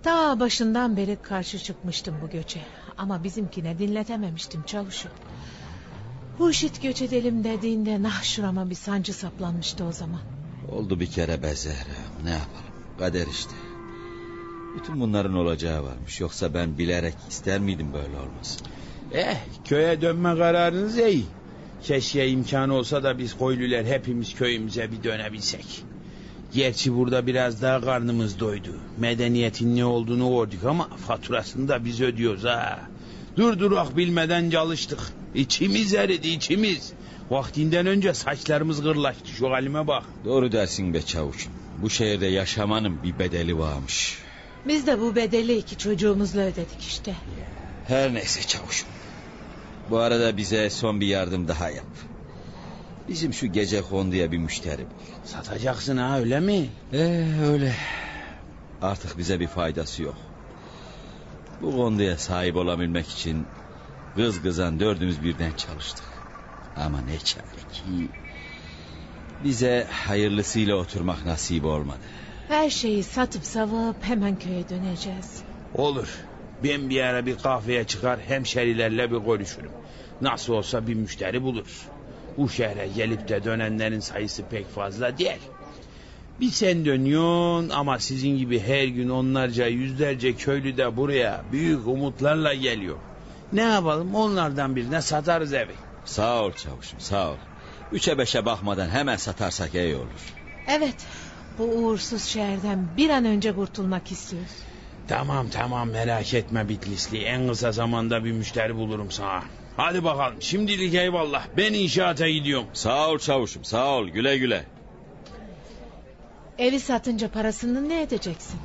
Ta başından beri karşı çıkmıştım bu göçe. Ama bizimkine dinletememiştim çavuşum. Hurşit göç edelim dediğinde nah şurama bir sancı saplanmıştı o zaman. Oldu bir kere be Zehra. Ne yapalım? Kader işte. Bütün bunların olacağı varmış. Yoksa ben bilerek ister miydim böyle olmasın? Eh, köye dönme kararınız iyi. Keşke imkanı olsa da biz koylular hepimiz köyümüze bir dönebilsek. Gerçi burada biraz daha karnımız doydu. Medeniyetin ne olduğunu gördük ama faturasını da biz ödüyoruz ha. Durdurak bilmeden çalıştık. İçimiz eridi içimiz. Vaktinden önce saçlarımız gırlaştı şu halime bak. Doğru dersin be çavuşum. Bu şehirde yaşamanın bir bedeli varmış. Biz de bu bedeli iki çocuğumuzla ödedik işte. Her neyse çavuşum. Bu arada bize son bir yardım daha yap. Bizim şu gece konduya bir müşteri bul. Satacaksın ha öyle mi? Ee, öyle. Artık bize bir faydası yok. Bu konduya sahip olabilmek için kız kızan dördümüz birden çalıştık. Ama ne çare ki bize hayırlısıyla oturmak nasip olmadı. Her şeyi satıp savup hemen köye döneceğiz. Olur. Ben bir ara bir kahveye çıkar hemşerilerle bir görüşürüm. Nasıl olsa bir müşteri buluruz. Bu şehre gelip de dönenlerin sayısı pek fazla değil. Bir sen dönüyorsun ama sizin gibi her gün onlarca yüzlerce köylü de buraya büyük umutlarla geliyor. Ne yapalım onlardan birine satarız evi. Sağ ol çavuşum sağ ol. Üçe beşe bakmadan hemen satarsak iyi olur. Evet bu uğursuz şehirden bir an önce kurtulmak istiyoruz. Tamam tamam merak etme Bitlisli. En kısa zamanda bir müşteri bulurum sana. Hadi bakalım şimdilik eyvallah. Ben inşaata gidiyorum. Sağ ol çavuşum sağ ol güle güle. Evi satınca parasını ne edeceksin?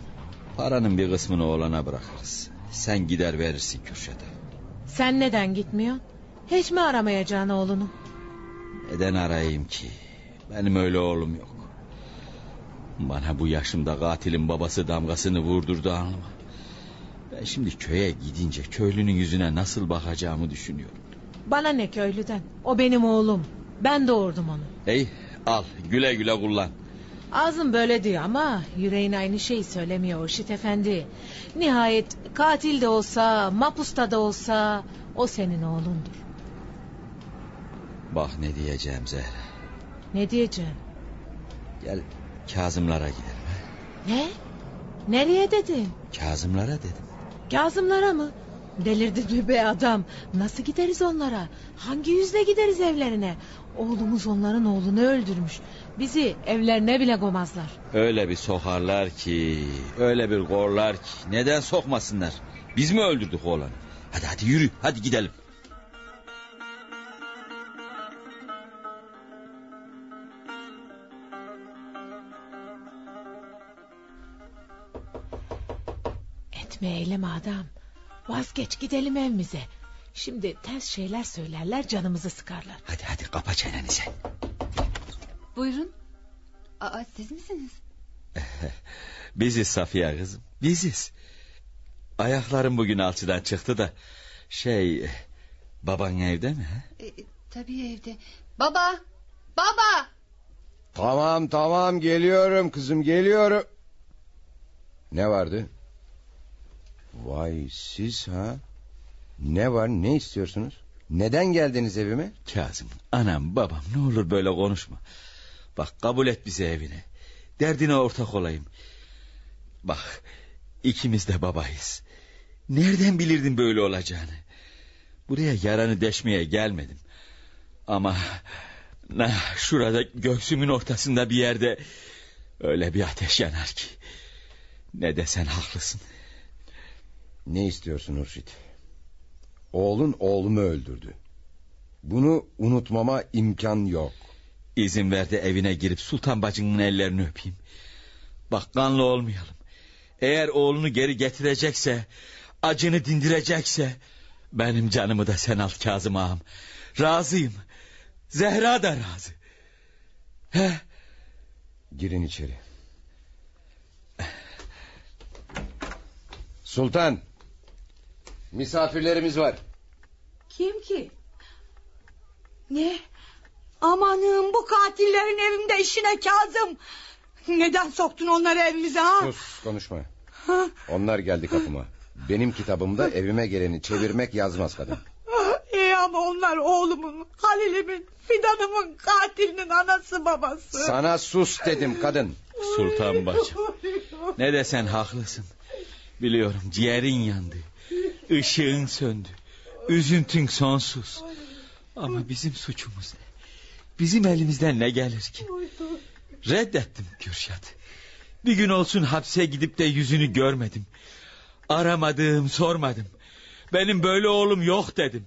Paranın bir kısmını oğlana bırakırız. Sen gider verirsin Kürşat'a. Sen neden gitmiyorsun? Hiç mi aramayacaksın oğlunu? Neden arayayım ki? Benim öyle oğlum yok. Bana bu yaşımda katilin babası damgasını vurdurdu anlama. Ben şimdi köye gidince köylünün yüzüne nasıl bakacağımı düşünüyorum. Bana ne köylüden? O benim oğlum. Ben doğurdum onu. Hey al güle güle kullan. Ağzım böyle diyor ama yüreğin aynı şeyi söylemiyor Urşit Efendi. Nihayet katil de olsa, mapusta da olsa o senin oğlundur. Bak ne diyeceğim Zehra. Ne diyeceğim? Gel Kazımlara gidelim. Ne? Nereye dedin? Kazımlara dedim. Kazımlara mı? Delirdin mi be adam? Nasıl gideriz onlara? Hangi yüzle gideriz evlerine? Oğlumuz onların oğlunu öldürmüş. Bizi evlerine bile gomazlar. Öyle bir sokarlar ki, öyle bir korlar ki. Neden sokmasınlar? Biz mi öldürdük oğlanı? Hadi hadi yürü, hadi gidelim. Etme eyleme adam. Vazgeç gidelim evimize. Şimdi ters şeyler söylerler canımızı sıkarlar. Hadi hadi kapa çeneni sen. Buyurun. Aa, siz misiniz? Biziz Safiye kızım, biziz. Ayaklarım bugün alçıdan çıktı da... Şey... Baban evde mi? he? E, tabii evde. Baba! Baba! Tamam tamam geliyorum kızım geliyorum. Ne vardı? Vay siz ha? Ne var ne istiyorsunuz? Neden geldiniz evime? Kazım, anam babam ne olur böyle konuşma. Bak kabul et bizi evine. Derdine ortak olayım. Bak ikimiz de babayız. Nereden bilirdin böyle olacağını? Buraya yaranı deşmeye gelmedim. Ama nah, şurada göğsümün ortasında bir yerde öyle bir ateş yanar ki. Ne desen haklısın. Ne istiyorsun Hurşit? Oğlun oğlumu öldürdü. Bunu unutmama imkan yok. İzin ver de evine girip Sultan bacının ellerini öpeyim. Bak kanlı olmayalım. Eğer oğlunu geri getirecekse, acını dindirecekse... ...benim canımı da sen al Kazım ağam. Razıyım. Zehra da razı. He? Girin içeri. Sultan. Misafirlerimiz var. Kim ki? Ne? Amanım bu katillerin evimde işine Kazım. Neden soktun onları evimize ha? Sus konuşma. Onlar geldi kapıma. Benim kitabımda evime geleni çevirmek yazmaz kadın. İyi ama onlar oğlumun, Halil'imin, Fidan'ımın katilinin anası babası. Sana sus dedim kadın. Sultan bacım. Ne desen haklısın. Biliyorum ciğerin yandı. Işığın söndü. Üzüntün sonsuz. Ama bizim suçumuz ne? Bizim elimizden ne gelir ki? Reddettim Kürşat. Bir gün olsun hapse gidip de yüzünü görmedim. Aramadım, sormadım. Benim böyle oğlum yok dedim.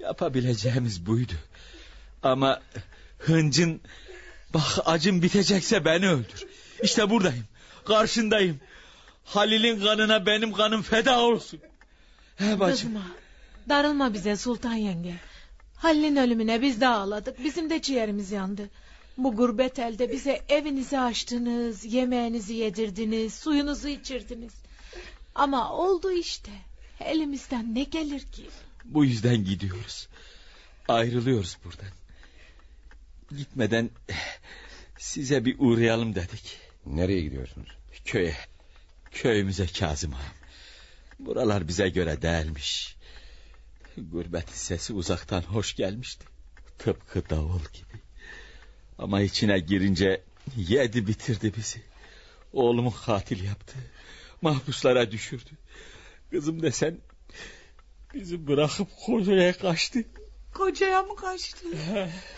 Yapabileceğimiz buydu. Ama hıncın... Bak acım bitecekse beni öldür. İşte buradayım. Karşındayım. Halil'in kanına benim kanım feda olsun. He bacım. Kızma. Darılma bize Sultan yenge. Halil'in ölümüne biz de ağladık. Bizim de ciğerimiz yandı. Bu gurbet elde bize evinizi açtınız, yemeğinizi yedirdiniz, suyunuzu içirdiniz. Ama oldu işte. Elimizden ne gelir ki? Bu yüzden gidiyoruz. Ayrılıyoruz buradan. Gitmeden size bir uğrayalım dedik. Nereye gidiyorsunuz? Köye. Köyümüze Kazım ağam. Buralar bize göre değilmiş. Gurbetin sesi uzaktan hoş gelmişti. Tıpkı davul gibi. Ama içine girince yedi bitirdi bizi. Oğlumu katil yaptı. Mahpuslara düşürdü. Kızım desen bizi bırakıp kocaya kaçtı. Kocaya mı kaçtı?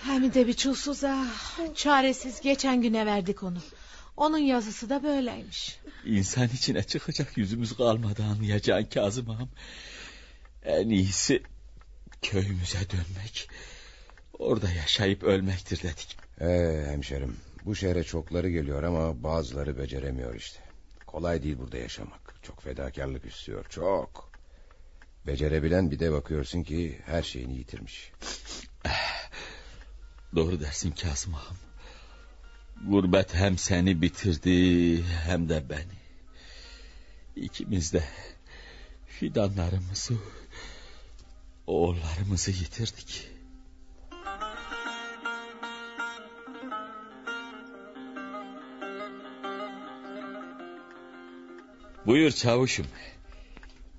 Hem de bir çulsuz ah. Çaresiz geçen güne verdik onu. Onun yazısı da böyleymiş. İnsan içine çıkacak yüzümüz kalmadı anlayacağın Kazım ağam. En iyisi köyümüze dönmek. Orada yaşayıp ölmektir dedik. Ee, hemşerim bu şehre çokları geliyor ama bazıları beceremiyor işte. Kolay değil burada yaşamak. Çok fedakarlık istiyor çok. Becerebilen bir de bakıyorsun ki her şeyini yitirmiş. Doğru dersin Kazım ağam. Gurbet hem seni bitirdi hem de beni. İkimiz de fidanlarımızı, oğullarımızı yitirdik. Buyur çavuşum.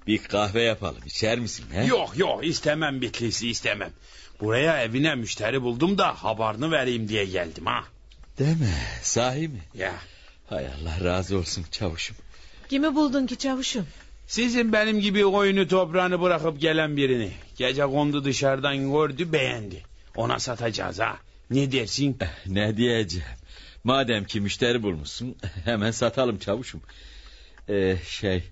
Bir kahve yapalım. İçer misin? He? Yok yok istemem Bitlis'i istemem. Buraya evine müşteri buldum da haberini vereyim diye geldim ha. Deme sahi mi? Ya. Hay Allah razı olsun çavuşum. Kimi buldun ki çavuşum? Sizin benim gibi koyunu toprağını bırakıp gelen birini. Gece kondu dışarıdan gördü beğendi. Ona satacağız ha. Ne dersin? Ne diyeceğim? Madem ki müşteri bulmuşsun hemen satalım çavuşum. Ee, şey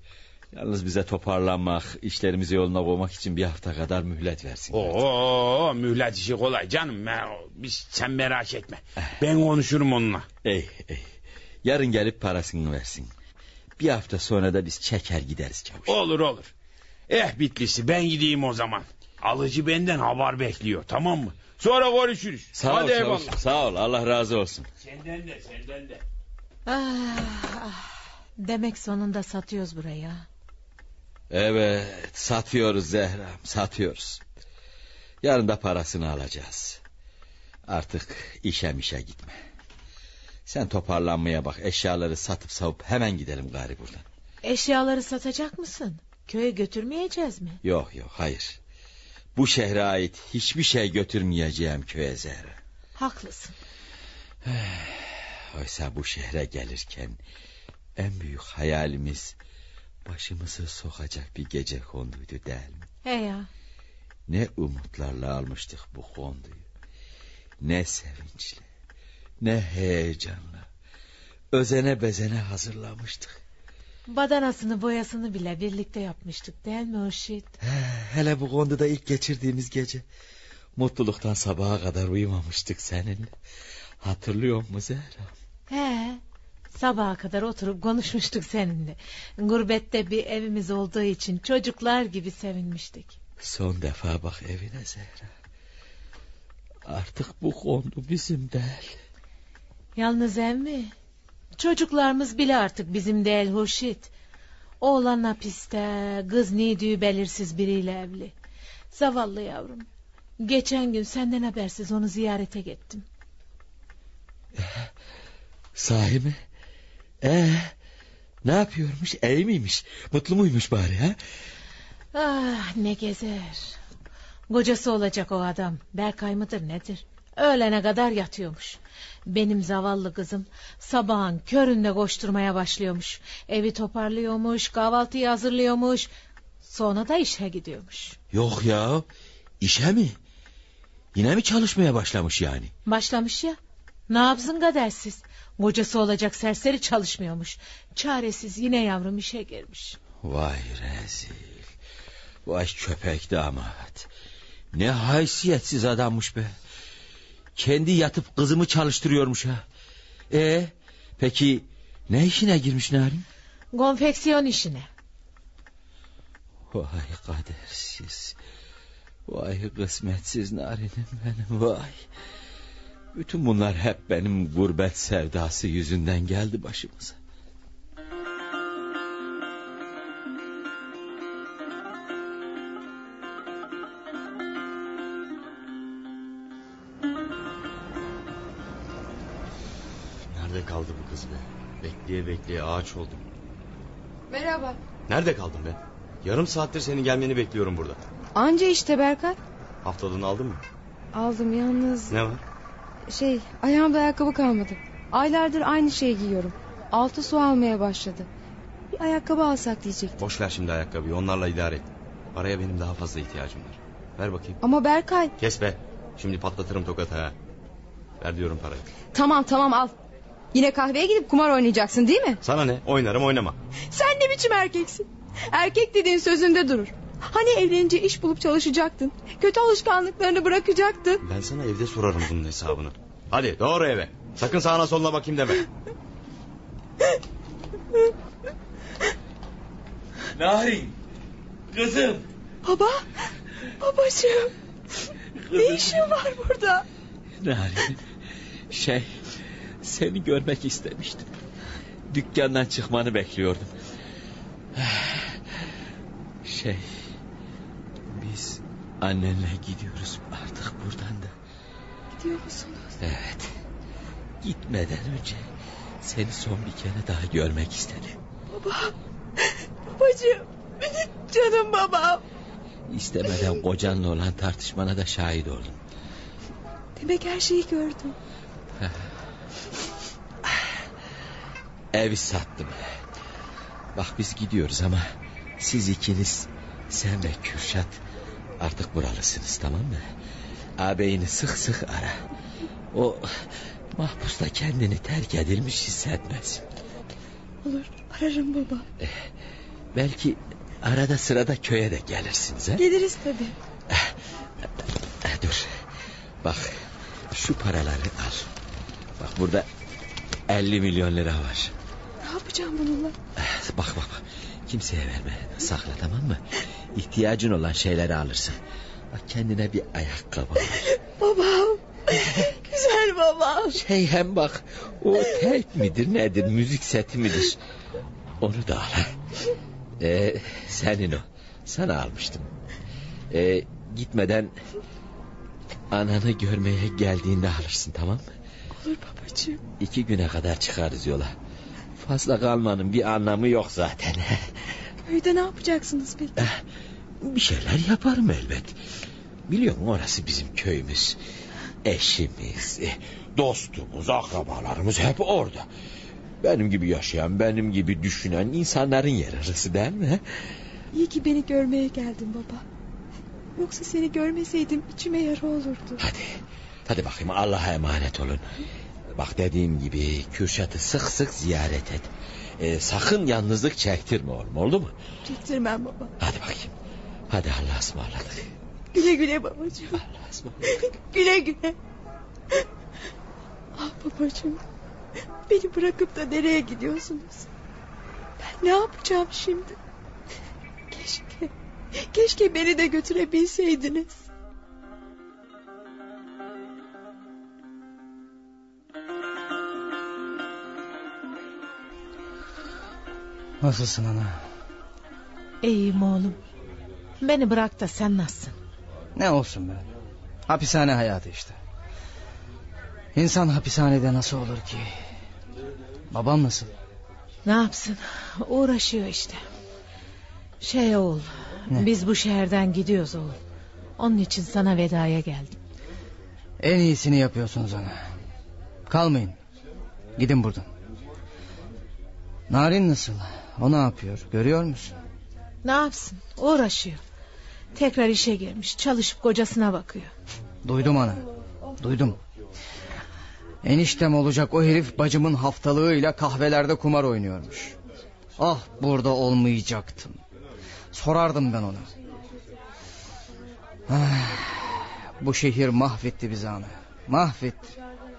yalnız bize toparlanmak işlerimizi yoluna koymak için bir hafta kadar mühlet versin. Oo mühlet işi kolay canım. Biz sen merak etme. Ben konuşurum onunla. Ey ey. Yarın gelip parasını versin. Bir hafta sonra da biz çeker gideriz çavuş. Olur olur. Eh Bitlisi ben gideyim o zaman. Alıcı benden haber bekliyor tamam mı? Sonra görüşürüz. Sağ Hadi ol eyvallah. sağ ol Allah razı olsun. Senden de senden de. Ah, ah. Demek sonunda satıyoruz burayı ha. Evet satıyoruz Zehram satıyoruz. Yarın da parasını alacağız. Artık işe mişe gitme. Sen toparlanmaya bak eşyaları satıp savup hemen gidelim gari buradan. Eşyaları satacak mısın? Köye götürmeyeceğiz mi? Yok yok hayır. Bu şehre ait hiçbir şey götürmeyeceğim köye Zehra. Haklısın. Oysa bu şehre gelirken en büyük hayalimiz başımızı sokacak bir gece konduydu değil mi? He ya. Ne umutlarla almıştık bu konduyu. Ne sevinçle, ne heyecanla. Özene bezene hazırlamıştık. Badanasını boyasını bile birlikte yapmıştık değil mi Hurşit? Hele bu konduda ilk geçirdiğimiz gece. Mutluluktan sabaha kadar uyumamıştık seninle. Hatırlıyor musun Zehra? He. Sabaha kadar oturup konuşmuştuk seninle. Gurbette bir evimiz olduğu için çocuklar gibi sevinmiştik. Son defa bak evine Zehra. Artık bu kondu bizim değil. Yalnız emmi. Çocuklarımız bile artık bizim değil Hurşit. Oğlan hapiste, kız nidüğü belirsiz biriyle evli. Zavallı yavrum. Geçen gün senden habersiz onu ziyarete gittim. Sahi mi? Ee, ne yapıyormuş? İyi miymiş? Mutlu muymuş bari ha? Ah ne gezer. Kocası olacak o adam. Berkay mıdır nedir? Öğlene kadar yatıyormuş. Benim zavallı kızım sabahın köründe koşturmaya başlıyormuş. Evi toparlıyormuş, kahvaltıyı hazırlıyormuş. Sonra da işe gidiyormuş. Yok ya. İşe mi? Yine mi çalışmaya başlamış yani? Başlamış ya. Ne yapsın kadersiz. Kocası olacak serseri çalışmıyormuş. Çaresiz yine yavrum işe girmiş. Vay rezil. Vay köpek damat. Ne haysiyetsiz adammış be. Kendi yatıp kızımı çalıştırıyormuş ha. E peki ne işine girmiş Narin? Konfeksiyon işine. Vay kadersiz. Vay kısmetsiz narinim benim vay. Bütün bunlar hep benim gurbet sevdası yüzünden geldi başımıza. Nerede kaldı bu kız be? Bekleye bekleye ağaç oldum. Merhaba. Nerede kaldın be? Yarım saattir senin gelmeni bekliyorum burada. Anca işte Berkay. Haftalığını aldın mı? Aldım yalnız. Ne var? Şey ayağımda ayakkabı kalmadı. Aylardır aynı şeyi giyiyorum. Altı su almaya başladı. Bir ayakkabı alsak diyecektim. Boş ver şimdi ayakkabıyı onlarla idare et. Paraya benim daha fazla ihtiyacım var. Ver bakayım. Ama Berkay. Kes be. Şimdi patlatırım tokatı ha. Ver diyorum parayı. Tamam tamam al. Yine kahveye gidip kumar oynayacaksın değil mi? Sana ne? Oynarım oynama. Sen ne biçim erkeksin? Erkek dediğin sözünde durur. Hani evlenince iş bulup çalışacaktın. Kötü alışkanlıklarını bırakacaktın. Ben sana evde sorarım bunun hesabını. Hadi doğru eve. Sakın sağına soluna bakayım deme. Narin. Kızım. Baba. Babacığım. Ne işin var burada? Narin. Şey. Seni görmek istemiştim. Dükkandan çıkmanı bekliyordum. Şey. Annenle gidiyoruz artık buradan da. Gidiyor musunuz? Evet. Gitmeden önce seni son bir kere daha görmek istedim. Baba. Babacığım. Canım babam. İstemeden kocanla olan tartışmana da şahit oldum. Demek her şeyi gördüm. Evi sattım. Bak biz gidiyoruz ama siz ikiniz sen ve Kürşat artık buralısınız tamam mı? Ağabeyini sık sık ara. O mahpusta kendini terk edilmiş hissetmez. Olur ararım baba. Belki arada sırada köye de gelirsiniz. He? Geliriz tabii. Dur. Bak şu paraları al. Bak burada 50 milyon lira var. Ne yapacağım bununla? Bak bak bak. Kimseye verme. Sakla tamam mı? İhtiyacın olan şeyleri alırsın. Bak kendine bir ayakkabı al. Babam. Güzel babam. Şey hem bak o teyp midir nedir müzik seti midir? Onu da al. ha. Ee, senin o. Sana almıştım. Ee, gitmeden ananı görmeye geldiğinde alırsın tamam mı? Olur babacığım. İki güne kadar çıkarız yola. Fazla kalmanın bir anlamı yok zaten. Köyde ne yapacaksınız peki? Bir şeyler yaparım elbet. Biliyor musun orası bizim köyümüz. Eşimiz, e, dostumuz, akrabalarımız hep orada. Benim gibi yaşayan, benim gibi düşünen insanların yeri orası değil mi? İyi ki beni görmeye geldin baba. Yoksa seni görmeseydim içime yara olurdu. Hadi, hadi bakayım Allah'a emanet olun. Bak dediğim gibi Kürşat'ı sık sık ziyaret et. Ee, sakın yalnızlık çektirme oğlum oldu mu? Çektirmem baba. Hadi bakayım. Hadi Allah'a ısmarladık. Güle güle babacığım. güle güle. Ah babacığım. Beni bırakıp da nereye gidiyorsunuz? Ben ne yapacağım şimdi? Keşke, keşke beni de götürebilseydiniz. Nasılsın ana? İyiyim oğlum. Beni bırak da sen nasılsın? Ne olsun be. Hapishane hayatı işte. İnsan hapishanede nasıl olur ki? Babam nasıl? Ne yapsın? Uğraşıyor işte. Şey oğul. Ne? Biz bu şehirden gidiyoruz oğul. Onun için sana vedaya geldim. En iyisini yapıyorsunuz ana. Kalmayın. Gidin buradan. Narin nasıl? O ne yapıyor? Görüyor musun? Ne yapsın? Uğraşıyor. Tekrar işe girmiş. Çalışıp kocasına bakıyor. Duydum ana. Duydum. Eniştem olacak o herif bacımın haftalığıyla kahvelerde kumar oynuyormuş. Ah burada olmayacaktım. Sorardım ben ona. Ah, bu şehir mahvetti bizi ana. Mahvetti.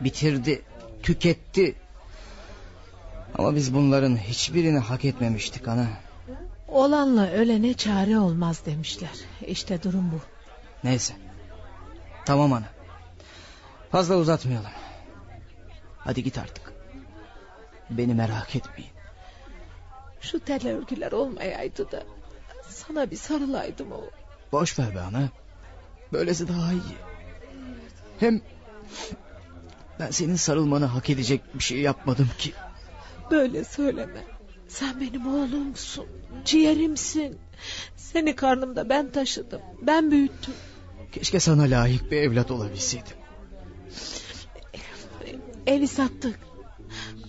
Bitirdi. Tüketti. Ama biz bunların hiçbirini hak etmemiştik ana. Olanla ölene çare olmaz demişler. İşte durum bu. Neyse. Tamam ana. Fazla uzatmayalım. Hadi git artık. Beni merak etmeyin. Şu tel örgüler olmayaydı da sana bir sarılaydım o. Boş ver be ana. Böylesi daha iyi. Hem ben senin sarılmanı hak edecek bir şey yapmadım ki. Böyle söyleme. Sen benim oğlumsun. Ciğerimsin. Seni karnımda ben taşıdım. Ben büyüttüm. Keşke sana layık bir evlat olabilseydim. Evi sattık.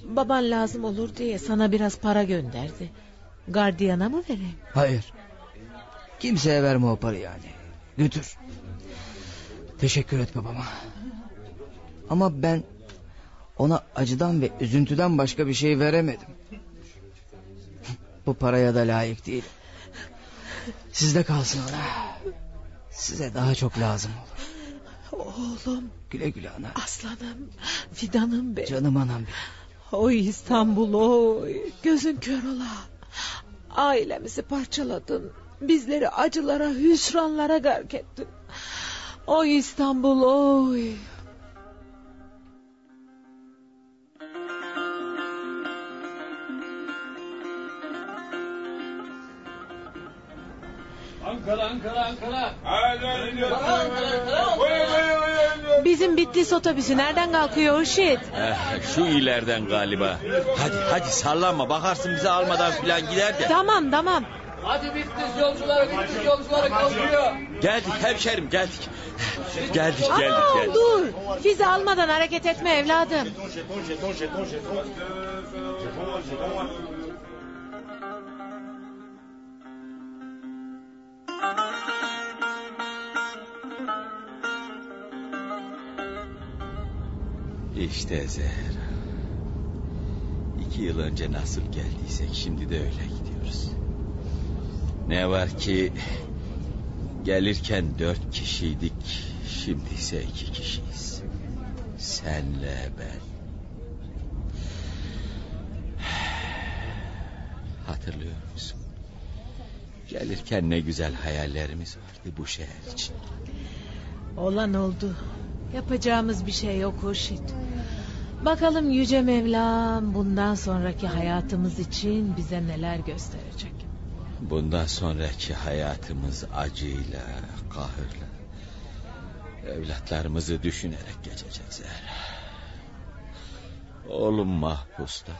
Baban lazım olur diye sana biraz para gönderdi. Gardiyana mı vereyim? Hayır. Kimseye verme o parayı yani. Götür. Teşekkür et babama. Ama ben ona acıdan ve üzüntüden başka bir şey veremedim. Bu paraya da layık değil. Sizde kalsın ana. Size daha çok lazım olur. Oğlum. Güle güle ana. Aslanım. Fidanım benim. Canım anam benim. Oy İstanbul oy. Gözün kör ola. Ailemizi parçaladın. Bizleri acılara, hüsranlara gark ettin. Oy İstanbul oy. Ankara, Ankara, Ankara. Bizim Bitlis otobüsü nereden kalkıyor Hurşit? Eh, şu ileriden galiba. Hadi hadi sallanma bakarsın bizi almadan filan gider de. Tamam tamam. Hadi Bitlis yolcuları, Bitlis yolcuları kalkıyor. Geldik hemşerim geldik. Geldik geldik Aa, geldik. dur. Bizi almadan hareket etme evladım. İşte Zehra. İki yıl önce nasıl geldiysek şimdi de öyle gidiyoruz. Ne var ki gelirken dört kişiydik. Şimdi ise iki kişiyiz. Senle ben. Hatırlıyor musun? Gelirken ne güzel hayallerimiz vardı bu şehir için. Olan oldu. Yapacağımız bir şey yok Hurşit. Bakalım Yüce Mevlam bundan sonraki hayatımız için bize neler gösterecek. Bundan sonraki hayatımız acıyla, kahırla, evlatlarımızı düşünerek geçecek Zehra. Oğlum mahpusta,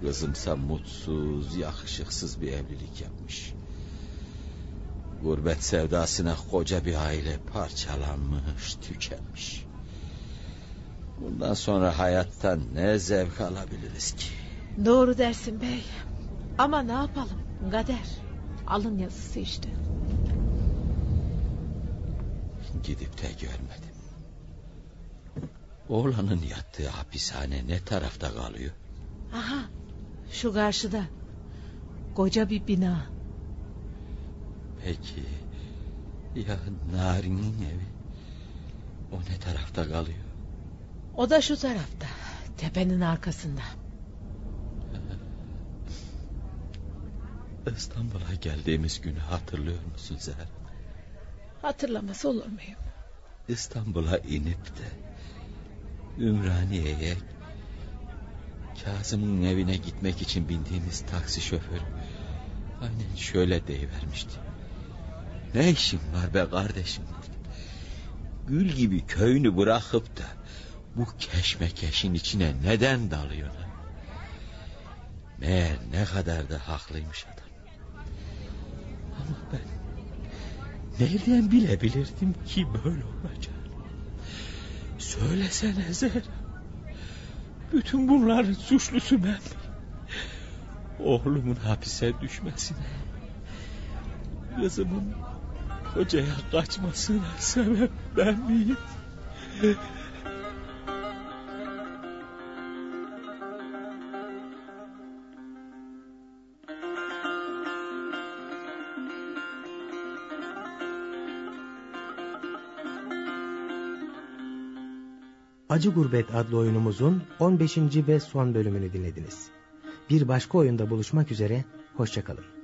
kızımsa mutsuz, yakışıksız bir evlilik yapmış. Gurbet sevdasına koca bir aile parçalanmış, tükenmiş. Bundan sonra hayattan ne zevk alabiliriz ki? Doğru dersin bey. Ama ne yapalım? Kader. Alın yazısı işte. Gidip de görmedim. Oğlanın yattığı hapishane ne tarafta kalıyor? Aha. Şu karşıda. Koca bir bina. Peki ya Nari'nin evi? O ne tarafta kalıyor? O da şu tarafta. Tepenin arkasında. İstanbul'a geldiğimiz günü hatırlıyor musun Zehra? Hatırlaması olur muyum? İstanbul'a inip de Ümraniye'ye Kazım'ın evine gitmek için bindiğimiz taksi şoförü aynen şöyle deyivermişti. Ne işin var be kardeşim burada? Gül gibi köyünü bırakıp da bu keşmekeşin içine neden dalıyorlar? Meğer ne kadar da haklıymış adam. Ama ben nereden bilebilirdim ki böyle olacağını? Söylesene Zehra. Bütün bunların suçlusu ben Oğlumun hapise düşmesine... ...kızımın kocaya kaçmasına sebep ben miyim? Acı Gurbet adlı oyunumuzun 15. ve son bölümünü dinlediniz. Bir başka oyunda buluşmak üzere, hoşçakalın.